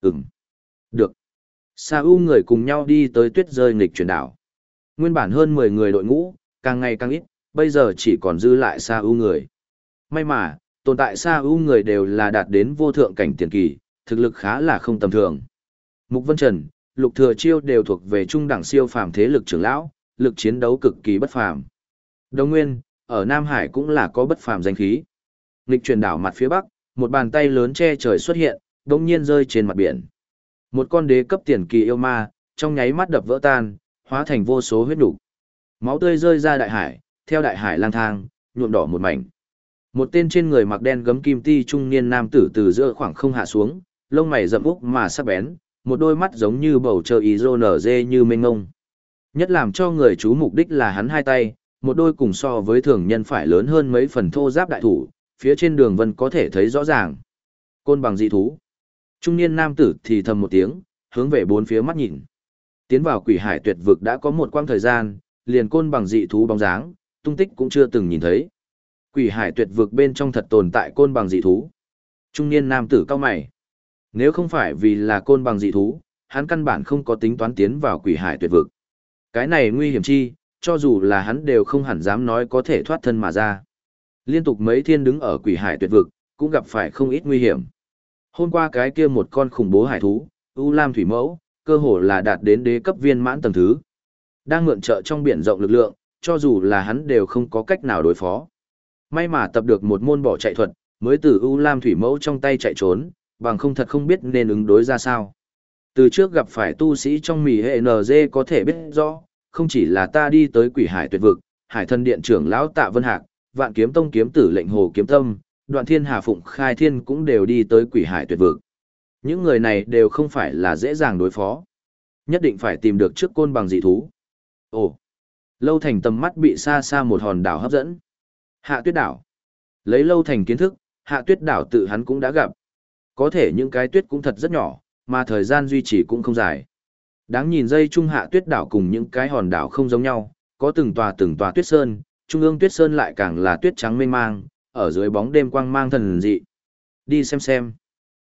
Ừm. Được. Sa U người cùng nhau đi tới tuyết rơi nghịch chuyển đảo. Nguyên bản hơn 10 người đội ngũ, càng ngày càng ít, bây giờ chỉ còn dư lại Sa U người. May mà, tồn tại xa U người đều là đạt đến vô thượng cảnh tiền kỳ, thực lực khá là không tầm thường. Mục Vân Trần, Lục Thừa Chiêu đều thuộc về trung đẳng siêu phàm thế lực trưởng lão, lực chiến đấu cực kỳ bất phàm. Đồng Nguyên, ở Nam Hải cũng là có bất phàm danh khí. Nghịch truyền đảo mặt phía bắc, một bàn tay lớn che trời xuất hiện, đột nhiên rơi trên mặt biển. Một con đế cấp tiền kỳ yêu ma, trong nháy mắt đập vỡ tan, hóa thành vô số huyết đủ. Máu tươi rơi ra đại hải, theo đại hải lang thang, nhuộm đỏ một mảnh. Một tên trên người mặc đen gấm kim ti trung niên nam tử từ giữa khoảng không hạ xuống, lông mày rậm úc mà sắc bén, một đôi mắt giống như bầu trời ý rô nở dê như mênh ngông. Nhất làm cho người chú mục đích là hắn hai tay, một đôi cùng so với thường nhân phải lớn hơn mấy phần thô giáp đại thủ, phía trên đường vân có thể thấy rõ ràng. Côn bằng dị thú. Trung niên nam tử thì thầm một tiếng, hướng về bốn phía mắt nhìn. Tiến vào quỷ hải tuyệt vực đã có một quãng thời gian, liền côn bằng dị thú bóng dáng, tung tích cũng chưa từng nhìn thấy. Quỷ hải tuyệt vực bên trong thật tồn tại côn bằng dị thú. Trung niên nam tử cao mày. Nếu không phải vì là côn bằng dị thú, hắn căn bản không có tính toán tiến vào quỷ hải tuyệt vực. Cái này nguy hiểm chi, cho dù là hắn đều không hẳn dám nói có thể thoát thân mà ra. Liên tục mấy thiên đứng ở quỷ hải tuyệt vực, cũng gặp phải không ít nguy hiểm. Hôm qua cái kia một con khủng bố hải thú, U Lam Thủy Mẫu, cơ hồ là đạt đến đế cấp viên mãn tầng thứ. Đang mượn trợ trong biển rộng lực lượng, cho dù là hắn đều không có cách nào đối phó. May mà tập được một môn bỏ chạy thuật, mới từ U Lam Thủy Mẫu trong tay chạy trốn, bằng không thật không biết nên ứng đối ra sao. Từ trước gặp phải tu sĩ trong mì hệ NG có thể biết rõ, không chỉ là ta đi tới quỷ hải tuyệt vực, hải thân điện trưởng lão tạ vân hạc, vạn kiếm tông kiếm tử lệnh hồ kiếm tâm, đoạn thiên hà phụng khai thiên cũng đều đi tới quỷ hải tuyệt vực. Những người này đều không phải là dễ dàng đối phó. Nhất định phải tìm được trước côn bằng dị thú. Ồ! Lâu thành tầm mắt bị xa xa một hòn đảo hấp dẫn. Hạ tuyết đảo. Lấy lâu thành kiến thức, hạ tuyết đảo tự hắn cũng đã gặp. Có thể những cái tuyết cũng thật rất nhỏ, mà thời gian duy trì cũng không dài. Đáng nhìn dây trung hạ tuyết đảo cùng những cái hòn đảo không giống nhau, có từng tòa từng tòa tuyết sơn, trung ương tuyết sơn lại càng là tuyết trắng mênh mang, ở dưới bóng đêm quang mang thần dị. Đi xem xem.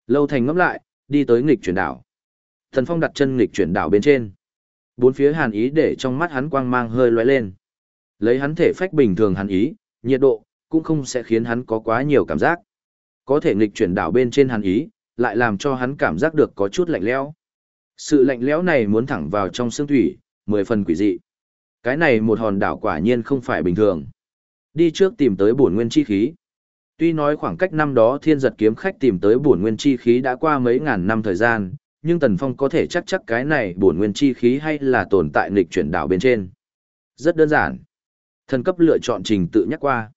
Lâu thành ngấp lại, đi tới nghịch chuyển đảo. Thần Phong đặt chân nghịch chuyển đảo bên trên. Bốn phía hàn ý để trong mắt hắn quang mang hơi lóe lên. Lấy hắn thể phách bình thường hàn ý, nhiệt độ, cũng không sẽ khiến hắn có quá nhiều cảm giác. Có thể nghịch chuyển đảo bên trên hàn ý, lại làm cho hắn cảm giác được có chút lạnh lẽo. Sự lạnh lẽo này muốn thẳng vào trong xương thủy, mười phần quỷ dị. Cái này một hòn đảo quả nhiên không phải bình thường. Đi trước tìm tới bổn nguyên chi khí. Tuy nói khoảng cách năm đó thiên giật kiếm khách tìm tới bổn nguyên chi khí đã qua mấy ngàn năm thời gian, nhưng Tần Phong có thể chắc chắc cái này bổn nguyên chi khí hay là tồn tại nghịch chuyển đảo bên trên. Rất đơn giản. Thần cấp lựa chọn trình tự nhắc qua.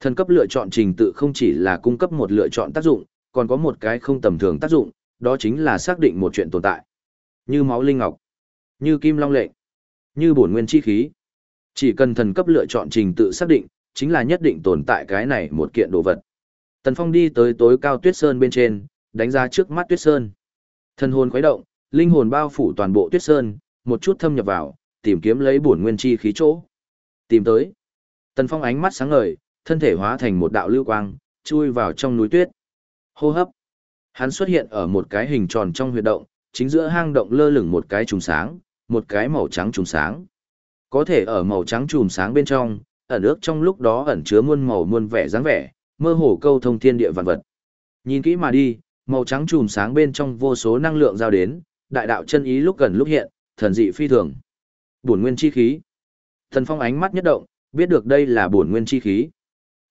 Thần cấp lựa chọn trình tự không chỉ là cung cấp một lựa chọn tác dụng, còn có một cái không tầm thường tác dụng, đó chính là xác định một chuyện tồn tại. Như máu linh ngọc, như kim long lệnh, như bổn nguyên chi khí. Chỉ cần thần cấp lựa chọn trình tự xác định, chính là nhất định tồn tại cái này một kiện đồ vật. Tần Phong đi tới tối cao tuyết sơn bên trên, đánh ra trước mắt tuyết sơn. Thần hồn khuấy động, linh hồn bao phủ toàn bộ tuyết sơn, một chút thâm nhập vào, tìm kiếm lấy bổn nguyên chi khí chỗ. Tìm tới. Tần Phong ánh mắt sáng ngời, thân thể hóa thành một đạo lưu quang, chui vào trong núi tuyết. Hô hấp. Hắn xuất hiện ở một cái hình tròn trong huyệt động, chính giữa hang động lơ lửng một cái trùng sáng, một cái màu trắng trùng sáng. Có thể ở màu trắng trùng sáng bên trong, ẩn ước trong lúc đó ẩn chứa muôn màu muôn vẻ dáng vẻ, mơ hồ câu thông thiên địa vạn vật. Nhìn kỹ mà đi, màu trắng trùm sáng bên trong vô số năng lượng giao đến, đại đạo chân ý lúc gần lúc hiện, thần dị phi thường. Bổn nguyên chi khí. Thần Phong ánh mắt nhất động, biết được đây là bổn nguyên chi khí.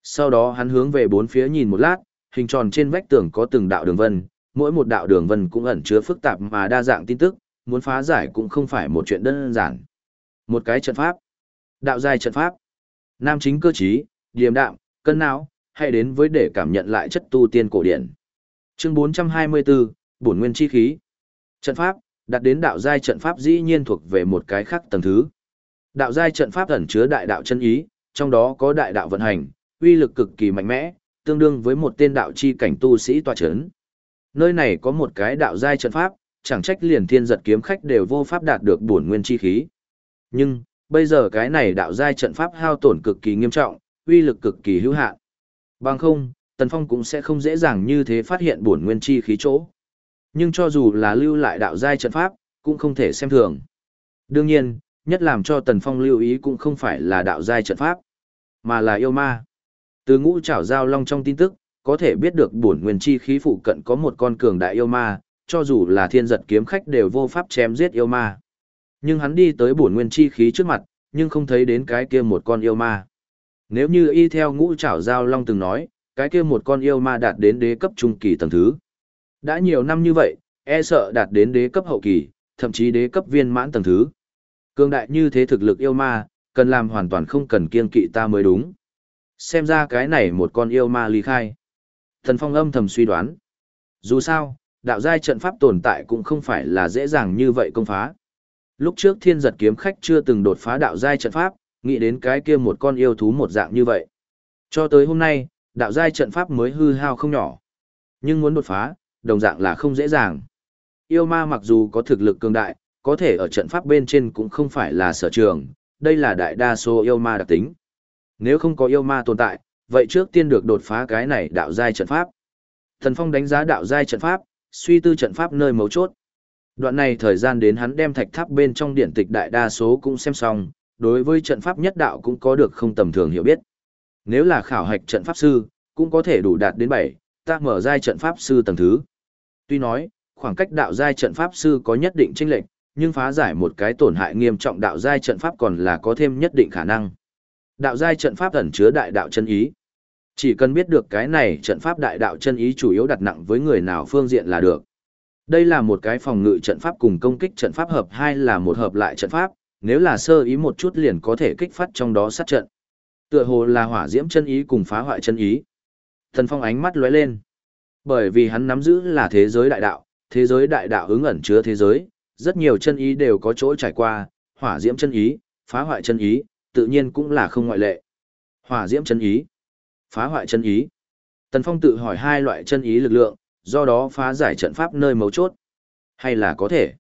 Sau đó hắn hướng về bốn phía nhìn một lát, hình tròn trên vách tường có từng đạo đường vân, mỗi một đạo đường vân cũng ẩn chứa phức tạp mà đa dạng tin tức, muốn phá giải cũng không phải một chuyện đơn giản. Một cái trận pháp. Đạo giai trận pháp. Nam chính cơ trí, điềm đạm, cân não, hay đến với để cảm nhận lại chất tu tiên cổ điển. Chương 424, Bổn nguyên chi khí. Trận pháp, đặt đến đạo giai trận pháp dĩ nhiên thuộc về một cái khác tầng thứ. Đạo giai trận pháp ẩn chứa đại đạo chân ý, trong đó có đại đạo vận hành, uy lực cực kỳ mạnh mẽ, tương đương với một tên đạo chi cảnh tu sĩ tọa chấn. Nơi này có một cái đạo giai trận pháp, chẳng trách liền thiên giật kiếm khách đều vô pháp đạt được bổn nguyên chi khí. Nhưng, bây giờ cái này đạo giai trận pháp hao tổn cực kỳ nghiêm trọng, uy lực cực kỳ hữu hạn. Bằng không, Tần Phong cũng sẽ không dễ dàng như thế phát hiện bổn nguyên chi khí chỗ. Nhưng cho dù là lưu lại đạo giai trận pháp, cũng không thể xem thường. Đương nhiên, nhất làm cho Tần Phong lưu ý cũng không phải là đạo giai trận pháp, mà là yêu ma. Từ ngũ trảo giao long trong tin tức, có thể biết được bổn nguyên chi khí phụ cận có một con cường đại yêu ma, cho dù là thiên giật kiếm khách đều vô pháp chém giết yêu ma. Nhưng hắn đi tới bổn nguyên chi khí trước mặt, nhưng không thấy đến cái kia một con yêu ma. Nếu như y theo ngũ trảo giao long từng nói, cái kia một con yêu ma đạt đến đế cấp trung kỳ tầng thứ. Đã nhiều năm như vậy, e sợ đạt đến đế cấp hậu kỳ, thậm chí đế cấp viên mãn tầng thứ. Cương đại như thế thực lực yêu ma, cần làm hoàn toàn không cần kiên kỵ ta mới đúng. Xem ra cái này một con yêu ma ly khai. Thần Phong âm thầm suy đoán. Dù sao, đạo giai trận pháp tồn tại cũng không phải là dễ dàng như vậy công phá. Lúc trước thiên giật kiếm khách chưa từng đột phá đạo giai trận pháp, nghĩ đến cái kia một con yêu thú một dạng như vậy. Cho tới hôm nay, đạo giai trận pháp mới hư hao không nhỏ. Nhưng muốn đột phá, đồng dạng là không dễ dàng. Yêu ma mặc dù có thực lực cường đại, có thể ở trận pháp bên trên cũng không phải là sở trường, đây là đại đa số yêu ma đặc tính. Nếu không có yêu ma tồn tại, vậy trước tiên được đột phá cái này đạo giai trận pháp. Thần Phong đánh giá đạo giai trận pháp, suy tư trận pháp nơi mấu chốt. Đoạn này thời gian đến hắn đem thạch tháp bên trong điện tịch đại đa số cũng xem xong, đối với trận pháp nhất đạo cũng có được không tầm thường hiểu biết. Nếu là khảo hạch trận pháp sư, cũng có thể đủ đạt đến 7, ta mở giai trận pháp sư tầng thứ. Tuy nói, khoảng cách đạo giai trận pháp sư có nhất định chênh lệch, nhưng phá giải một cái tổn hại nghiêm trọng đạo giai trận pháp còn là có thêm nhất định khả năng. Đạo giai trận pháp ẩn chứa đại đạo chân ý. Chỉ cần biết được cái này trận pháp đại đạo chân ý chủ yếu đặt nặng với người nào phương diện là được. Đây là một cái phòng ngự trận pháp cùng công kích trận pháp hợp hai là một hợp lại trận pháp, nếu là sơ ý một chút liền có thể kích phát trong đó sát trận. Tựa hồ là hỏa diễm chân ý cùng phá hoại chân ý. Thần Phong ánh mắt lóe lên. Bởi vì hắn nắm giữ là thế giới đại đạo, thế giới đại đạo ứng ẩn chứa thế giới, rất nhiều chân ý đều có chỗ trải qua, hỏa diễm chân ý, phá hoại chân ý, tự nhiên cũng là không ngoại lệ. Hỏa diễm chân ý, phá hoại chân ý. Tần Phong tự hỏi hai loại chân ý lực lượng, do đó phá giải trận pháp nơi mấu chốt. Hay là có thể.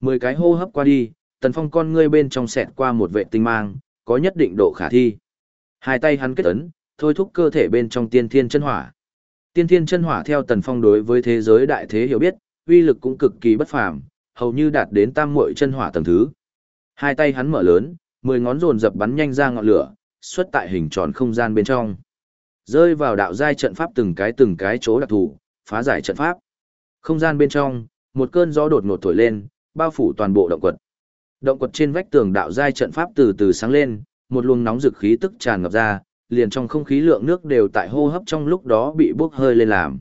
Mười cái hô hấp qua đi, Tần Phong con ngươi bên trong xẹt qua một vệ tinh mang, có nhất định độ khả thi. Hai tay hắn kết ấn, thôi thúc cơ thể bên trong tiên thiên chân hỏa. Tiên thiên chân hỏa theo Tần Phong đối với thế giới đại thế hiểu biết, uy lực cũng cực kỳ bất phàm, hầu như đạt đến tam muội chân hỏa tầng thứ. Hai tay hắn mở lớn, mười ngón dồn dập bắn nhanh ra ngọn lửa, xuất tại hình tròn không gian bên trong. Rơi vào đạo giai trận pháp từng cái từng cái chỗ đặc thù, phá giải trận pháp. Không gian bên trong, một cơn gió đột ngột thổi lên, bao phủ toàn bộ động quật. Động quật trên vách tường đạo giai trận pháp từ từ sáng lên, một luồng nóng dực khí tức tràn ngập ra, liền trong không khí lượng nước đều tại hô hấp trong lúc đó bị bốc hơi lên làm.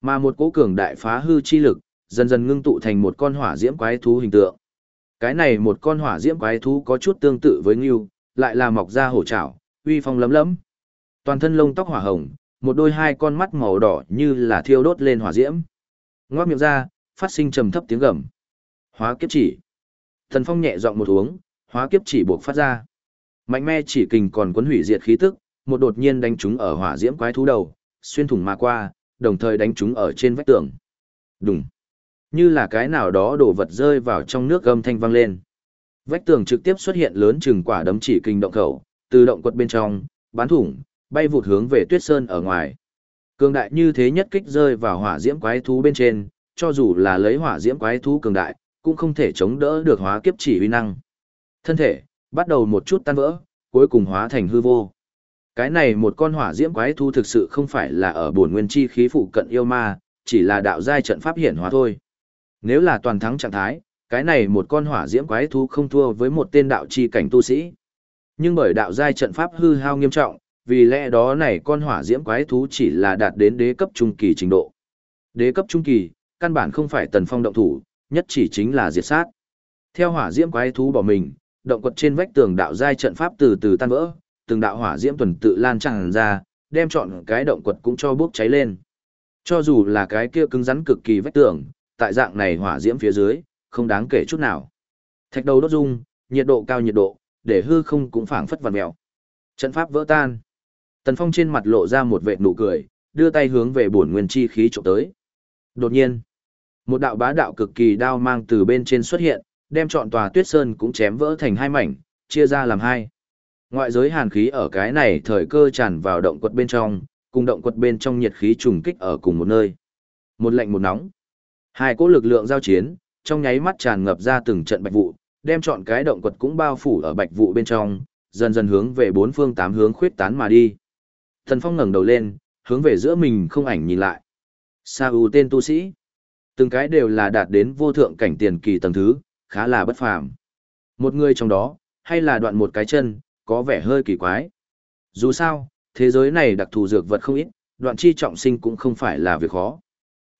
Mà một cỗ cường đại phá hư chi lực, dần dần ngưng tụ thành một con hỏa diễm quái thú hình tượng. Cái này một con hỏa diễm quái thú có chút tương tự với ngưu, lại là mọc ra hổ trảo, uy phong lấm lấm. Toàn thân lông tóc hỏa hồng, một đôi hai con mắt màu đỏ như là thiêu đốt lên hỏa diễm. Ngoác miệng ra, phát sinh trầm thấp tiếng gầm. Hóa kiếp chỉ. Thần Phong nhẹ giọng một uống, hóa kiếp chỉ buộc phát ra. Mạnh mẽ chỉ kình còn cuốn hủy diệt khí tức, một đột nhiên đánh trúng ở hỏa diễm quái thú đầu, xuyên thủng mà qua, đồng thời đánh trúng ở trên vách tường. Đùng. Như là cái nào đó đổ vật rơi vào trong nước gầm thanh vang lên. Vách tường trực tiếp xuất hiện lớn chừng quả đấm chỉ kinh động khẩu, từ động quật bên trong, bán thủng, bay vụt hướng về tuyết sơn ở ngoài. Cường đại như thế nhất kích rơi vào hỏa diễm quái thú bên trên, cho dù là lấy hỏa diễm quái thú cường đại, cũng không thể chống đỡ được hóa kiếp chỉ uy năng. Thân thể, bắt đầu một chút tan vỡ, cuối cùng hóa thành hư vô. Cái này một con hỏa diễm quái thú thực sự không phải là ở bổn nguyên chi khí phụ cận yêu ma, chỉ là đạo giai trận pháp hiển hóa thôi. Nếu là toàn thắng trạng thái, cái này một con hỏa diễm quái thú không thua với một tên đạo chi cảnh tu sĩ. Nhưng bởi đạo giai trận pháp hư hao nghiêm trọng, vì lẽ đó này con hỏa diễm quái thú chỉ là đạt đến đế cấp trung kỳ trình độ. Đế cấp trung kỳ, căn bản không phải tần phong động thủ, nhất chỉ chính là diệt sát. Theo hỏa diễm quái thú bỏ mình, động quật trên vách tường đạo giai trận pháp từ từ tan vỡ, từng đạo hỏa diễm tuần tự lan tràn ra, đem chọn cái động quật cũng cho bốc cháy lên. Cho dù là cái kia cứng rắn cực kỳ vách tường, tại dạng này hỏa diễm phía dưới, không đáng kể chút nào. Thạch đầu đốt dung nhiệt độ cao nhiệt độ, để hư không cũng phảng phất vằn mèo. Trận pháp vỡ tan. Tần Phong trên mặt lộ ra một vệt nụ cười, đưa tay hướng về bổn nguyên chi khí trộm tới. Đột nhiên, một đạo bá đạo cực kỳ đao mang từ bên trên xuất hiện, đem trọn tòa Tuyết Sơn cũng chém vỡ thành hai mảnh, chia ra làm hai. Ngoại giới hàn khí ở cái này thời cơ tràn vào động quật bên trong, cùng động quật bên trong nhiệt khí trùng kích ở cùng một nơi. Một lạnh một nóng. Hai cỗ lực lượng giao chiến, trong nháy mắt tràn ngập ra từng trận bạch vụ, đem trọn cái động quật cũng bao phủ ở bạch vụ bên trong, dần dần hướng về bốn phương tám hướng khuyết tán mà đi. Thần Phong ngẩng đầu lên, hướng về giữa mình không ảnh nhìn lại. Sa U tên tu sĩ, từng cái đều là đạt đến vô thượng cảnh tiền kỳ tầng thứ, khá là bất phàm. Một người trong đó, hay là đoạn một cái chân, có vẻ hơi kỳ quái. Dù sao, thế giới này đặc thù dược vật không ít, đoạn chi trọng sinh cũng không phải là việc khó.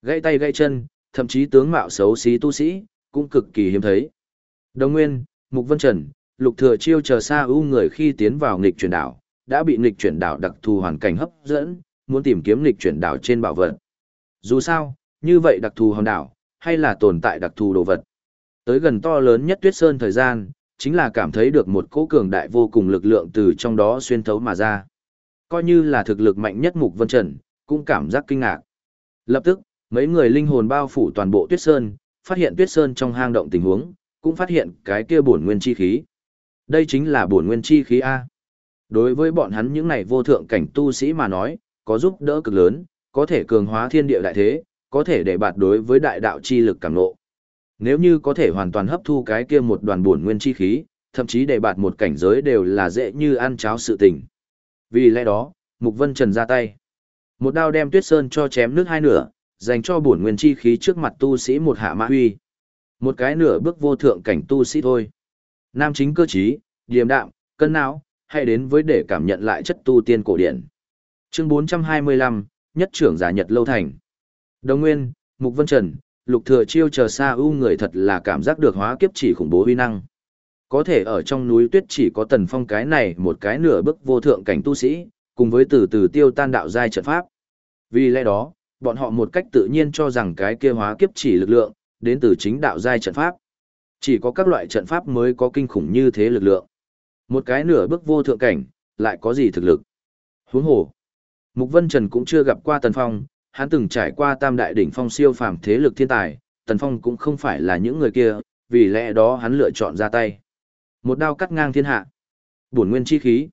Gãy tay gãy chân, thậm chí tướng mạo xấu xí tu sĩ, cũng cực kỳ hiếm thấy. Đồng Nguyên, Mục Vân Trần, Lục Thừa Chiêu chờ xa ưu người khi tiến vào nghịch chuyển đảo, đã bị nghịch chuyển đảo đặc thù hoàn cảnh hấp dẫn, muốn tìm kiếm nghịch chuyển đảo trên bảo vật. Dù sao, như vậy đặc thù hòn đảo, hay là tồn tại đặc thù đồ vật. Tới gần to lớn nhất tuyết sơn thời gian, chính là cảm thấy được một cỗ cường đại vô cùng lực lượng từ trong đó xuyên thấu mà ra. Coi như là thực lực mạnh nhất Mục Vân Trần, cũng cảm giác kinh ngạc. Lập tức, mấy người linh hồn bao phủ toàn bộ tuyết sơn, phát hiện tuyết sơn trong hang động tình huống, cũng phát hiện cái kia bổn nguyên chi khí. Đây chính là bổn nguyên chi khí A. Đối với bọn hắn những này vô thượng cảnh tu sĩ mà nói, có giúp đỡ cực lớn, có thể cường hóa thiên địa đại thế, có thể để bạt đối với đại đạo chi lực càng ngộ. Nếu như có thể hoàn toàn hấp thu cái kia một đoàn bổn nguyên chi khí, thậm chí để bạt một cảnh giới đều là dễ như ăn cháo sự tình. Vì lẽ đó, Mục Vân Trần ra tay. Một đao đem Tuyết Sơn cho chém nước hai nửa, dành cho bổn nguyên chi khí trước mặt tu sĩ một hạ mã huy. Một cái nửa bước vô thượng cảnh tu sĩ thôi. Nam chính cơ trí, điềm đạm, cân não, hay đến với để cảm nhận lại chất tu tiên cổ điển. Chương 425, nhất trưởng giả Nhật Lâu Thành. Đồng Nguyên, Mục Vân Trần, Lục Thừa Chiêu chờ xa ưu người thật là cảm giác được hóa kiếp chỉ khủng bố huy năng. Có thể ở trong núi tuyết chỉ có tần phong cái này một cái nửa bước vô thượng cảnh tu sĩ, cùng với từ từ tiêu tan đạo giai trận pháp. Vì lẽ đó, bọn họ một cách tự nhiên cho rằng cái kia hóa kiếp chỉ lực lượng, đến từ chính đạo giai trận pháp. Chỉ có các loại trận pháp mới có kinh khủng như thế lực lượng. Một cái nửa bước vô thượng cảnh, lại có gì thực lực? Huống hồ. Mục Vân Trần cũng chưa gặp qua Tần Phong, hắn từng trải qua tam đại đỉnh phong siêu phàm thế lực thiên tài, Tần Phong cũng không phải là những người kia, vì lẽ đó hắn lựa chọn ra tay. Một đao cắt ngang thiên hạ. Bổn nguyên chi khí.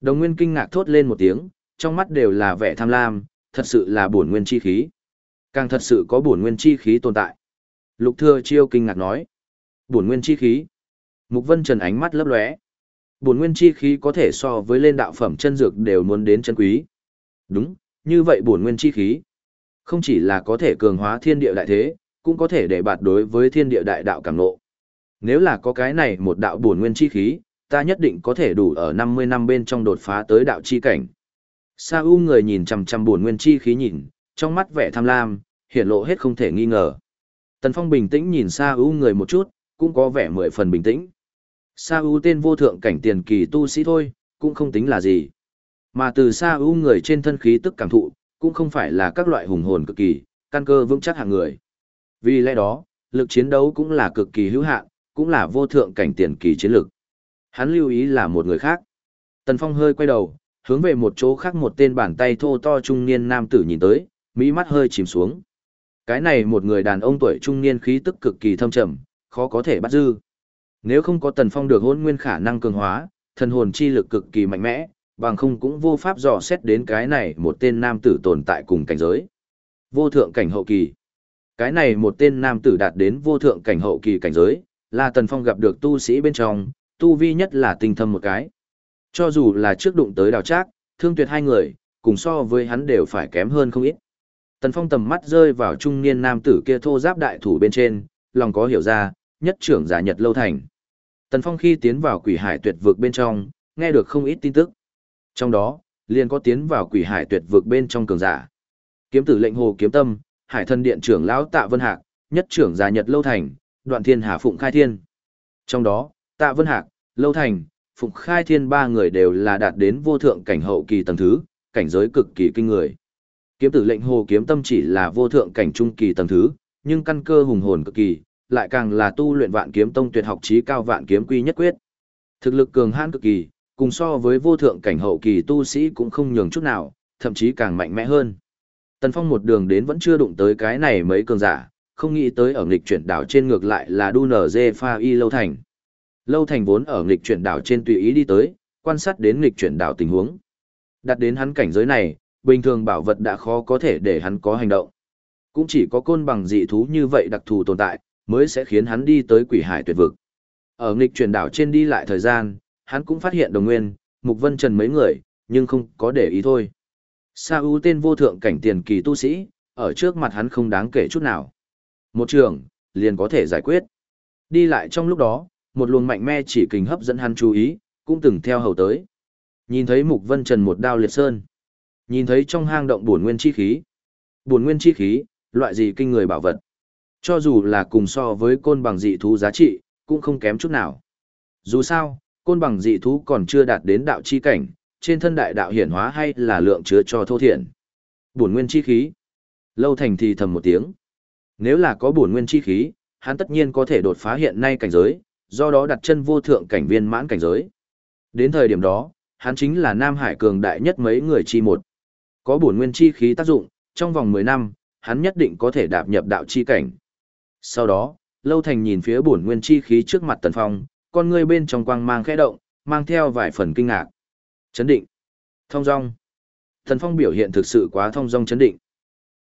Đồng Nguyên kinh ngạc thốt lên một tiếng, trong mắt đều là vẻ tham lam, thật sự là bổn nguyên chi khí. Càng thật sự có bổn nguyên chi khí tồn tại. Lục Thừa Chiêu kinh ngạc nói, bổn nguyên chi khí. Mục Vân Trần ánh mắt lấp lóe. Bổn nguyên chi khí có thể so với lên đạo phẩm chân dược đều muốn đến chân quý. Đúng, như vậy bổn nguyên chi khí không chỉ là có thể cường hóa thiên địa đại thế, cũng có thể để bạt đối với thiên địa đại đạo cảm ngộ. Nếu là có cái này một đạo bổn nguyên chi khí, ta nhất định có thể đủ ở 50 năm bên trong đột phá tới đạo chi cảnh. Sa U người nhìn chằm chằm buồn nguyên chi khí nhìn, trong mắt vẻ tham lam, hiện lộ hết không thể nghi ngờ. Tần Phong bình tĩnh nhìn Sa U người một chút, cũng có vẻ mười phần bình tĩnh. Sa U tên vô thượng cảnh tiền kỳ tu sĩ thôi, cũng không tính là gì. Mà từ Sa U người trên thân khí tức cảm thụ, cũng không phải là các loại hùng hồn cực kỳ, căn cơ vững chắc hạng người. Vì lẽ đó, lực chiến đấu cũng là cực kỳ hữu hạn, cũng là vô thượng cảnh tiền kỳ chiến lực. Hắn lưu ý là một người khác. Tần Phong hơi quay đầu, hướng về một chỗ khác một tên bàn tay thô to trung niên nam tử nhìn tới, mỹ mắt hơi chìm xuống. Cái này một người đàn ông tuổi trung niên khí tức cực kỳ thâm trầm, khó có thể bắt dư. Nếu không có Tần Phong được hôn nguyên khả năng cường hóa, thần hồn chi lực cực kỳ mạnh mẽ, bằng không cũng vô pháp dò xét đến cái này một tên nam tử tồn tại cùng cảnh giới. Vô thượng cảnh hậu kỳ. Cái này một tên nam tử đạt đến vô thượng cảnh hậu kỳ cảnh giới, là Tần Phong gặp được tu sĩ bên trong, tu vi nhất là tinh thâm một cái. Cho dù là trước đụng tới đào trác, thương tuyệt hai người, cùng so với hắn đều phải kém hơn không ít. Tần Phong tầm mắt rơi vào trung niên nam tử kia thô giáp đại thủ bên trên, lòng có hiểu ra, nhất trưởng giả Nhật Lâu Thành. Tần Phong khi tiến vào quỷ hải tuyệt vực bên trong, nghe được không ít tin tức. Trong đó, liền có tiến vào quỷ hải tuyệt vực bên trong cường giả. Kiếm tử lệnh hồ kiếm tâm, hải thân điện trưởng lão tạ vân hạc, nhất trưởng giả Nhật Lâu Thành, đoạn thiên hà phụng khai thiên. Trong đó, tạ vân hạc, Lâu Thành, phụng khai thiên ba người đều là đạt đến vô thượng cảnh hậu kỳ tầng thứ, cảnh giới cực kỳ kinh người. Kiếm tử lệnh hồ kiếm tâm chỉ là vô thượng cảnh trung kỳ tầng thứ, nhưng căn cơ hùng hồn cực kỳ, lại càng là tu luyện vạn kiếm tông tuyệt học trí cao vạn kiếm quy nhất quyết. Thực lực cường hãn cực kỳ, cùng so với vô thượng cảnh hậu kỳ tu sĩ cũng không nhường chút nào, thậm chí càng mạnh mẽ hơn. Tần Phong một đường đến vẫn chưa đụng tới cái này mấy cường giả, không nghĩ tới ở nghịch chuyển đảo trên ngược lại là Đu Nở Dê Pha Y Lâu Thành. Lâu Thành vốn ở nghịch chuyển đảo trên tùy ý đi tới, quan sát đến nghịch chuyển đảo tình huống. Đặt đến hắn cảnh giới này, bình thường bảo vật đã khó có thể để hắn có hành động. Cũng chỉ có côn bằng dị thú như vậy đặc thù tồn tại, mới sẽ khiến hắn đi tới quỷ hải tuyệt vực. Ở nghịch chuyển đảo trên đi lại thời gian, hắn cũng phát hiện đồng nguyên, mục vân trần mấy người, nhưng không có để ý thôi. Sa ưu tên vô thượng cảnh tiền kỳ tu sĩ, ở trước mặt hắn không đáng kể chút nào. Một trường, liền có thể giải quyết. Đi lại trong lúc đó, một luồng mạnh mẽ chỉ kình hấp dẫn hắn chú ý, cũng từng theo hầu tới. Nhìn thấy Mục Vân Trần một đao liệt sơn. Nhìn thấy trong hang động bổn nguyên chi khí. Bổn nguyên chi khí, loại gì kinh người bảo vật. Cho dù là cùng so với côn bằng dị thú giá trị, cũng không kém chút nào. Dù sao, côn bằng dị thú còn chưa đạt đến đạo chi cảnh, trên thân đại đạo hiển hóa hay là lượng chứa cho thô thiện. Bổn nguyên chi khí. Lâu thành thì thầm một tiếng. Nếu là có bổn nguyên chi khí, hắn tất nhiên có thể đột phá hiện nay cảnh giới, do đó đặt chân vô thượng cảnh viên mãn cảnh giới. Đến thời điểm đó, hắn chính là Nam Hải cường đại nhất mấy người chi một. Có bổn nguyên chi khí tác dụng, trong vòng 10 năm, hắn nhất định có thể đạp nhập đạo chi cảnh. Sau đó, Lâu Thành nhìn phía bổn nguyên chi khí trước mặt Tần Phong, con ngươi bên trong quang mang khẽ động, mang theo vài phần kinh ngạc. Chấn định. Thông dong. Tần Phong biểu hiện thực sự quá thông dong chấn định.